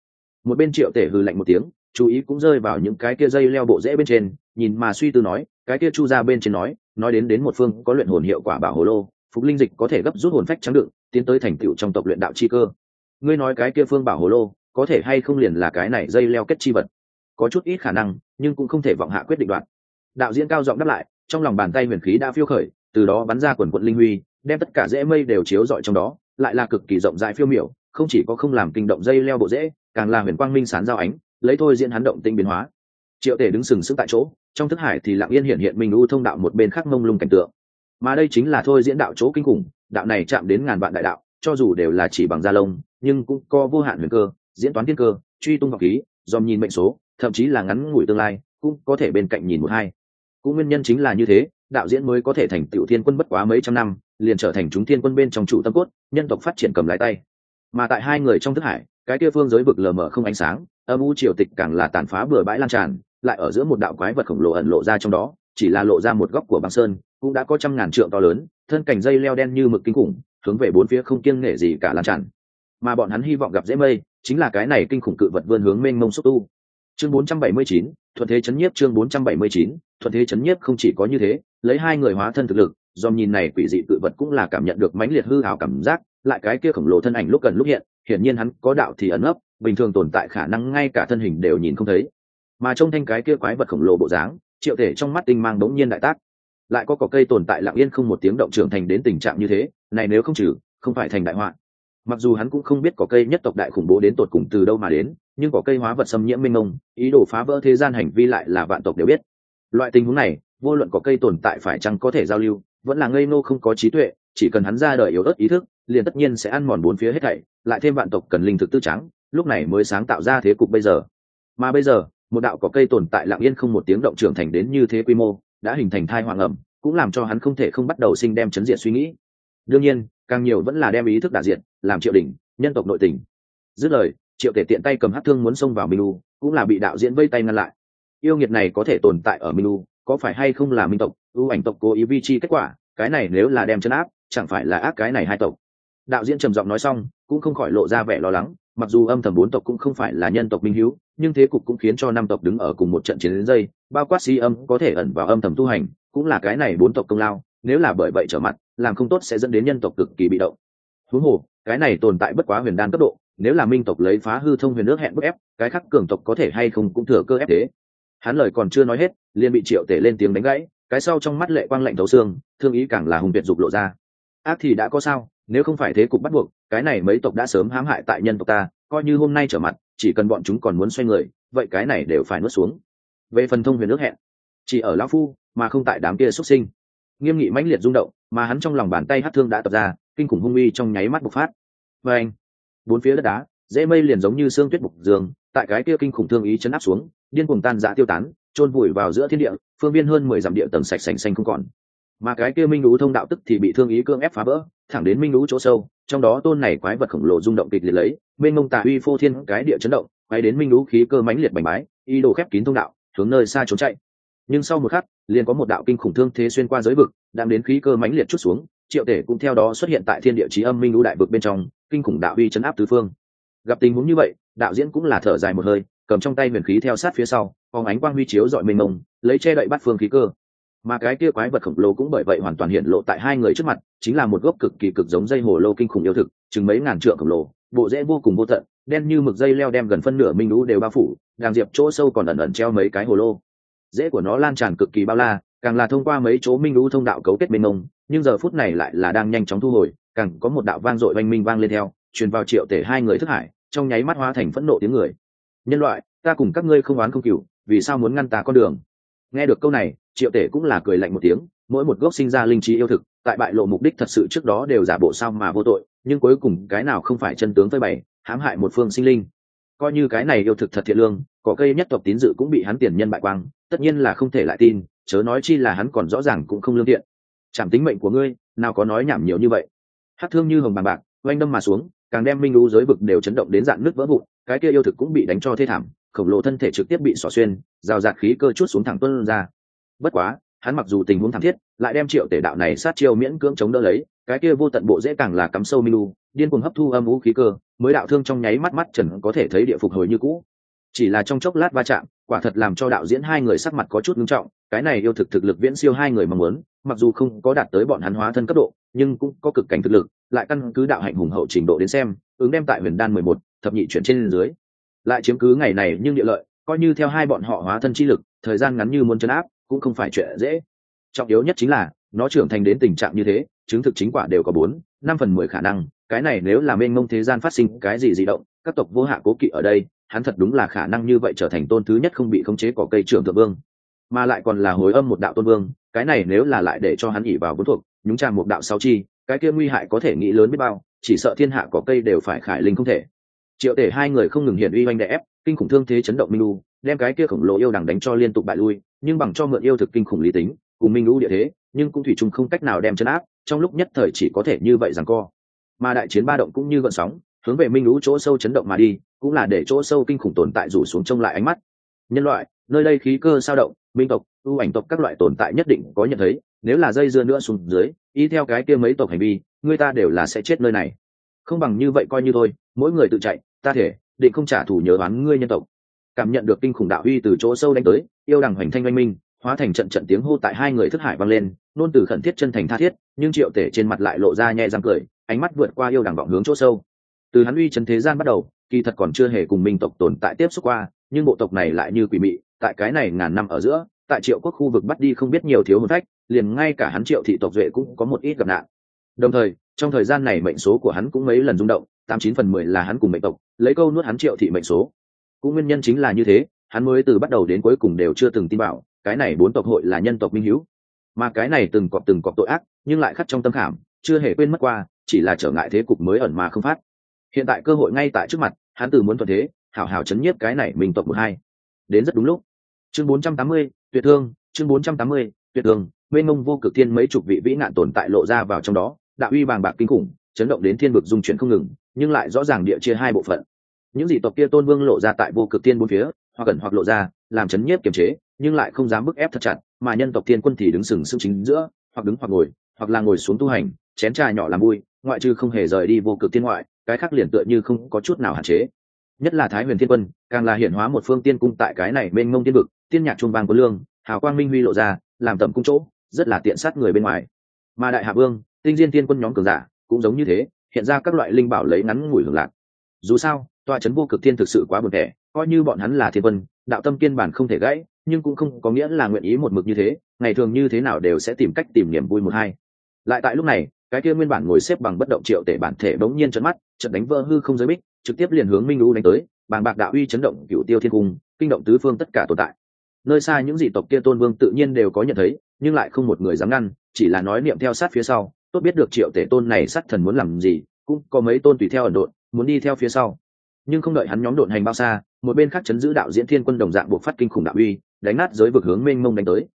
Một bên triệu tể hư lạnh một tiếng, chú ý cũng rơi vào những cái kia dây leo bộ rễ bên trên, nhìn mà suy tư nói, cái kia chu ra bên trên nói nói đến đến một phương có luyện hồn hiệu quả bảo hồ lô, phục linh dịch có thể gấp rút hồn phách trắng đựng, tiến tới thành tựu trong tộc luyện đạo chi cơ. Ngươi nói cái kia phương bảo hồ lô có thể hay không liền là cái này dây leo kết chi vật. Có chút ít khả năng, nhưng cũng không thể vọng hạ quyết định đoạn. Đạo diễn cao giọng đáp lại, trong lòng bàn tay huyền khí đã phiêu khởi, từ đó bắn ra quần quận linh huy, đem tất cả rễ mây đều chiếu rọi trong đó, lại là cực kỳ rộng rãi phiêu miểu, không chỉ có không làm kinh động dây leo bộ rễ, càng là huyền quang minh sán giao ánh, lấy thôi diễn hắn động tinh biến hóa. Triệu tể đứng sừng sững tại chỗ, trong thức hải thì lặng yên hiện hiện minh u thông đạo một bên khác mông lung cảnh tượng. Mà đây chính là thôi diễn đạo chỗ kinh khủng, đạo này chạm đến ngàn vạn đại đạo, cho dù đều là chỉ bằng da lông, nhưng cũng có vô hạn huyền cơ diễn toán thiên cơ, truy tung học khí, dòm nhìn mệnh số, thậm chí là ngắn ngủi tương lai, cũng có thể bên cạnh nhìn một hai. Cũng nguyên nhân chính là như thế, đạo diễn mới có thể thành tiểu thiên quân bất quá mấy trăm năm, liền trở thành chúng thiên quân bên trong trụ tâm cốt, nhân tộc phát triển cầm lái tay. Mà tại hai người trong thức hải, cái kia phương giới vực lờ mờ không ánh sáng, âm u triều tịch càng là tàn phá bừa bãi lan tràn, lại ở giữa một đạo quái vật khổng lồ ẩn lộ ra trong đó, chỉ là lộ ra một góc của băng sơn, cũng đã có trăm ngàn trượng to lớn, thân cảnh dây leo đen như mực kinh khủng, hướng về bốn phía không kiêng nể gì cả lan tràn mà bọn hắn hy vọng gặp dễ mây chính là cái này kinh khủng cự vật vươn hướng mênh mông xúc tu. Chương 479, thuận thế chấn nhiếp chương 479, thuận thế chấn nhiếp không chỉ có như thế lấy hai người hóa thân thực lực do nhìn này quỷ dị cự vật cũng là cảm nhận được mãnh liệt hư hào cảm giác lại cái kia khổng lồ thân ảnh lúc gần lúc hiện hiển nhiên hắn có đạo thì ẩn ấp bình thường tồn tại khả năng ngay cả thân hình đều nhìn không thấy. Mà trông thanh cái kia quái vật khổng lồ bộ dáng triệu thể trong mắt tinh mang đống nhiên đại tác. Lại có cỏ cây tồn tại lặng yên không một tiếng động trưởng thành đến tình trạng như thế này nếu không trừ không phải thành đại họa mặc dù hắn cũng không biết có cây nhất tộc đại khủng bố đến tột cùng từ đâu mà đến, nhưng có cây hóa vật xâm nhiễm minh ông ý đồ phá vỡ thế gian hành vi lại là vạn tộc đều biết. Loại tình huống này, vô luận có cây tồn tại phải chăng có thể giao lưu, vẫn là ngây ngô không có trí tuệ, chỉ cần hắn ra đời yếu ớt ý thức, liền tất nhiên sẽ ăn mòn bốn phía hết thảy, lại thêm vạn tộc cần linh thực tư trắng, lúc này mới sáng tạo ra thế cục bây giờ. Mà bây giờ, một đạo có cây tồn tại lặng yên không một tiếng động trưởng thành đến như thế quy mô, đã hình thành thai hoàng ẩm, cũng làm cho hắn không thể không bắt đầu sinh đem chấn diện suy nghĩ. Đương nhiên càng nhiều vẫn là đem ý thức đại diện làm triệu đỉnh nhân tộc nội tình. Dứt lời triệu tể tiện tay cầm hát thương muốn xông vào minh cũng là bị đạo diễn vây tay ngăn lại. Yêu nghiệt này có thể tồn tại ở minh có phải hay không là minh tộc, ưu ảnh tộc cố ý vi chi kết quả, cái này nếu là đem chân áp, chẳng phải là ác cái này hai tộc. Đạo diễn trầm giọng nói xong, cũng không khỏi lộ ra vẻ lo lắng, mặc dù âm thầm bốn tộc cũng không phải là nhân tộc minh hữu, nhưng thế cục cũng khiến cho năm tộc đứng ở cùng một trận chiến đến dây, bao quát si âm có thể ẩn vào âm thầm tu hành, cũng là cái này bốn tộc công lao nếu là bởi vậy trở mặt, làm không tốt sẽ dẫn đến nhân tộc cực kỳ bị động. Huống hồ, cái này tồn tại bất quá huyền đan cấp độ, nếu là minh tộc lấy phá hư thông huyền nước hẹn bức ép, cái khác cường tộc có thể hay không cũng thừa cơ ép thế hắn lời còn chưa nói hết, liền bị triệu tể lên tiếng đánh gãy, cái sau trong mắt lệ quang lạnh thấu xương, thương ý càng là hùng việt dục lộ ra. Ác thì đã có sao, nếu không phải thế cục bắt buộc, cái này mấy tộc đã sớm hãm hại tại nhân tộc ta, coi như hôm nay trở mặt, chỉ cần bọn chúng còn muốn xoay người, vậy cái này đều phải nuốt xuống. Về phần thông huyền nước hẹn, chỉ ở lão phu, mà không tại đám kia xuất sinh nghiêm nghị mãnh liệt rung động, mà hắn trong lòng bàn tay hát thương đã tập ra, kinh khủng hung uy trong nháy mắt bộc phát. Và anh, bốn phía đất đá, dễ mây liền giống như xương tuyết bục giường tại cái kia kinh khủng thương ý chấn áp xuống, điên cuồng tan dã tiêu tán trôn vùi vào giữa thiên địa, phương viên hơn mười dặm địa tầng sạch sành xanh không còn. Mà cái kia minh lũ thông đạo tức thì bị thương ý cương ép phá vỡ, thẳng đến minh lũ chỗ sâu, trong đó tôn này quái vật khổng lồ rung động kịch liệt lấy bên mông tà uy phô thiên cái địa chấn động quay đến minh lũ khí cơ mãnh liệt bành bái y đồ khép kín thông đạo, hướng nơi xa trốn chạy. Nhưng sau một khắc liền có một đạo kinh khủng thương thế xuyên qua giới vực, đang đến khí cơ mãnh liệt chút xuống, triệu tể cũng theo đó xuất hiện tại thiên địa trí âm minh lũ đại vực bên trong, kinh khủng đạo uy chấn áp tứ phương. Gặp tình huống như vậy, đạo diễn cũng là thở dài một hơi, cầm trong tay huyền khí theo sát phía sau, phóng ánh quang huy chiếu dọi mênh mông, lấy che đậy bắt phương khí cơ. Mà cái kia quái vật khổng lồ cũng bởi vậy hoàn toàn hiện lộ tại hai người trước mặt, chính là một gốc cực kỳ cực giống dây hồ lô kinh khủng yêu thực, chừng mấy ngàn trượng khổng lồ, bộ rễ vô cùng vô tận, đen như mực dây leo đem gần phân nửa minh lũ đều bao phủ đàng diệp chỗ sâu còn ẩn ẩn treo mấy cái hồ lô dễ của nó lan tràn cực kỳ bao la, càng là thông qua mấy chỗ minh lũ thông đạo cấu kết mênh mông, nhưng giờ phút này lại là đang nhanh chóng thu hồi, càng có một đạo vang dội oanh minh vang lên theo, truyền vào triệu tể hai người thức hải, trong nháy mắt hóa thành phẫn nộ tiếng người. Nhân loại, ta cùng các ngươi không oán không cừu, vì sao muốn ngăn ta con đường? Nghe được câu này, triệu tể cũng là cười lạnh một tiếng, mỗi một gốc sinh ra linh trí yêu thực, tại bại lộ mục đích thật sự trước đó đều giả bộ sao mà vô tội, nhưng cuối cùng cái nào không phải chân tướng phơi bày, hãm hại một phương sinh linh. Coi như cái này yêu thực thật thiện lương có cây nhất tộc tín dự cũng bị hắn tiền nhân bại quang tất nhiên là không thể lại tin, chớ nói chi là hắn còn rõ ràng cũng không lương thiện. Chạm tính mệnh của ngươi, nào có nói nhảm nhiều như vậy. Hát thương như hồng bàn bạc, oanh đâm mà xuống, càng đem minh lũ giới vực đều chấn động đến dạng nước vỡ vụn, cái kia yêu thực cũng bị đánh cho thê thảm, khổng lồ thân thể trực tiếp bị xỏ xuyên, rào rạt khí cơ chút xuống thẳng tuân ra. Bất quá, hắn mặc dù tình huống thảm thiết, lại đem triệu tể đạo này sát chiêu miễn cưỡng chống đỡ lấy, cái kia vô tận bộ dễ càng là cắm sâu minh lũ điên cuồng hấp thu âm vũ khí cơ, mới đạo thương trong nháy mắt mắt trần có thể thấy địa phục hồi như cũ. Chỉ là trong chốc lát va chạm quả thật làm cho đạo diễn hai người sắc mặt có chút nghiêm trọng, cái này yêu thực thực lực viễn siêu hai người mong muốn, mặc dù không có đạt tới bọn hắn hóa thân cấp độ, nhưng cũng có cực cảnh thực lực, lại căn cứ đạo hạnh hùng hậu trình độ đến xem, ứng đem tại huyền đan mười một, thập nhị chuyển trên dưới. Lại chiếm cứ ngày này nhưng địa lợi, coi như theo hai bọn họ hóa thân chi lực, thời gian ngắn như muốn chấn áp, cũng không phải chuyện dễ. Trọng yếu nhất chính là, nó trưởng thành đến tình trạng như thế, chứng thực chính quả đều có bốn, năm phần mười khả năng, cái này nếu là mênh mông thế gian phát sinh cái gì di động, các tộc vô hạ cố kỵ ở đây hắn thật đúng là khả năng như vậy trở thành tôn thứ nhất không bị khống chế cỏ cây trưởng thượng vương. Mà lại còn là hồi âm một đạo tôn vương, cái này nếu là lại để cho hắn ỉ vào vốn thuộc, nhúng tràn một đạo sáu chi, cái kia nguy hại có thể nghĩ lớn biết bao, chỉ sợ thiên hạ cỏ cây đều phải khải linh không thể. Triệu tể hai người không ngừng hiện uy oanh đè ép, kinh khủng thương thế chấn động minh lu đem cái kia khổng lồ yêu đằng đánh cho liên tục bại lui, nhưng bằng cho mượn yêu thực kinh khủng lý tính, cùng minh lũ địa thế, nhưng cũng thủy chung không cách nào đem chấn áp, trong lúc nhất thời chỉ có thể như vậy rằng co. Mà đại chiến ba động cũng như gợn sóng hướng về minh lũ chỗ sâu chấn động mà đi, cũng là để chỗ sâu kinh khủng tồn tại rủ xuống trông lại ánh mắt. Nhân loại, nơi đây khí cơ sao động, minh tộc, ưu ảnh tộc các loại tồn tại nhất định có nhận thấy, nếu là dây dưa nữa xuống dưới, y theo cái kia mấy tộc hành vi, người ta đều là sẽ chết nơi này. Không bằng như vậy coi như thôi, mỗi người tự chạy, ta thể, định không trả thù nhớ oán ngươi nhân tộc. Cảm nhận được kinh khủng đạo uy từ chỗ sâu đánh tới, yêu đằng hoành thanh oanh minh, hóa thành trận trận tiếng hô tại hai người thức hải vang lên, nôn từ khẩn thiết chân thành tha thiết, nhưng triệu tể trên mặt lại lộ ra nhẹ răng cười, ánh mắt vượt qua yêu đằng vọng hướng chỗ sâu từ hắn uy chân thế gian bắt đầu, kỳ thật còn chưa hề cùng minh tộc tồn tại tiếp xúc qua, nhưng bộ tộc này lại như quỷ mị, tại cái này ngàn năm ở giữa, tại triệu quốc khu vực bắt đi không biết nhiều thiếu hồn phách, liền ngay cả hắn triệu thị tộc duệ cũng có một ít gặp nạn. Đồng thời, trong thời gian này mệnh số của hắn cũng mấy lần rung động, tám chín phần mười là hắn cùng mệnh tộc, lấy câu nuốt hắn triệu thị mệnh số. Cũng nguyên nhân chính là như thế, hắn mới từ bắt đầu đến cuối cùng đều chưa từng tin bảo cái này bốn tộc hội là nhân tộc minh hữu mà cái này từng cọp từng cọp tội ác, nhưng lại khắc trong tâm khảm, chưa hề quên mất qua, chỉ là trở ngại thế cục mới ẩn mà không phát hiện tại cơ hội ngay tại trước mặt hắn từ muốn thuận thế hảo hảo chấn nhiếp cái này mình tộc một hai. Đến rất đúng lúc. Chương 480, tuyệt thương chương 480, tuyệt thương mênh mông vô cực thiên mấy chục vị vĩ nạn tồn tại lộ ra vào trong đó đạo uy bàng bạc kinh khủng chấn động đến thiên vực dung chuyển không ngừng nhưng lại rõ ràng địa chia hai bộ phận. Những dị tộc kia tôn vương lộ ra tại vô cực thiên bốn phía hoặc gần hoặc lộ ra làm chấn nhiếp kiềm chế nhưng lại không dám bức ép thật chặt mà nhân tộc thiên quân thì đứng sừng sững chính giữa hoặc đứng hoặc ngồi hoặc là ngồi xuống tu hành chén trà nhỏ làm vui ngoại trừ không hề rời đi vô cực thiên ngoại cái khác liền tựa như không có chút nào hạn chế. Nhất là thái huyền thiên quân, càng là hiển hóa một phương tiên cung tại cái này bên ngông tiên vực, tiên nhạc trung vang của lương, hào quang minh huy lộ ra, làm tầm cung chỗ, rất là tiện sát người bên ngoài. Mà đại hạ vương, tinh diên tiên quân nhóm cường giả, cũng giống như thế, hiện ra các loại linh bảo lấy ngắn ngủi hưởng lạc. Dù sao, tòa trấn vô cực thiên thực sự quá buồn thẻ coi như bọn hắn là thiên quân, đạo tâm kiên bản không thể gãy, nhưng cũng không có nghĩa là nguyện ý một mực như thế, ngày thường như thế nào đều sẽ tìm cách tìm niềm vui một hai. Lại tại lúc này cái kia nguyên bản ngồi xếp bằng bất động triệu tể bản thể bỗng nhiên chấn mắt trận đánh vỡ hư không giới bích, trực tiếp liền hướng minh lũ đánh tới, bàng bạc đạo uy chấn động cựu tiêu thiên cung, kinh động tứ phương tất cả tồn tại. Nơi xa những dị tộc kia tôn vương tự nhiên đều có nhận thấy, nhưng lại không một người dám ngăn, chỉ là nói niệm theo sát phía sau, tốt biết được triệu tể tôn này sát thần muốn làm gì, cũng có mấy tôn tùy theo ẩn độn, muốn đi theo phía sau. Nhưng không đợi hắn nhóm độn hành bao xa, một bên khác chấn giữ đạo diễn thiên quân đồng dạng buộc phát kinh khủng đạo uy, đánh nát giới vực hướng mênh mông đánh tới.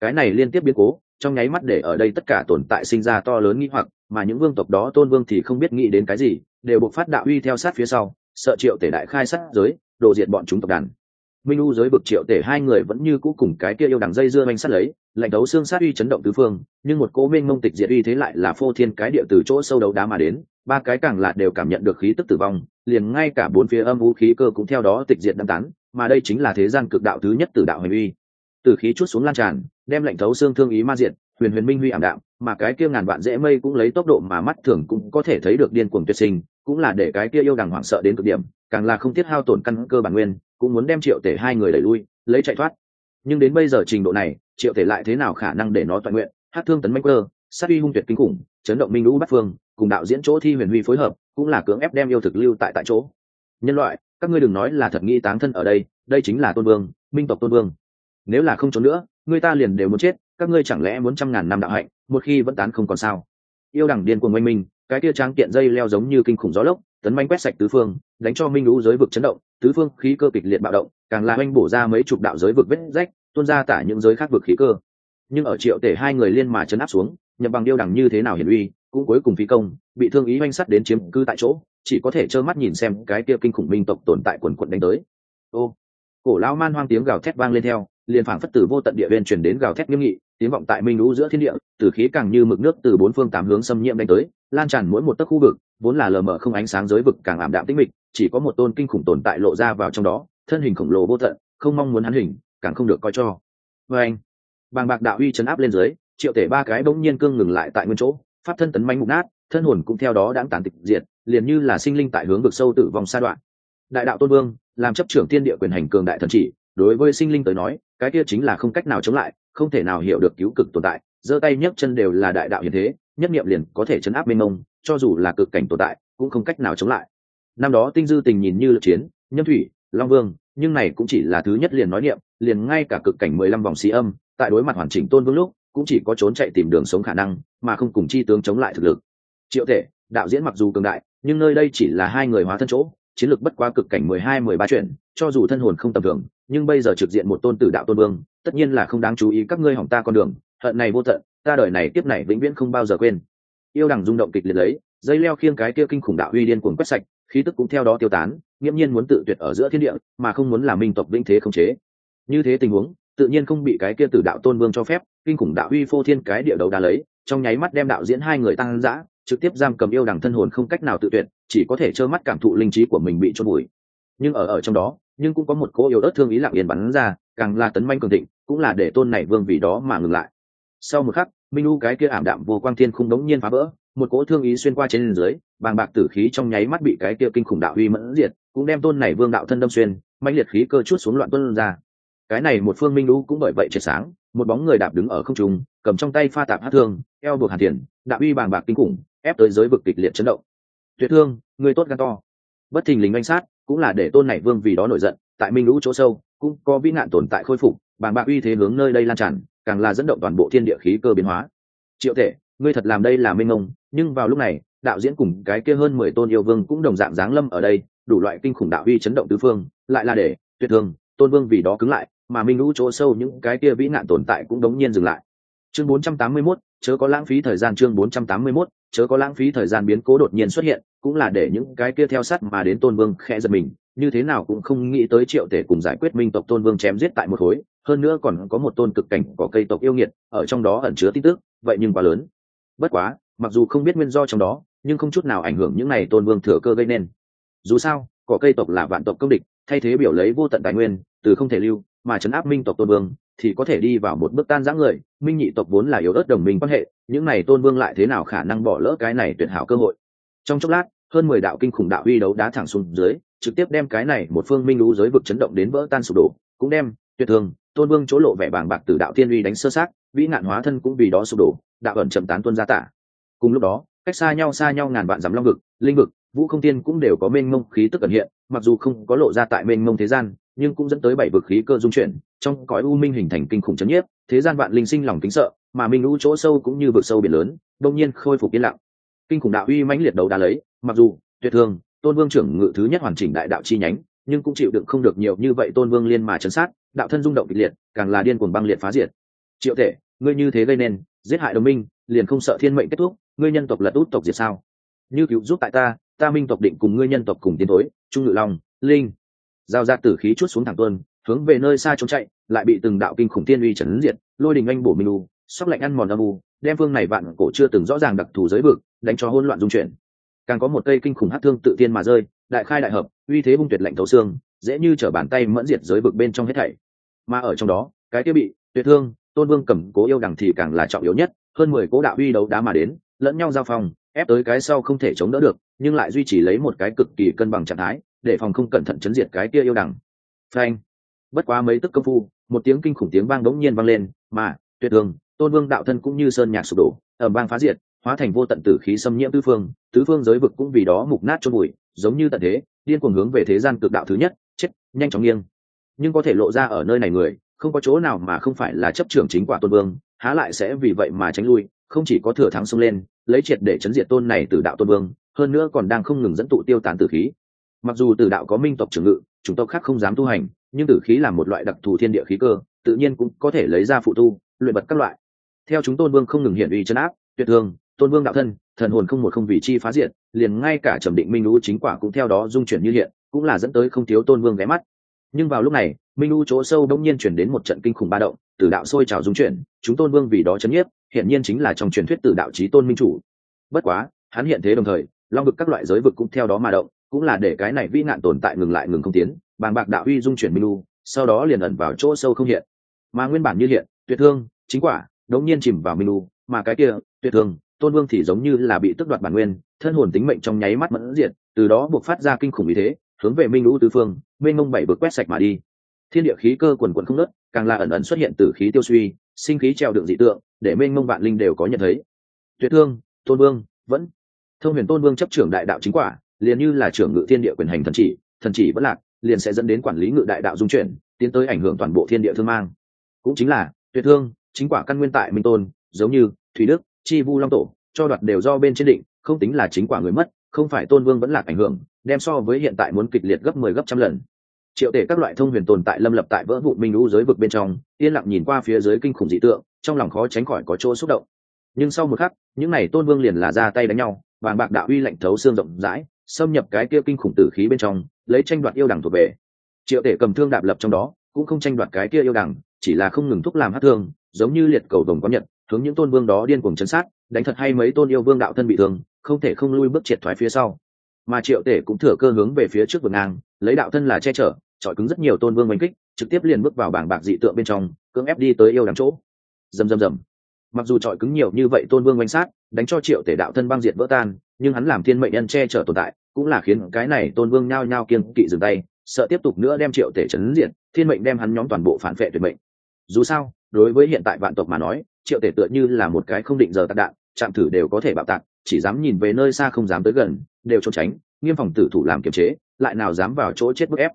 Cái này liên tiếp biến cố trong nháy mắt để ở đây tất cả tồn tại sinh ra to lớn nghĩ hoặc, mà những vương tộc đó tôn vương thì không biết nghĩ đến cái gì, đều buộc phát đạo uy theo sát phía sau, sợ triệu tể đại khai sát giới đổ diệt bọn chúng tộc đàn. Minh u giới vực triệu tể hai người vẫn như cũ cùng cái kia yêu đằng dây dưa manh sát lấy, lạnh đấu xương sát uy chấn động tứ phương, nhưng một cố minh mông tịch diệt uy thế lại là phô thiên cái địa từ chỗ sâu đấu đá mà đến, ba cái càng là đều cảm nhận được khí tức tử vong, liền ngay cả bốn phía âm vũ khí cơ cũng theo đó tịch diệt đăng tán, mà đây chính là thế gian cực đạo thứ nhất tử đạo hành uy từ khí chút xuống lan tràn, đem lệnh thấu xương thương ý ma diện huyền huyền minh huy ảm đạm, mà cái kia ngàn vạn dễ mây cũng lấy tốc độ mà mắt thường cũng có thể thấy được điên cuồng tuyệt sinh, cũng là để cái kia yêu đằng hoảng sợ đến cực điểm, càng là không tiết hao tổn căn cơ bản nguyên, cũng muốn đem triệu tể hai người đẩy lui, lấy chạy thoát. Nhưng đến bây giờ trình độ này, triệu tể lại thế nào khả năng để nó toàn nguyện? Hát thương tấn manh cơ, sát uy hung tuyệt kinh khủng, chấn động minh lũ bắt phương, cùng đạo diễn chỗ thi huyền huy phối hợp, cũng là cưỡng ép đem yêu thực lưu tại tại chỗ. Nhân loại, các ngươi đừng nói là thật nghĩ táng thân ở đây đây chính là tôn vương, minh tộc tôn vương nếu là không trốn nữa, người ta liền đều muốn chết, các ngươi chẳng lẽ muốn trăm ngàn năm đạo hạnh, một khi vẫn tán không còn sao? Yêu đẳng điên cuồng oanh minh, cái kia tráng kiện dây leo giống như kinh khủng gió lốc, tấn manh quét sạch tứ phương, đánh cho minh lũ giới vực chấn động, tứ phương khí cơ kịch liệt bạo động, càng là oanh bổ ra mấy chục đạo giới vực vết rách, tuôn ra tả những giới khác vực khí cơ. Nhưng ở triệu tể hai người liên mà chấn áp xuống, nhập bằng điêu đẳng như thế nào hiển uy, cũng cuối cùng phi công, bị thương ý oanh sắt đến chiếm cư tại chỗ, chỉ có thể trơ mắt nhìn xem cái kia kinh khủng minh tộc tồn tại quần quận đánh tới. Ô, cổ lão man hoang tiếng gào thét vang lên theo liền phảng phất từ vô tận địa bên truyền đến gào thét nghiêm nghị, tiếng vọng tại minh lũ giữa thiên địa, từ khí càng như mực nước từ bốn phương tám hướng xâm nhiễm đánh tới, lan tràn mỗi một tấc khu vực, vốn là lờ mờ không ánh sáng giới vực càng ảm đạm tĩnh mịch, chỉ có một tôn kinh khủng tồn tại lộ ra vào trong đó, thân hình khổng lồ vô tận, không mong muốn hắn hình, càng không được coi cho. Vê anh, bàng bạc đạo uy chấn áp lên dưới, triệu tể ba cái bỗng nhiên cương ngừng lại tại nguyên chỗ, pháp thân tấn manh mục nát, thân hồn cũng theo đó đáng tàn tịch diệt, liền như là sinh linh tại hướng vực sâu tử vong sa đoạn. Đại đạo tôn vương, làm chấp trưởng thiên địa quyền hành cường đại thần chỉ đối với sinh linh tới nói, cái kia chính là không cách nào chống lại, không thể nào hiểu được cứu cực tồn tại, giơ tay nhấc chân đều là đại đạo hiện thế, nhất niệm liền có thể chấn áp mênh mông, cho dù là cực cảnh tồn tại, cũng không cách nào chống lại. Năm đó tinh dư tình nhìn như lực chiến, nhâm thủy, long vương, nhưng này cũng chỉ là thứ nhất liền nói niệm, liền ngay cả cực cảnh mười lăm vòng xí âm, tại đối mặt hoàn chỉnh tôn vương lúc, cũng chỉ có trốn chạy tìm đường sống khả năng, mà không cùng chi tướng chống lại thực lực. Triệu thể, đạo diễn mặc dù cường đại, nhưng nơi đây chỉ là hai người hóa thân chỗ chiến lược bất quá cực cảnh mười hai, mười ba chuyện, cho dù thân hồn không tầm thường, nhưng bây giờ trực diện một tôn tử đạo tôn vương, tất nhiên là không đáng chú ý các ngươi hỏng ta con đường, hận này vô tận, ta đời này tiếp này vĩnh viễn không bao giờ quên. Yêu đằng rung động kịch liệt lấy, dây leo khiêng cái kia kinh khủng đạo uy điên cuồng quét sạch, khí tức cũng theo đó tiêu tán, nghiễm nhiên muốn tự tuyệt ở giữa thiên địa, mà không muốn làm minh tộc vĩnh thế không chế. Như thế tình huống, tự nhiên không bị cái kia tử đạo tôn vương cho phép, kinh khủng đạo uy phô thiên cái địa đầu đá lấy, trong nháy mắt đem đạo diễn hai người tăng dã, trực tiếp giam cầm yêu đằng thân hồn không cách nào tự tuyệt chỉ có thể trơ mắt cảm thụ linh trí của mình bị chôn vùi. nhưng ở ở trong đó, nhưng cũng có một cỗ yêu ớt thương ý lặng yên bắn ra, càng là tấn manh cường thịnh, cũng là để tôn này vương vì đó mà ngừng lại. Sau một khắc, minh u cái kia ảm đạm vô quang thiên không đống nhiên phá vỡ, một cỗ thương ý xuyên qua trên dưới, bàng bạc tử khí trong nháy mắt bị cái kia kinh khủng đạo uy mẫn diệt, cũng đem tôn này vương đạo thân đâm xuyên mạnh liệt khí cơ chút xuống loạn tuân ra. Cái này một phương minh u cũng bởi vậy triệt sáng, một bóng người đạp đứng ở không trung, cầm trong tay pha tạp hát thương, eo buộc hàn tiền đạo uy bàng bạc kinh khủng, ép tới giới vực kịch liệt chấn động tuyệt thương người tốt gan to. Bất thình lình oanh sát cũng là để tôn này vương vì đó nổi giận tại minh lũ chỗ sâu cũng có vĩ nạn tồn tại khôi phục bàng bạc uy thế hướng nơi đây lan tràn càng là dẫn động toàn bộ thiên địa khí cơ biến hóa. Triệu thể ngươi thật làm đây là minh ngông nhưng vào lúc này đạo diễn cùng cái kia hơn mười tôn yêu vương cũng đồng dạng giáng lâm ở đây đủ loại kinh khủng đạo uy chấn động tứ phương lại là để tuyệt thương tôn vương vì đó cứng lại mà minh lũ chỗ sâu những cái kia vĩ nạn tồn tại cũng đống nhiên dừng lại. Chương 481, chớ có lãng phí thời gian chương 481, chớ có lãng phí thời gian biến cố đột nhiên xuất hiện cũng là để những cái kia theo sát mà đến tôn vương khẽ giật mình như thế nào cũng không nghĩ tới triệu tể cùng giải quyết minh tộc tôn vương chém giết tại một khối hơn nữa còn có một tôn cực cảnh có cây tộc yêu nghiệt ở trong đó ẩn chứa tin tức vậy nhưng quá lớn. Bất quá mặc dù không biết nguyên do trong đó nhưng không chút nào ảnh hưởng những này tôn vương thừa cơ gây nên. Dù sao cỏ cây tộc là vạn tộc công địch thay thế biểu lấy vô tận tài nguyên từ không thể lưu mà trấn áp minh tộc tôn vương thì có thể đi vào một bước tan giã người. Minh nhị tộc vốn là yếu ớt đồng minh quan hệ, những này tôn vương lại thế nào khả năng bỏ lỡ cái này tuyệt hảo cơ hội? Trong chốc lát, hơn mười đạo kinh khủng đạo uy đấu đá thẳng xuống dưới, trực tiếp đem cái này một phương minh lũ giới vực chấn động đến vỡ tan sụp đổ, cũng đem tuyệt thường, tôn vương chỗ lộ vẻ bàng bạc từ đạo tiên uy đánh sơ sát, vĩ nạn hóa thân cũng vì đó sụp đổ, đạo ẩn chậm tán tuân ra tả. Cùng lúc đó, cách xa nhau xa nhau ngàn vạn dặm long vực, linh vực, vũ không tiên cũng đều có mênh mông khí tức cẩn hiện mặc dù không có lộ ra tại mênh mông thế gian, nhưng cũng dẫn tới bảy vực khí cơ dung chuyển, trong cõi u minh hình thành kinh khủng chấn nhiếp, thế gian vạn linh sinh lòng kính sợ, mà minh lũ chỗ sâu cũng như vực sâu biển lớn, đông nhiên khôi phục yên lặng. Kinh khủng đạo uy mãnh liệt đầu đá lấy, mặc dù tuyệt thương, tôn vương trưởng ngự thứ nhất hoàn chỉnh đại đạo chi nhánh, nhưng cũng chịu đựng không được nhiều như vậy tôn vương liên mà chấn sát, đạo thân rung động kịch liệt, càng là điên cuồng băng liệt phá diệt. Triệu thể, ngươi như thế gây nên, giết hại đồng minh, liền không sợ thiên mệnh kết thúc, ngươi nhân tộc lật út tộc diệt sao? Như cứu giúp tại ta ta minh tộc định cùng ngươi nhân tộc cùng tiến thối trung ngự long, linh. Giao ra tử khí chút xuống thẳng tuân hướng về nơi xa trốn chạy, lại bị từng đạo kinh khủng tiên uy trấn diệt, lôi đình anh bổ minh u, sóc lạnh ăn mòn âm u, đem phương này vạn cổ chưa từng rõ ràng đặc thù giới vực, đánh cho hỗn loạn dung chuyển. Càng có một cây kinh khủng hát thương tự tiên mà rơi, đại khai đại hợp, uy thế bung tuyệt lạnh thấu xương, dễ như trở bàn tay mẫn diệt giới vực bên trong hết thảy. Mà ở trong đó, cái kia bị tuyệt thương, tôn vương cầm cố yêu đằng thì càng là trọng yếu nhất, hơn mười cố đạo uy đấu đá mà đến, lẫn nhau giao phòng ép tới cái sau không thể chống đỡ được, nhưng lại duy trì lấy một cái cực kỳ cân bằng trạng thái, để phòng không cẩn thận chấn diệt cái kia yêu đằng. Phanh. Bất quá mấy tức công phu, một tiếng kinh khủng tiếng vang đống nhiên vang lên, mà, tuyệt thường, tôn vương đạo thân cũng như sơn nhạc sụp đổ ẩm vang phá diệt, hóa thành vô tận tử khí xâm nhiễm tứ phương tứ phương giới vực cũng vì đó mục nát cho bụi, giống như tận thế, điên cuồng hướng về thế gian cực đạo thứ nhất, chết, nhanh chóng nghiêng. Nhưng có thể lộ ra ở nơi này người, không có chỗ nào mà không phải là chấp trưởng chính quả tôn vương, há lại sẽ vì vậy mà tránh lui, không chỉ có thừa thắng xông lên lấy triệt để chấn diệt tôn này từ đạo tôn vương, hơn nữa còn đang không ngừng dẫn tụ tiêu tán tử khí. Mặc dù từ đạo có minh tộc trưởng ngự, chúng tộc khác không dám tu hành, nhưng tử khí là một loại đặc thù thiên địa khí cơ, tự nhiên cũng có thể lấy ra phụ tu, luyện bật các loại. Theo chúng tôn vương không ngừng hiện uy chấn áp, tuyệt thương, tôn vương đạo thân, thần hồn không một không vị chi phá diện liền ngay cả trầm định minh lũ chính quả cũng theo đó dung chuyển như hiện, cũng là dẫn tới không thiếu tôn vương ghé mắt. Nhưng vào lúc này, minh lũ chỗ sâu đông nhiên chuyển đến một trận kinh khủng ba động, tử đạo sôi trào dung chuyển, chúng tôn vương vì đó chấn nhiếp hiện nhiên chính là trong truyền thuyết tự đạo chí tôn minh chủ. Bất quá hắn hiện thế đồng thời long vực các loại giới vực cũng theo đó mà động cũng là để cái này vĩ nạn tồn tại ngừng lại ngừng không tiến bàng bạc đạo uy dung chuyển minh lu sau đó liền ẩn vào chỗ sâu không hiện. Mà nguyên bản như hiện tuyệt thương chính quả đống nhiên chìm vào minh lu mà cái kia tuyệt thương tôn vương thì giống như là bị tức đoạt bản nguyên thân hồn tính mệnh trong nháy mắt mẫn diệt từ đó buộc phát ra kinh khủng ý thế hướng về minh lũ tứ phương mênh mông bảy vực quét sạch mà đi. Thiên địa khí cơ quần quần không ngớt, càng là ẩn ẩn xuất hiện từ khí tiêu suy sinh khí treo đựng dị tượng để mênh mông vạn linh đều có nhận thấy. Tuyệt thương, tôn vương, vẫn. Thông huyền tôn vương chấp trưởng đại đạo chính quả, liền như là trưởng ngự thiên địa quyền hành thần chỉ thần chỉ vẫn lạc, liền sẽ dẫn đến quản lý ngự đại đạo dung chuyển, tiến tới ảnh hưởng toàn bộ thiên địa thương mang. Cũng chính là, tuyệt thương, chính quả căn nguyên tại minh tôn, giống như thủy đức, chi vu long tổ, cho đoạt đều do bên trên định, không tính là chính quả người mất, không phải tôn vương vẫn lạc ảnh hưởng, đem so với hiện tại muốn kịch liệt gấp mười 10 gấp trăm lần triệu tể các loại thông huyền tồn tại lâm lập tại vỡ vụ minh lũ giới vực bên trong yên lặng nhìn qua phía dưới kinh khủng dị tượng trong lòng khó tránh khỏi có chỗ xúc động. Nhưng sau một khắc những n à y tôn vương liền là ra tay đánh nhau vàng bạc đạo uy lạnh thấu xương rộng rãi xâm nhập cái kia kinh khủng tử khí bên trong lấy tranh đoạt yêu đẳng thuộc về. Triệu tể cầm thương đạp lập trong đó cũng không tranh đoạt cái kia yêu đẳng, chỉ là không ngừng thúc làm hát thương giống như liệt cầu đồng có nhận hướng những tôn vương đó điên cuồng chấn sát đánh thật hay mấy tôn yêu vương đạo thân bị thương không thể không lui bước triệt thoái phía sau mà triệu tể cũng thừa cơ hướng về phía trước vườn ngang, lấy đạo thân là che chở, chọi cứng rất nhiều tôn vương oanh kích, trực tiếp liền bước vào bảng bạc dị tượng bên trong, cưỡng ép đi tới yêu đám chỗ. Dầm dầm dầm mặc dù chọi cứng nhiều như vậy tôn vương oanh sát, đánh cho triệu tể đạo thân băng diệt vỡ tan, nhưng hắn làm thiên mệnh nhân che chở tồn tại, cũng là khiến cái này tôn vương nhao nhao kiên kỵ dừng tay, sợ tiếp tục nữa đem triệu tể chấn diện thiên mệnh đem hắn nhóm toàn bộ phản vệ tuyệt mệnh. Dù sao, đối với hiện tại vạn tộc mà nói, triệu tể tựa như là một cái không định giờ tạc đạn chạm thử đều có thể bạo tạc, chỉ dám nhìn về nơi xa không dám tới gần đều trốn tránh, nghiêm phòng tử thủ làm kiềm chế, lại nào dám vào chỗ chết bức ép.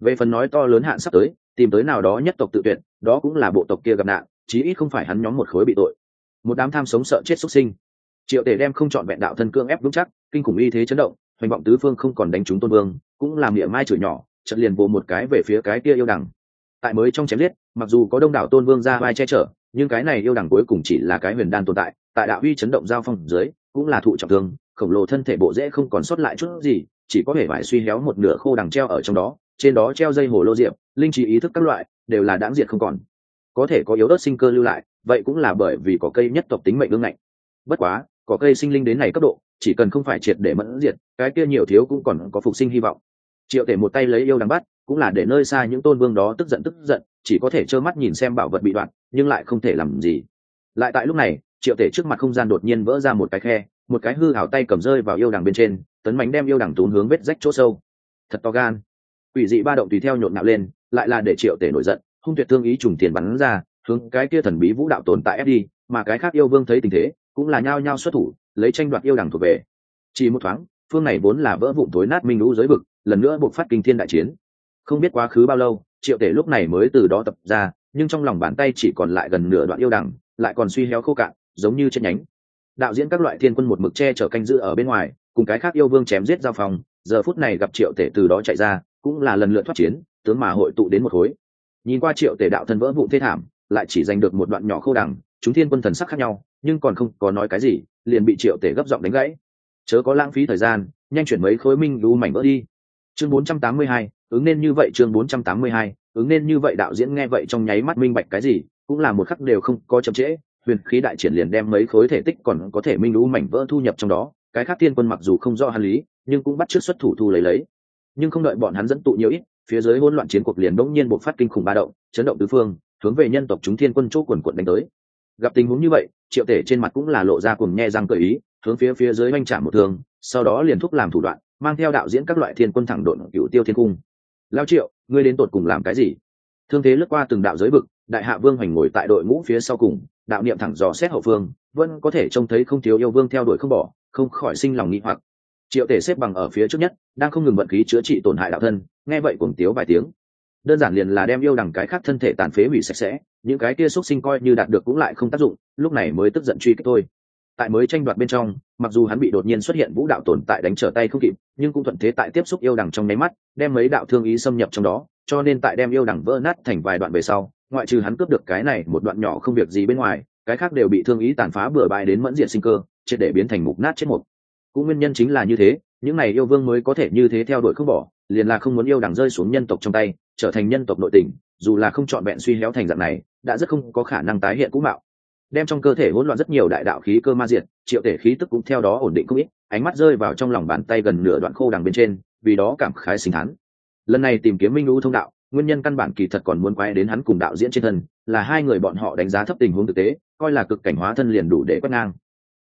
Về phần nói to lớn hạn sắp tới, tìm tới nào đó nhất tộc tự tuyệt, đó cũng là bộ tộc kia gặp nạn, chí ít không phải hắn nhóm một khối bị tội. Một đám tham sống sợ chết xuất sinh. Triệu tể đem không chọn vẹn đạo thân cương ép vững chắc, kinh khủng y thế chấn động, hoành vọng tứ phương không còn đánh trúng tôn vương, cũng làm địa mai chửi nhỏ chật liền vồ một cái về phía cái kia yêu đằng tại mới trong chém liết mặc dù có đông đảo tôn vương ra vai che chở, nhưng cái này yêu đằng cuối cùng chỉ là cái huyền đan tồn tại tại đạo uy chấn động giao phong dưới, cũng là thụ trọng thương khổng lồ thân thể bộ rễ không còn sót lại chút gì, chỉ có thể phải suy héo một nửa khô đằng treo ở trong đó, trên đó treo dây hồ lô diệp, linh trí ý thức các loại, đều là đáng diệt không còn. Có thể có yếu ớt sinh cơ lưu lại, vậy cũng là bởi vì có cây nhất tộc tính mệnh ương ngạnh. Bất quá, có cây sinh linh đến này cấp độ, chỉ cần không phải triệt để mẫn diệt, cái kia nhiều thiếu cũng còn có phục sinh hy vọng. Triệu thể một tay lấy yêu đằng bắt, cũng là để nơi xa những tôn vương đó tức giận tức giận, chỉ có thể trơ mắt nhìn xem bảo vật bị đoạn, nhưng lại không thể làm gì. Lại tại lúc này, triệu thể trước mặt không gian đột nhiên vỡ ra một cái khe một cái hư hảo tay cầm rơi vào yêu đằng bên trên, tấn mánh đem yêu đằng tún hướng vết rách chỗ sâu. Thật to gan. Quỷ dị ba động tùy theo nhộn nạo lên, lại là để triệu tể nổi giận, hung tuyệt thương ý trùng tiền bắn ra, hướng cái kia thần bí vũ đạo tồn tại ép đi, mà cái khác yêu vương thấy tình thế, cũng là nhao nhao xuất thủ, lấy tranh đoạt yêu đằng thuộc về. Chỉ một thoáng, phương này vốn là vỡ vụn tối nát minh lũ giới vực, lần nữa buộc phát kinh thiên đại chiến. Không biết quá khứ bao lâu, triệu tể lúc này mới từ đó tập ra, nhưng trong lòng bàn tay chỉ còn lại gần nửa đoạn yêu đằng, lại còn suy héo khô cạn, giống như chân nhánh đạo diễn các loại thiên quân một mực che chở canh giữ ở bên ngoài cùng cái khác yêu vương chém giết giao phòng giờ phút này gặp triệu tể từ đó chạy ra cũng là lần lượt thoát chiến tướng mà hội tụ đến một khối. Nhìn qua triệu tể đạo thân vỡ vụ thế thảm lại chỉ giành được một đoạn nhỏ khô đằng chúng thiên quân thần sắc khác nhau nhưng còn không có nói cái gì liền bị triệu tể gấp giọng đánh gãy. Chớ có lãng phí thời gian nhanh chuyển mấy khối minh lưu mảnh vỡ đi. Chương 482, ứng nên như vậy chương 482, ứng nên như vậy đạo diễn nghe vậy trong nháy mắt minh bạch cái gì cũng là một khắc đều không có chậm trễ huyền khí đại triển liền đem mấy khối thể tích còn có thể minh lũ mảnh vỡ thu nhập trong đó, cái khác thiên quân mặc dù không rõ hàn lý, nhưng cũng bắt trước xuất thủ thu lấy lấy. Nhưng không đợi bọn hắn dẫn tụ nhiều ít, phía dưới hỗn loạn chiến cuộc liền bỗng nhiên bộc phát kinh khủng ba động, chấn động tứ phương, hướng về nhân tộc chúng thiên quân chỗ quần quận đánh tới. Gặp tình huống như vậy, triệu tể trên mặt cũng là lộ ra cùng nhe răng cởi ý, hướng phía phía dưới oanh trả một thương, sau đó liền thúc làm thủ đoạn, mang theo đạo diễn các loại thiên quân thẳng độn cựu tiêu thiên cung. Lao triệu, ngươi đến tột cùng làm cái gì? Thương thế lướt qua từng đạo giới vực đại hạ vương hoành ngồi tại đội ngũ phía sau cùng, đạo niệm thẳng dò xét hậu phương, vẫn có thể trông thấy không thiếu yêu vương theo đuổi không bỏ, không khỏi sinh lòng nghĩ hoặc triệu tể xếp bằng ở phía trước nhất, đang không ngừng vận khí chữa trị tổn hại đạo thân, nghe vậy cùng tiếu vài tiếng đơn giản liền là đem yêu đằng cái khác thân thể tàn phế hủy sạch sẽ, những cái kia xúc sinh coi như đạt được cũng lại không tác dụng, lúc này mới tức giận truy kích tôi. tại mới tranh đoạt bên trong, mặc dù hắn bị đột nhiên xuất hiện vũ đạo tồn tại đánh trở tay không kịp, nhưng cũng thuận thế tại tiếp xúc yêu đằng trong nháy mắt, đem mấy đạo thương ý xâm nhập trong đó, cho nên tại đem yêu đằng vỡ nát thành vài đoạn về sau ngoại trừ hắn cướp được cái này một đoạn nhỏ không việc gì bên ngoài, cái khác đều bị thương ý tàn phá bừa bãi đến mẫn diện sinh cơ, triệt để biến thành mục nát chết một. Cũng nguyên nhân chính là như thế, những này yêu vương mới có thể như thế theo đuổi không bỏ, liền là không muốn yêu đằng rơi xuống nhân tộc trong tay, trở thành nhân tộc nội tình, dù là không chọn vẹn suy héo thành dạng này, đã rất không có khả năng tái hiện cũ mạo. Đem trong cơ thể hỗn loạn rất nhiều đại đạo khí cơ ma diệt, triệu thể khí tức cũng theo đó ổn định không ít, ánh mắt rơi vào trong lòng bàn tay gần nửa đoạn khô đằng bên trên, vì đó cảm khái sinh thắn lần này tìm kiếm minh lũ thông đạo nguyên nhân căn bản kỳ thật còn muốn quay đến hắn cùng đạo diễn trên thân, là hai người bọn họ đánh giá thấp tình huống thực tế, coi là cực cảnh hóa thân liền đủ để quét ngang.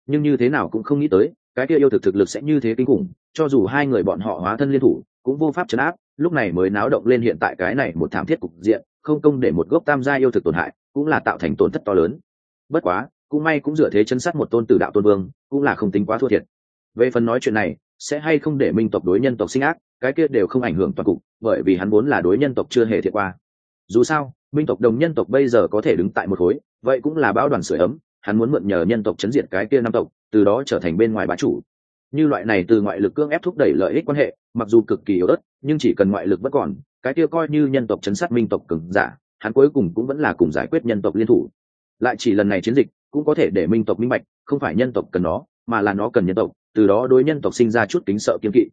Nhưng như thế nào cũng không nghĩ tới, cái kia yêu thực thực lực sẽ như thế kinh khủng, cho dù hai người bọn họ hóa thân liên thủ, cũng vô pháp chấn áp, lúc này mới náo động lên hiện tại cái này một thảm thiết cục diện, không công để một gốc tam gia yêu thực tổn hại, cũng là tạo thành tổn thất to lớn. Bất quá, cũng may cũng dựa thế chân sát một tôn tử đạo tôn vương, cũng là không tính quá thua thiệt. Về phần nói chuyện này sẽ hay không để minh tộc đối nhân tộc sinh ác, cái kia đều không ảnh hưởng toàn cục, bởi vì hắn vốn là đối nhân tộc chưa hề thiệt qua. Dù sao, minh tộc đồng nhân tộc bây giờ có thể đứng tại một khối, vậy cũng là bao đoàn sửa ấm, hắn muốn mượn nhờ nhân tộc chấn diệt cái kia năm tộc, từ đó trở thành bên ngoài bá chủ. Như loại này từ ngoại lực cưỡng ép thúc đẩy lợi ích quan hệ, mặc dù cực kỳ yếu ớt, nhưng chỉ cần ngoại lực vẫn còn, cái kia coi như nhân tộc chấn sát minh tộc cứng giả, hắn cuối cùng cũng vẫn là cùng giải quyết nhân tộc liên thủ. Lại chỉ lần này chiến dịch, cũng có thể để minh tộc minh bạch, không phải nhân tộc cần nó, mà là nó cần nhân tộc từ đó đối nhân tộc sinh ra chút kính sợ kiên kỵ.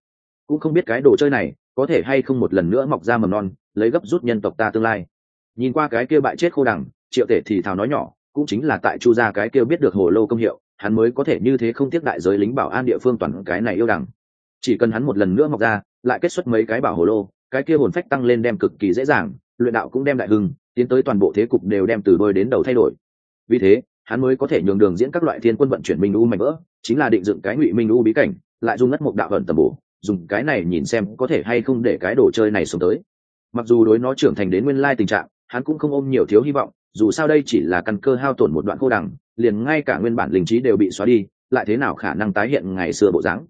Cũng không biết cái đồ chơi này có thể hay không một lần nữa mọc ra mầm non, lấy gấp rút nhân tộc ta tương lai. Nhìn qua cái kia bại chết khô đằng, triệu tể thì thào nói nhỏ, cũng chính là tại chu gia cái kia biết được hồ lô công hiệu, hắn mới có thể như thế không tiếc đại giới lính bảo an địa phương toàn cái này yêu đằng. Chỉ cần hắn một lần nữa mọc ra, lại kết xuất mấy cái bảo hồ lô, cái kia hồn phách tăng lên đem cực kỳ dễ dàng, luyện đạo cũng đem đại hưng, tiến tới toàn bộ thế cục đều đem từ đôi đến đầu thay đổi. Vì thế, hắn mới có thể nhường đường diễn các loại thiên quân vận chuyển minh u mạnh vỡ chính là định dựng cái ngụy minh u bí cảnh, lại dùng ngất một đạo vận tầm bổ, dùng cái này nhìn xem có thể hay không để cái đồ chơi này xuống tới. Mặc dù đối nó trưởng thành đến nguyên lai tình trạng, hắn cũng không ôm nhiều thiếu hy vọng, dù sao đây chỉ là căn cơ hao tổn một đoạn khô đằng, liền ngay cả nguyên bản linh trí đều bị xóa đi, lại thế nào khả năng tái hiện ngày xưa bộ dáng?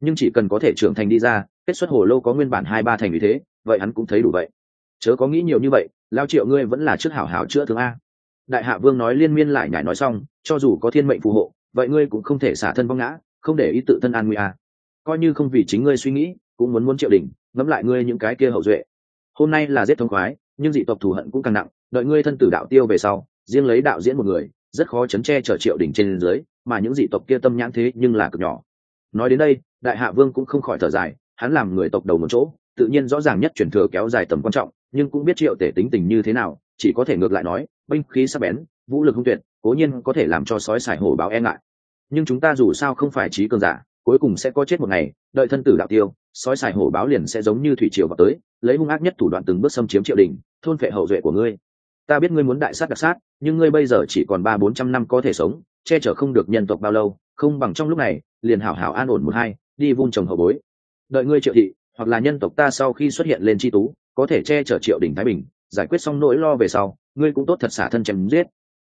Nhưng chỉ cần có thể trưởng thành đi ra, kết xuất hồ lô có nguyên bản hai ba thành như thế, vậy hắn cũng thấy đủ vậy. Chớ có nghĩ nhiều như vậy, lao triệu ngươi vẫn là trước hảo hảo chữa thương a. Đại hạ vương nói liên miên lại nhải nói xong, cho dù có thiên mệnh phù hộ vậy ngươi cũng không thể xả thân vong ngã, không để ý tự thân an nguy à? coi như không vì chính ngươi suy nghĩ, cũng muốn muốn triệu đỉnh, ngẫm lại ngươi những cái kia hậu duệ. Hôm nay là giết thông khoái, nhưng dị tộc thù hận cũng càng nặng, đợi ngươi thân tử đạo tiêu về sau, riêng lấy đạo diễn một người, rất khó chấn che chở triệu đỉnh trên dưới, mà những dị tộc kia tâm nhãn thế nhưng là cực nhỏ. Nói đến đây, đại hạ vương cũng không khỏi thở dài, hắn làm người tộc đầu một chỗ, tự nhiên rõ ràng nhất chuyển thừa kéo dài tầm quan trọng, nhưng cũng biết triệu tể tính tình như thế nào, chỉ có thể ngược lại nói, binh khí sắc bén, vũ lực hung tuyệt, cố nhiên có thể làm cho sói sải hổ báo e ngại nhưng chúng ta dù sao không phải trí cường giả, cuối cùng sẽ có chết một ngày, đợi thân tử đạo tiêu, sói xài hổ báo liền sẽ giống như thủy triều vào tới, lấy hung ác nhất thủ đoạn từng bước xâm chiếm triệu đình, thôn phệ hậu duệ của ngươi. Ta biết ngươi muốn đại sát đặc sát, nhưng ngươi bây giờ chỉ còn ba bốn trăm năm có thể sống, che chở không được nhân tộc bao lâu, không bằng trong lúc này, liền hảo hảo an ổn một hai, đi vun trồng hậu bối. Đợi ngươi triệu thị, hoặc là nhân tộc ta sau khi xuất hiện lên tri tú, có thể che chở triệu đình thái bình, giải quyết xong nỗi lo về sau, ngươi cũng tốt thật xả thân chém giết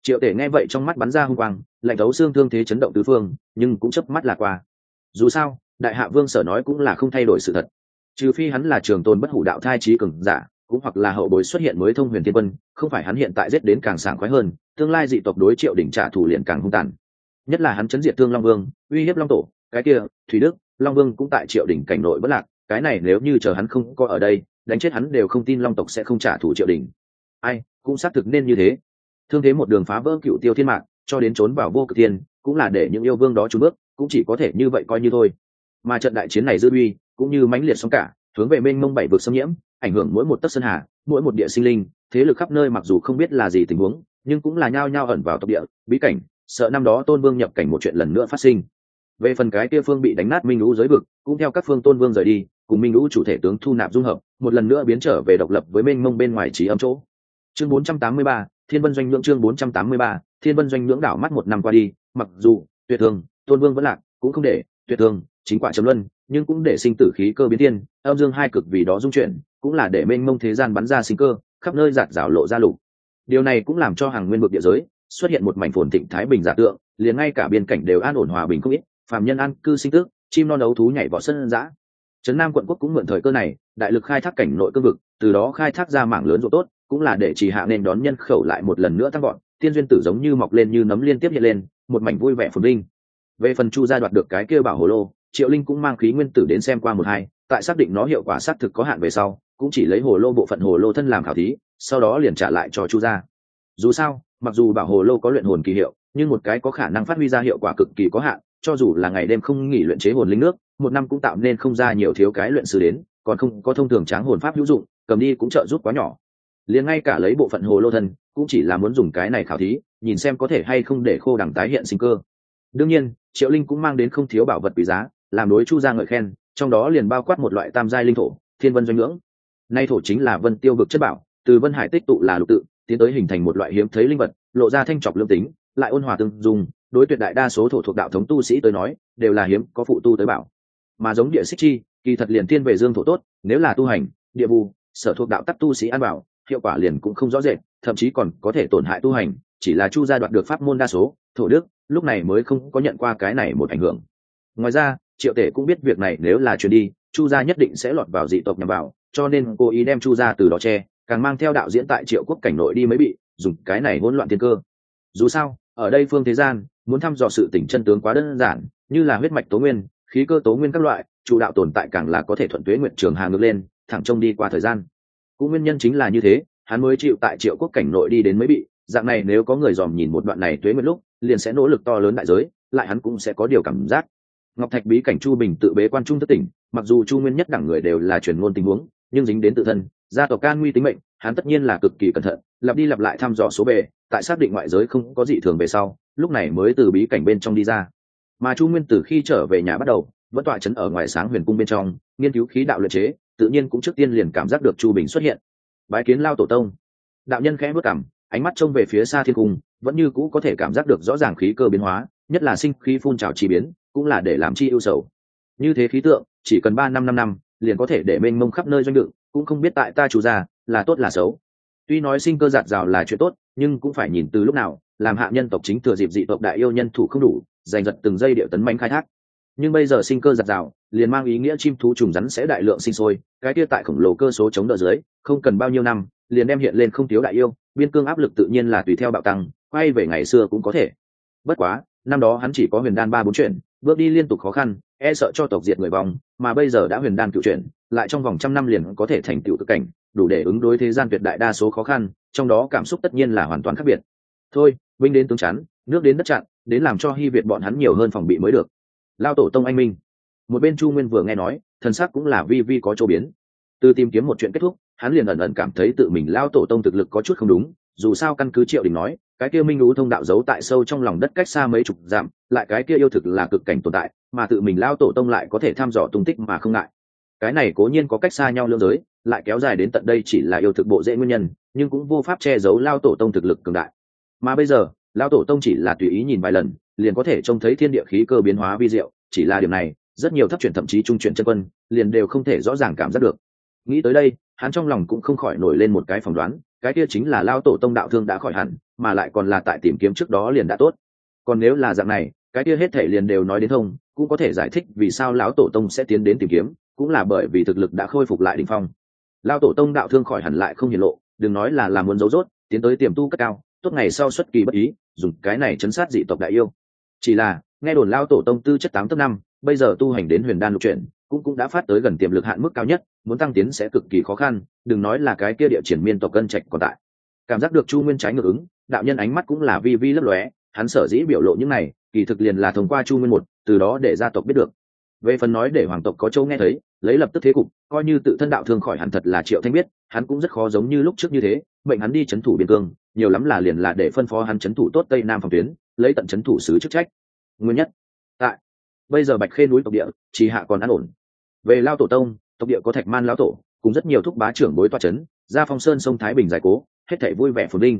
triệu tể nghe vậy trong mắt bắn ra hung quang, lạnh thấu xương thương thế chấn động tứ phương, nhưng cũng chớp mắt là qua. Dù sao, đại hạ vương sở nói cũng là không thay đổi sự thật. Trừ phi hắn là trường tôn bất hủ đạo thai trí cường giả, cũng hoặc là hậu bối xuất hiện mới thông huyền thiên quân, không phải hắn hiện tại giết đến càng sảng khoái hơn, tương lai dị tộc đối triệu đỉnh trả thù liền càng hung tàn. Nhất là hắn chấn diệt thương long vương, uy hiếp long tổ, cái kia, thủy đức, long vương cũng tại triệu đỉnh cảnh nội bất lạc, cái này nếu như chờ hắn không có ở đây, đánh chết hắn đều không tin long tộc sẽ không trả thù triệu đỉnh. Ai, cũng xác thực nên như thế thương thế một đường phá vỡ cựu tiêu thiên mạng cho đến trốn vào vô cực tiên cũng là để những yêu vương đó trốn bước cũng chỉ có thể như vậy coi như thôi. Mà trận đại chiến này dư uy cũng như mãnh liệt sóng cả hướng về mênh mông bảy vực xâm nhiễm ảnh hưởng mỗi một tấc sơn hà mỗi một địa sinh linh thế lực khắp nơi mặc dù không biết là gì tình huống nhưng cũng là nhao nhao ẩn vào tộc địa bí cảnh sợ năm đó tôn vương nhập cảnh một chuyện lần nữa phát sinh. Về phần cái kia phương bị đánh nát minh lũ giới vực cũng theo các phương tôn vương rời đi cùng minh lũ chủ thể tướng thu nạp dung hợp một lần nữa biến trở về độc lập với mênh mông bên ngoài trí âm chỗ. Chương 483, thiên vân doanh nhưỡng chương 483, thiên vân doanh nhưỡng đảo mắt một năm qua đi mặc dù tuyệt Thường, tôn vương vẫn lạc cũng không để tuyệt Thường chính quả chấm luân nhưng cũng để sinh tử khí cơ biến thiên âm dương hai cực vì đó dung chuyển cũng là để mênh mông thế gian bắn ra sinh cơ khắp nơi giạt rào lộ ra lục. Điều này cũng làm cho hàng nguyên vực địa giới xuất hiện một mảnh phồn thịnh thái bình giả tượng liền ngay cả biên cảnh đều an ổn hòa bình không ít phàm nhân an cư sinh tước chim non đấu thú nhảy vào sân giã trấn nam quận quốc cũng mượn thời cơ này đại lực khai thác cảnh nội cương vực từ đó khai thác ra mảng lớn ruộng tốt cũng là để chỉ hạ nên đón nhân khẩu lại một lần nữa tăng gọn tiên duyên tử giống như mọc lên như nấm liên tiếp hiện lên, một mảnh vui vẻ phồn linh về phần chu gia đoạt được cái kêu bảo hồ lô, triệu linh cũng mang khí nguyên tử đến xem qua một hai, tại xác định nó hiệu quả xác thực có hạn về sau, cũng chỉ lấy hồ lô bộ phận hồ lô thân làm khảo thí, sau đó liền trả lại cho chu gia. Dù sao, mặc dù bảo hồ lô có luyện hồn kỳ hiệu, nhưng một cái có khả năng phát huy ra hiệu quả cực kỳ có hạn, cho dù là ngày đêm không nghỉ luyện chế hồn linh nước, một năm cũng tạo nên không ra nhiều thiếu cái luyện sư đến, còn không có thông thường tráng hồn pháp hữu dụng, cầm đi cũng trợ giúp quá nhỏ liền ngay cả lấy bộ phận hồ lô thân, cũng chỉ là muốn dùng cái này khảo thí, nhìn xem có thể hay không để khô đằng tái hiện sinh cơ. Đương nhiên, triệu linh cũng mang đến không thiếu bảo vật quý giá, làm đối chu ra ngợi khen, trong đó liền bao quát một loại tam giai linh thổ, thiên vân doanh ngưỡng. Nay thổ chính là vân tiêu vực chất bảo, từ vân hải tích tụ là lục tự, tiến tới hình thành một loại hiếm thấy linh vật, lộ ra thanh trọc lương tính, lại ôn hòa tương dùng đối tuyệt đại đa số thổ thuộc đạo thống tu sĩ tới nói, đều là hiếm, có phụ tu tới bảo. Mà giống địa xích chi, kỳ thật liền thiên về dương thổ tốt, nếu là tu hành, địa bù, sở thuộc đạo tắc tu sĩ an bảo hiệu quả liền cũng không rõ rệt, thậm chí còn có thể tổn hại tu hành, chỉ là chu gia đoạt được pháp môn đa số, thổ đức, lúc này mới không có nhận qua cái này một ảnh hưởng. Ngoài ra, triệu tể cũng biết việc này nếu là chuyển đi, chu gia nhất định sẽ lọt vào dị tộc nhằm vào, cho nên cô ý đem chu gia từ đó che, càng mang theo đạo diễn tại triệu quốc cảnh nội đi mới bị, dùng cái này hỗn loạn thiên cơ. Dù sao, ở đây phương thế gian, muốn thăm dò sự tỉnh chân tướng quá đơn giản, như là huyết mạch tố nguyên, khí cơ tố nguyên các loại, chủ đạo tồn tại càng là có thể thuận tuế nguyện trường hà ngược lên, thẳng trông đi qua thời gian cũng nguyên nhân chính là như thế, hắn mới chịu tại triệu quốc cảnh nội đi đến mới bị, dạng này nếu có người dòm nhìn một đoạn này tuế một lúc, liền sẽ nỗ lực to lớn đại giới, lại hắn cũng sẽ có điều cảm giác. Ngọc thạch bí cảnh chu bình tự bế quan trung thất tỉnh, mặc dù chu nguyên nhất đẳng người đều là truyền ngôn tình huống, nhưng dính đến tự thân, gia tộc can nguy tính mệnh, hắn tất nhiên là cực kỳ cẩn thận, lặp đi lặp lại thăm dò số bề, tại xác định ngoại giới không có gì thường về sau, lúc này mới từ bí cảnh bên trong đi ra. Mà chu nguyên từ khi trở về nhà bắt đầu, vẫn tọa chấn ở ngoài sáng huyền cung bên trong, nghiên cứu khí đạo luyện chế tự nhiên cũng trước tiên liền cảm giác được chu bình xuất hiện. Bái kiến lao tổ tông. Đạo nhân khẽ bước cảm ánh mắt trông về phía xa thiên cung, vẫn như cũ có thể cảm giác được rõ ràng khí cơ biến hóa, nhất là sinh khí phun trào chi biến, cũng là để làm chi ưu sầu. Như thế khí tượng, chỉ cần ba năm năm năm, liền có thể để mênh mông khắp nơi doanh đựng cũng không biết tại ta chủ gia, là tốt là xấu. Tuy nói sinh cơ giạt rào là chuyện tốt, nhưng cũng phải nhìn từ lúc nào, làm hạ nhân tộc chính thừa dịp dị tộc đại yêu nhân thủ không đủ, giành giật từng giây điệu tấn manh khai thác nhưng bây giờ sinh cơ giặt rào liền mang ý nghĩa chim thú trùng rắn sẽ đại lượng sinh sôi cái kia tại khổng lồ cơ số chống đỡ dưới không cần bao nhiêu năm liền đem hiện lên không thiếu đại yêu biên cương áp lực tự nhiên là tùy theo bạo tăng quay về ngày xưa cũng có thể. Bất quá năm đó hắn chỉ có huyền đan ba bốn chuyện bước đi liên tục khó khăn e sợ cho tộc diệt người vong mà bây giờ đã huyền đan cựu chuyện, lại trong vòng trăm năm liền có thể thành tựu cực cảnh đủ để ứng đối thế gian tuyệt đại đa số khó khăn trong đó cảm xúc tất nhiên là hoàn toàn khác biệt. Thôi binh đến tướng chắn nước đến đất chặn đến làm cho hy việt bọn hắn nhiều hơn phòng bị mới được lao tổ tông anh minh. Một bên chu nguyên vừa nghe nói, thần sắc cũng là vi vi có chỗ biến. Từ tìm kiếm một chuyện kết thúc, hắn liền ẩn ẩn cảm thấy tự mình lao tổ tông thực lực có chút không đúng, dù sao căn cứ triệu đình nói, cái kia minh lũ thông đạo giấu tại sâu trong lòng đất cách xa mấy chục dặm, lại cái kia yêu thực là cực cảnh tồn tại, mà tự mình lao tổ tông lại có thể thăm dò tung tích mà không ngại. Cái này cố nhiên có cách xa nhau lưỡng giới, lại kéo dài đến tận đây chỉ là yêu thực bộ dễ nguyên nhân, nhưng cũng vô pháp che giấu lao tổ tông thực lực cường đại. Mà bây giờ, lao tổ tông chỉ là tùy ý nhìn vài lần liền có thể trông thấy thiên địa khí cơ biến hóa vi diệu, chỉ là điều này, rất nhiều thấp chuyển thậm chí trung chuyển chân quân, liền đều không thể rõ ràng cảm giác được. Nghĩ tới đây, hắn trong lòng cũng không khỏi nổi lên một cái phỏng đoán, cái kia chính là lao tổ tông đạo thương đã khỏi hẳn, mà lại còn là tại tìm kiếm trước đó liền đã tốt. Còn nếu là dạng này, cái kia hết thể liền đều nói đến thông, cũng có thể giải thích vì sao lão tổ tông sẽ tiến đến tìm kiếm, cũng là bởi vì thực lực đã khôi phục lại đ ỉ n h phong. Lao tổ tông đạo thương khỏi hẳn lại không hiển lộ, đừng nói là làm muốn giấu rốt, tiến tới tiềm tu cất cao, tốt ngày sau xuất kỳ bất ý, dùng cái này chấn sát dị tộc đại yêu chỉ là, nghe đồn lao tổ tông tư chất tám tấc năm, bây giờ tu hành đến huyền đan lục chuyển cũng cũng đã phát tới gần tiềm lực hạn mức cao nhất, muốn tăng tiến sẽ cực kỳ khó khăn, đừng nói là cái kia địa triển miên tộc cân trạch còn tại. Cảm giác được chu nguyên trái ngược ứng, đạo nhân ánh mắt cũng là vi vi lấp lóe, hắn sở dĩ biểu lộ những này, kỳ thực liền là thông qua chu nguyên một, từ đó để gia tộc biết được. Về phần nói để hoàng tộc có châu nghe thấy, lấy lập tức thế cục, coi như tự thân đạo thương khỏi hẳn thật là triệu thanh biết, hắn cũng rất khó giống như lúc trước như thế, mệnh hắn đi c h ấ n thủ biên cương, nhiều lắm là liền là để phân phó hắn c h ấ n thủ tốt tây nam phòng tuyến lấy tận c h ấ n thủ sứ chức trách. Nguyên nhất, tại. Bây giờ bạch khê núi tộc địa chỉ hạ còn an ổn. Về lao tổ tông, tộc địa có thạch man lão tổ, cùng rất nhiều thúc bá trưởng bối toa c h ấ n ra phong sơn sông thái bình giải cố, hết thể vui vẻ phồn linh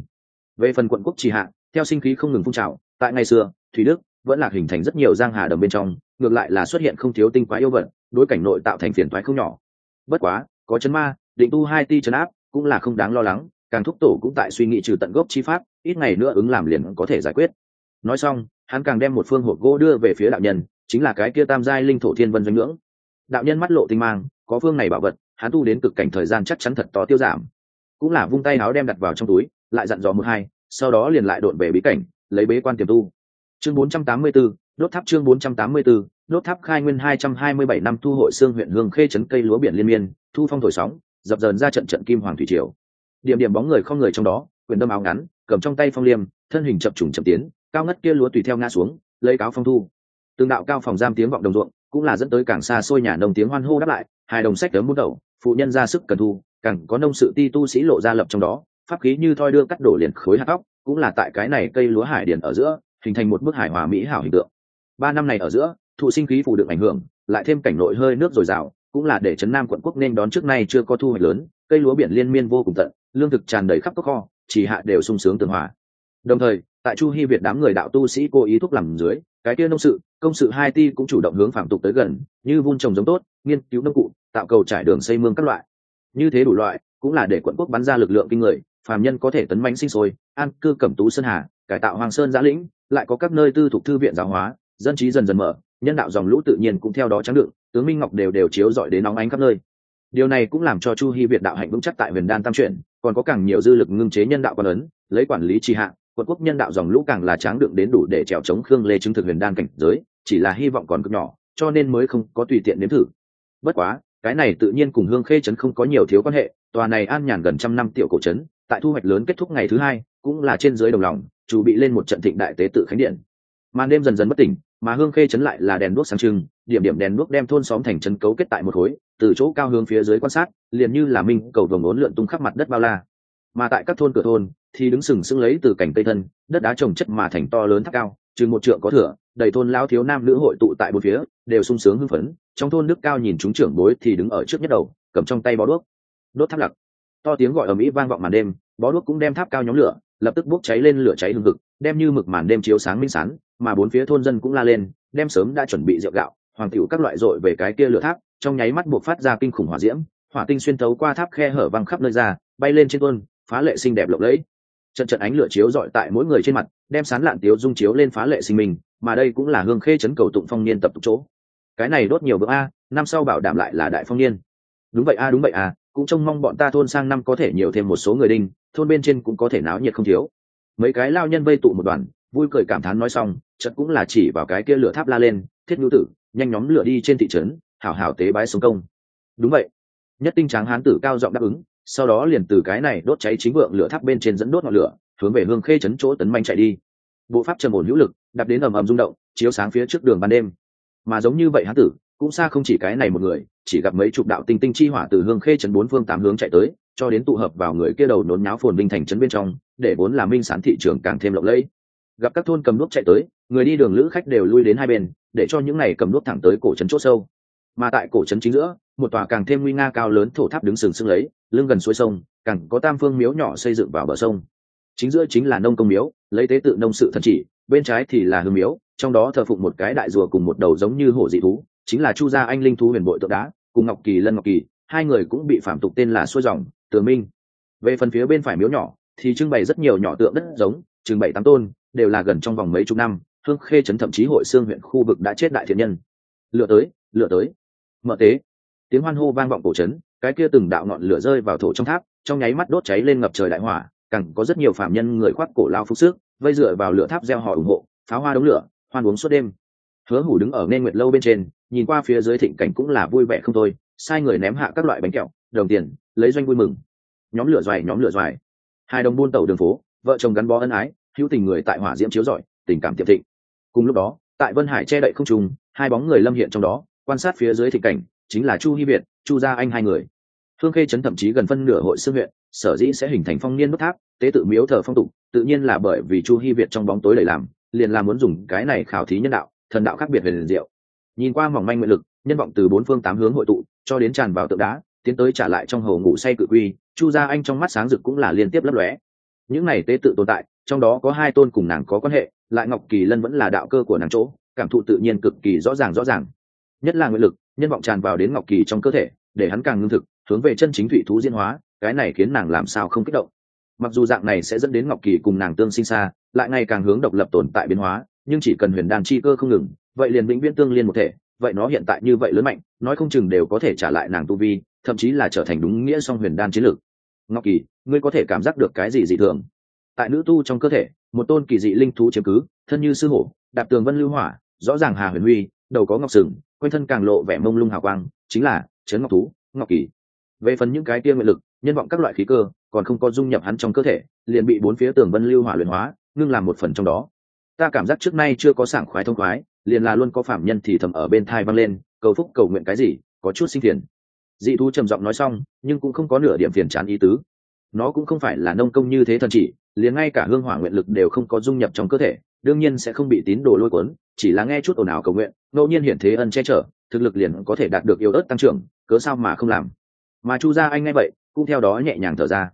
về phần quận quốc trì hạ, theo sinh khí không ngừng phun trào, tại ngày xưa, thủy đức vẫn là hình thành rất nhiều giang hà đầm bên trong, ngược lại là xuất hiện không thiếu tinh quái yêu vật, đối cảnh nội tạo thành phiền toái không nhỏ. Bất quá, có chấn ma, định tu hai ti chấn áp cũng là không đáng lo lắng, càng thúc tổ cũng tại suy nghĩ trừ tận gốc chi pháp, ít ngày nữa ứng làm liền có thể giải quyết nói xong hắn càng đem một phương hộp gỗ đưa về phía đạo nhân chính là cái kia tam giai linh thổ thiên vân doanh ngưỡng đạo nhân mắt lộ tinh mang có phương này bảo vật hắn tu đến cực cảnh thời gian chắc chắn thật to tiêu giảm. Cũng là vung tay áo đem đặt vào trong túi lại dặn dò một hai sau đó liền lại đột về bí cảnh lấy bế quan tiềm tu. Chương 484, đốt tháp chương 484, đốt tháp khai nguyên 227 năm thu hội xương huyện hương khê trấn cây lúa biển liên miên thu phong thổi sóng dập dờn ra trận trận kim hoàng thủy triều. Điểm điểm bóng người không người trong đó quyền đâm áo ngắn cầm trong tay phong liêm thân hình chập trùng chậm tiến cao ngất kia lúa tùy theo ngã xuống, lấy cáo phong thu. Từng đạo cao phòng giam tiếng vọng đồng ruộng cũng là dẫn tới càng xa xôi nhà nông tiếng hoan hô đáp lại, hai đồng sách đấm bút đầu, phụ nhân ra sức cần thu, càng có nông sự ti tu sĩ lộ ra lập trong đó, pháp khí như thoi đưa cắt đổ liền khối hạt tóc cũng là tại cái này cây lúa hải điền ở giữa, hình thành một bức hải hòa mỹ hảo hình tượng. Ba năm này ở giữa, thụ sinh khí phủ được ảnh hưởng, lại thêm cảnh nội hơi nước dồi dào, cũng là để trấn nam quận quốc nên đón trước nay chưa có thu hoạch lớn, cây lúa biển liên miên vô cùng tận, lương thực tràn đầy khắp các kho, chỉ hạ đều sung sướng tường hòa đồng thời, tại chu hy việt đám người đạo tu sĩ cố ý thúc làm dưới, cái kia nông sự, công sự hai ti cũng chủ động hướng phạm tục tới gần, như vun trồng giống tốt, nghiên cứu nông cụ, tạo cầu trải đường xây mương các loại. Như thế đủ loại, cũng là để quận quốc bắn ra lực lượng kinh người, phàm nhân có thể tấn mãnh sinh sôi, an cư cẩm tú sơn hà, cải tạo hoàng sơn giã lĩnh, lại có các nơi tư thuộc thư viện giáo hóa, dân trí dần dần mở, nhân đạo dòng lũ tự nhiên cũng theo đó trắng đựng, tướng minh ngọc đều đều chiếu dọi đến nóng ánh khắp nơi. Điều này cũng làm cho chu hy việt đạo hạnh vững chắc tại huyền đan tam chuyển, còn có càng nhiều dư lực ngưng chế nhân đạo quan ấn, lấy quản lý tri hạ quận quốc nhân đạo dòng lũ càng là tráng đựng đến đủ để trèo chống khương lê chứng thực huyền đan cảnh giới, chỉ là hy vọng còn cực nhỏ, cho nên mới không có tùy tiện nếm thử. Bất quá, cái này tự nhiên cùng hương khê trấn không có nhiều thiếu quan hệ, tòa này an nhàn gần trăm năm tiểu cổ trấn, tại thu hoạch lớn kết thúc ngày thứ hai, cũng là trên dưới đồng lòng, chủ bị lên một trận thịnh đại tế tự khánh điện. Màn đêm dần dần bất tỉnh, mà hương khê trấn lại là đèn đuốc sáng trưng, điểm điểm đèn đuốc đem thôn xóm thành trấn cấu kết tại một khối, từ chỗ cao hướng phía dưới quan sát, liền như là minh cầu vồng ốn lượn tung khắp mặt đất bao la mà tại các thôn cửa thôn thì đứng sừng sững lấy từ cảnh cây thân, đất đá trồng chất mà thành to lớn tháp cao, chừng một trượng có thửa, đầy thôn lao thiếu nam nữ hội tụ tại bốn phía, đều sung sướng hưng phấn. Trong thôn đức cao nhìn chúng trưởng bối thì đứng ở trước nhất đầu, cầm trong tay bó đuốc. Đốt tháp lặc. To tiếng gọi ở mỹ vang vọng màn đêm, bó đuốc cũng đem tháp cao nhóm lửa, lập tức bốc cháy lên lửa cháy hừng hực, đem như mực màn đêm chiếu sáng minh sán, mà bốn phía thôn dân cũng la lên, đem sớm đã chuẩn bị rượu gạo, hoàng tiểu các loại dội về cái kia lửa tháp, trong nháy mắt buộc phát ra kinh khủng hỏa diễm, hỏa tinh xuyên thấu qua tháp khe hở văng khắp nơi ra, bay lên trên tuôn phá lệ xinh đẹp lộng lẫy. Trận trận ánh lửa chiếu rọi tại mỗi người trên mặt, đem sán lạn tiếu dung chiếu lên phá lệ sinh mình, mà đây cũng là hương khê chấn cầu tụng phong niên tập tục chỗ. Cái này đốt nhiều bữa a, năm sau bảo đảm lại là đại phong niên. Đúng vậy a, đúng vậy a, cũng trông mong bọn ta thôn sang năm có thể nhiều thêm một số người đinh, thôn bên trên cũng có thể náo nhiệt không thiếu. Mấy cái lao nhân vây tụ một đoàn, vui cười cảm thán nói xong, chợt cũng là chỉ vào cái kia lửa tháp la lên, thiết nhu tử, nhanh nhóm lửa đi trên thị trấn, hảo hảo tế bái sống công. Đúng vậy. Nhất tinh tráng hán tử cao giọng đáp ứng sau đó liền từ cái này đốt cháy chính vượng lửa tháp bên trên dẫn đốt ngọn lửa, hướng về hương khê chấn chỗ tấn manh chạy đi. Bộ pháp trầm ổn hữu lực, đạp đến ầm ầm rung động, chiếu sáng phía trước đường ban đêm. Mà giống như vậy hán tử, cũng xa không chỉ cái này một người, chỉ gặp mấy chục đạo tinh tinh chi hỏa từ hương khê chấn bốn phương tám hướng chạy tới, cho đến tụ hợp vào người kia đầu nốn nháo phồn vinh thành trấn bên trong, để vốn là minh sản thị trường càng thêm lộng lẫy. Gặp các thôn cầm đuốc chạy tới, người đi đường lữ khách đều lui đến hai bên, để cho những này cầm đuốc thẳng tới cổ trấn chỗ sâu. Mà tại cổ trấn chính giữa một tòa càng thêm nguy nga cao lớn thổ tháp đứng sừng sững lấy, lưng gần suối sông, càng có tam phương miếu nhỏ xây dựng vào bờ sông. Chính giữa chính là nông công miếu, lấy tế tự nông sự thần chỉ, bên trái thì là hương miếu, trong đó thờ phụng một cái đại rùa cùng một đầu giống như hổ dị thú, chính là chu gia anh linh thú huyền bội tượng đá, cùng ngọc kỳ lân ngọc kỳ, hai người cũng bị phạm tục tên là xuôi dòng, tường minh. Về phần phía bên phải miếu nhỏ, thì trưng bày rất nhiều nhỏ tượng đất giống trưng bày tám tôn, đều là gần trong vòng mấy chục năm, hương khê trấn thậm chí hội xương huyện khu vực đã chết đại thiện nhân. Lựa tới lựa tới. Mở tế tiếng hoan hô vang vọng cổ trấn cái kia từng đạo ngọn lửa rơi vào thổ trong tháp trong nháy mắt đốt cháy lên ngập trời đại hỏa càng có rất nhiều phạm nhân người khoác cổ lao phục sức vây dựa vào lửa tháp gieo họ ủng hộ pháo hoa đống lửa hoan uống suốt đêm. Hứa hủ đứng ở nên nguyệt lâu bên trên nhìn qua phía dưới thịnh cảnh cũng là vui vẻ không thôi sai người ném hạ các loại bánh kẹo đồng tiền lấy doanh vui mừng. Nhóm lửa dài nhóm lửa dài. Hai đồng buôn tàu đường phố vợ chồng gắn bó ân ái hữu tình người tại hỏa diễm chiếu giỏi, tình cảm tiệm thịnh. Cùng lúc đó tại vân hải che đậy không trùng hai bóng người lâm hiện trong đó quan sát phía dưới thịnh cảnh chính là chu hy việt, chu gia anh hai người. Hương khê trấn thậm chí gần phân nửa hội sư huyện, sở dĩ sẽ hình thành phong niên nút tháp, tế tự miếu thờ phong tục, tự nhiên là bởi vì chu hy việt trong bóng tối lầy làm liền là muốn dùng cái này khảo thí nhân đạo, thần đạo khác biệt về liền diệu. Nhìn qua mỏng manh nguyện lực, nhân vọng từ bốn phương tám hướng hội tụ, cho đến tràn vào tượng đá, tiến tới trả lại trong hồ ngủ say cự quy, chu gia anh trong mắt sáng rực cũng là liên tiếp lấp lóe. Những này tế tự tồn tại, trong đó có hai tôn cùng nàng có quan hệ, lại ngọc kỳ lân vẫn là đạo cơ của nàng chỗ, cảm thụ tự nhiên cực kỳ rõ ràng rõ ràng. Nhất là nguyện lực nhân vọng tràn vào đến ngọc kỳ trong cơ thể, để hắn càng ngưng thực, hướng về chân chính thủy thú diễn hóa, cái này khiến nàng làm sao không kích động. Mặc dù dạng này sẽ dẫn đến ngọc kỳ cùng nàng tương sinh xa, lại ngày càng hướng độc lập tồn tại biến hóa, nhưng chỉ cần huyền đàn chi cơ không ngừng, vậy liền vĩnh viễn tương liên một thể, vậy nó hiện tại như vậy lớn mạnh, nói không chừng đều có thể trả lại nàng tu vi, thậm chí là trở thành đúng nghĩa song huyền đan chiến lược. Ngọc kỳ, ngươi có thể cảm giác được cái gì dị thường? Tại nữ tu trong cơ thể, một tôn kỳ dị linh thú chiếm cứ, thân như sư hổ, đạp tường vân lưu hỏa, rõ ràng hà huyền huy, đầu có ngọc sừng quanh thân càng lộ vẻ mông lung hào quang, chính là trấn ngọc thú, ngọc kỳ. Về phần những cái kia nguyện lực, nhân vọng các loại khí cơ, còn không có dung nhập hắn trong cơ thể, liền bị bốn phía tường vân lưu hỏa luyện hóa, ngưng làm một phần trong đó. Ta cảm giác trước nay chưa có sảng khoái thông khoái, liền là luôn có phạm nhân thì thầm ở bên thai văng lên, cầu phúc cầu nguyện cái gì, có chút sinh phiền. Dị thú trầm giọng nói xong, nhưng cũng không có nửa điểm phiền chán ý tứ. Nó cũng không phải là nông công như thế thần chỉ, liền ngay cả hương hỏa nguyện lực đều không có dung nhập trong cơ thể đương nhiên sẽ không bị tín đồ lôi cuốn, chỉ là nghe chút ồn ào cầu nguyện, ngẫu nhiên hiện thế ân che chở, thực lực liền có thể đạt được yêu ớt tăng trưởng, cớ sao mà không làm. Mà chu gia anh nghe vậy, cũng theo đó nhẹ nhàng thở ra.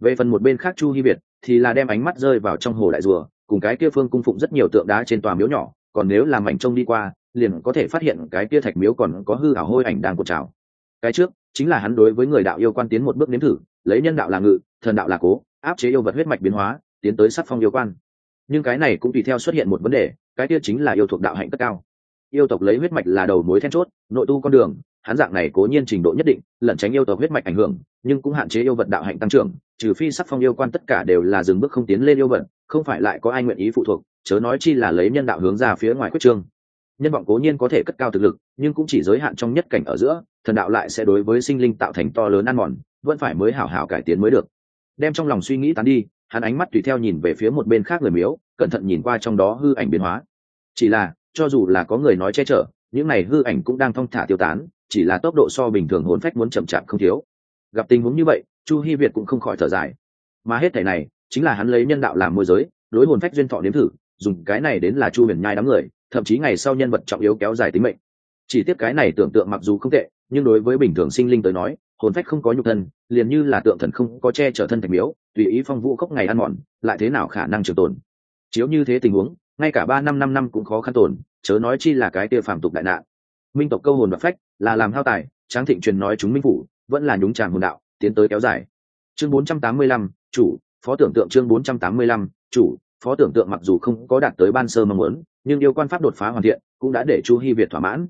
Về phần một bên khác chu hy việt, thì là đem ánh mắt rơi vào trong hồ đại rùa, cùng cái kia phương cung phụng rất nhiều tượng đá trên tòa miếu nhỏ, còn nếu làm mảnh trông đi qua, liền có thể phát hiện cái kia thạch miếu còn có hư ảo hôi ảnh đang cột trào. Cái trước, chính là hắn đối với người đạo yêu quan tiến một bước nếm thử, lấy nhân đạo là ngự, thần đạo là cố, áp chế yêu vật huyết mạch biến hóa, tiến tới sắc phong yêu quan nhưng cái này cũng tùy theo xuất hiện một vấn đề, cái kia chính là yêu thuộc đạo hạnh cất cao. Yêu tộc lấy huyết mạch là đầu mối then chốt, nội tu con đường, hắn dạng này cố nhiên trình độ nhất định, lẩn tránh yêu tộc huyết mạch ảnh hưởng, nhưng cũng hạn chế yêu vật đạo hạnh tăng trưởng, trừ phi sắc phong yêu quan tất cả đều là dừng bước không tiến lên yêu vật, không phải lại có ai nguyện ý phụ thuộc, chớ nói chi là lấy nhân đạo hướng ra phía ngoài quyết trương. Nhân vọng cố nhiên có thể cất cao thực lực, nhưng cũng chỉ giới hạn trong nhất cảnh ở giữa, thần đạo lại sẽ đối với sinh linh tạo thành to lớn ăn mòn, vẫn phải mới hảo hảo cải tiến mới được. Đem trong lòng suy nghĩ tán đi hắn ánh mắt tùy theo nhìn về phía một bên khác người miếu, cẩn thận nhìn qua trong đó hư ảnh biến hóa. Chỉ là, cho dù là có người nói che chở, những này hư ảnh cũng đang thong thả tiêu tán, chỉ là tốc độ so bình thường hồn phách muốn chậm chạp không thiếu. Gặp tình huống như vậy, chu hi việt cũng không khỏi thở dài. Mà hết thể này, chính là hắn lấy nhân đạo làm môi giới, đối hồn phách duyên thọ nếm thử, dùng cái này đến là chu huyền nhai đám người, thậm chí ngày sau nhân vật trọng yếu kéo dài tính mệnh. Chỉ tiếc cái này tưởng tượng mặc dù không tệ, nhưng đối với bình thường sinh linh tới nói hồn phách không có nhục thân, liền như là tượng thần không có che chở thân thành miếu, tùy ý phong vũ khốc ngày ăn mòn, lại thế nào khả năng trường tồn? Chiếu như thế tình huống, ngay cả ba năm năm năm cũng khó khăn tồn, chớ nói chi là cái tia phàm tục đại nạn. Minh tộc câu hồn và phách là làm hao tài, tráng thịnh truyền nói chúng minh phủ, vẫn là nhúng tràng hồn đạo, tiến tới kéo dài. Chương bốn trăm tám mươi lăm, chủ, phó tưởng tượng chương bốn trăm tám mươi lăm, chủ, phó tưởng tượng mặc dù không có đạt tới ban sơ mong muốn, nhưng yêu quan pháp đột phá hoàn thiện, cũng đã để chu hy việt thỏa mãn.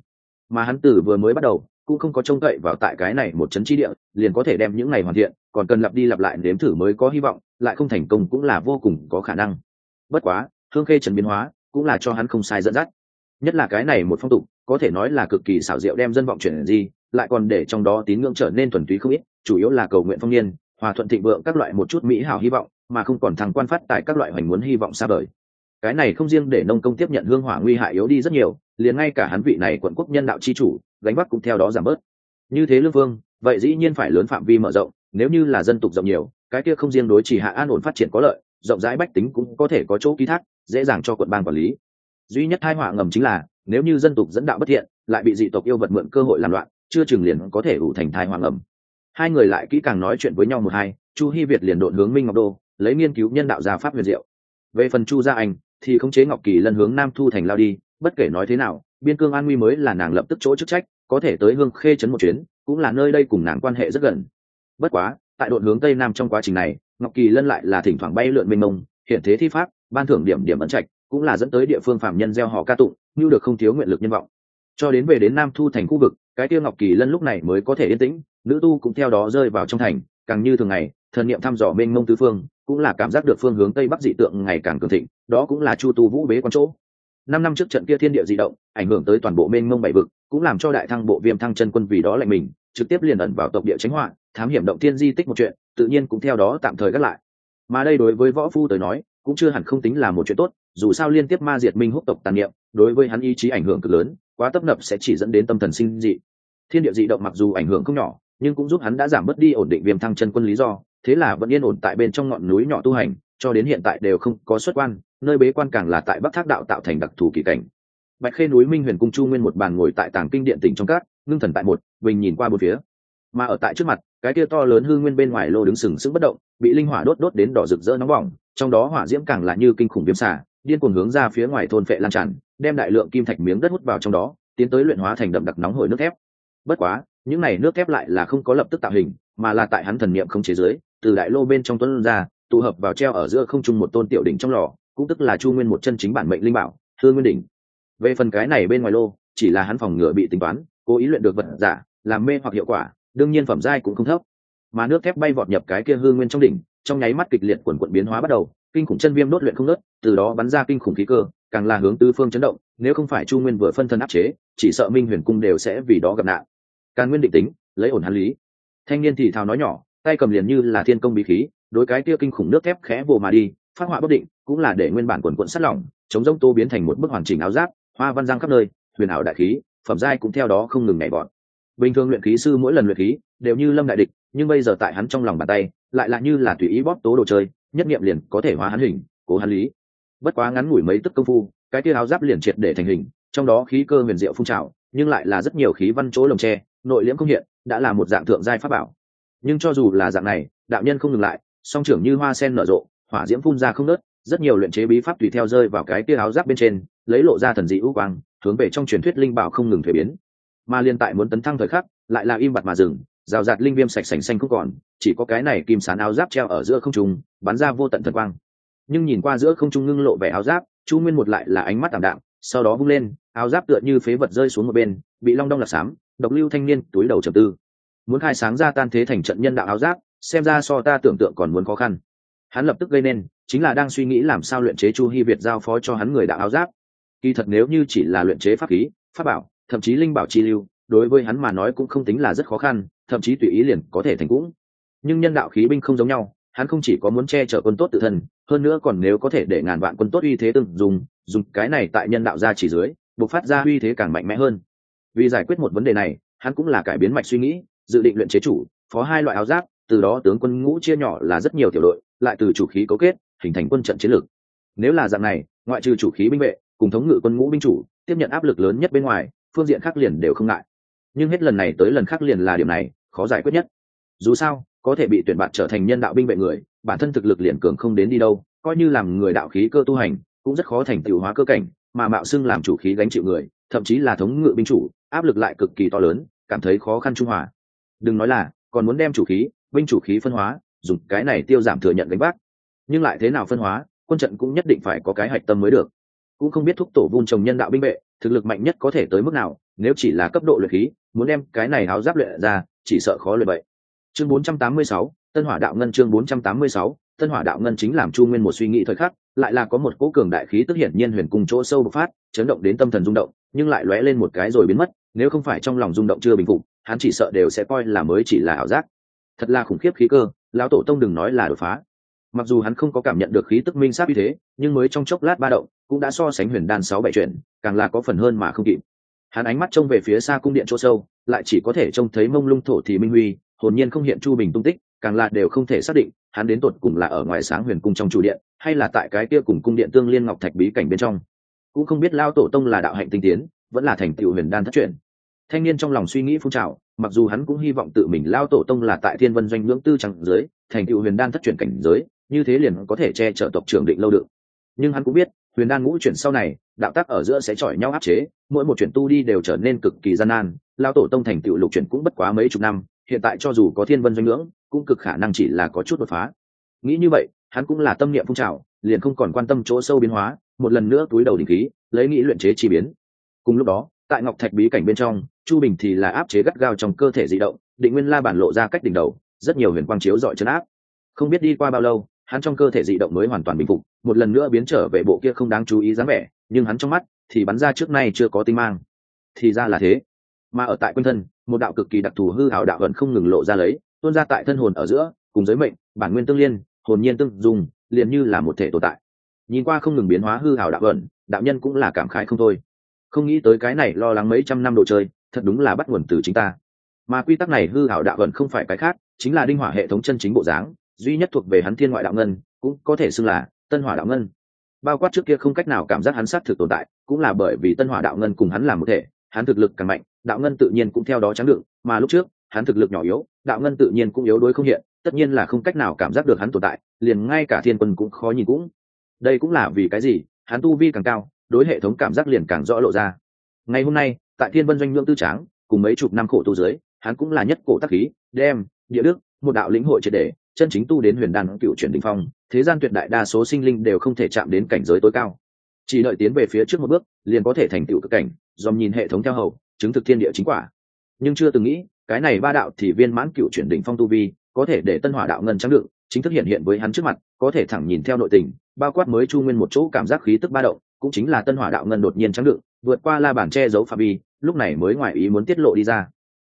Mà hắn tử vừa mới bắt đầu cũng không có trông cậy vào tại cái này một chấn chi địa, liền có thể đem những này hoàn thiện, còn cần lặp đi lặp lại nếm thử mới có hy vọng, lại không thành công cũng là vô cùng có khả năng. Bất quá, hương khê trần biến hóa cũng là cho hắn không sai dẫn dắt. Nhất là cái này một phong tục, có thể nói là cực kỳ xảo diệu đem dân vọng chuyển gì lại còn để trong đó tín ngưỡng trở nên thuần túy không ít, chủ yếu là cầu nguyện phong niên, hòa thuận thịnh vượng các loại một chút mỹ hảo hy vọng, mà không còn thằng quan phát tại các loại hoành muốn hy vọng xa vời. Cái này không riêng để nông công tiếp nhận hương hỏa nguy hại yếu đi rất nhiều liền ngay cả hắn vị này quận quốc nhân đạo chi chủ, gánh bắc cũng theo đó giảm bớt. Như thế lương vương, vậy dĩ nhiên phải lớn phạm vi mở rộng, nếu như là dân tục rộng nhiều, cái kia không riêng đối chỉ hạ an ổn phát triển có lợi, rộng rãi bách tính cũng có thể có chỗ ký thác, dễ dàng cho quận bang quản lý. Duy nhất hai họa ngầm chính là, nếu như dân tục dẫn đạo bất thiện, lại bị dị tộc yêu vật mượn cơ hội làm loạn, chưa chừng liền có thể ủ thành thai hoàng ẩm hai người lại kỹ càng nói chuyện với nhau một hai, chu hy việt liền đội hướng minh ngọc đô, lấy nghiên cứu nhân đạo gia pháp huyền diệu. Về phần chu gia anh, thì khống chế ngọc kỳ lân hướng nam thu thành lao đi bất kể nói thế nào, biên cương an nguy mới là nàng lập tức chỗ chức trách, có thể tới hương khê trấn một chuyến, cũng là nơi đây cùng nàng quan hệ rất gần. Bất quá, tại đội hướng tây nam trong quá trình này, ngọc kỳ lân lại là thỉnh thoảng bay lượn mênh mông, hiện thế thi pháp, ban thưởng điểm điểm ấn trạch, cũng là dẫn tới địa phương phạm nhân gieo họ ca tụng, như được không thiếu nguyện lực nhân vọng. Cho đến về đến nam thu thành khu vực, cái tiêu ngọc kỳ lân lúc này mới có thể yên tĩnh, nữ tu cũng theo đó rơi vào trong thành, càng như thường ngày, thần niệm thăm dò mênh mông tứ phương, cũng là cảm giác được phương hướng tây bắc dị tượng ngày càng cường thịnh, đó cũng là chu tu vũ bế con chỗ năm năm trước trận kia thiên địa di động, ảnh hưởng tới toàn bộ mênh mông bảy vực, cũng làm cho đại thăng bộ viêm thăng chân quân vì đó lạnh mình, trực tiếp liền ẩn vào tộc địa tránh họa, thám hiểm động thiên di tích một chuyện, tự nhiên cũng theo đó tạm thời gác lại. Mà đây đối với võ phu tới nói, cũng chưa hẳn không tính là một chuyện tốt, dù sao liên tiếp ma diệt minh húc tộc tàn niệm, đối với hắn ý chí ảnh hưởng cực lớn, quá tấp nập sẽ chỉ dẫn đến tâm thần sinh dị. Thiên địa dị động mặc dù ảnh hưởng không nhỏ, nhưng cũng giúp hắn đã giảm bớt đi ổn định viêm thăng chân quân lý do, thế là vẫn yên ổn tại bên trong ngọn núi nhỏ tu hành, cho đến hiện tại đều không có xuất quan nơi bế quan càng là tại bắc thác đạo tạo thành đặc thù kỳ cảnh. Bạch khê núi minh huyền cung chu nguyên một bàn ngồi tại tàng kinh điện tỉnh trong cát ngưng thần tại một, bình nhìn qua một phía. Mà ở tại trước mặt, cái kia to lớn hư nguyên bên ngoài lô đứng sừng sững bất động, bị linh hỏa đốt đốt đến đỏ rực rỡ nóng bỏng, trong đó hỏa diễm càng là như kinh khủng viêm xả điên cuồng hướng ra phía ngoài thôn phệ lan tràn, đem đại lượng kim thạch miếng đất hút vào trong đó, tiến tới luyện hóa thành đậm đặc nóng hổi nước thép. Bất quá, những này nước thép lại là không có lập tức tạo hình, mà là tại hắn thần niệm không chế giới, từ đại lô bên trong tuấn ra, tụ hợp vào treo ở giữa không trung một tôn tiểu đỉnh trong lò cũng tức là chu nguyên một chân chính bản mệnh linh bảo hương nguyên đỉnh. Về phần cái này bên ngoài lô, chỉ là hắn phòng ngừa bị tính toán, cố ý luyện được vật giả, làm mê hoặc hiệu quả, đương nhiên phẩm giai cũng không thấp. Mà nước thép bay vọt nhập cái kia hư nguyên trong đỉnh, trong nháy mắt kịch liệt quần quận biến hóa bắt đầu, kinh khủng chân viêm đốt luyện không nớt từ đó bắn ra kinh khủng khí cơ, càng là hướng tứ phương chấn động, nếu không phải chu nguyên vừa phân thân áp chế, chỉ sợ minh huyền cung đều sẽ vì đó gặp nạn. Càng nguyên định tính, lấy ổn hắn lý. Thanh niên thì thào nói nhỏ, tay cầm liền như là thiên công bí khí, đối cái kia kinh khủng nước thép khẽ vồ mà đi phát họa bất định, cũng là để nguyên bản quần quận sắt lỏng, chống rông tô biến thành một bức hoàn chỉnh áo giáp, hoa văn giang khắp nơi, huyền ảo đại khí, phẩm giai cũng theo đó không ngừng nhảy bọn bình thường luyện khí sư mỗi lần luyện khí đều như lâm đại địch, nhưng bây giờ tại hắn trong lòng bàn tay, lại là như là tùy ý bóp tố đồ chơi, nhất nghiệm liền có thể hóa hắn hình, cố hắn lý. Bất quá ngắn ngủi mấy tức công phu, cái tia áo giáp liền triệt để thành hình, trong đó khí cơ huyền diệu phun trào, nhưng lại là rất nhiều khí văn chỗ lồng tre nội liễm không hiện, đã là một dạng thượng giai pháp bảo. Nhưng cho dù là dạng này, đạo nhân không ngừng lại, song trưởng như hoa sen nở rộ hỏa diễm phun ra không nớt, rất nhiều luyện chế bí pháp tùy theo rơi vào cái tia áo giáp bên trên, lấy lộ ra thần dị ưu quang, hướng về trong truyền thuyết linh bảo không ngừng thuế biến. Mà liên tại muốn tấn thăng thời khắc, lại là im bặt mà dừng, rào rạt linh viêm sạch sành xanh cũng còn, chỉ có cái này kim sán áo giáp treo ở giữa không trung, bắn ra vô tận thần quang. Nhưng nhìn qua giữa không trung ngưng lộ vẻ áo giáp, chu nguyên một lại là ánh mắt tảm đạm, sau đó vung lên, áo giáp tựa như phế vật rơi xuống một bên, bị long đong lạc xám, độc lưu thanh niên túi đầu trầm tư. Muốn khai sáng ra tan thế thành trận nhân đạo áo giáp, xem ra so ta tưởng tượng còn muốn khó khăn hắn lập tức gây nên, chính là đang suy nghĩ làm sao luyện chế chu hy việt giao phó cho hắn người đạo áo giáp. Kỳ thật nếu như chỉ là luyện chế pháp khí, pháp bảo, thậm chí linh bảo chi lưu, đối với hắn mà nói cũng không tính là rất khó khăn, thậm chí tùy ý liền có thể thành cũng. Nhưng nhân đạo khí binh không giống nhau, hắn không chỉ có muốn che chở quân tốt tự thân, hơn nữa còn nếu có thể để ngàn vạn quân tốt uy thế từng dùng dùng cái này tại nhân đạo ra chỉ dưới buộc phát ra uy thế càng mạnh mẽ hơn. Vì giải quyết một vấn đề này, hắn cũng là cải biến mạch suy nghĩ, dự định luyện chế chủ, phó hai loại áo giáp, từ đó tướng quân ngũ chia nhỏ là rất nhiều tiểu đội lại từ chủ khí cấu kết, hình thành quân trận chiến lược. Nếu là dạng này, ngoại trừ chủ khí binh vệ, cùng thống ngự quân ngũ binh chủ, tiếp nhận áp lực lớn nhất bên ngoài, phương diện khác liền đều không ngại. Nhưng hết lần này tới lần khác liền là điểm này, khó giải quyết nhất. Dù sao, có thể bị tuyển bạn trở thành nhân đạo binh vệ người, bản thân thực lực liền cường không đến đi đâu, coi như làm người đạo khí cơ tu hành, cũng rất khó thành tựu hóa cơ cảnh, mà mạo xưng làm chủ khí gánh chịu người, thậm chí là thống ngự binh chủ, áp lực lại cực kỳ to lớn, cảm thấy khó khăn trung hòa. Đừng nói là, còn muốn đem chủ khí, binh chủ khí phân hóa dùng cái này tiêu giảm thừa nhận gánh vác. Nhưng lại thế nào phân hóa quân trận cũng nhất định phải có cái hạch tâm mới được. Cũng không biết thúc tổ vun trồng nhân đạo binh vệ thực lực mạnh nhất có thể tới mức nào nếu chỉ là cấp độ luyện khí muốn đem cái này áo giáp luyện ra chỉ sợ khó luyện vậy. Chương 486, tân hỏa đạo ngân chương 486, tân hỏa đạo ngân chính làm chu nguyên một suy nghĩ thời khắc lại là có một cỗ cường đại khí tức hiển nhiên huyền cùng chỗ sâu bộc phát chấn động đến tâm thần rung động nhưng lại lóe lên một cái rồi biến mất nếu không phải trong lòng rung động chưa bình phục hắn chỉ sợ đều sẽ coi là mới chỉ là ảo giác. Thật là khủng khiếp khí cơ lão tổ tông đừng nói là đột phá. Mặc dù hắn không có cảm nhận được khí tức minh sát như thế, nhưng mới trong chốc lát ba động, cũng đã so sánh huyền đan sáu bảy chuyện, càng là có phần hơn mà không kịp. Hắn ánh mắt trông về phía xa cung điện chỗ sâu, lại chỉ có thể trông thấy mông lung thổ thì minh huy, hồn nhiên không hiện chu bình tung tích, càng là đều không thể xác định hắn đến tột cùng là ở ngoài sáng huyền cung trong chủ điện, hay là tại cái kia cùng cung điện tương liên ngọc thạch bí cảnh bên trong. Cũng không biết lao tổ tông là đạo hạnh tinh tiến, vẫn là thành tựu huyền đan thất truyền thanh niên trong lòng suy nghĩ phun trào, mặc dù hắn cũng hy vọng tự mình lao tổ tông là tại thiên vân doanh ngưỡng tư chẳng giới, thành tựu huyền đan thất truyền cảnh giới, như thế liền có thể che chở tộc trưởng định lâu đựng nhưng hắn cũng biết, huyền đan ngũ chuyển sau này, đạo tác ở giữa sẽ chọi nhau áp chế, mỗi một chuyển tu đi đều trở nên cực kỳ gian nan, lao tổ tông thành tựu lục chuyển cũng bất quá mấy chục năm, hiện tại cho dù có thiên vân doanh ngưỡng, cũng cực khả năng chỉ là có chút đột phá. Nghĩ như vậy, hắn cũng là tâm niệm phun trào, liền không còn quan tâm chỗ sâu biến hóa, một lần nữa túi đầu đỉnh khí, lấy nghĩ luyện chế chi biến. Cùng lúc đó tại ngọc thạch bí cảnh bên trong, chu bình thì là áp chế gắt gao trong cơ thể di động, định nguyên la bản lộ ra cách đỉnh đầu, rất nhiều huyền quang chiếu dọi chấn áp. Không biết đi qua bao lâu, hắn trong cơ thể dị động mới hoàn toàn bình phục, một lần nữa biến trở về bộ kia không đáng chú ý dáng vẻ, nhưng hắn trong mắt thì bắn ra trước nay chưa có tinh mang. Thì ra là thế. Mà ở tại quân thân, một đạo cực kỳ đặc thù hư hảo đạo vẫn không ngừng lộ ra lấy, tuôn ra tại thân hồn ở giữa, cùng giới mệnh, bản nguyên tương liên, hồn nhiên tương dùng liền như là một thể tồn tại. Nhìn qua không ngừng biến hóa hư hảo đạo vận đạo nhân cũng là cảm khái không thôi không nghĩ tới cái này lo lắng mấy trăm năm đồ chơi, thật đúng là bắt nguồn từ chính ta. Mà quy tắc này hư hảo đạo vận không phải cái khác, chính là đinh hỏa hệ thống chân chính bộ dáng, duy nhất thuộc về hắn thiên ngoại đạo ngân, cũng có thể xưng là tân hỏa đạo ngân. Bao quát trước kia không cách nào cảm giác hắn sát thực tồn tại, cũng là bởi vì tân hỏa đạo ngân cùng hắn làm một thể, hắn thực lực càng mạnh, đạo ngân tự nhiên cũng theo đó trắng đựng, mà lúc trước, hắn thực lực nhỏ yếu, đạo ngân tự nhiên cũng yếu đuối không hiện, tất nhiên là không cách nào cảm giác được hắn tồn tại, liền ngay cả thiên quân cũng khó nhìn cũng. Đây cũng là vì cái gì, hắn tu vi càng cao đối hệ thống cảm giác liền càng rõ lộ ra. Ngày hôm nay, tại thiên vân doanh nhượng tư tráng, cùng mấy chục năm khổ tu dưới, hắn cũng là nhất cổ tác khí, đem, địa đức, một đạo lĩnh hội triệt để, chân chính tu đến huyền đan cựu chuyển đình phong, thế gian tuyệt đại đa số sinh linh đều không thể chạm đến cảnh giới tối cao. Chỉ đợi tiến về phía trước một bước, liền có thể thành tựu cực cảnh, dòm nhìn hệ thống theo hầu, chứng thực thiên địa chính quả. Nhưng chưa từng nghĩ, cái này ba đạo thì viên mãn cựu chuyển đỉnh phong tu vi, có thể để tân hỏa đạo ngân trắng đựng chính thức hiện hiện với hắn trước mặt, có thể thẳng nhìn theo nội tình, bao quát mới chu nguyên một chỗ cảm giác khí tức ba động cũng chính là tân hỏa đạo ngân đột nhiên trắng đựng, vượt qua la bản che giấu phạm vi, lúc này mới ngoài ý muốn tiết lộ đi ra.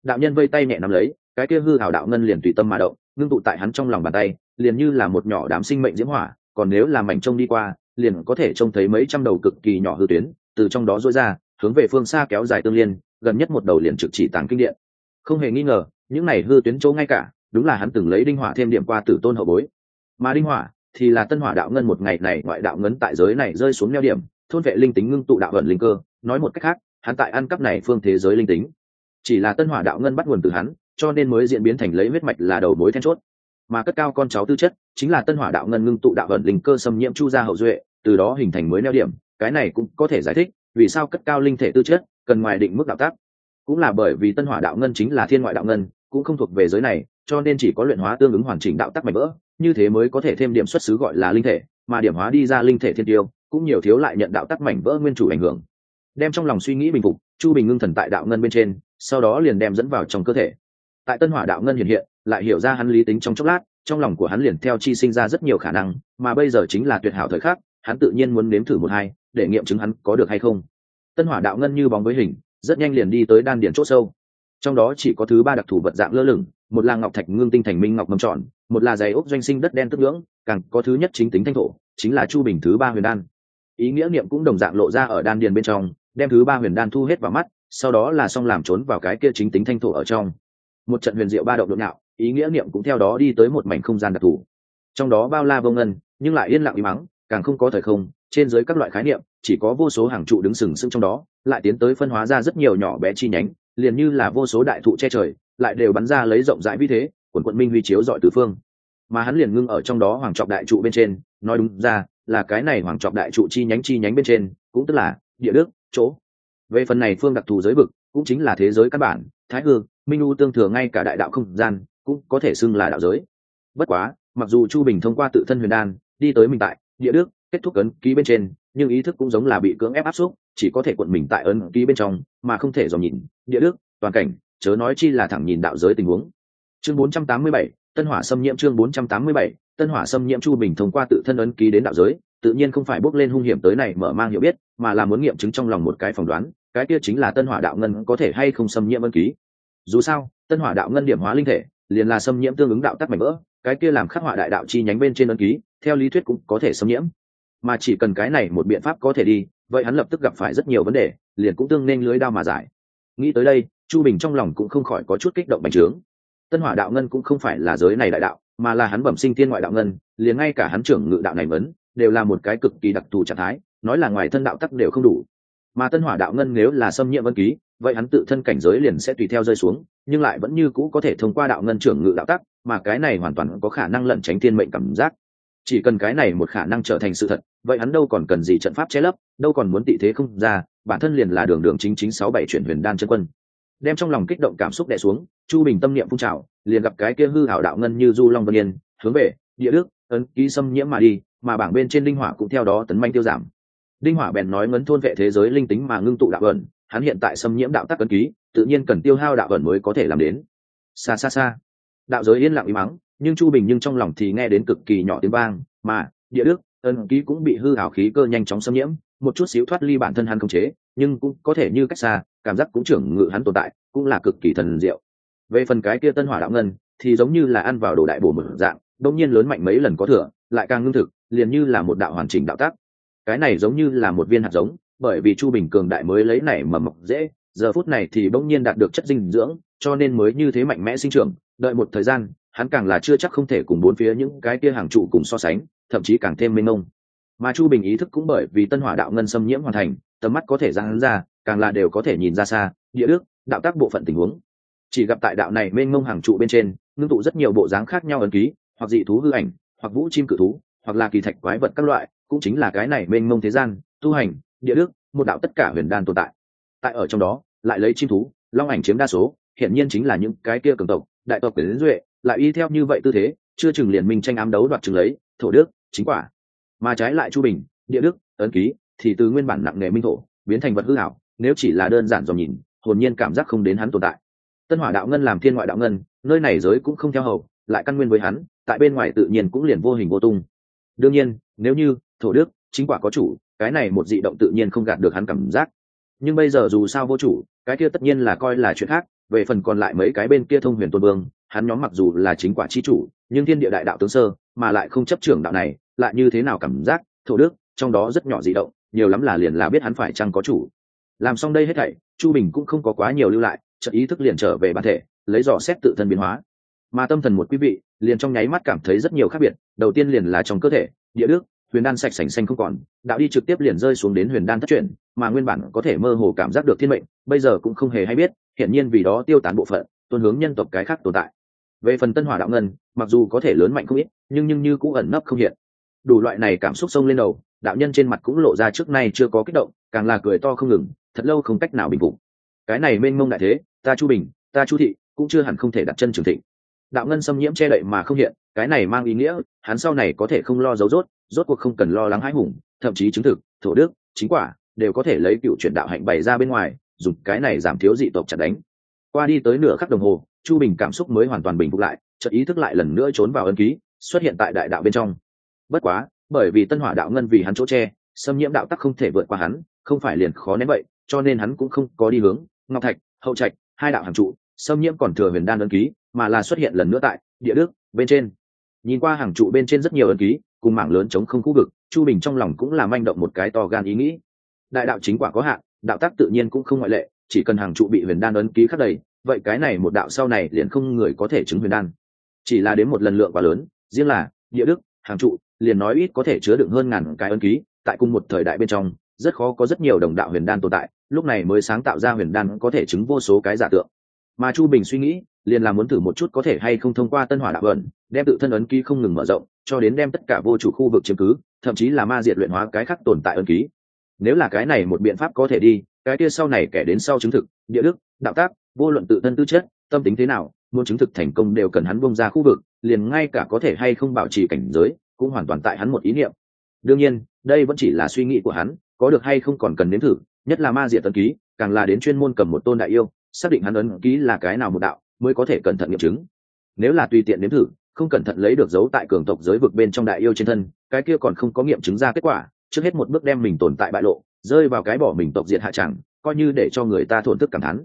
Đạo nhân vây tay nhẹ nắm lấy, cái kia hư hảo đạo ngân liền tùy tâm mà động, ngưng tụ tại hắn trong lòng bàn tay, liền như là một nhỏ đám sinh mệnh diễm hỏa, còn nếu là mảnh trông đi qua, liền có thể trông thấy mấy trăm đầu cực kỳ nhỏ hư tuyến, từ trong đó dối ra, hướng về phương xa kéo dài tương liên, gần nhất một đầu liền trực chỉ tàng kinh điện. Không hề nghi ngờ, những này hư tuyến chỗ ngay cả, đúng là hắn từng lấy đinh hỏa thêm điểm qua tử tôn hậu bối. Mà đinh hỏa thì là tân hỏa đạo ngân một ngày này ngoại đạo ngấn tại giới này rơi xuống neo điểm thôn vệ linh tính ngưng tụ đạo vận linh cơ, nói một cách khác, hắn tại ăn cắp này phương thế giới linh tính. Chỉ là tân hỏa đạo ngân bắt nguồn từ hắn, cho nên mới diễn biến thành lấy huyết mạch là đầu mối then chốt. Mà cất cao con cháu tư chất, chính là tân hỏa đạo ngân ngưng tụ đạo vận linh cơ xâm nhiễm chu gia hậu duệ, từ đó hình thành mới neo điểm, cái này cũng có thể giải thích vì sao cất cao linh thể tư chất cần ngoài định mức đạo tác. Cũng là bởi vì tân hỏa đạo ngân chính là thiên ngoại đạo ngân, cũng không thuộc về giới này, cho nên chỉ có luyện hóa tương ứng hoàn chỉnh đạo tắc mạnh vỡ như thế mới có thể thêm điểm xuất xứ gọi là linh thể, mà điểm hóa đi ra linh thể thiên tiêu cũng nhiều thiếu lại nhận đạo tắc mảnh vỡ nguyên chủ ảnh hưởng. Đem trong lòng suy nghĩ bình phục, chu bình ngưng thần tại đạo ngân bên trên, sau đó liền đem dẫn vào trong cơ thể. Tại tân hỏa đạo ngân hiện hiện, lại hiểu ra hắn lý tính trong chốc lát, trong lòng của hắn liền theo chi sinh ra rất nhiều khả năng, mà bây giờ chính là tuyệt hảo thời khắc, hắn tự nhiên muốn nếm thử một hai, để nghiệm chứng hắn có được hay không. Tân hỏa đạo ngân như bóng với hình, rất nhanh liền đi tới đan điển c h ỗ sâu. Trong đó chỉ có thứ ba đặc thù vật dạng lơ lửng, một là ngọc thạch ngưng tinh thành minh ngọc mầm tròn, một là giày ốc doanh sinh đất đen tức ngưỡng, càng có thứ nhất chính tính thanh thổ, chính là chu bình thứ ba huyền đan ý nghĩa niệm cũng đồng dạng lộ ra ở đan điền bên trong, đem thứ ba huyền đan thu hết vào mắt, sau đó là xong làm trốn vào cái kia chính tính thanh thổ ở trong. Một trận huyền diệu ba động đột nạo ý nghĩa niệm cũng theo đó đi tới một mảnh không gian đặc thù. Trong đó bao la vô ngân, nhưng lại yên lặng im mắng càng không có thời không, trên dưới các loại khái niệm, chỉ có vô số hàng trụ đứng sừng sững trong đó, lại tiến tới phân hóa ra rất nhiều nhỏ bé chi nhánh, liền như là vô số đại thụ che trời, lại đều bắn ra lấy rộng rãi vi thế, quần quận minh huy chiếu dọi tứ phương. Mà hắn liền ngưng ở trong đó hoàng trọc đại trụ bên trên, nói đúng ra là cái này hoàng trọc đại trụ chi nhánh chi nhánh bên trên cũng tức là địa đức chỗ. Về phần này phương đặc thù giới vực cũng chính là thế giới căn bản thái hư minh u tương thừa ngay cả đại đạo không gian cũng có thể xưng là đạo giới. Bất quá mặc dù chu bình thông qua tự thân huyền đan đi tới mình tại địa đức kết thúc ấn ký bên trên nhưng ý thức cũng giống là bị cưỡng ép áp xúc chỉ có thể cuộn mình tại ấn ký bên trong mà không thể dòm nhìn địa đức toàn cảnh chớ nói chi là thẳng nhìn đạo giới tình huống. Chương 487, tân hỏa xâm nhiễm chương 487, tân hỏa xâm nhiễm chu bình thông qua tự thân ấn ký đến đạo giới, tự nhiên không phải bước lên hung hiểm tới này mở mang hiểu biết, mà là muốn nghiệm chứng trong lòng một cái phỏng đoán, cái kia chính là tân hỏa đạo ngân có thể hay không xâm nhiễm ấn ký. Dù sao, tân hỏa đạo ngân điểm hóa linh thể, liền là xâm nhiễm tương ứng đạo tắc mảnh vỡ, cái kia làm khắc họa đại đạo chi nhánh bên trên ấn ký, theo lý thuyết cũng có thể xâm nhiễm. Mà chỉ cần cái này một biện pháp có thể đi, vậy hắn lập tức gặp phải rất nhiều vấn đề, liền cũng tương nên lưới đao mà giải. Nghĩ tới đây, chu bình trong lòng cũng không khỏi có chút kích động bành trướng tân hỏa đạo ngân cũng không phải là giới này đại đạo, mà là hắn bẩm sinh tiên ngoại đạo ngân, liền ngay cả hắn trưởng ngự đạo này mấn, đều là một cái cực kỳ đặc thù trạng thái, nói là ngoài thân đạo tắc đều không đủ. Mà tân hỏa đạo ngân nếu là xâm nhiễm vân ký, vậy hắn tự thân cảnh giới liền sẽ tùy theo rơi xuống, nhưng lại vẫn như cũ có thể thông qua đạo ngân trưởng ngự đạo tắc, mà cái này hoàn toàn có khả năng lẩn tránh thiên mệnh cảm giác. Chỉ cần cái này một khả năng trở thành sự thật, vậy hắn đâu còn cần gì trận pháp che lấp, đâu còn muốn tị thế không ra, bản thân liền là đường đường chính chính sáu bảy chuyển huyền đan chân quân đem trong lòng kích động cảm xúc đè xuống, chu bình tâm niệm phun trào, liền gặp cái kia hư hảo đạo ngân như du long vân yên, hướng về địa đức, ấn ký xâm nhiễm mà đi, mà bảng bên trên linh hỏa cũng theo đó tấn manh tiêu giảm. Linh hỏa bèn nói ngấn thôn vệ thế giới linh tính mà ngưng tụ đạo ẩn, hắn hiện tại xâm nhiễm đạo tắc ấn ký, tự nhiên cần tiêu hao đạo ẩn mới có thể làm đến. Xa xa xa đạo giới yên lặng im mắng, nhưng chu bình nhưng trong lòng thì nghe đến cực kỳ nhỏ tiếng vang, mà địa đức, ấn ký cũng bị hư hảo khí cơ nhanh chóng xâm nhiễm một chút xíu thoát ly bản thân hắn không chế, nhưng cũng có thể như cách xa, cảm giác cũng trưởng ngự hắn tồn tại, cũng là cực kỳ thần diệu. Về phần cái kia tân hỏa đạo ngân, thì giống như là ăn vào đồ đại bổ mở dạng đông nhiên lớn mạnh mấy lần có thừa, lại càng ngưng thực, liền như là một đạo hoàn chỉnh đạo tác cái này giống như là một viên hạt giống, bởi vì chu bình cường đại mới lấy này mầm mọc dễ, giờ phút này thì bỗng nhiên đạt được chất dinh dưỡng, cho nên mới như thế mạnh mẽ sinh trưởng, đợi một thời gian, hắn càng là chưa chắc không thể cùng bốn phía những cái kia hàng trụ cùng so sánh, thậm chí càng thêm mênh mông mà chu bình ý thức cũng bởi vì tân hỏa đạo ngân xâm nhiễm hoàn thành, tầm mắt có thể ra hắn ra, càng là đều có thể nhìn ra xa, địa đức, đạo tác bộ phận tình huống. Chỉ gặp tại đạo này mênh mông hàng trụ bên trên, ngưng tụ rất nhiều bộ dáng khác nhau ấn ký, hoặc dị thú hư ảnh, hoặc vũ chim cự thú, hoặc là kỳ thạch quái vật các loại, cũng chính là cái này mênh mông thế gian, tu hành, địa đức, một đạo tất cả huyền đan tồn tại. Tại ở trong đó, lại lấy chim thú, long ảnh chiếm đa số, hiển nhiên chính là những cái kia cường tộc, đại tộc đến duệ, lại y theo như vậy tư thế, chưa chừng liền minh tranh ám đấu đoạt chừng lấy, thổ đức, chính quả mà trái lại chu bình, địa đức, ấn ký thì từ nguyên bản nặng nghề minh thổ, biến thành vật hư ảo nếu chỉ là đơn giản dòm nhìn, hồn nhiên cảm giác không đến hắn tồn tại. Tân hỏa đạo ngân làm thiên ngoại đạo ngân, nơi này giới cũng không theo hầu, lại căn nguyên với hắn, tại bên ngoài tự nhiên cũng liền vô hình vô tung. Đương nhiên, nếu như thổ đức, chính quả có chủ, cái này một dị động tự nhiên không gạt được hắn cảm giác. Nhưng bây giờ dù sao vô chủ, cái kia tất nhiên là coi là chuyện khác, về phần còn lại mấy cái bên kia thông huyền tôn vương, hắn nhóm mặc dù là chính quả chi chủ, nhưng thiên địa đại đạo tướng sơ, mà lại không chấp trưởng đạo này lại như thế nào cảm giác, thổ đức, trong đó rất nhỏ dị động, nhiều lắm là liền là biết hắn phải chăng có chủ. Làm xong đây hết thảy, chu bình cũng không có quá nhiều lưu lại, chợt ý thức liền trở về bản thể, lấy dò xét tự thân biến hóa. Mà tâm thần một quý vị, liền trong nháy mắt cảm thấy rất nhiều khác biệt, đầu tiên liền là trong cơ thể, địa đức, huyền đan sạch sành xanh không còn, đạo đi trực tiếp liền rơi xuống đến huyền đan thất chuyển mà nguyên bản có thể mơ hồ cảm giác được thiên mệnh, bây giờ cũng không hề hay biết, hiển nhiên vì đó tiêu tán bộ phận, tuân hướng nhân tộc cái khác tồn tại. Về phần tân hỏa đạo ngân, mặc dù có thể lớn mạnh không ít, nhưng nhưng như cũng ẩn nấp không hiện đủ loại này cảm xúc sông lên đầu, đạo nhân trên mặt cũng lộ ra trước nay chưa có kích động, càng là cười to không ngừng, thật lâu không cách nào bình phục. Cái này mênh mông đại thế, ta chu bình, ta chu thị, cũng chưa hẳn không thể đặt chân trường thịnh. Đạo ngân xâm nhiễm che đậy mà không hiện, cái này mang ý nghĩa, hắn sau này có thể không lo giấu rốt rốt cuộc không cần lo lắng hãi hùng, thậm chí chứng thực, thổ đức, chính quả, đều có thể lấy cựu chuyển đạo hạnh bày ra bên ngoài, dùng cái này giảm thiếu dị tộc chặt đánh. Qua đi tới nửa khắc đồng hồ, chu bình cảm xúc mới hoàn toàn bình phục lại, chợt ý thức lại lần nữa trốn vào ân ký, xuất hiện tại đại đạo bên trong bất quá, bởi vì tân hỏa đạo ngân vì hắn chỗ che, xâm nhiễm đạo tắc không thể vượt qua hắn, không phải liền khó nén vậy, cho nên hắn cũng không có đi hướng ngọc thạch, hậu trạch, hai đạo hàng trụ, xâm nhiễm còn thừa huyền đan ấn ký, mà là xuất hiện lần nữa tại địa đức, bên trên. Nhìn qua hàng trụ bên trên rất nhiều ấn ký, cùng mảng lớn chống không khu vực, chu bình trong lòng cũng là manh động một cái to gan ý nghĩ. Đại đạo chính quả có hạn, đạo tác tự nhiên cũng không ngoại lệ, chỉ cần hàng trụ bị huyền đan ấn ký khắc đầy, vậy cái này một đạo sau này liền không người có thể chứng huyền đan. Chỉ là đến một lần lượng quá lớn, riêng là địa đức hàng trụ liền nói ít có thể chứa đựng hơn ngàn cái ấn ký, tại cùng một thời đại bên trong, rất khó có rất nhiều đồng đạo huyền đan tồn tại, lúc này mới sáng tạo ra huyền đan có thể chứng vô số cái giả tượng. Mà chu bình suy nghĩ, liền là muốn thử một chút có thể hay không thông qua tân hỏa đạo ẩn đem tự thân ấn ký không ngừng mở rộng, cho đến đem tất cả vô chủ khu vực chiếm cứ, thậm chí là ma diệt luyện hóa cái khác tồn tại ấn ký. Nếu là cái này một biện pháp có thể đi, cái kia sau này kẻ đến sau chứng thực, địa đức, đạo tác, vô luận tự thân tư chất, tâm tính thế nào, muốn chứng thực thành công đều cần hắn bông ra khu vực, liền ngay cả có thể hay không bảo trì cảnh giới cũng hoàn toàn tại hắn một ý niệm. Đương nhiên, đây vẫn chỉ là suy nghĩ của hắn, có được hay không còn cần đến thử, nhất là ma diệt tấn ký, càng là đến chuyên môn cầm một tôn đại yêu, xác định hắn ấn ký là cái nào một đạo, mới có thể cẩn thận nghiệm chứng. Nếu là tùy tiện nếm thử, không cẩn thận lấy được dấu tại cường tộc giới vực bên trong đại yêu trên thân, cái kia còn không có nghiệm chứng ra kết quả, trước hết một bước đem mình tồn tại bại lộ, rơi vào cái bỏ mình tộc diện hạ chẳng, coi như để cho người ta thổn thức cảm thán.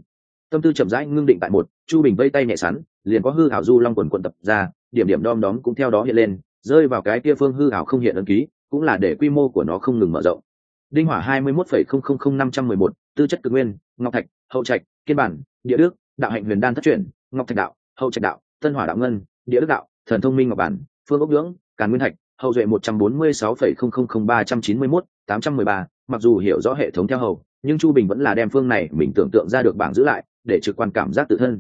Tâm tư chậm rãi ngưng định tại một, chu bình vây tay nhẹ sắn, liền có hư hảo du long quần quần tập ra, điểm điểm đom đóm cũng theo đó hiện lên rơi vào cái kia phương hư ảo không hiện ấn ký, cũng là để quy mô của nó không ngừng mở rộng. Đinh hỏa hai mươi mốt phẩy không không không năm trăm mười một, tư chất cực nguyên, ngọc thạch, hậu trạch, kiên bản, địa đức, đạo hạnh huyền đan thất truyền, ngọc thạch đạo, hậu trạch đạo, tân hỏa đạo ngân, địa đức đạo, thần thông minh ngọc bản, phương ốc dưỡng, càn nguyên thạch, hậu duệ một trăm bốn mươi sáu phẩy không không không ba trăm chín mươi mốt, tám trăm mười ba, mặc dù hiểu rõ hệ thống theo hầu, nhưng chu bình vẫn là đem phương này mình tưởng tượng ra được bảng giữ lại, để trực quan cảm giác tự thân.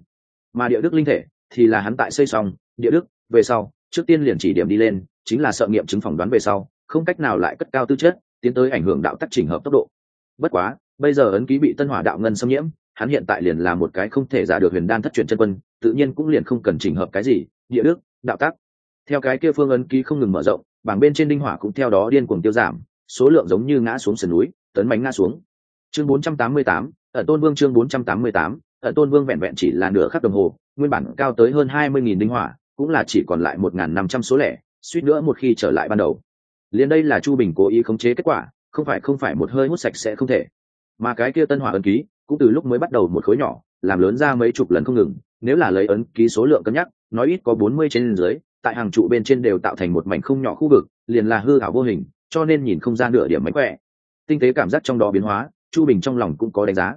Mà địa đức linh thể thì là hắn tại xây xong, địa đức, về sau trước tiên liền chỉ điểm đi lên chính là sợ nghiệm chứng phỏng đoán về sau không cách nào lại cất cao tư chất tiến tới ảnh hưởng đạo tắc trình hợp tốc độ. Bất quá bây giờ ấn ký bị tân hỏa đạo ngân xâm nhiễm hắn hiện tại liền là một cái không thể giả được huyền đan thất truyền chân quân tự nhiên cũng liền không cần chỉnh hợp cái gì địa đức đạo tắc. Theo cái kia phương ấn ký không ngừng mở rộng bảng bên trên đinh hỏa cũng theo đó điên cuồng tiêu giảm số lượng giống như ngã xuống sườn núi tấn bánh ngã xuống. Chương 488, ở tôn vương chương 488, ở tôn vương vẹn vẹn chỉ là nửa khắc đồng hồ nguyên bản cao tới hơn 20.000 đinh hỏa cũng là chỉ còn lại 1.500 số lẻ, suýt nữa một khi trở lại ban đầu. Liền đây là chu bình cố ý khống chế kết quả, không phải không phải một hơi hút sạch sẽ không thể. Mà cái kia tân hỏa ấn ký, cũng từ lúc mới bắt đầu một khối nhỏ, làm lớn ra mấy chục lần không ngừng, nếu là lấy ấn ký số lượng cân nhắc, nói ít có bốn mươi trên dưới, tại hàng trụ bên trên đều tạo thành một mảnh không nhỏ khu vực, liền là hư ảo vô hình, cho nên nhìn không ra nửa điểm mánh khỏe. Tinh tế cảm giác trong đó biến hóa, chu bình trong lòng cũng có đánh giá.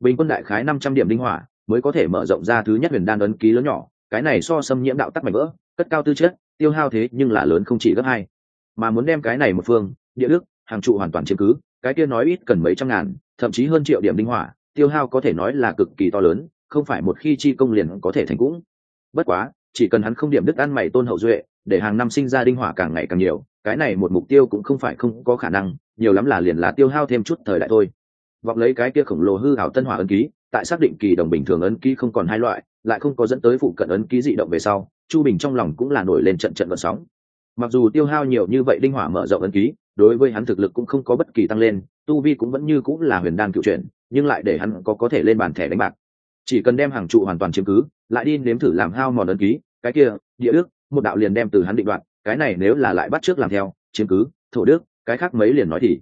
Bình quân đại khái năm trăm điểm linh hỏa, mới có thể mở rộng ra thứ nhất huyền đan ấn ký lớn nhỏ cái này so xâm nhiễm đạo tắc mạnh vỡ, cất cao tư chất, tiêu hao thế nhưng là lớn không chỉ gấp hai. Mà muốn đem cái này một phương, địa đức, hàng trụ hoàn toàn chiếm cứ, cái kia nói ít cần mấy trăm ngàn, thậm chí hơn triệu điểm linh hỏa, tiêu hao có thể nói là cực kỳ to lớn, không phải một khi chi công liền có thể thành cũng. Bất quá, chỉ cần hắn không điểm đức ăn mày tôn hậu duệ, để hàng năm sinh ra đinh hỏa càng ngày càng nhiều, cái này một mục tiêu cũng không phải không có khả năng, nhiều lắm là liền là tiêu hao thêm chút thời đại thôi. Vọng lấy cái kia khổng lồ hư hảo tân hỏa ấn ký, tại xác định kỳ đồng bình thường ấn ký không còn hai loại lại không có dẫn tới phụ cận ấn ký dị động về sau, chu bình trong lòng cũng là nổi lên trận trận vận sóng. Mặc dù tiêu hao nhiều như vậy linh hỏa mở rộng ấn ký, đối với hắn thực lực cũng không có bất kỳ tăng lên, tu vi cũng vẫn như cũng là huyền đan cựu chuyển, nhưng lại để hắn có có thể lên bàn thẻ đánh bạc. Chỉ cần đem hàng trụ hoàn toàn chiếm cứ, lại đi nếm thử làm hao mòn ấn ký, cái kia, địa đức, một đạo liền đem từ hắn định đoạn cái này nếu là lại bắt trước làm theo, chiếm cứ, thổ đức, cái khác mấy liền nói thì.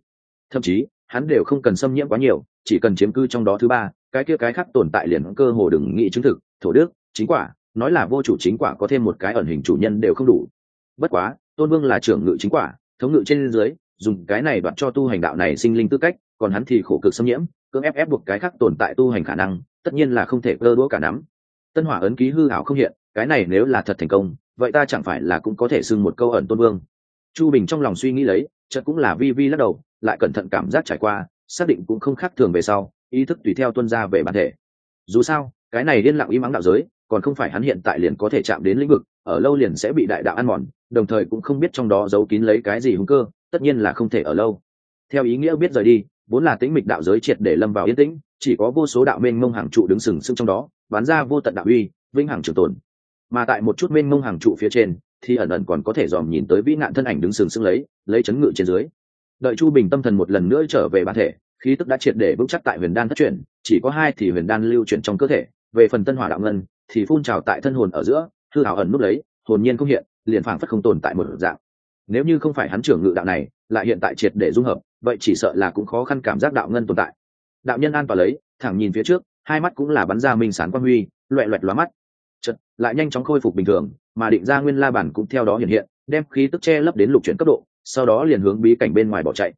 Thậm chí, hắn đều không cần xâm nhiễm quá nhiều, chỉ cần chiếm cư trong đó thứ ba, cái kia cái khác tồn tại liền cơ hồ đừng nghĩ chứng thực thổ đức, chính quả, nói là vô chủ chính quả có thêm một cái ẩn hình chủ nhân đều không đủ. Bất quá, tôn vương là trưởng ngự chính quả, thống ngự trên dưới, dùng cái này đoạt cho tu hành đạo này sinh linh tư cách, còn hắn thì khổ cực xâm nhiễm, cưỡng ép ép buộc cái khác tồn tại tu hành khả năng, tất nhiên là không thể cơ đũa cả nắm. Tân hỏa ấn ký hư hảo không hiện, cái này nếu là thật thành công, vậy ta chẳng phải là cũng có thể xưng một câu ẩn tôn vương. Chu bình trong lòng suy nghĩ lấy, chợt cũng là vi vi lắc đầu, lại cẩn thận cảm giác trải qua, xác định cũng không khác thường về sau, ý thức tùy theo tuân ra về bản thể. Dù sao cái này liên lặng im ắng đạo giới, còn không phải hắn hiện tại liền có thể chạm đến lĩnh vực, ở lâu liền sẽ bị đại đạo ăn mòn, đồng thời cũng không biết trong đó giấu kín lấy cái gì hung cơ, tất nhiên là không thể ở lâu. Theo ý nghĩa biết rời đi, vốn là tĩnh mịch đạo giới triệt để lâm vào yên tĩnh, chỉ có vô số đạo mênh mông hàng trụ đứng sừng sững trong đó bán ra vô tận đạo uy, vĩnh hằng trường tồn. Mà tại một chút mênh mông hàng trụ phía trên, thì ẩn ẩn còn có thể dòm nhìn tới vĩ nạn thân ảnh đứng sừng sững lấy lấy chấn ngự trên dưới. Đợi chu bình tâm thần một lần nữa trở về bản thể, khí tức đã triệt để vững chắc tại huyền đan thất chuyển chỉ có hai thì huyền đan lưu chuyển trong cơ thể về phần tân hỏa đạo ngân, thì phun trào tại thân hồn ở giữa, hư hảo ẩn nút lấy, hồn nhiên không hiện, liền phảng phất không tồn tại một dạng. Nếu như không phải hắn trưởng ngự đạo này, lại hiện tại triệt để dung hợp, vậy chỉ sợ là cũng khó khăn cảm giác đạo ngân tồn tại. Đạo nhân an và lấy, thẳng nhìn phía trước, hai mắt cũng là bắn ra minh sán quan huy, loẹ loẹt lóa mắt. Chật lại nhanh chóng khôi phục bình thường, mà định ra nguyên la bản cũng theo đó hiện hiện, đem khí tức che lấp đến lục chuyển cấp độ, sau đó liền hướng bí cảnh bên ngoài bỏ chạy.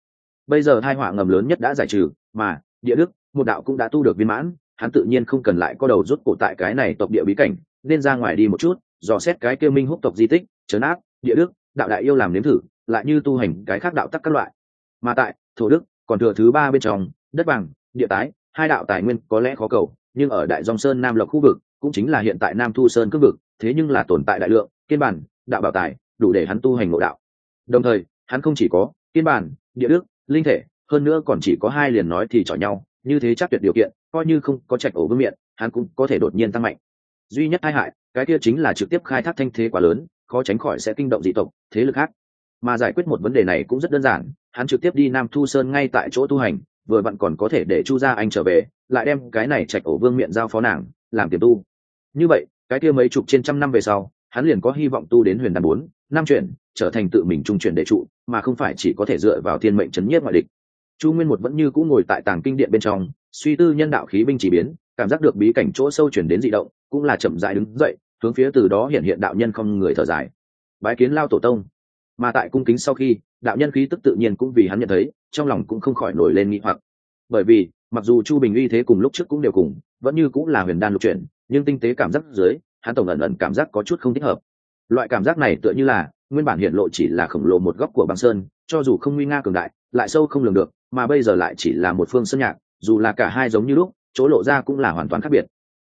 Bây giờ hai họa ngầm lớn nhất đã giải trừ, mà, địa đức, một đạo cũng đã tu được viên mãn hắn tự nhiên không cần lại có đầu rút cổ tại cái này tộc địa bí cảnh, nên ra ngoài đi một chút, dò xét cái kêu minh húc tộc di tích, trấn áp, địa đức, đạo đại yêu làm nếm thử, lại như tu hành cái khác đạo tắc các loại. Mà tại, thổ đức, còn thừa thứ ba bên trong, đất bằng, địa tái, hai đạo tài nguyên có lẽ khó cầu, nhưng ở đại dòng sơn nam lộc khu vực, cũng chính là hiện tại nam thu sơn cước vực, thế nhưng là tồn tại đại lượng, kiên bản, đạo bảo tài, đủ để hắn tu hành ngộ đạo. Đồng thời, hắn không chỉ có kiên bản, địa đức, linh thể, hơn nữa còn chỉ có hai liền nói thì chọi nhau như thế chắc tuyệt điều kiện, coi như không có trạch ổ vương miệng hắn cũng có thể đột nhiên tăng mạnh. Duy nhất tai hại, cái kia chính là trực tiếp khai thác thanh thế quá lớn, khó tránh khỏi sẽ kinh động dị tộc, thế lực khác. Mà giải quyết một vấn đề này cũng rất đơn giản, hắn trực tiếp đi nam thu sơn ngay tại chỗ tu hành, vừa vặn còn có thể để chu gia anh trở về, lại đem cái này trạch ổ vương miệng giao phó nàng, làm tiềm tu. Như vậy, cái kia mấy chục trên trăm năm về sau, hắn liền có hy vọng tu đến huyền đàn bốn, năm chuyển, trở thành tự mình trung chuyển đệ trụ, mà không phải chỉ có thể dựa vào thiên mệnh chấn nhiếp ngoại địch chu nguyên một vẫn như cũ ngồi tại tàng kinh điện bên trong, suy tư nhân đạo khí binh chỉ biến, cảm giác được bí cảnh chỗ sâu chuyển đến dị động, cũng là chậm dại đứng dậy, hướng phía từ đó hiện hiện đạo nhân không người thở dài. Bái kiến lao tổ tông. Mà tại cung kính sau khi, đạo nhân khí tức tự nhiên cũng vì hắn nhận thấy, trong lòng cũng không khỏi nổi lên nghĩ hoặc. Bởi vì, mặc dù chu bình uy thế cùng lúc trước cũng đều cùng, vẫn như cũng là huyền đan lục chuyển, nhưng tinh tế cảm giác dưới, hắn tổng ẩn ẩn cảm giác có chút không thích hợp. Loại cảm giác này tựa như là, nguyên bản hiện lộ chỉ là khổng lồ một góc của băng sơn, cho dù không nguy nga cường đại, lại sâu không lường được mà bây giờ lại chỉ là một phương sơn nhạc, dù là cả hai giống như lúc, chỗ lộ ra cũng là hoàn toàn khác biệt.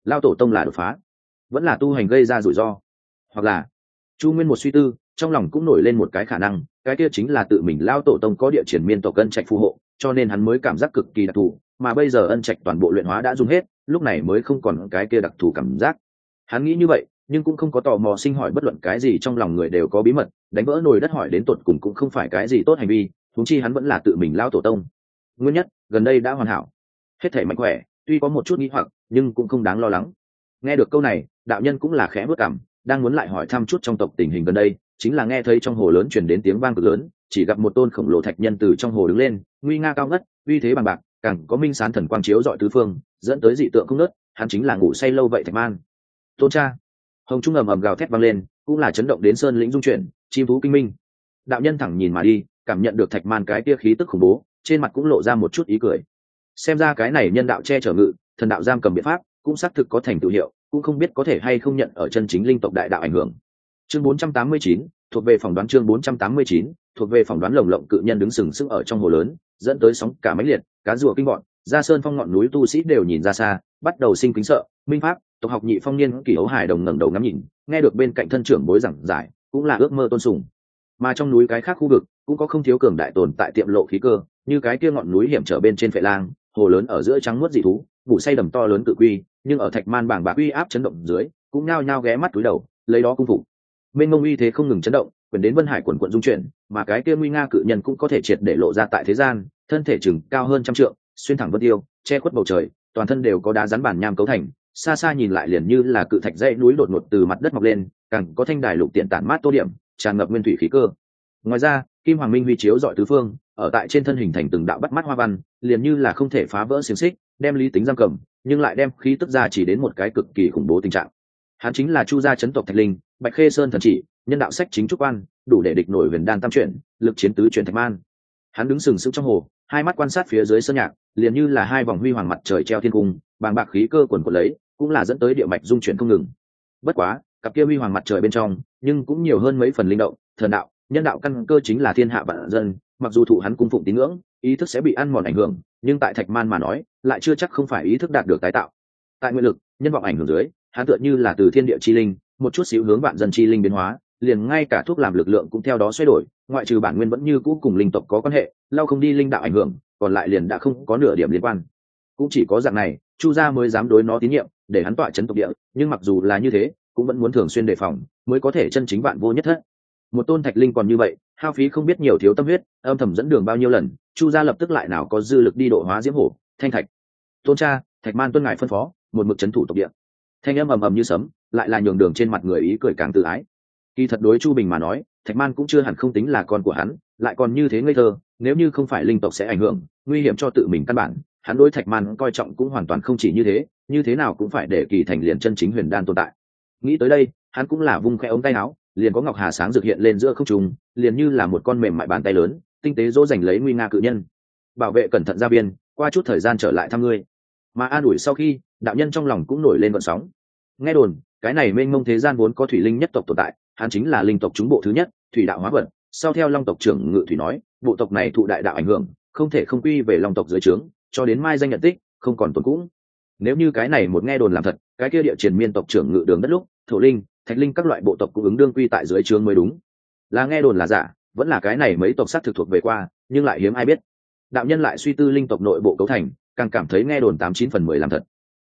Lao tổ tông là đột phá, vẫn là tu hành gây ra rủi ro. Hoặc là, chu nguyên một suy tư, trong lòng cũng nổi lên một cái khả năng, cái kia chính là tự mình lao tổ tông có địa triển miên tổ cân trạch phù hộ, cho nên hắn mới cảm giác cực kỳ đặc thù, mà bây giờ ân trạch toàn bộ luyện hóa đã dùng hết, lúc này mới không còn cái kia đặc thù cảm giác. Hắn nghĩ như vậy, nhưng cũng không có tò mò sinh hỏi bất luận cái gì trong lòng người đều có bí mật, đánh vỡ nồi đất hỏi đến tột cùng cũng không phải cái gì tốt hành vi thúng chi hắn vẫn là tự mình lao tổ tông. Nguyên nhất, gần đây đã hoàn hảo. Hết thể mạnh khỏe, tuy có một chút nghĩ hoặc, nhưng cũng không đáng lo lắng. Nghe được câu này, đạo nhân cũng là khẽ bước cảm, đang muốn lại hỏi thăm chút trong tộc tình hình gần đây, chính là nghe thấy trong hồ lớn chuyển đến tiếng vang cực lớn, chỉ gặp một tôn khổng lồ thạch nhân từ trong hồ đứng lên, nguy nga cao ngất, uy thế bằng bạc, càng có minh sán thần quang chiếu dọi tứ phương, dẫn tới dị tượng không nớt hắn chính là ngủ say lâu vậy thạch man. Tôn cha, hồng trung ầm ầm gào thét vang lên, cũng là chấn động đến sơn lĩnh dung chuyển, chim thú kinh minh. Đạo nhân thẳng nhìn mà đi cảm nhận được thạch man cái kia khí tức khủng bố trên mặt cũng lộ ra một chút ý cười. Xem ra cái này nhân đạo che chở ngự thần đạo giam cầm biện pháp cũng xác thực có thành tựu hiệu cũng không biết có thể hay không nhận ở chân chính linh tộc đại đạo ảnh hưởng. Chương 489, thuộc về phỏng đoán chương 489, thuộc về phỏng đoán lồng lộng cự nhân đứng sừng sững ở trong hồ lớn dẫn tới sóng cả máy liệt cá rùa kinh bọn. Ra sơn phong ngọn núi tu sĩ đều nhìn ra xa bắt đầu sinh kính sợ minh pháp tộc học nhị phong niên kỷ ấu hải đồng ngẩng đầu ngắm nhìn nghe được bên cạnh thân trưởng bối giảng giải cũng là ước mơ tôn sùng mà trong núi cái khác khu vực cũng có không thiếu cường đại tồn tại tiệm lộ khí cơ, như cái kia ngọn núi hiểm trở bên trên phệ lang, hồ lớn ở giữa trắng muốt dị thú vụ say đầm to lớn cự quy, nhưng ở thạch man bảng bạc uy áp chấn động dưới, cũng nhao nhao ghé mắt túi đầu, lấy đó cung phục. Bên mông uy thế không ngừng chấn động, quyền đến vân hải quần quận dung chuyển, mà cái kia nguy nga cự nhân cũng có thể triệt để lộ ra tại thế gian, thân thể chừng cao hơn trăm trượng, xuyên thẳng vân tiêu, che khuất bầu trời, toàn thân đều có đá rắn bản nham cấu thành, xa xa nhìn lại liền như là cự thạch dãy núi đột ngột từ mặt đất mọc lên, càng có thanh đài lục tiện tản mát tô điểm tràn ngập nguyên thủy khí cơ. Ngoài ra, kim hoàng minh huy chiếu dọi tứ phương, ở tại trên thân hình thành từng đạo bắt mắt hoa văn, liền như là không thể phá vỡ xiềng xích, đem lý tính giam cầm, nhưng lại đem khí tức ra chỉ đến một cái cực kỳ khủng bố tình trạng. Hắn chính là chu gia chấn tộc thạch linh, bạch khê sơn thần chỉ, nhân đạo sách chính trúc quan, đủ để địch nổi huyền đan tam chuyển, lực chiến tứ chuyển thạch man. Hắn đứng sừng sững trong hồ, hai mắt quan sát phía dưới sơn nhạc, liền như là hai vòng huy hoàng mặt trời treo thiên cung, bàng bạc khí cơ quần của lấy, cũng là dẫn tới địa mạch dung chuyển không ngừng. Bất quá cặp kia huy hoàng mặt trời bên trong, nhưng cũng nhiều hơn mấy phần linh động, thần đạo, nhân đạo căn cơ chính là thiên hạ vạn dân, mặc dù thụ hắn cung phụng tín ngưỡng, ý thức sẽ bị ăn mòn ảnh hưởng, nhưng tại thạch man mà nói, lại chưa chắc không phải ý thức đạt được tái tạo. Tại nguyện lực, nhân vọng ảnh hưởng dưới, hắn tựa như là từ thiên địa chi linh, một chút xíu hướng vạn dân chi linh biến hóa, liền ngay cả thuốc làm lực lượng cũng theo đó xoay đổi, ngoại trừ bản nguyên vẫn như cũ cùng linh tộc có quan hệ, lau không đi linh đạo ảnh hưởng, còn lại liền đã không có nửa điểm liên quan. Cũng chỉ có dạng này, chu gia mới dám đối nó tín nhiệm, để hắn tọa chấn tộc địa, nhưng mặc dù là như thế cũng vẫn muốn thường xuyên đề phòng, mới có thể chân chính bạn vô nhất thất. Một tôn thạch linh còn như vậy, hao phí không biết nhiều thiếu tâm huyết, âm thầm dẫn đường bao nhiêu lần, chu gia lập tức lại nào có dư lực đi độ hóa diễm hổ, thanh thạch. Tôn cha, thạch man tuân ngài phân phó, một mực c h ấ n thủ tộc địa. Thanh âm ầm ầm như sấm, lại là nhường đường trên mặt người ý cười càng tự ái. Kỳ thật đối chu bình mà nói, thạch man cũng chưa hẳn không tính là con của hắn, lại còn như thế ngây thơ, nếu như không phải linh tộc sẽ ảnh hưởng, nguy hiểm cho tự mình căn bản, hắn đối thạch man coi trọng cũng hoàn toàn không chỉ như thế như thế nào cũng phải để kỳ thành liền chân chính huyền đan tồn tại nghĩ tới đây, hắn cũng là vung khẽ ống tay áo, liền có ngọc hà sáng rực hiện lên giữa không trung, liền như là một con mềm mại bàn tay lớn, tinh tế dỗ dành lấy nguy nga cự nhân. Bảo vệ cẩn thận ra biên qua chút thời gian trở lại thăm ngươi. Mà an ủi sau khi, đạo nhân trong lòng cũng nổi lên vận sóng. Nghe đồn, cái này mênh mông thế gian vốn có thủy linh nhất tộc tồn tại, hắn chính là linh tộc chúng bộ thứ nhất, thủy đạo hóa vật sau theo long tộc trưởng ngự thủy nói, bộ tộc này thụ đại đạo ảnh hưởng, không thể không quy về long tộc dưới trướng, cho đến mai danh nhận tích, không còn tồn cũng nếu như cái này một nghe đồn làm thật, cái kia địa triển miên tộc trưởng ngự đường đất lúc, thổ linh, thạch linh các loại bộ tộc cũng ứng đương quy tại dưới trướng mới đúng. Là nghe đồn là giả, vẫn là cái này mấy tộc sắc thực thuộc về qua, nhưng lại hiếm ai biết. Đạo nhân lại suy tư linh tộc nội bộ cấu thành, càng cảm thấy nghe đồn tám chín phần mười làm thật.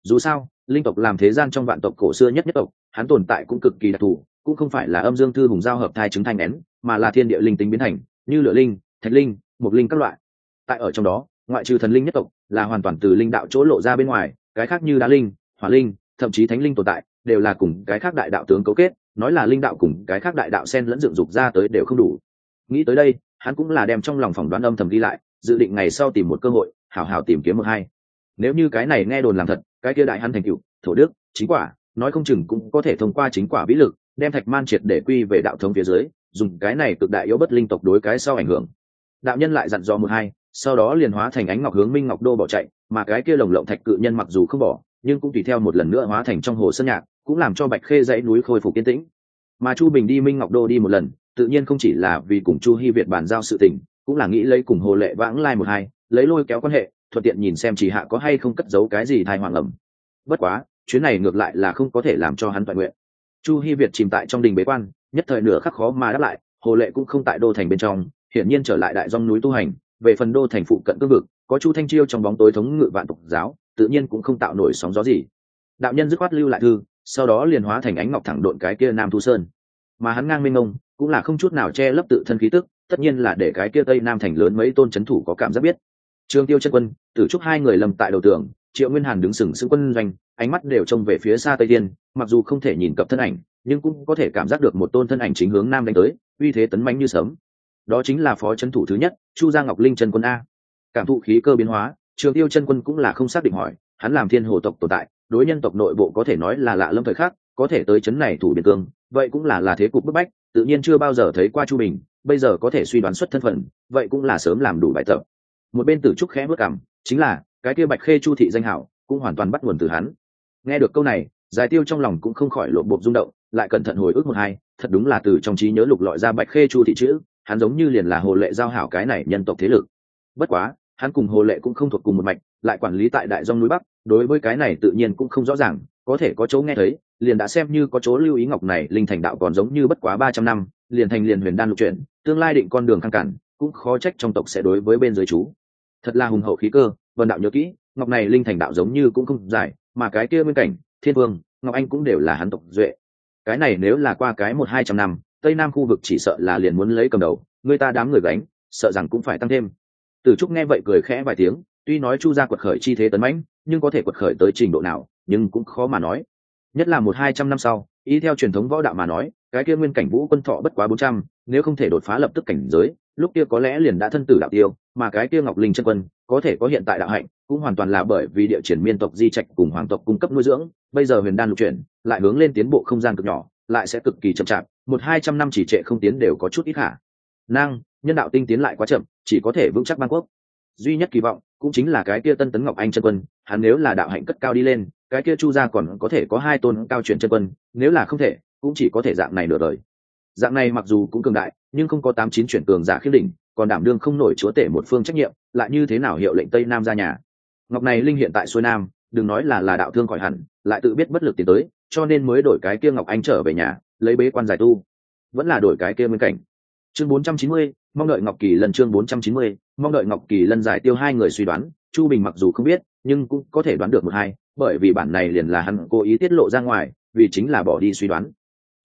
Dù sao, linh tộc làm thế gian trong vạn tộc cổ xưa nhất nhất tộc, hắn tồn tại cũng cực kỳ đặc thù, cũng không phải là âm dương thư hùng giao hợp thai chứng thành nén, mà là thiên địa linh tính biến thành, như lửa linh, thạch linh mục linh các loại. Tại ở trong đó, ngoại trừ thần linh nhất tộc, là hoàn toàn từ linh đạo chỗ lộ ra bên ngoài cái khác như đá linh, hỏa linh, thậm chí thánh linh tồn tại, đều là cùng cái khác đại đạo tướng cấu kết, nói là linh đạo cùng cái khác đại đạo sen lẫn dựng dục ra tới đều không đủ. Nghĩ tới đây, hắn cũng là đem trong lòng phỏng đoán âm thầm đi lại, dự định ngày sau tìm một cơ hội, hảo hảo tìm kiếm một hai. Nếu như cái này nghe đồn làm thật, cái kia đại hắn thành cựu thổ đức, chính quả, nói không chừng cũng có thể thông qua chính quả vĩ lực, đem thạch man triệt để quy về đạo thống phía dưới, dùng cái này cực đại yếu bất linh tộc đối cái sau ảnh hưởng. Đạo nhân lại dặn dò một hai, sau đó liền hóa thành ánh ngọc hướng minh ngọc đô bỏ chạy mà cái kia lồng lộng thạch cự nhân mặc dù không bỏ, nhưng cũng tùy theo một lần nữa hóa thành trong hồ sơn nhạc, cũng làm cho bạch khê dãy núi khôi phục yên tĩnh. Mà chu bình đi minh ngọc đô đi một lần, tự nhiên không chỉ là vì cùng chu hy việt bàn giao sự tình, cũng là nghĩ lấy cùng hồ lệ vãng lai một hai, lấy lôi kéo quan hệ, thuận tiện nhìn xem chỉ hạ có hay không cất giấu cái gì thai hoàng ẩm bất quá, chuyến này ngược lại là không có thể làm cho hắn toàn nguyện. Chu hy việt chìm tại trong đình bế quan, nhất thời nửa khắc khó mà đáp lại, hồ lệ cũng không tại đô thành bên trong, hiển nhiên trở lại đại dòng núi tu hành, về phần đô thành phụ cận cương vực có chu thanh chiêu trong bóng tối thống ngự vạn tục giáo, tự nhiên cũng không tạo nổi sóng gió gì. Đạo nhân dứt khoát lưu lại thư, sau đó liền hóa thành ánh ngọc thẳng độn cái kia nam thu sơn. Mà hắn ngang minh ngông cũng là không chút nào che lấp tự thân khí tức, tất nhiên là để cái kia tây nam thành lớn mấy tôn c h ấ n thủ có cảm giác biết. Trương tiêu chân quân, tử trúc hai người lầm tại đầu tường, triệu nguyên hàn đứng sừng sững quân doanh, ánh mắt đều trông về phía xa tây tiên, mặc dù không thể nhìn cập thân ảnh, nhưng cũng có thể cảm giác được một tôn thân ảnh chính hướng nam đánh tới, uy thế tấn mánh như sớm đó chính là phó c thủ thứ nhất, chu gia ngọc linh chân quân a cảm thụ khí cơ biến hóa, trường tiêu chân quân cũng là không xác định hỏi, hắn làm thiên hồ tộc tồn tại, đối nhân tộc nội bộ có thể nói là lạ lâm thời khắc, có thể tới chấn này thủ biên cương, vậy cũng là là thế cục bức bách, tự nhiên chưa bao giờ thấy qua chu bình, bây giờ có thể suy đoán xuất thân phận, vậy cũng là sớm làm đủ bài tập. Một bên tử trúc khẽ bước cảm chính là, cái kia bạch khê chu thị danh hảo, cũng hoàn toàn bắt nguồn từ hắn. Nghe được câu này, giải tiêu trong lòng cũng không khỏi lộ bộ rung động, lại cẩn thận hồi ức một hai, thật đúng là từ trong trí nhớ lục lọi ra bạch khê chu thị chữ, hắn giống như liền là hồ lệ giao hảo cái này nhân tộc thế lực. Bất quá hắn cùng hồ lệ cũng không thuộc cùng một mạch, lại quản lý tại đại dông núi bắc, đối với cái này tự nhiên cũng không rõ ràng, có thể có chỗ nghe thấy, liền đã xem như có chỗ lưu ý ngọc này, linh thành đạo còn giống như bất quá ba trăm năm, liền thành liền huyền đan lục chuyển, tương lai định con đường khăn cản, cũng khó trách trong tộc sẽ đối với bên dưới chú. Thật là hùng hậu khí cơ vần đạo nhớ kỹ, ngọc này linh thành đạo giống như cũng không dài, mà cái kia bên cạnh thiên vương, ngọc anh cũng đều là hắn tộc duệ. Cái này nếu là qua cái một hai trăm năm, tây nam khu vực chỉ sợ là liền muốn lấy cầm đầu, người ta đám người gánh, sợ rằng cũng phải tăng thêm tử trúc nghe vậy cười khẽ vài tiếng, tuy nói chu gia quật khởi chi thế tấn mãnh, nhưng có thể quật khởi tới trình độ nào, nhưng cũng khó mà nói. Nhất là một hai trăm năm sau ý theo truyền thống võ đạo mà nói, cái kia nguyên cảnh vũ quân thọ bất quá bốn trăm, nếu không thể đột phá lập tức cảnh giới, lúc kia có lẽ liền đã thân tử đạo tiêu, mà cái kia ngọc linh chân quân, có thể có hiện tại đạo hạnh, cũng hoàn toàn là bởi vì địa triển miên tộc di trạch cùng hoàng tộc cung cấp nuôi dưỡng, bây giờ huyền đan lục chuyển, lại hướng lên tiến bộ không gian cực nhỏ, lại sẽ cực kỳ chậm chạp, một hai trăm năm chỉ trệ không tiến đều có chút ít hả? Năng nhân đạo tinh tiến lại quá chậm chỉ có thể vững chắc bang quốc. Duy nhất kỳ vọng cũng chính là cái kia tân tấn ngọc anh chân quân hắn nếu là đạo hạnh cất cao đi lên cái kia chu gia còn có thể có hai tôn cao chuyển chân quân nếu là không thể cũng chỉ có thể dạng này nửa đời. Dạng này mặc dù cũng cường đại nhưng không có tám chín chuyển cường giả khiết đỉnh còn đảm đương không nổi chúa tể một phương trách nhiệm lại như thế nào hiệu lệnh tây nam ra nhà? Ngọc này linh hiện tại xuôi nam đừng nói là là đạo thương khỏi hẳn lại tự biết bất lực tiến tới cho nên mới đổi cái kia ngọc anh trở về nhà lấy bế quan giải tu. Vẫn là đổi cái kia bên cảnh. chương 490, mong đợi ngọc kỳ lần chương 490, mong đợi ngọc kỳ lần giải tiêu hai người suy đoán chu bình mặc dù không biết nhưng cũng có thể đoán được một hai bởi vì bản này liền là hắn cố ý tiết lộ ra ngoài vì chính là bỏ đi suy đoán.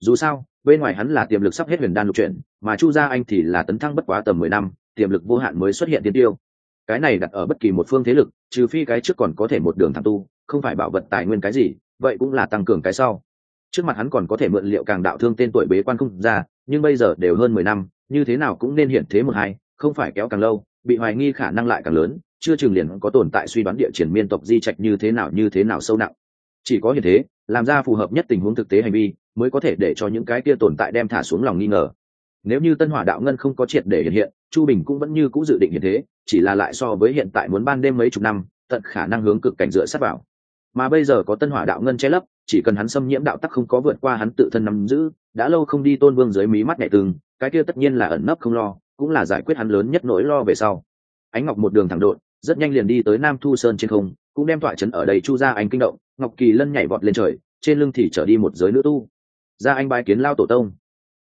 Dù sao bên ngoài hắn là tiềm lực sắp hết huyền đan lục chuyển mà chu gia anh thì là tấn thăng bất quá tầm mười năm tiềm lực vô hạn mới xuất hiện tiên tiêu. Cái này đặt ở bất kỳ một phương thế lực trừ phi cái trước còn có thể một đường thẳng tu không phải bảo vật tài nguyên cái gì vậy cũng là tăng cường cái sau. Trước mặt hắn còn có thể mượn liệu càng đạo thương tên tuổi bế quan không ra nhưng bây giờ đều hơn mười năm như thế nào cũng nên hiện thế một hai, không phải kéo càng lâu, bị hoài nghi khả năng lại càng lớn, chưa chừng liền có tồn tại suy đoán địa triển miên tộc di trạch như thế nào, như thế nào sâu nặng. Chỉ có hiện thế, làm ra phù hợp nhất tình huống thực tế hành vi, mới có thể để cho những cái kia tồn tại đem thả xuống lòng nghi ngờ. Nếu như tân hỏa đạo ngân không có triệt để hiện hiện, chu bình cũng vẫn như c ũ dự định hiện thế, chỉ là lại so với hiện tại muốn ban đêm mấy chục năm, tận khả năng hướng cực cảnh dựa sát vào. Mà bây giờ có tân hỏa đạo ngân che lấp, chỉ cần hắn xâm nhiễm đạo tắc không có vượt qua hắn tự thân nắm giữ, đã lâu không đi tôn vương dưới mí mắt nhẹ từng cái kia tất nhiên là ẩn nấp không lo, cũng là giải quyết hắn lớn nhất nỗi lo về sau. Ánh ngọc một đường thẳng đội rất nhanh liền đi tới nam thu sơn trên không, cũng đem tọa trấn ở đây chu ra anh kinh động, ngọc kỳ lân nhảy vọt lên trời, trên lưng thì trở đi một giới nữ tu. Ra anh bái kiến lao tổ tông.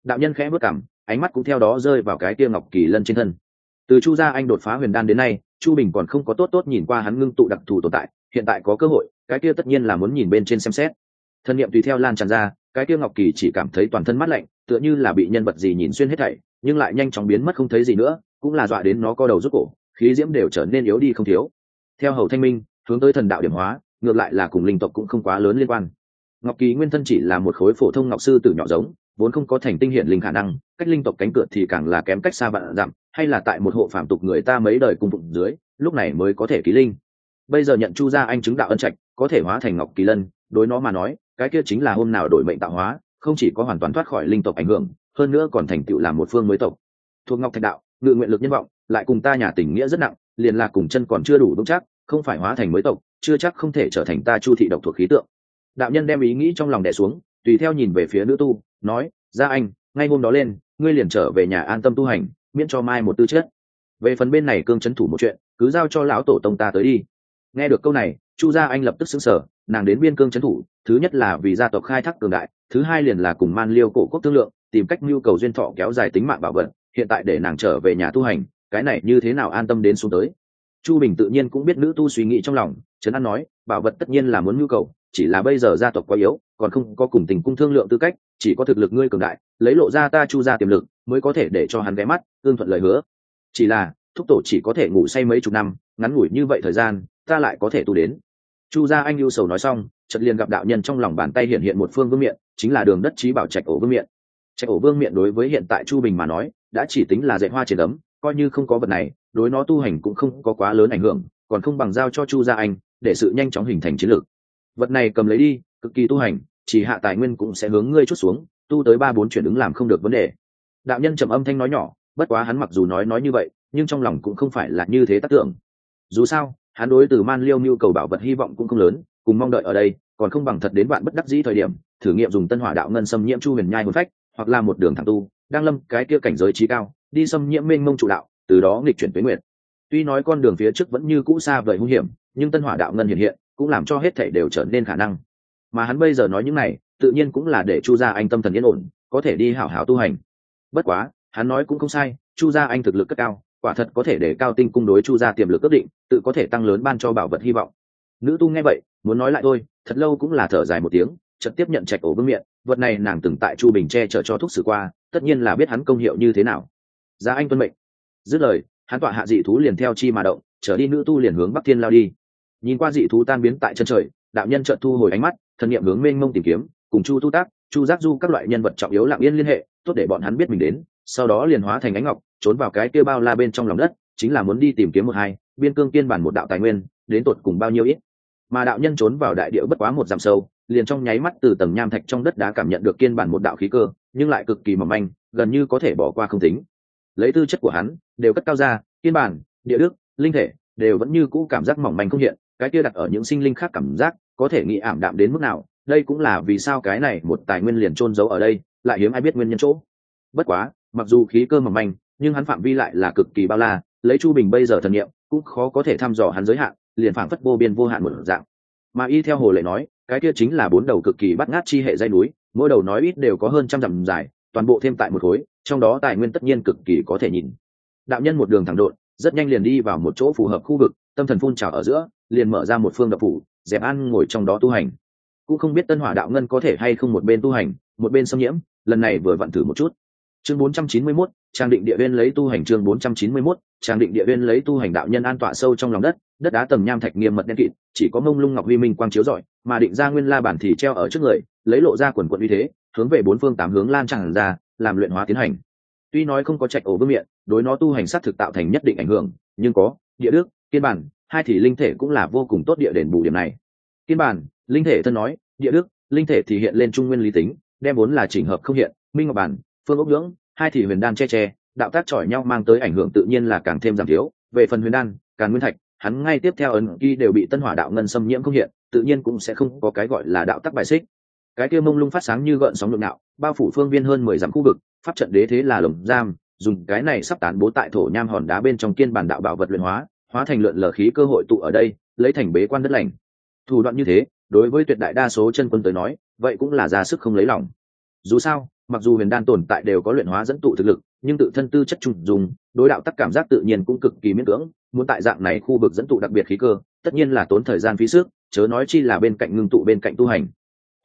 Đạo nhân khẽ bước cảm, ánh mắt cũng theo đó rơi vào cái kia ngọc kỳ lân trên thân. Từ chu gia anh đột phá huyền đan đến nay, chu bình còn không có tốt tốt nhìn qua hắn ngưng tụ đặc thù tồn tại, hiện tại có cơ hội, cái kia tất nhiên là muốn nhìn bên trên xem xét. Thân nhiệm tùy theo lan tràn ra, cái kia ngọc kỳ chỉ cảm thấy toàn thân mát lạnh tựa như là bị nhân vật gì nhìn xuyên hết thảy, nhưng lại nhanh chóng biến mất không thấy gì nữa, cũng là dọa đến nó co đầu rút cổ, khí diễm đều trở nên yếu đi không thiếu. Theo hầu thanh minh, hướng tới thần đạo điểm hóa, ngược lại là cùng linh tộc cũng không quá lớn liên quan. Ngọc kỳ nguyên thân chỉ là một khối phổ thông ngọc sư tử nhỏ giống, vốn không có thành tinh hiển linh khả năng, cách linh tộc cánh cửa thì càng là kém cách xa vạn dặm, hay là tại một hộ phạm tục người ta mấy đời cung phụng dưới, lúc này mới có thể ký linh. Bây giờ nhận chu gia anh chứng đạo ân trạch, có thể hóa thành ngọc kỳ lân, đối nó mà nói, cái kia chính là hôm nào đổi mệnh tạo hóa không chỉ có hoàn toàn thoát khỏi linh tộc ảnh hưởng, hơn nữa còn thành tựu làm một phương mới tộc. Thuộc ngọc thạch đạo, ngự nguyện lực nhân vọng, lại cùng ta nhà tình nghĩa rất nặng, liền là cùng chân còn chưa đủ vững chắc, không phải hóa thành mới tộc, chưa chắc không thể trở thành ta chu thị độc thuộc khí tượng. Đạo nhân đem ý nghĩ trong lòng đẻ xuống, tùy theo nhìn về phía nữ tu, nói ra anh, ngay hôm đó lên, ngươi liền trở về nhà an tâm tu hành, miễn cho mai một tư chất. Về phần bên này cương c thủ một chuyện, cứ giao cho lão tổ tông ta tới đi. Nghe được câu này, chu gia anh lập tức xứng sở nàng đến biên cương c thủ thứ nhất là vì gia tộc khai thác cường đại, thứ hai liền là cùng man liêu cổ quốc thương lượng, tìm cách nhu cầu duyên thọ kéo dài tính mạng bảo vật, hiện tại để nàng trở về nhà tu hành, cái này như thế nào an tâm đến xuống tới. Chu bình tự nhiên cũng biết nữ tu suy nghĩ trong lòng, trấn an nói, bảo vật tất nhiên là muốn nhu cầu, chỉ là bây giờ gia tộc quá yếu, còn không có cùng tình cung thương lượng tư cách, chỉ có thực lực ngươi cường đại, lấy lộ ra ta chu ra tiềm lực, mới có thể để cho hắn ghé mắt, tương thuận lời hứa. Chỉ là, thúc tổ chỉ có thể ngủ say mấy chục năm, ngắn ngủi như vậy thời gian, ta lại có thể tu đến chu gia anh lưu sầu nói xong, chợt liền gặp đạo nhân trong lòng bàn tay hiện hiện một phương vương miện, chính là đường đất trí bảo trạch ổ vương miện. Trạch ổ vương miện đối với hiện tại chu bình mà nói, đã chỉ tính là dạy hoa trên ấm coi như không có vật này, đối nó tu hành cũng không có quá lớn ảnh hưởng, còn không bằng giao cho chu gia anh, để sự nhanh chóng hình thành chiến lược. Vật này cầm lấy đi, cực kỳ tu hành, chỉ hạ tài nguyên cũng sẽ hướng ngươi chút xuống, tu tới ba bốn chuyển ứng làm không được vấn đề. Đạo nhân trầm âm thanh nói nhỏ, bất quá hắn mặc dù nói nói như vậy, nhưng trong lòng cũng không phải là như thế tác tưởng. Dù sao hắn đối từ man liêu nhu cầu bảo vật hy vọng cũng không lớn, cùng mong đợi ở đây, còn không bằng thật đến bạn bất đắc dĩ thời điểm, thử nghiệm dùng tân hỏa đạo ngân xâm nhiễm chu huyền nhai hồn phách, hoặc là một đường thẳng tu, đang lâm cái kia cảnh giới trí cao, đi xâm nhiễm mênh mông trụ đạo, từ đó nghịch chuyển tuyến nguyện tuy nói con đường phía trước vẫn như cũ xa vời hung hiểm, nhưng tân hỏa đạo ngân hiện hiện, cũng làm cho hết thể đều trở nên khả năng. Mà hắn bây giờ nói những này, tự nhiên cũng là để chu gia anh tâm thần yên ổn, có thể đi hảo hảo tu hành. Bất quá, hắn nói cũng không sai, chu gia anh thực lực cất cao quả thật có thể để cao tinh cung đối chu gia tiềm lực ước định, tự có thể tăng lớn ban cho bảo vật hy vọng. Nữ tu nghe vậy, muốn nói lại thôi, thật lâu cũng là thở dài một tiếng, chợt tiếp nhận trạch ổ vương miệng, vật này nàng từng tại chu bình che chở cho thuốc sử qua, tất nhiên là biết hắn công hiệu như thế nào. Giá anh tuân mệnh. Dứt lời, hắn tọa hạ dị thú liền theo chi mà động, trở đi nữ tu liền hướng bắc thiên lao đi. Nhìn qua dị thú tan biến tại chân trời, đạo nhân trợn thu hồi ánh mắt, thần niệm hướng mênh mông tìm kiếm, cùng chu tu tác, chu giác du các loại nhân vật trọng yếu lặng yên liên hệ, tốt để bọn hắn biết mình đến, sau đó liền hóa thành ánh ngọc trốn vào cái kia bao la bên trong lòng đất, chính là muốn đi tìm kiếm một hai, biên cương kiên bản một đạo tài nguyên, đến tột cùng bao nhiêu ít. Mà đạo nhân trốn vào đại địa bất quá một dặm sâu, liền trong nháy mắt từ tầng nham thạch trong đất đá cảm nhận được kiên bản một đạo khí cơ, nhưng lại cực kỳ mỏng manh, gần như có thể bỏ qua không tính. Lấy tư chất của hắn, đều cất cao ra, kiên bản, địa đức, linh thể, đều vẫn như cũ cảm giác mỏng manh không hiện, cái kia đặt ở những sinh linh khác cảm giác, có thể nghĩ ảm đạm đến mức nào, đây cũng là vì sao cái này một tài nguyên liền trôn giấu ở đây, lại hiếm ai biết nguyên nhân chỗ. Bất quá, mặc dù khí cơ mỏng manh nhưng hắn phạm vi lại là cực kỳ bao la, lấy chu bình bây giờ thần nghiệm cũng khó có thể thăm dò hắn giới hạn, liền phảng phất vô biên vô hạn một dạng. Mà y theo hồ lệ nói, cái kia chính là bốn đầu cực kỳ bắt ngát chi hệ dây núi, mỗi đầu nói ít đều có hơn trăm dặm dài, toàn bộ thêm tại một khối, trong đó tài nguyên tất nhiên cực kỳ có thể nhìn. Đạo nhân một đường thẳng đột rất nhanh liền đi vào một chỗ phù hợp khu vực, tâm thần phun trào ở giữa, liền mở ra một phương đập phủ, dẹp ăn ngồi trong đó tu hành. Cũng không biết tân hỏa đạo ngân có thể hay không một bên tu hành, một bên xâm nhiễm, lần này vừa vặn thử một chút chương 491, trang định địa viên lấy tu hành chương 491, trang định địa viên lấy tu hành đạo nhân an tọa sâu trong lòng đất đất đá tầm nham thạch nghiêm mật đen kịt chỉ có mông lung ngọc huy minh quang chiếu rọi mà định ra nguyên la bản thì treo ở trước người lấy lộ ra quần quần uy thế hướng về bốn phương tám hướng lan tràn ra làm luyện hóa tiến hành. Tuy nói không có trạch ổ vương miệng đối nó tu hành sát thực tạo thành nhất định ảnh hưởng nhưng có địa đức kiên bản hai thì linh thể cũng là vô cùng tốt địa đền bù điểm này. Kiên bản linh thể thân nói địa đức linh thể thì hiện lên trung nguyên lý tính đem vốn là chỉnh hợp không hiện minh ngọc bản phương ốc nhưỡng hai thì huyền đan che che, đạo tác chỏi nhau mang tới ảnh hưởng tự nhiên là càng thêm giảm thiếu. Về phần huyền đan càn nguyên thạch, hắn ngay tiếp theo ấn ký đều bị tân hỏa đạo ngân xâm nhiễm không hiện, tự nhiên cũng sẽ không có cái gọi là đạo tắc bài xích. Cái kia mông lung phát sáng như gợn sóng lượng đạo bao phủ phương viên hơn mười dặm khu vực, pháp trận đế thế là lồng giam, dùng cái này sắp tán bố tại thổ nham hòn đá bên trong kiên bản đạo bảo vật luyện hóa hóa thành lượn lờ khí cơ hội tụ ở đây, lấy thành bế quan đất lành. Thủ đoạn như thế, đối với tuyệt đại đa số chân quân tới nói, vậy cũng là ra sức không lấy lòng. Dù sao mặc dù huyền đan tồn tại đều có luyện hóa dẫn tụ thực lực, nhưng tự thân tư chất trùng dùng, đối đạo tắc cảm giác tự nhiên cũng cực kỳ miễn cưỡng, muốn tại dạng này khu vực dẫn tụ đặc biệt khí cơ, tất nhiên là tốn thời gian phí sức, chớ nói chi là bên cạnh ngưng tụ bên cạnh tu hành.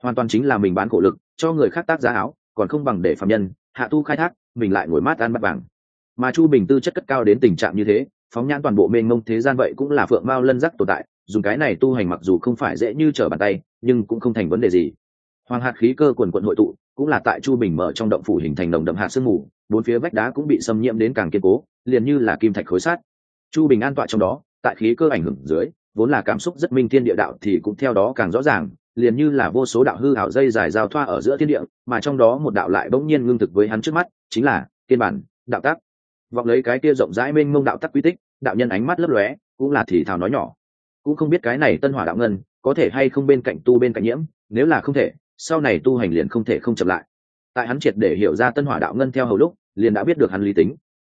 Hoàn toàn chính là mình bán khổ lực, cho người khác tác giá áo, còn không bằng để phạm nhân, hạ tu khai thác, mình lại ngồi mát ăn bắt vàng. Mà chu bình tư chất cất cao đến tình trạng như thế, phóng nhãn toàn bộ mênh mông thế gian vậy cũng là phượng mao lân giác tồn tại, dùng cái này tu hành mặc dù không phải dễ như trở bàn tay, nhưng cũng không thành vấn đề gì. Hoàng hạt khí cơ quần quận hội tụ cũng là tại chu bình mở trong động phủ hình thành đồng đậm hạt sương mù, bốn phía vách đá cũng bị xâm nhiễm đến càng kiên cố, liền như là kim thạch khối sát chu bình an tọa trong đó, tại khí cơ ảnh hưởng dưới, vốn là cảm xúc rất minh thiên địa đạo thì cũng theo đó càng rõ ràng, liền như là vô số đạo hư hảo dây dài giao thoa ở giữa thiên địa, mà trong đó một đạo lại bỗng nhiên ngưng thực với hắn trước mắt, chính là kiên bản, đạo tắc. Vọng lấy cái kia rộng rãi mênh mông đạo tắc quy tích, đạo nhân ánh mắt lấp lóe, cũng là thì thào nói nhỏ. Cũng không biết cái này tân hỏa đạo ngân có thể hay không bên cạnh tu bên cạnh nhiễm, nếu là không thể sau này tu hành liền không thể không chậm lại. Tại hắn triệt để hiểu ra tân hỏa đạo ngân theo hầu lúc, liền đã biết được hắn lý tính.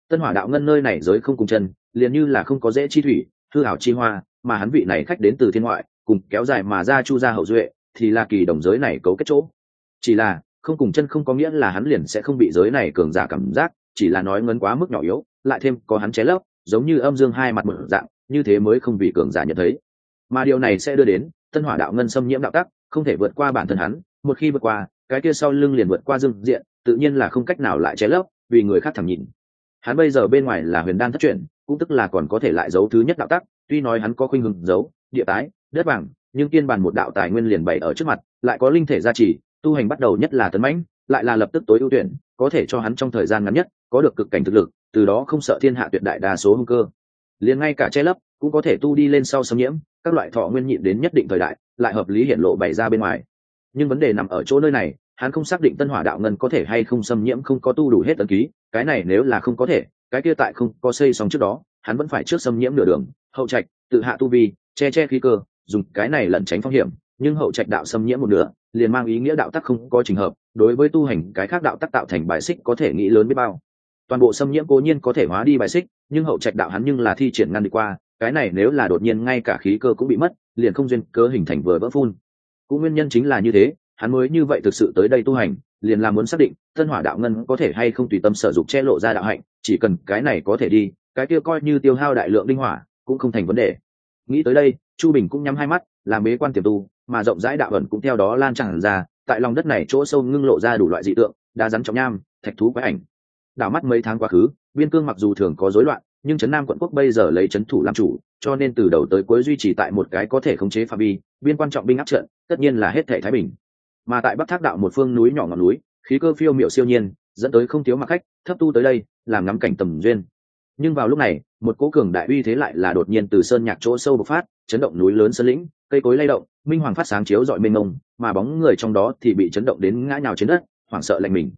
Tân hỏa đạo ngân nơi này giới không cùng chân, liền như là không có dễ chi thủy, hư hảo chi hoa, mà hắn vị này khách đến từ thiên ngoại, cùng kéo dài mà ra chu ra hậu duệ, thì là kỳ đồng giới này cấu kết chỗ. Chỉ là, không cùng chân không có nghĩa là hắn liền sẽ không bị giới này cường giả cảm giác, chỉ là nói ngấn quá mức nhỏ yếu, lại thêm có hắn ché lấp, giống như âm dương hai mặt mở dạng, như thế mới không bị cường giả nhận thấy. Mà điều này sẽ đưa đến tân hỏa đạo ngân xâm nhiễm đạo tắc không thể vượt qua bản thân hắn, một khi vượt qua, cái kia sau lưng liền vượt qua dương diện, tự nhiên là không cách nào lại che lấp, vì người khác thẳng nhìn. Hắn bây giờ bên ngoài là huyền đan thất truyền, cũng tức là còn có thể lại giấu thứ nhất đạo tắc, tuy nói hắn có khuynh hướng giấu, địa tái, đất vàng, nhưng tiên bàn một đạo tài nguyên liền bày ở trước mặt, lại có linh thể gia trì, tu hành bắt đầu nhất là tấn mãnh, lại là lập tức tối ưu tuyển, có thể cho hắn trong thời gian ngắn nhất, có được cực cảnh thực lực, từ đó không sợ thiên hạ tuyệt đại đa số hung cơ. Liền ngay cả che lấp, cũng có thể tu đi lên sau xâm nhiễm các loại thọ nguyên nhịn đến nhất định thời đại, lại hợp lý hiện lộ bày ra bên ngoài. Nhưng vấn đề nằm ở chỗ nơi này, hắn không xác định tân hỏa đạo ngân có thể hay không xâm nhiễm, không có tu đủ hết ấn ký, cái này nếu là không có thể, cái kia tại không có xây xong trước đó, hắn vẫn phải trước xâm nhiễm nửa đường, hậu trạch, tự hạ tu vi, che che khí cơ, dùng cái này lẩn tránh phong hiểm, nhưng hậu trạch đạo xâm nhiễm một nửa, liền mang ý nghĩa đạo tắc không có trình hợp, đối với tu hành cái khác đạo tắc tạo thành bài xích có thể nghĩ lớn biết bao. Toàn bộ xâm nhiễm cố nhiên có thể hóa đi bài xích, nhưng hậu trạch đạo hắn nhưng là thi triển ngăn đi qua cái này nếu là đột nhiên ngay cả khí cơ cũng bị mất, liền không duyên cơ hình thành vừa vỡ phun. Cũng nguyên nhân chính là như thế, hắn mới như vậy thực sự tới đây tu hành, liền là muốn xác định tân hỏa đạo ngân có thể hay không tùy tâm sở dụng che lộ ra đạo hạnh, chỉ cần cái này có thể đi, cái kia coi như tiêu hao đại lượng linh hỏa cũng không thành vấn đề. Nghĩ tới đây, chu bình cũng nhắm hai mắt, làm bế quan tiềm tu, mà rộng rãi đạo ẩn cũng theo đó lan tràn ra, tại lòng đất này chỗ sâu ngưng lộ ra đủ loại dị tượng, đa rắn trọng nham, thạch thú quái ảnh. Đảo mắt mấy tháng quá khứ, biên cương mặc dù thường có rối loạn nhưng trấn nam quận quốc bây giờ lấy trấn thủ làm chủ, cho nên từ đầu tới cuối duy trì tại một cái có thể khống chế phạm vi, biên quan trọng binh áp trận, tất nhiên là hết thể thái bình. Mà tại bắc thác đạo một phương núi nhỏ ngọn núi, khí cơ phiêu miệu siêu nhiên, dẫn tới không thiếu mặc khách, thấp tu tới đây, làm ngắm cảnh tầm duyên. Nhưng vào lúc này, một cố cường đại uy thế lại là đột nhiên từ sơn nhạc chỗ sâu bộc phát, chấn động núi lớn sơn lĩnh, cây cối lay động, minh hoàng phát sáng chiếu dọi mênh mông, mà bóng người trong đó thì bị chấn động đến ngã nhào trên đất, hoảng sợ lạnh mình.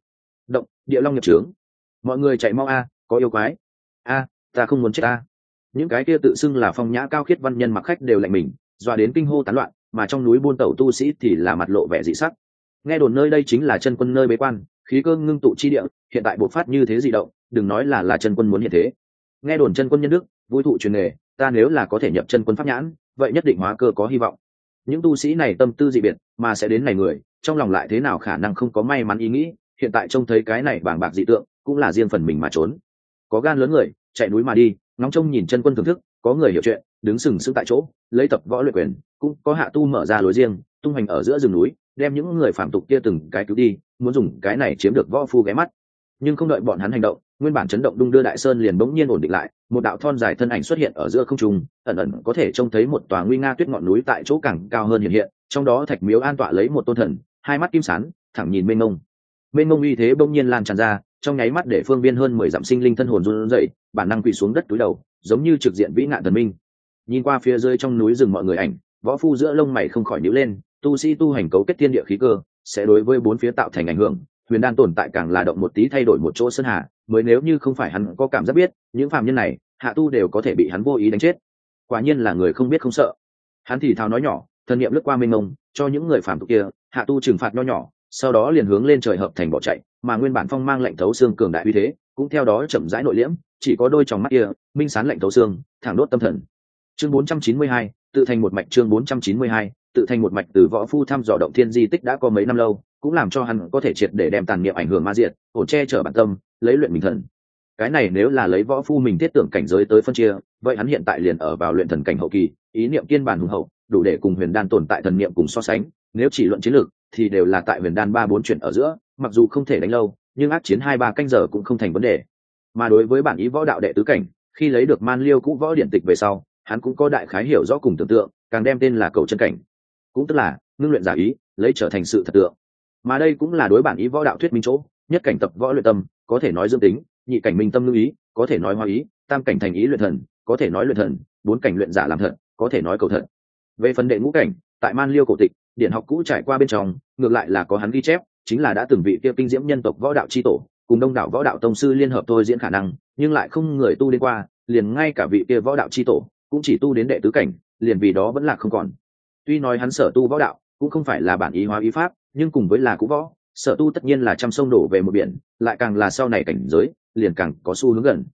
Động, địa long nhập trướng. Mọi người chạy mau a, có yêu quái. A ta không muốn chết ta. những cái kia tự xưng là phong nhã cao khiết văn nhân mặc khách đều lạnh mình, dọa đến kinh hô tán loạn, mà trong núi buôn tẩu tu sĩ thì là mặt lộ vẻ dị sắc. Nghe đồn nơi đây chính là chân quân nơi bế quan, khí cơ ngưng tụ chi địa, hiện tại bộc phát như thế dị động, đừng nói là là chân quân muốn hiện thế. Nghe đồn chân quân nhân đức vui thụ truyền nghề, ta nếu là có thể nhập chân quân pháp nhãn, vậy nhất định hóa cơ có hy vọng. Những tu sĩ này tâm tư dị biệt, mà sẽ đến này người, trong lòng lại thế nào khả năng không có may mắn ý nghĩ, hiện tại trông thấy cái này bàng bạc dị tượng, cũng là riêng phần mình mà trốn. Có gan lớn người chạy núi mà đi, ngóng trông nhìn chân quân thưởng thức, có người hiểu chuyện, đứng sừng sững tại chỗ, lấy tập võ luyện quyền, cũng có hạ tu mở ra lối riêng, tung hành ở giữa rừng núi, đem những người phạm tục kia từng cái cứu đi, muốn dùng cái này chiếm được võ phu ghé mắt. Nhưng không đợi bọn hắn hành động, nguyên bản chấn động đung đưa đại sơn liền bỗng nhiên ổn định lại, một đạo thon dài thân ảnh xuất hiện ở giữa không trung, ẩn ẩn có thể trông thấy một tòa nguy nga tuyết ngọn núi tại chỗ càng cao hơn hiện hiện, trong đó thạch miếu an tọa lấy một tôn thần, hai mắt kim sán, thẳng nhìn mênh mông. Mênh mông uy thế bỗng nhiên lan tràn ra, trong nháy mắt để phương viên hơn mười dặm sinh linh thân hồn run rẩy bản năng quỳ xuống đất túi đầu, giống như trực diện vĩ nạn thần minh. Nhìn qua phía dưới trong núi rừng mọi người ảnh, võ phu giữa lông mày không khỏi nhíu lên, tu sĩ tu hành cấu kết thiên địa khí cơ, sẽ đối với bốn phía tạo thành ảnh hưởng, huyền đan tồn tại càng là động một tí thay đổi một chỗ sơn hà, mới nếu như không phải hắn có cảm giác biết, những phạm nhân này, hạ tu đều có thể bị hắn vô ý đánh chết. Quả nhiên là người không biết không sợ. Hắn thì thào nói nhỏ, thân nhiệm lướt qua mênh mông, cho những người phạm tục kia, hạ tu trừng phạt nho nhỏ, sau đó liền hướng lên trời hợp thành bỏ chạy, mà nguyên bản phong mang lệnh thấu xương cường đại uy thế cũng theo đó chậm rãi nội liễm chỉ có đôi tròng mắt kia minh sán lạnh thấu xương thẳng đốt tâm thần. Chương 492, tự thành một mạch chương 492, tự thành một mạch từ võ phu thăm dò động thiên di tích đã có mấy năm lâu cũng làm cho hắn có thể triệt để đem tàn niệm ảnh hưởng ma diệt ổn che chở bản tâm lấy luyện bình thần. Cái này nếu là lấy võ phu mình thiết tưởng cảnh giới tới phân chia vậy hắn hiện tại liền ở vào luyện thần cảnh hậu kỳ ý niệm kiên bản hùng hậu đủ để cùng huyền đan tồn tại thần niệm cùng so sánh nếu chỉ luận chiến lược thì đều là tại huyền đan ba bốn chuyện ở giữa mặc dù không thể đánh lâu nhưng ác chiến hai ba canh giờ cũng không thành vấn đề. Mà đối với bản ý võ đạo đệ tứ cảnh, khi lấy được man liêu cũ võ điện tịch về sau, hắn cũng có đại khái hiểu rõ cùng tưởng tượng, càng đem tên là cầu chân cảnh. Cũng tức là, ngưng luyện giả ý, lấy trở thành sự thật tượng. Mà đây cũng là đối bản ý võ đạo thuyết minh chỗ, nhất cảnh tập võ luyện tâm, có thể nói dương tính, nhị cảnh minh tâm lưu ý, có thể nói hoa ý, tam cảnh thành ý luyện thần, có thể nói luyện thần, bốn cảnh luyện giả làm thật, có thể nói cầu thật. Về phần đệ ngũ cảnh, tại man liêu cổ tịch, điện học cũ trải qua bên trong, ngược lại là có hắn ghi chép chính là đã từng vị kia kinh diễm nhân tộc võ đạo c h i tổ, cùng đông đảo võ đạo tông sư liên hợp thôi diễn khả năng, nhưng lại không người tu đến qua, liền ngay cả vị kia võ đạo c h i tổ cũng chỉ tu đến đệ tứ cảnh, liền vì đó vẫn là không còn. Tuy nói hắn sở tu võ đạo cũng không phải là bản ý hóa ý pháp, nhưng cùng với là cũ võ, sở tu tất nhiên là trăm sông đổ về một biển, lại càng là sau này cảnh giới, liền càng có xu hướng gần.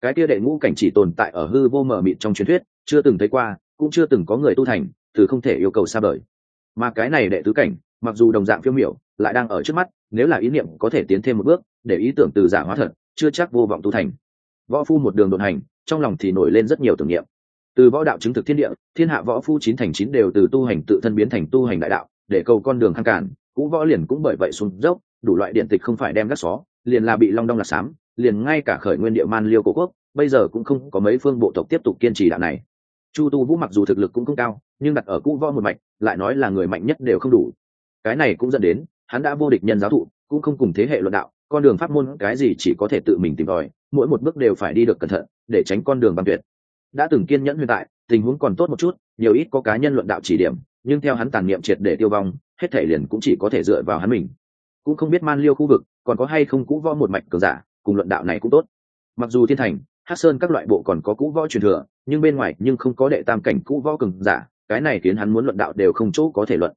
Cái kia đệ ngũ cảnh chỉ tồn tại ở hư vô mờ mịt trong truyền thuyết, chưa từng thấy qua, cũng chưa từng có người tu thành, từ không thể yêu cầu xa vời. Mà cái này đệ tứ cảnh, mặc dù đồng dạng phiêu miểu lại đang ở trước mắt, nếu là ý niệm có thể tiến thêm một bước, để ý tưởng từ giả hóa thật, chưa chắc vô vọng tu thành. Võ phu một đường đột hành, trong lòng thì nổi lên rất nhiều tưởng niệm. Từ võ đạo chứng thực thiên địa, thiên hạ võ phu chín thành chín đều từ tu hành tự thân biến thành tu hành đại đạo, để cầu con đường khăn cản, cũ võ liền cũng bởi vậy xuống dốc, đủ loại điện tịch không phải đem gác xó, liền là bị long đong là xám, liền ngay cả khởi nguyên địa man liêu cổ quốc, bây giờ cũng không có mấy phương bộ tộc tiếp tục kiên trì đạo này. Chu tu vũ mặc dù thực lực cũng không cao, nhưng đặt ở cũ võ một mạch, lại nói là người mạnh nhất đều không đủ. Cái này cũng dẫn đến hắn đã vô địch nhân giáo thụ, cũng không cùng thế hệ luận đạo, con đường pháp môn cái gì chỉ có thể tự mình tìm tòi, mỗi một bước đều phải đi được cẩn thận, để tránh con đường băng tuyệt. Đã từng kiên nhẫn hiện tại, tình huống còn tốt một chút, nhiều ít có cá nhân luận đạo chỉ điểm, nhưng theo hắn tàn niệm triệt để tiêu vong, hết thể liền cũng chỉ có thể dựa vào hắn mình. Cũng không biết man liêu khu vực, còn có hay không cũ võ một mạch cường giả, cùng luận đạo này cũng tốt. Mặc dù thiên thành, hát sơn các loại bộ còn có cũ võ truyền thừa, nhưng bên ngoài nhưng không có đệ tam cảnh cũ võ cường giả, cái này khiến hắn muốn luận đạo đều không chỗ có thể luận.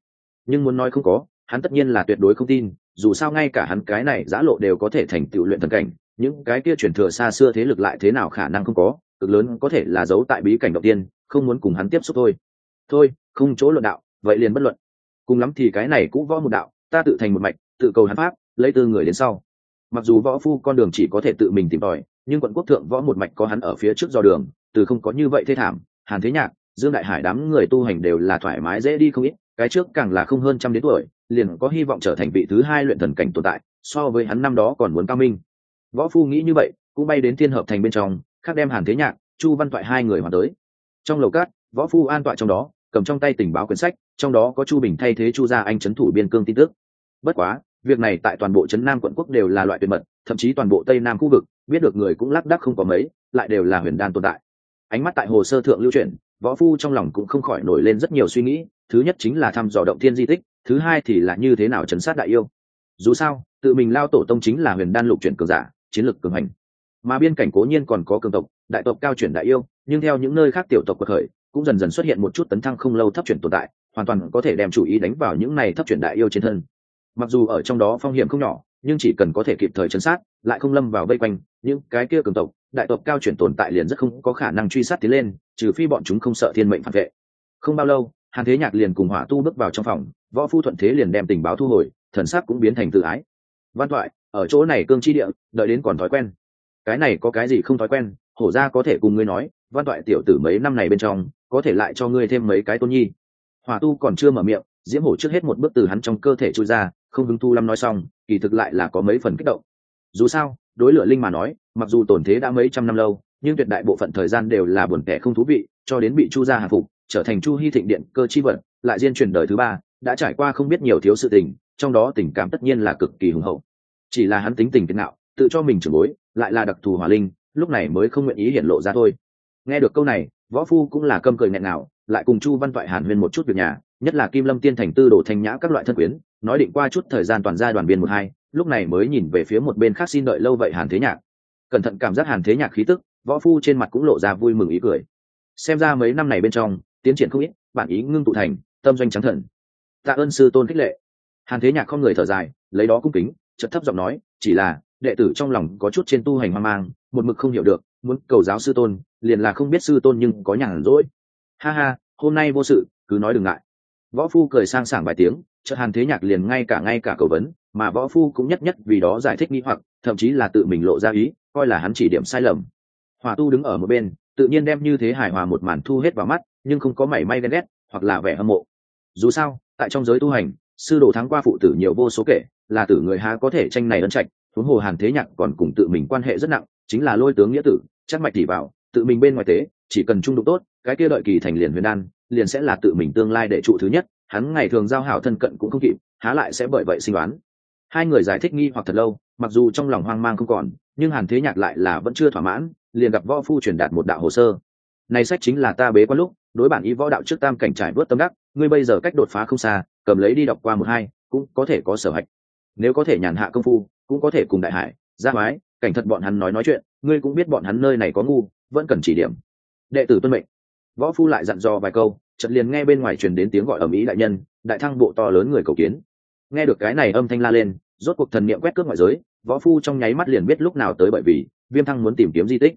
Nhưng muốn nói không có hắn tất nhiên là tuyệt đối không tin, dù sao ngay cả hắn cái này giã lộ đều có thể thành tựu luyện thần cảnh, những cái kia chuyển thừa xa xưa thế lực lại thế nào khả năng không có, cực lớn có thể là giấu tại bí cảnh đầu tiên, không muốn cùng hắn tiếp xúc thôi. Thôi, không chỗ luận đạo, vậy liền bất luận. Cùng lắm thì cái này cũng võ một đạo, ta tự thành một mạch, tự cầu hắn pháp, lấy tư người đến sau. Mặc dù võ phu con đường chỉ có thể tự mình tìm tòi, nhưng quận quốc thượng võ một mạch có hắn ở phía trước do đường, từ không có như vậy thê thảm, hàn thế nhạc dương đại hải đám người tu hành đều là thoải mái dễ đi không ít, cái trước càng là không hơn trăm đến tuổi, liền có hy vọng trở thành vị thứ hai luyện thần cảnh tồn tại, so với hắn năm đó còn muốn cao minh. Võ phu nghĩ như vậy, cũng bay đến thiên hợp thành bên trong khác đem hàn thế nhạc, chu văn toại hai người hoàn tới. Trong lầu cát, võ phu an toại trong đó, cầm trong tay tình báo quyển sách, trong đó có chu bình thay thế chu gia anh trấn thủ biên cương tin tức. Bất quá, việc này tại toàn bộ trấn nam quận quốc đều là loại tuyệt mật, thậm chí toàn bộ tây nam khu vực, biết được người cũng lác đác không có mấy, lại đều là huyền đan tồn tại. Ánh mắt tại hồ sơ thượng lưu truyền võ phu trong lòng cũng không khỏi nổi lên rất nhiều suy nghĩ, thứ nhất chính là thăm dò động thiên di tích, thứ hai thì là như thế nào chấn sát đại yêu. Dù sao, tự mình lao tổ tông chính là huyền đan lục chuyển cường giả, chiến lược cường hành. Mà biên cảnh cố nhiên còn có cường tộc, đại tộc cao chuyển đại yêu, nhưng theo những nơi khác tiểu tộc cuộc khởi, cũng dần dần xuất hiện một chút tấn thăng không lâu thấp chuyển tồn tại, hoàn toàn có thể đem chủ ý đánh vào những này thấp chuyển đại yêu trên thân. Mặc dù ở trong đó phong hiểm không nhỏ, nhưng chỉ cần có thể kịp thời chấn sát lại không lâm vào vây quanh, những cái kia cường tộc, đại tộc cao chuyển tồn tại liền rất không có khả năng truy sát tiến lên, trừ phi bọn chúng không sợ thiên mệnh phản vệ. Không bao lâu, hàn thế nhạc liền cùng hỏa tu bước vào trong phòng, võ phu thuận thế liền đem tình báo thu hồi, thần sắc cũng biến thành tự ái. Văn thoại, ở chỗ này cương chi địa, đợi đến còn thói quen. Cái này có cái gì không thói quen? Hổ ra có thể cùng ngươi nói, văn thoại tiểu tử mấy năm này bên trong, có thể lại cho ngươi thêm mấy cái tôn nhi. Hỏa tu còn chưa mở miệng, diễm hổ trước hết một bước từ hắn trong cơ thể trôi ra, không hứng thu lâm nói xong, kỳ thực lại là có mấy phần kích động dù sao, đối lửa linh mà nói, mặc dù tổn thế đã mấy trăm năm lâu, nhưng tuyệt đại bộ phận thời gian đều là buồn tẻ không thú vị, cho đến bị chu gia hạ phục, trở thành chu hy thịnh điện cơ chi vật, lại diên truyền đời thứ ba, đã trải qua không biết nhiều thiếu sự tình, trong đó tình cảm tất nhiên là cực kỳ hùng hậu. Chỉ là hắn tính tình kiên nạo tự cho mình trưởng bối, lại là đặc thù hỏa linh, lúc này mới không nguyện ý hiển lộ ra thôi. Nghe được câu này, võ phu cũng là câm cười nghẹn nào lại cùng chu văn toại hàn huyên một chút việc nhà, nhất là kim lâm tiên thành tư đồ thanh nhã các loại thân quyến, nói định qua chút thời gian toàn gia đoàn biên một hai lúc này mới nhìn về phía một bên khác xin đợi lâu vậy hàn thế nhạc. Cẩn thận cảm giác hàn thế nhạc khí tức, võ phu trên mặt cũng lộ ra vui mừng ý cười. Xem ra mấy năm này bên trong, tiến triển không ít bản ý ngưng tụ thành, tâm doanh trắng thần. Tạ ơn sư tôn khích lệ. Hàn thế nhạc không người thở dài, lấy đó cung kính chật thấp giọng nói, chỉ là, đệ tử trong lòng có chút trên tu hành hoang mang, một mực không hiểu được, muốn cầu giáo sư tôn, liền là không biết sư tôn nhưng có nhàn rỗi. Ha ha, hôm nay vô sự, cứ nói đừng ngại võ phu cười sang sảng vài tiếng, chợt hàn thế nhạc liền ngay cả ngay cả cầu vấn, mà võ phu cũng nhất nhất vì đó giải thích nghi hoặc, thậm chí là tự mình lộ ra ý, coi là hắn chỉ điểm sai lầm. Hòa tu đứng ở một bên, tự nhiên đem như thế hài hòa một màn thu hết vào mắt, nhưng không có mảy may ghen ghét, hoặc là vẻ hâm mộ. Dù sao, tại trong giới tu hành, sư đồ thắng qua phụ tử nhiều vô số kể, là tử người há có thể tranh này ân trạch, huống hồ hàn thế nhạc còn cùng tự mình quan hệ rất nặng, chính là lôi tướng nghĩa tử, chắc mạch tỉ vào, tự mình bên ngoài tế, chỉ cần trung đụng tốt, cái kia đợi kỳ thành liền huyền đan liền sẽ là tự mình tương lai để trụ thứ nhất, hắn ngày thường giao hảo thân cận cũng không kịp, há lại sẽ bởi vậy sinh đoán hai người giải thích nghi hoặc thật lâu, mặc dù trong lòng hoang mang không còn, nhưng hàn thế nhạc lại là vẫn chưa thỏa mãn, liền gặp võ phu truyền đạt một đạo hồ sơ. Này sách chính là ta bế quan lúc, đối bản ý võ đạo trước tam cảnh trải vớt tâm đắc, ngươi bây giờ cách đột phá không xa, cầm lấy đi đọc qua một hai, cũng có thể có sở hạch. Nếu có thể nhàn hạ công phu, cũng có thể cùng đại hải ra mái cảnh thật bọn hắn nói nói chuyện, ngươi cũng biết bọn hắn nơi này có ngu, vẫn cần chỉ điểm. Đệ tử tuân mệnh võ phu lại dặn dò vài câu, chợt liền nghe bên ngoài truyền đến tiếng gọi ở mỹ đại nhân, đại thăng bộ to lớn người cầu kiến. Nghe được cái này âm thanh la lên, rốt cuộc thần niệm quét cướp ngoại giới, võ phu trong nháy mắt liền biết lúc nào tới bởi vì viêm thăng muốn tìm kiếm di tích.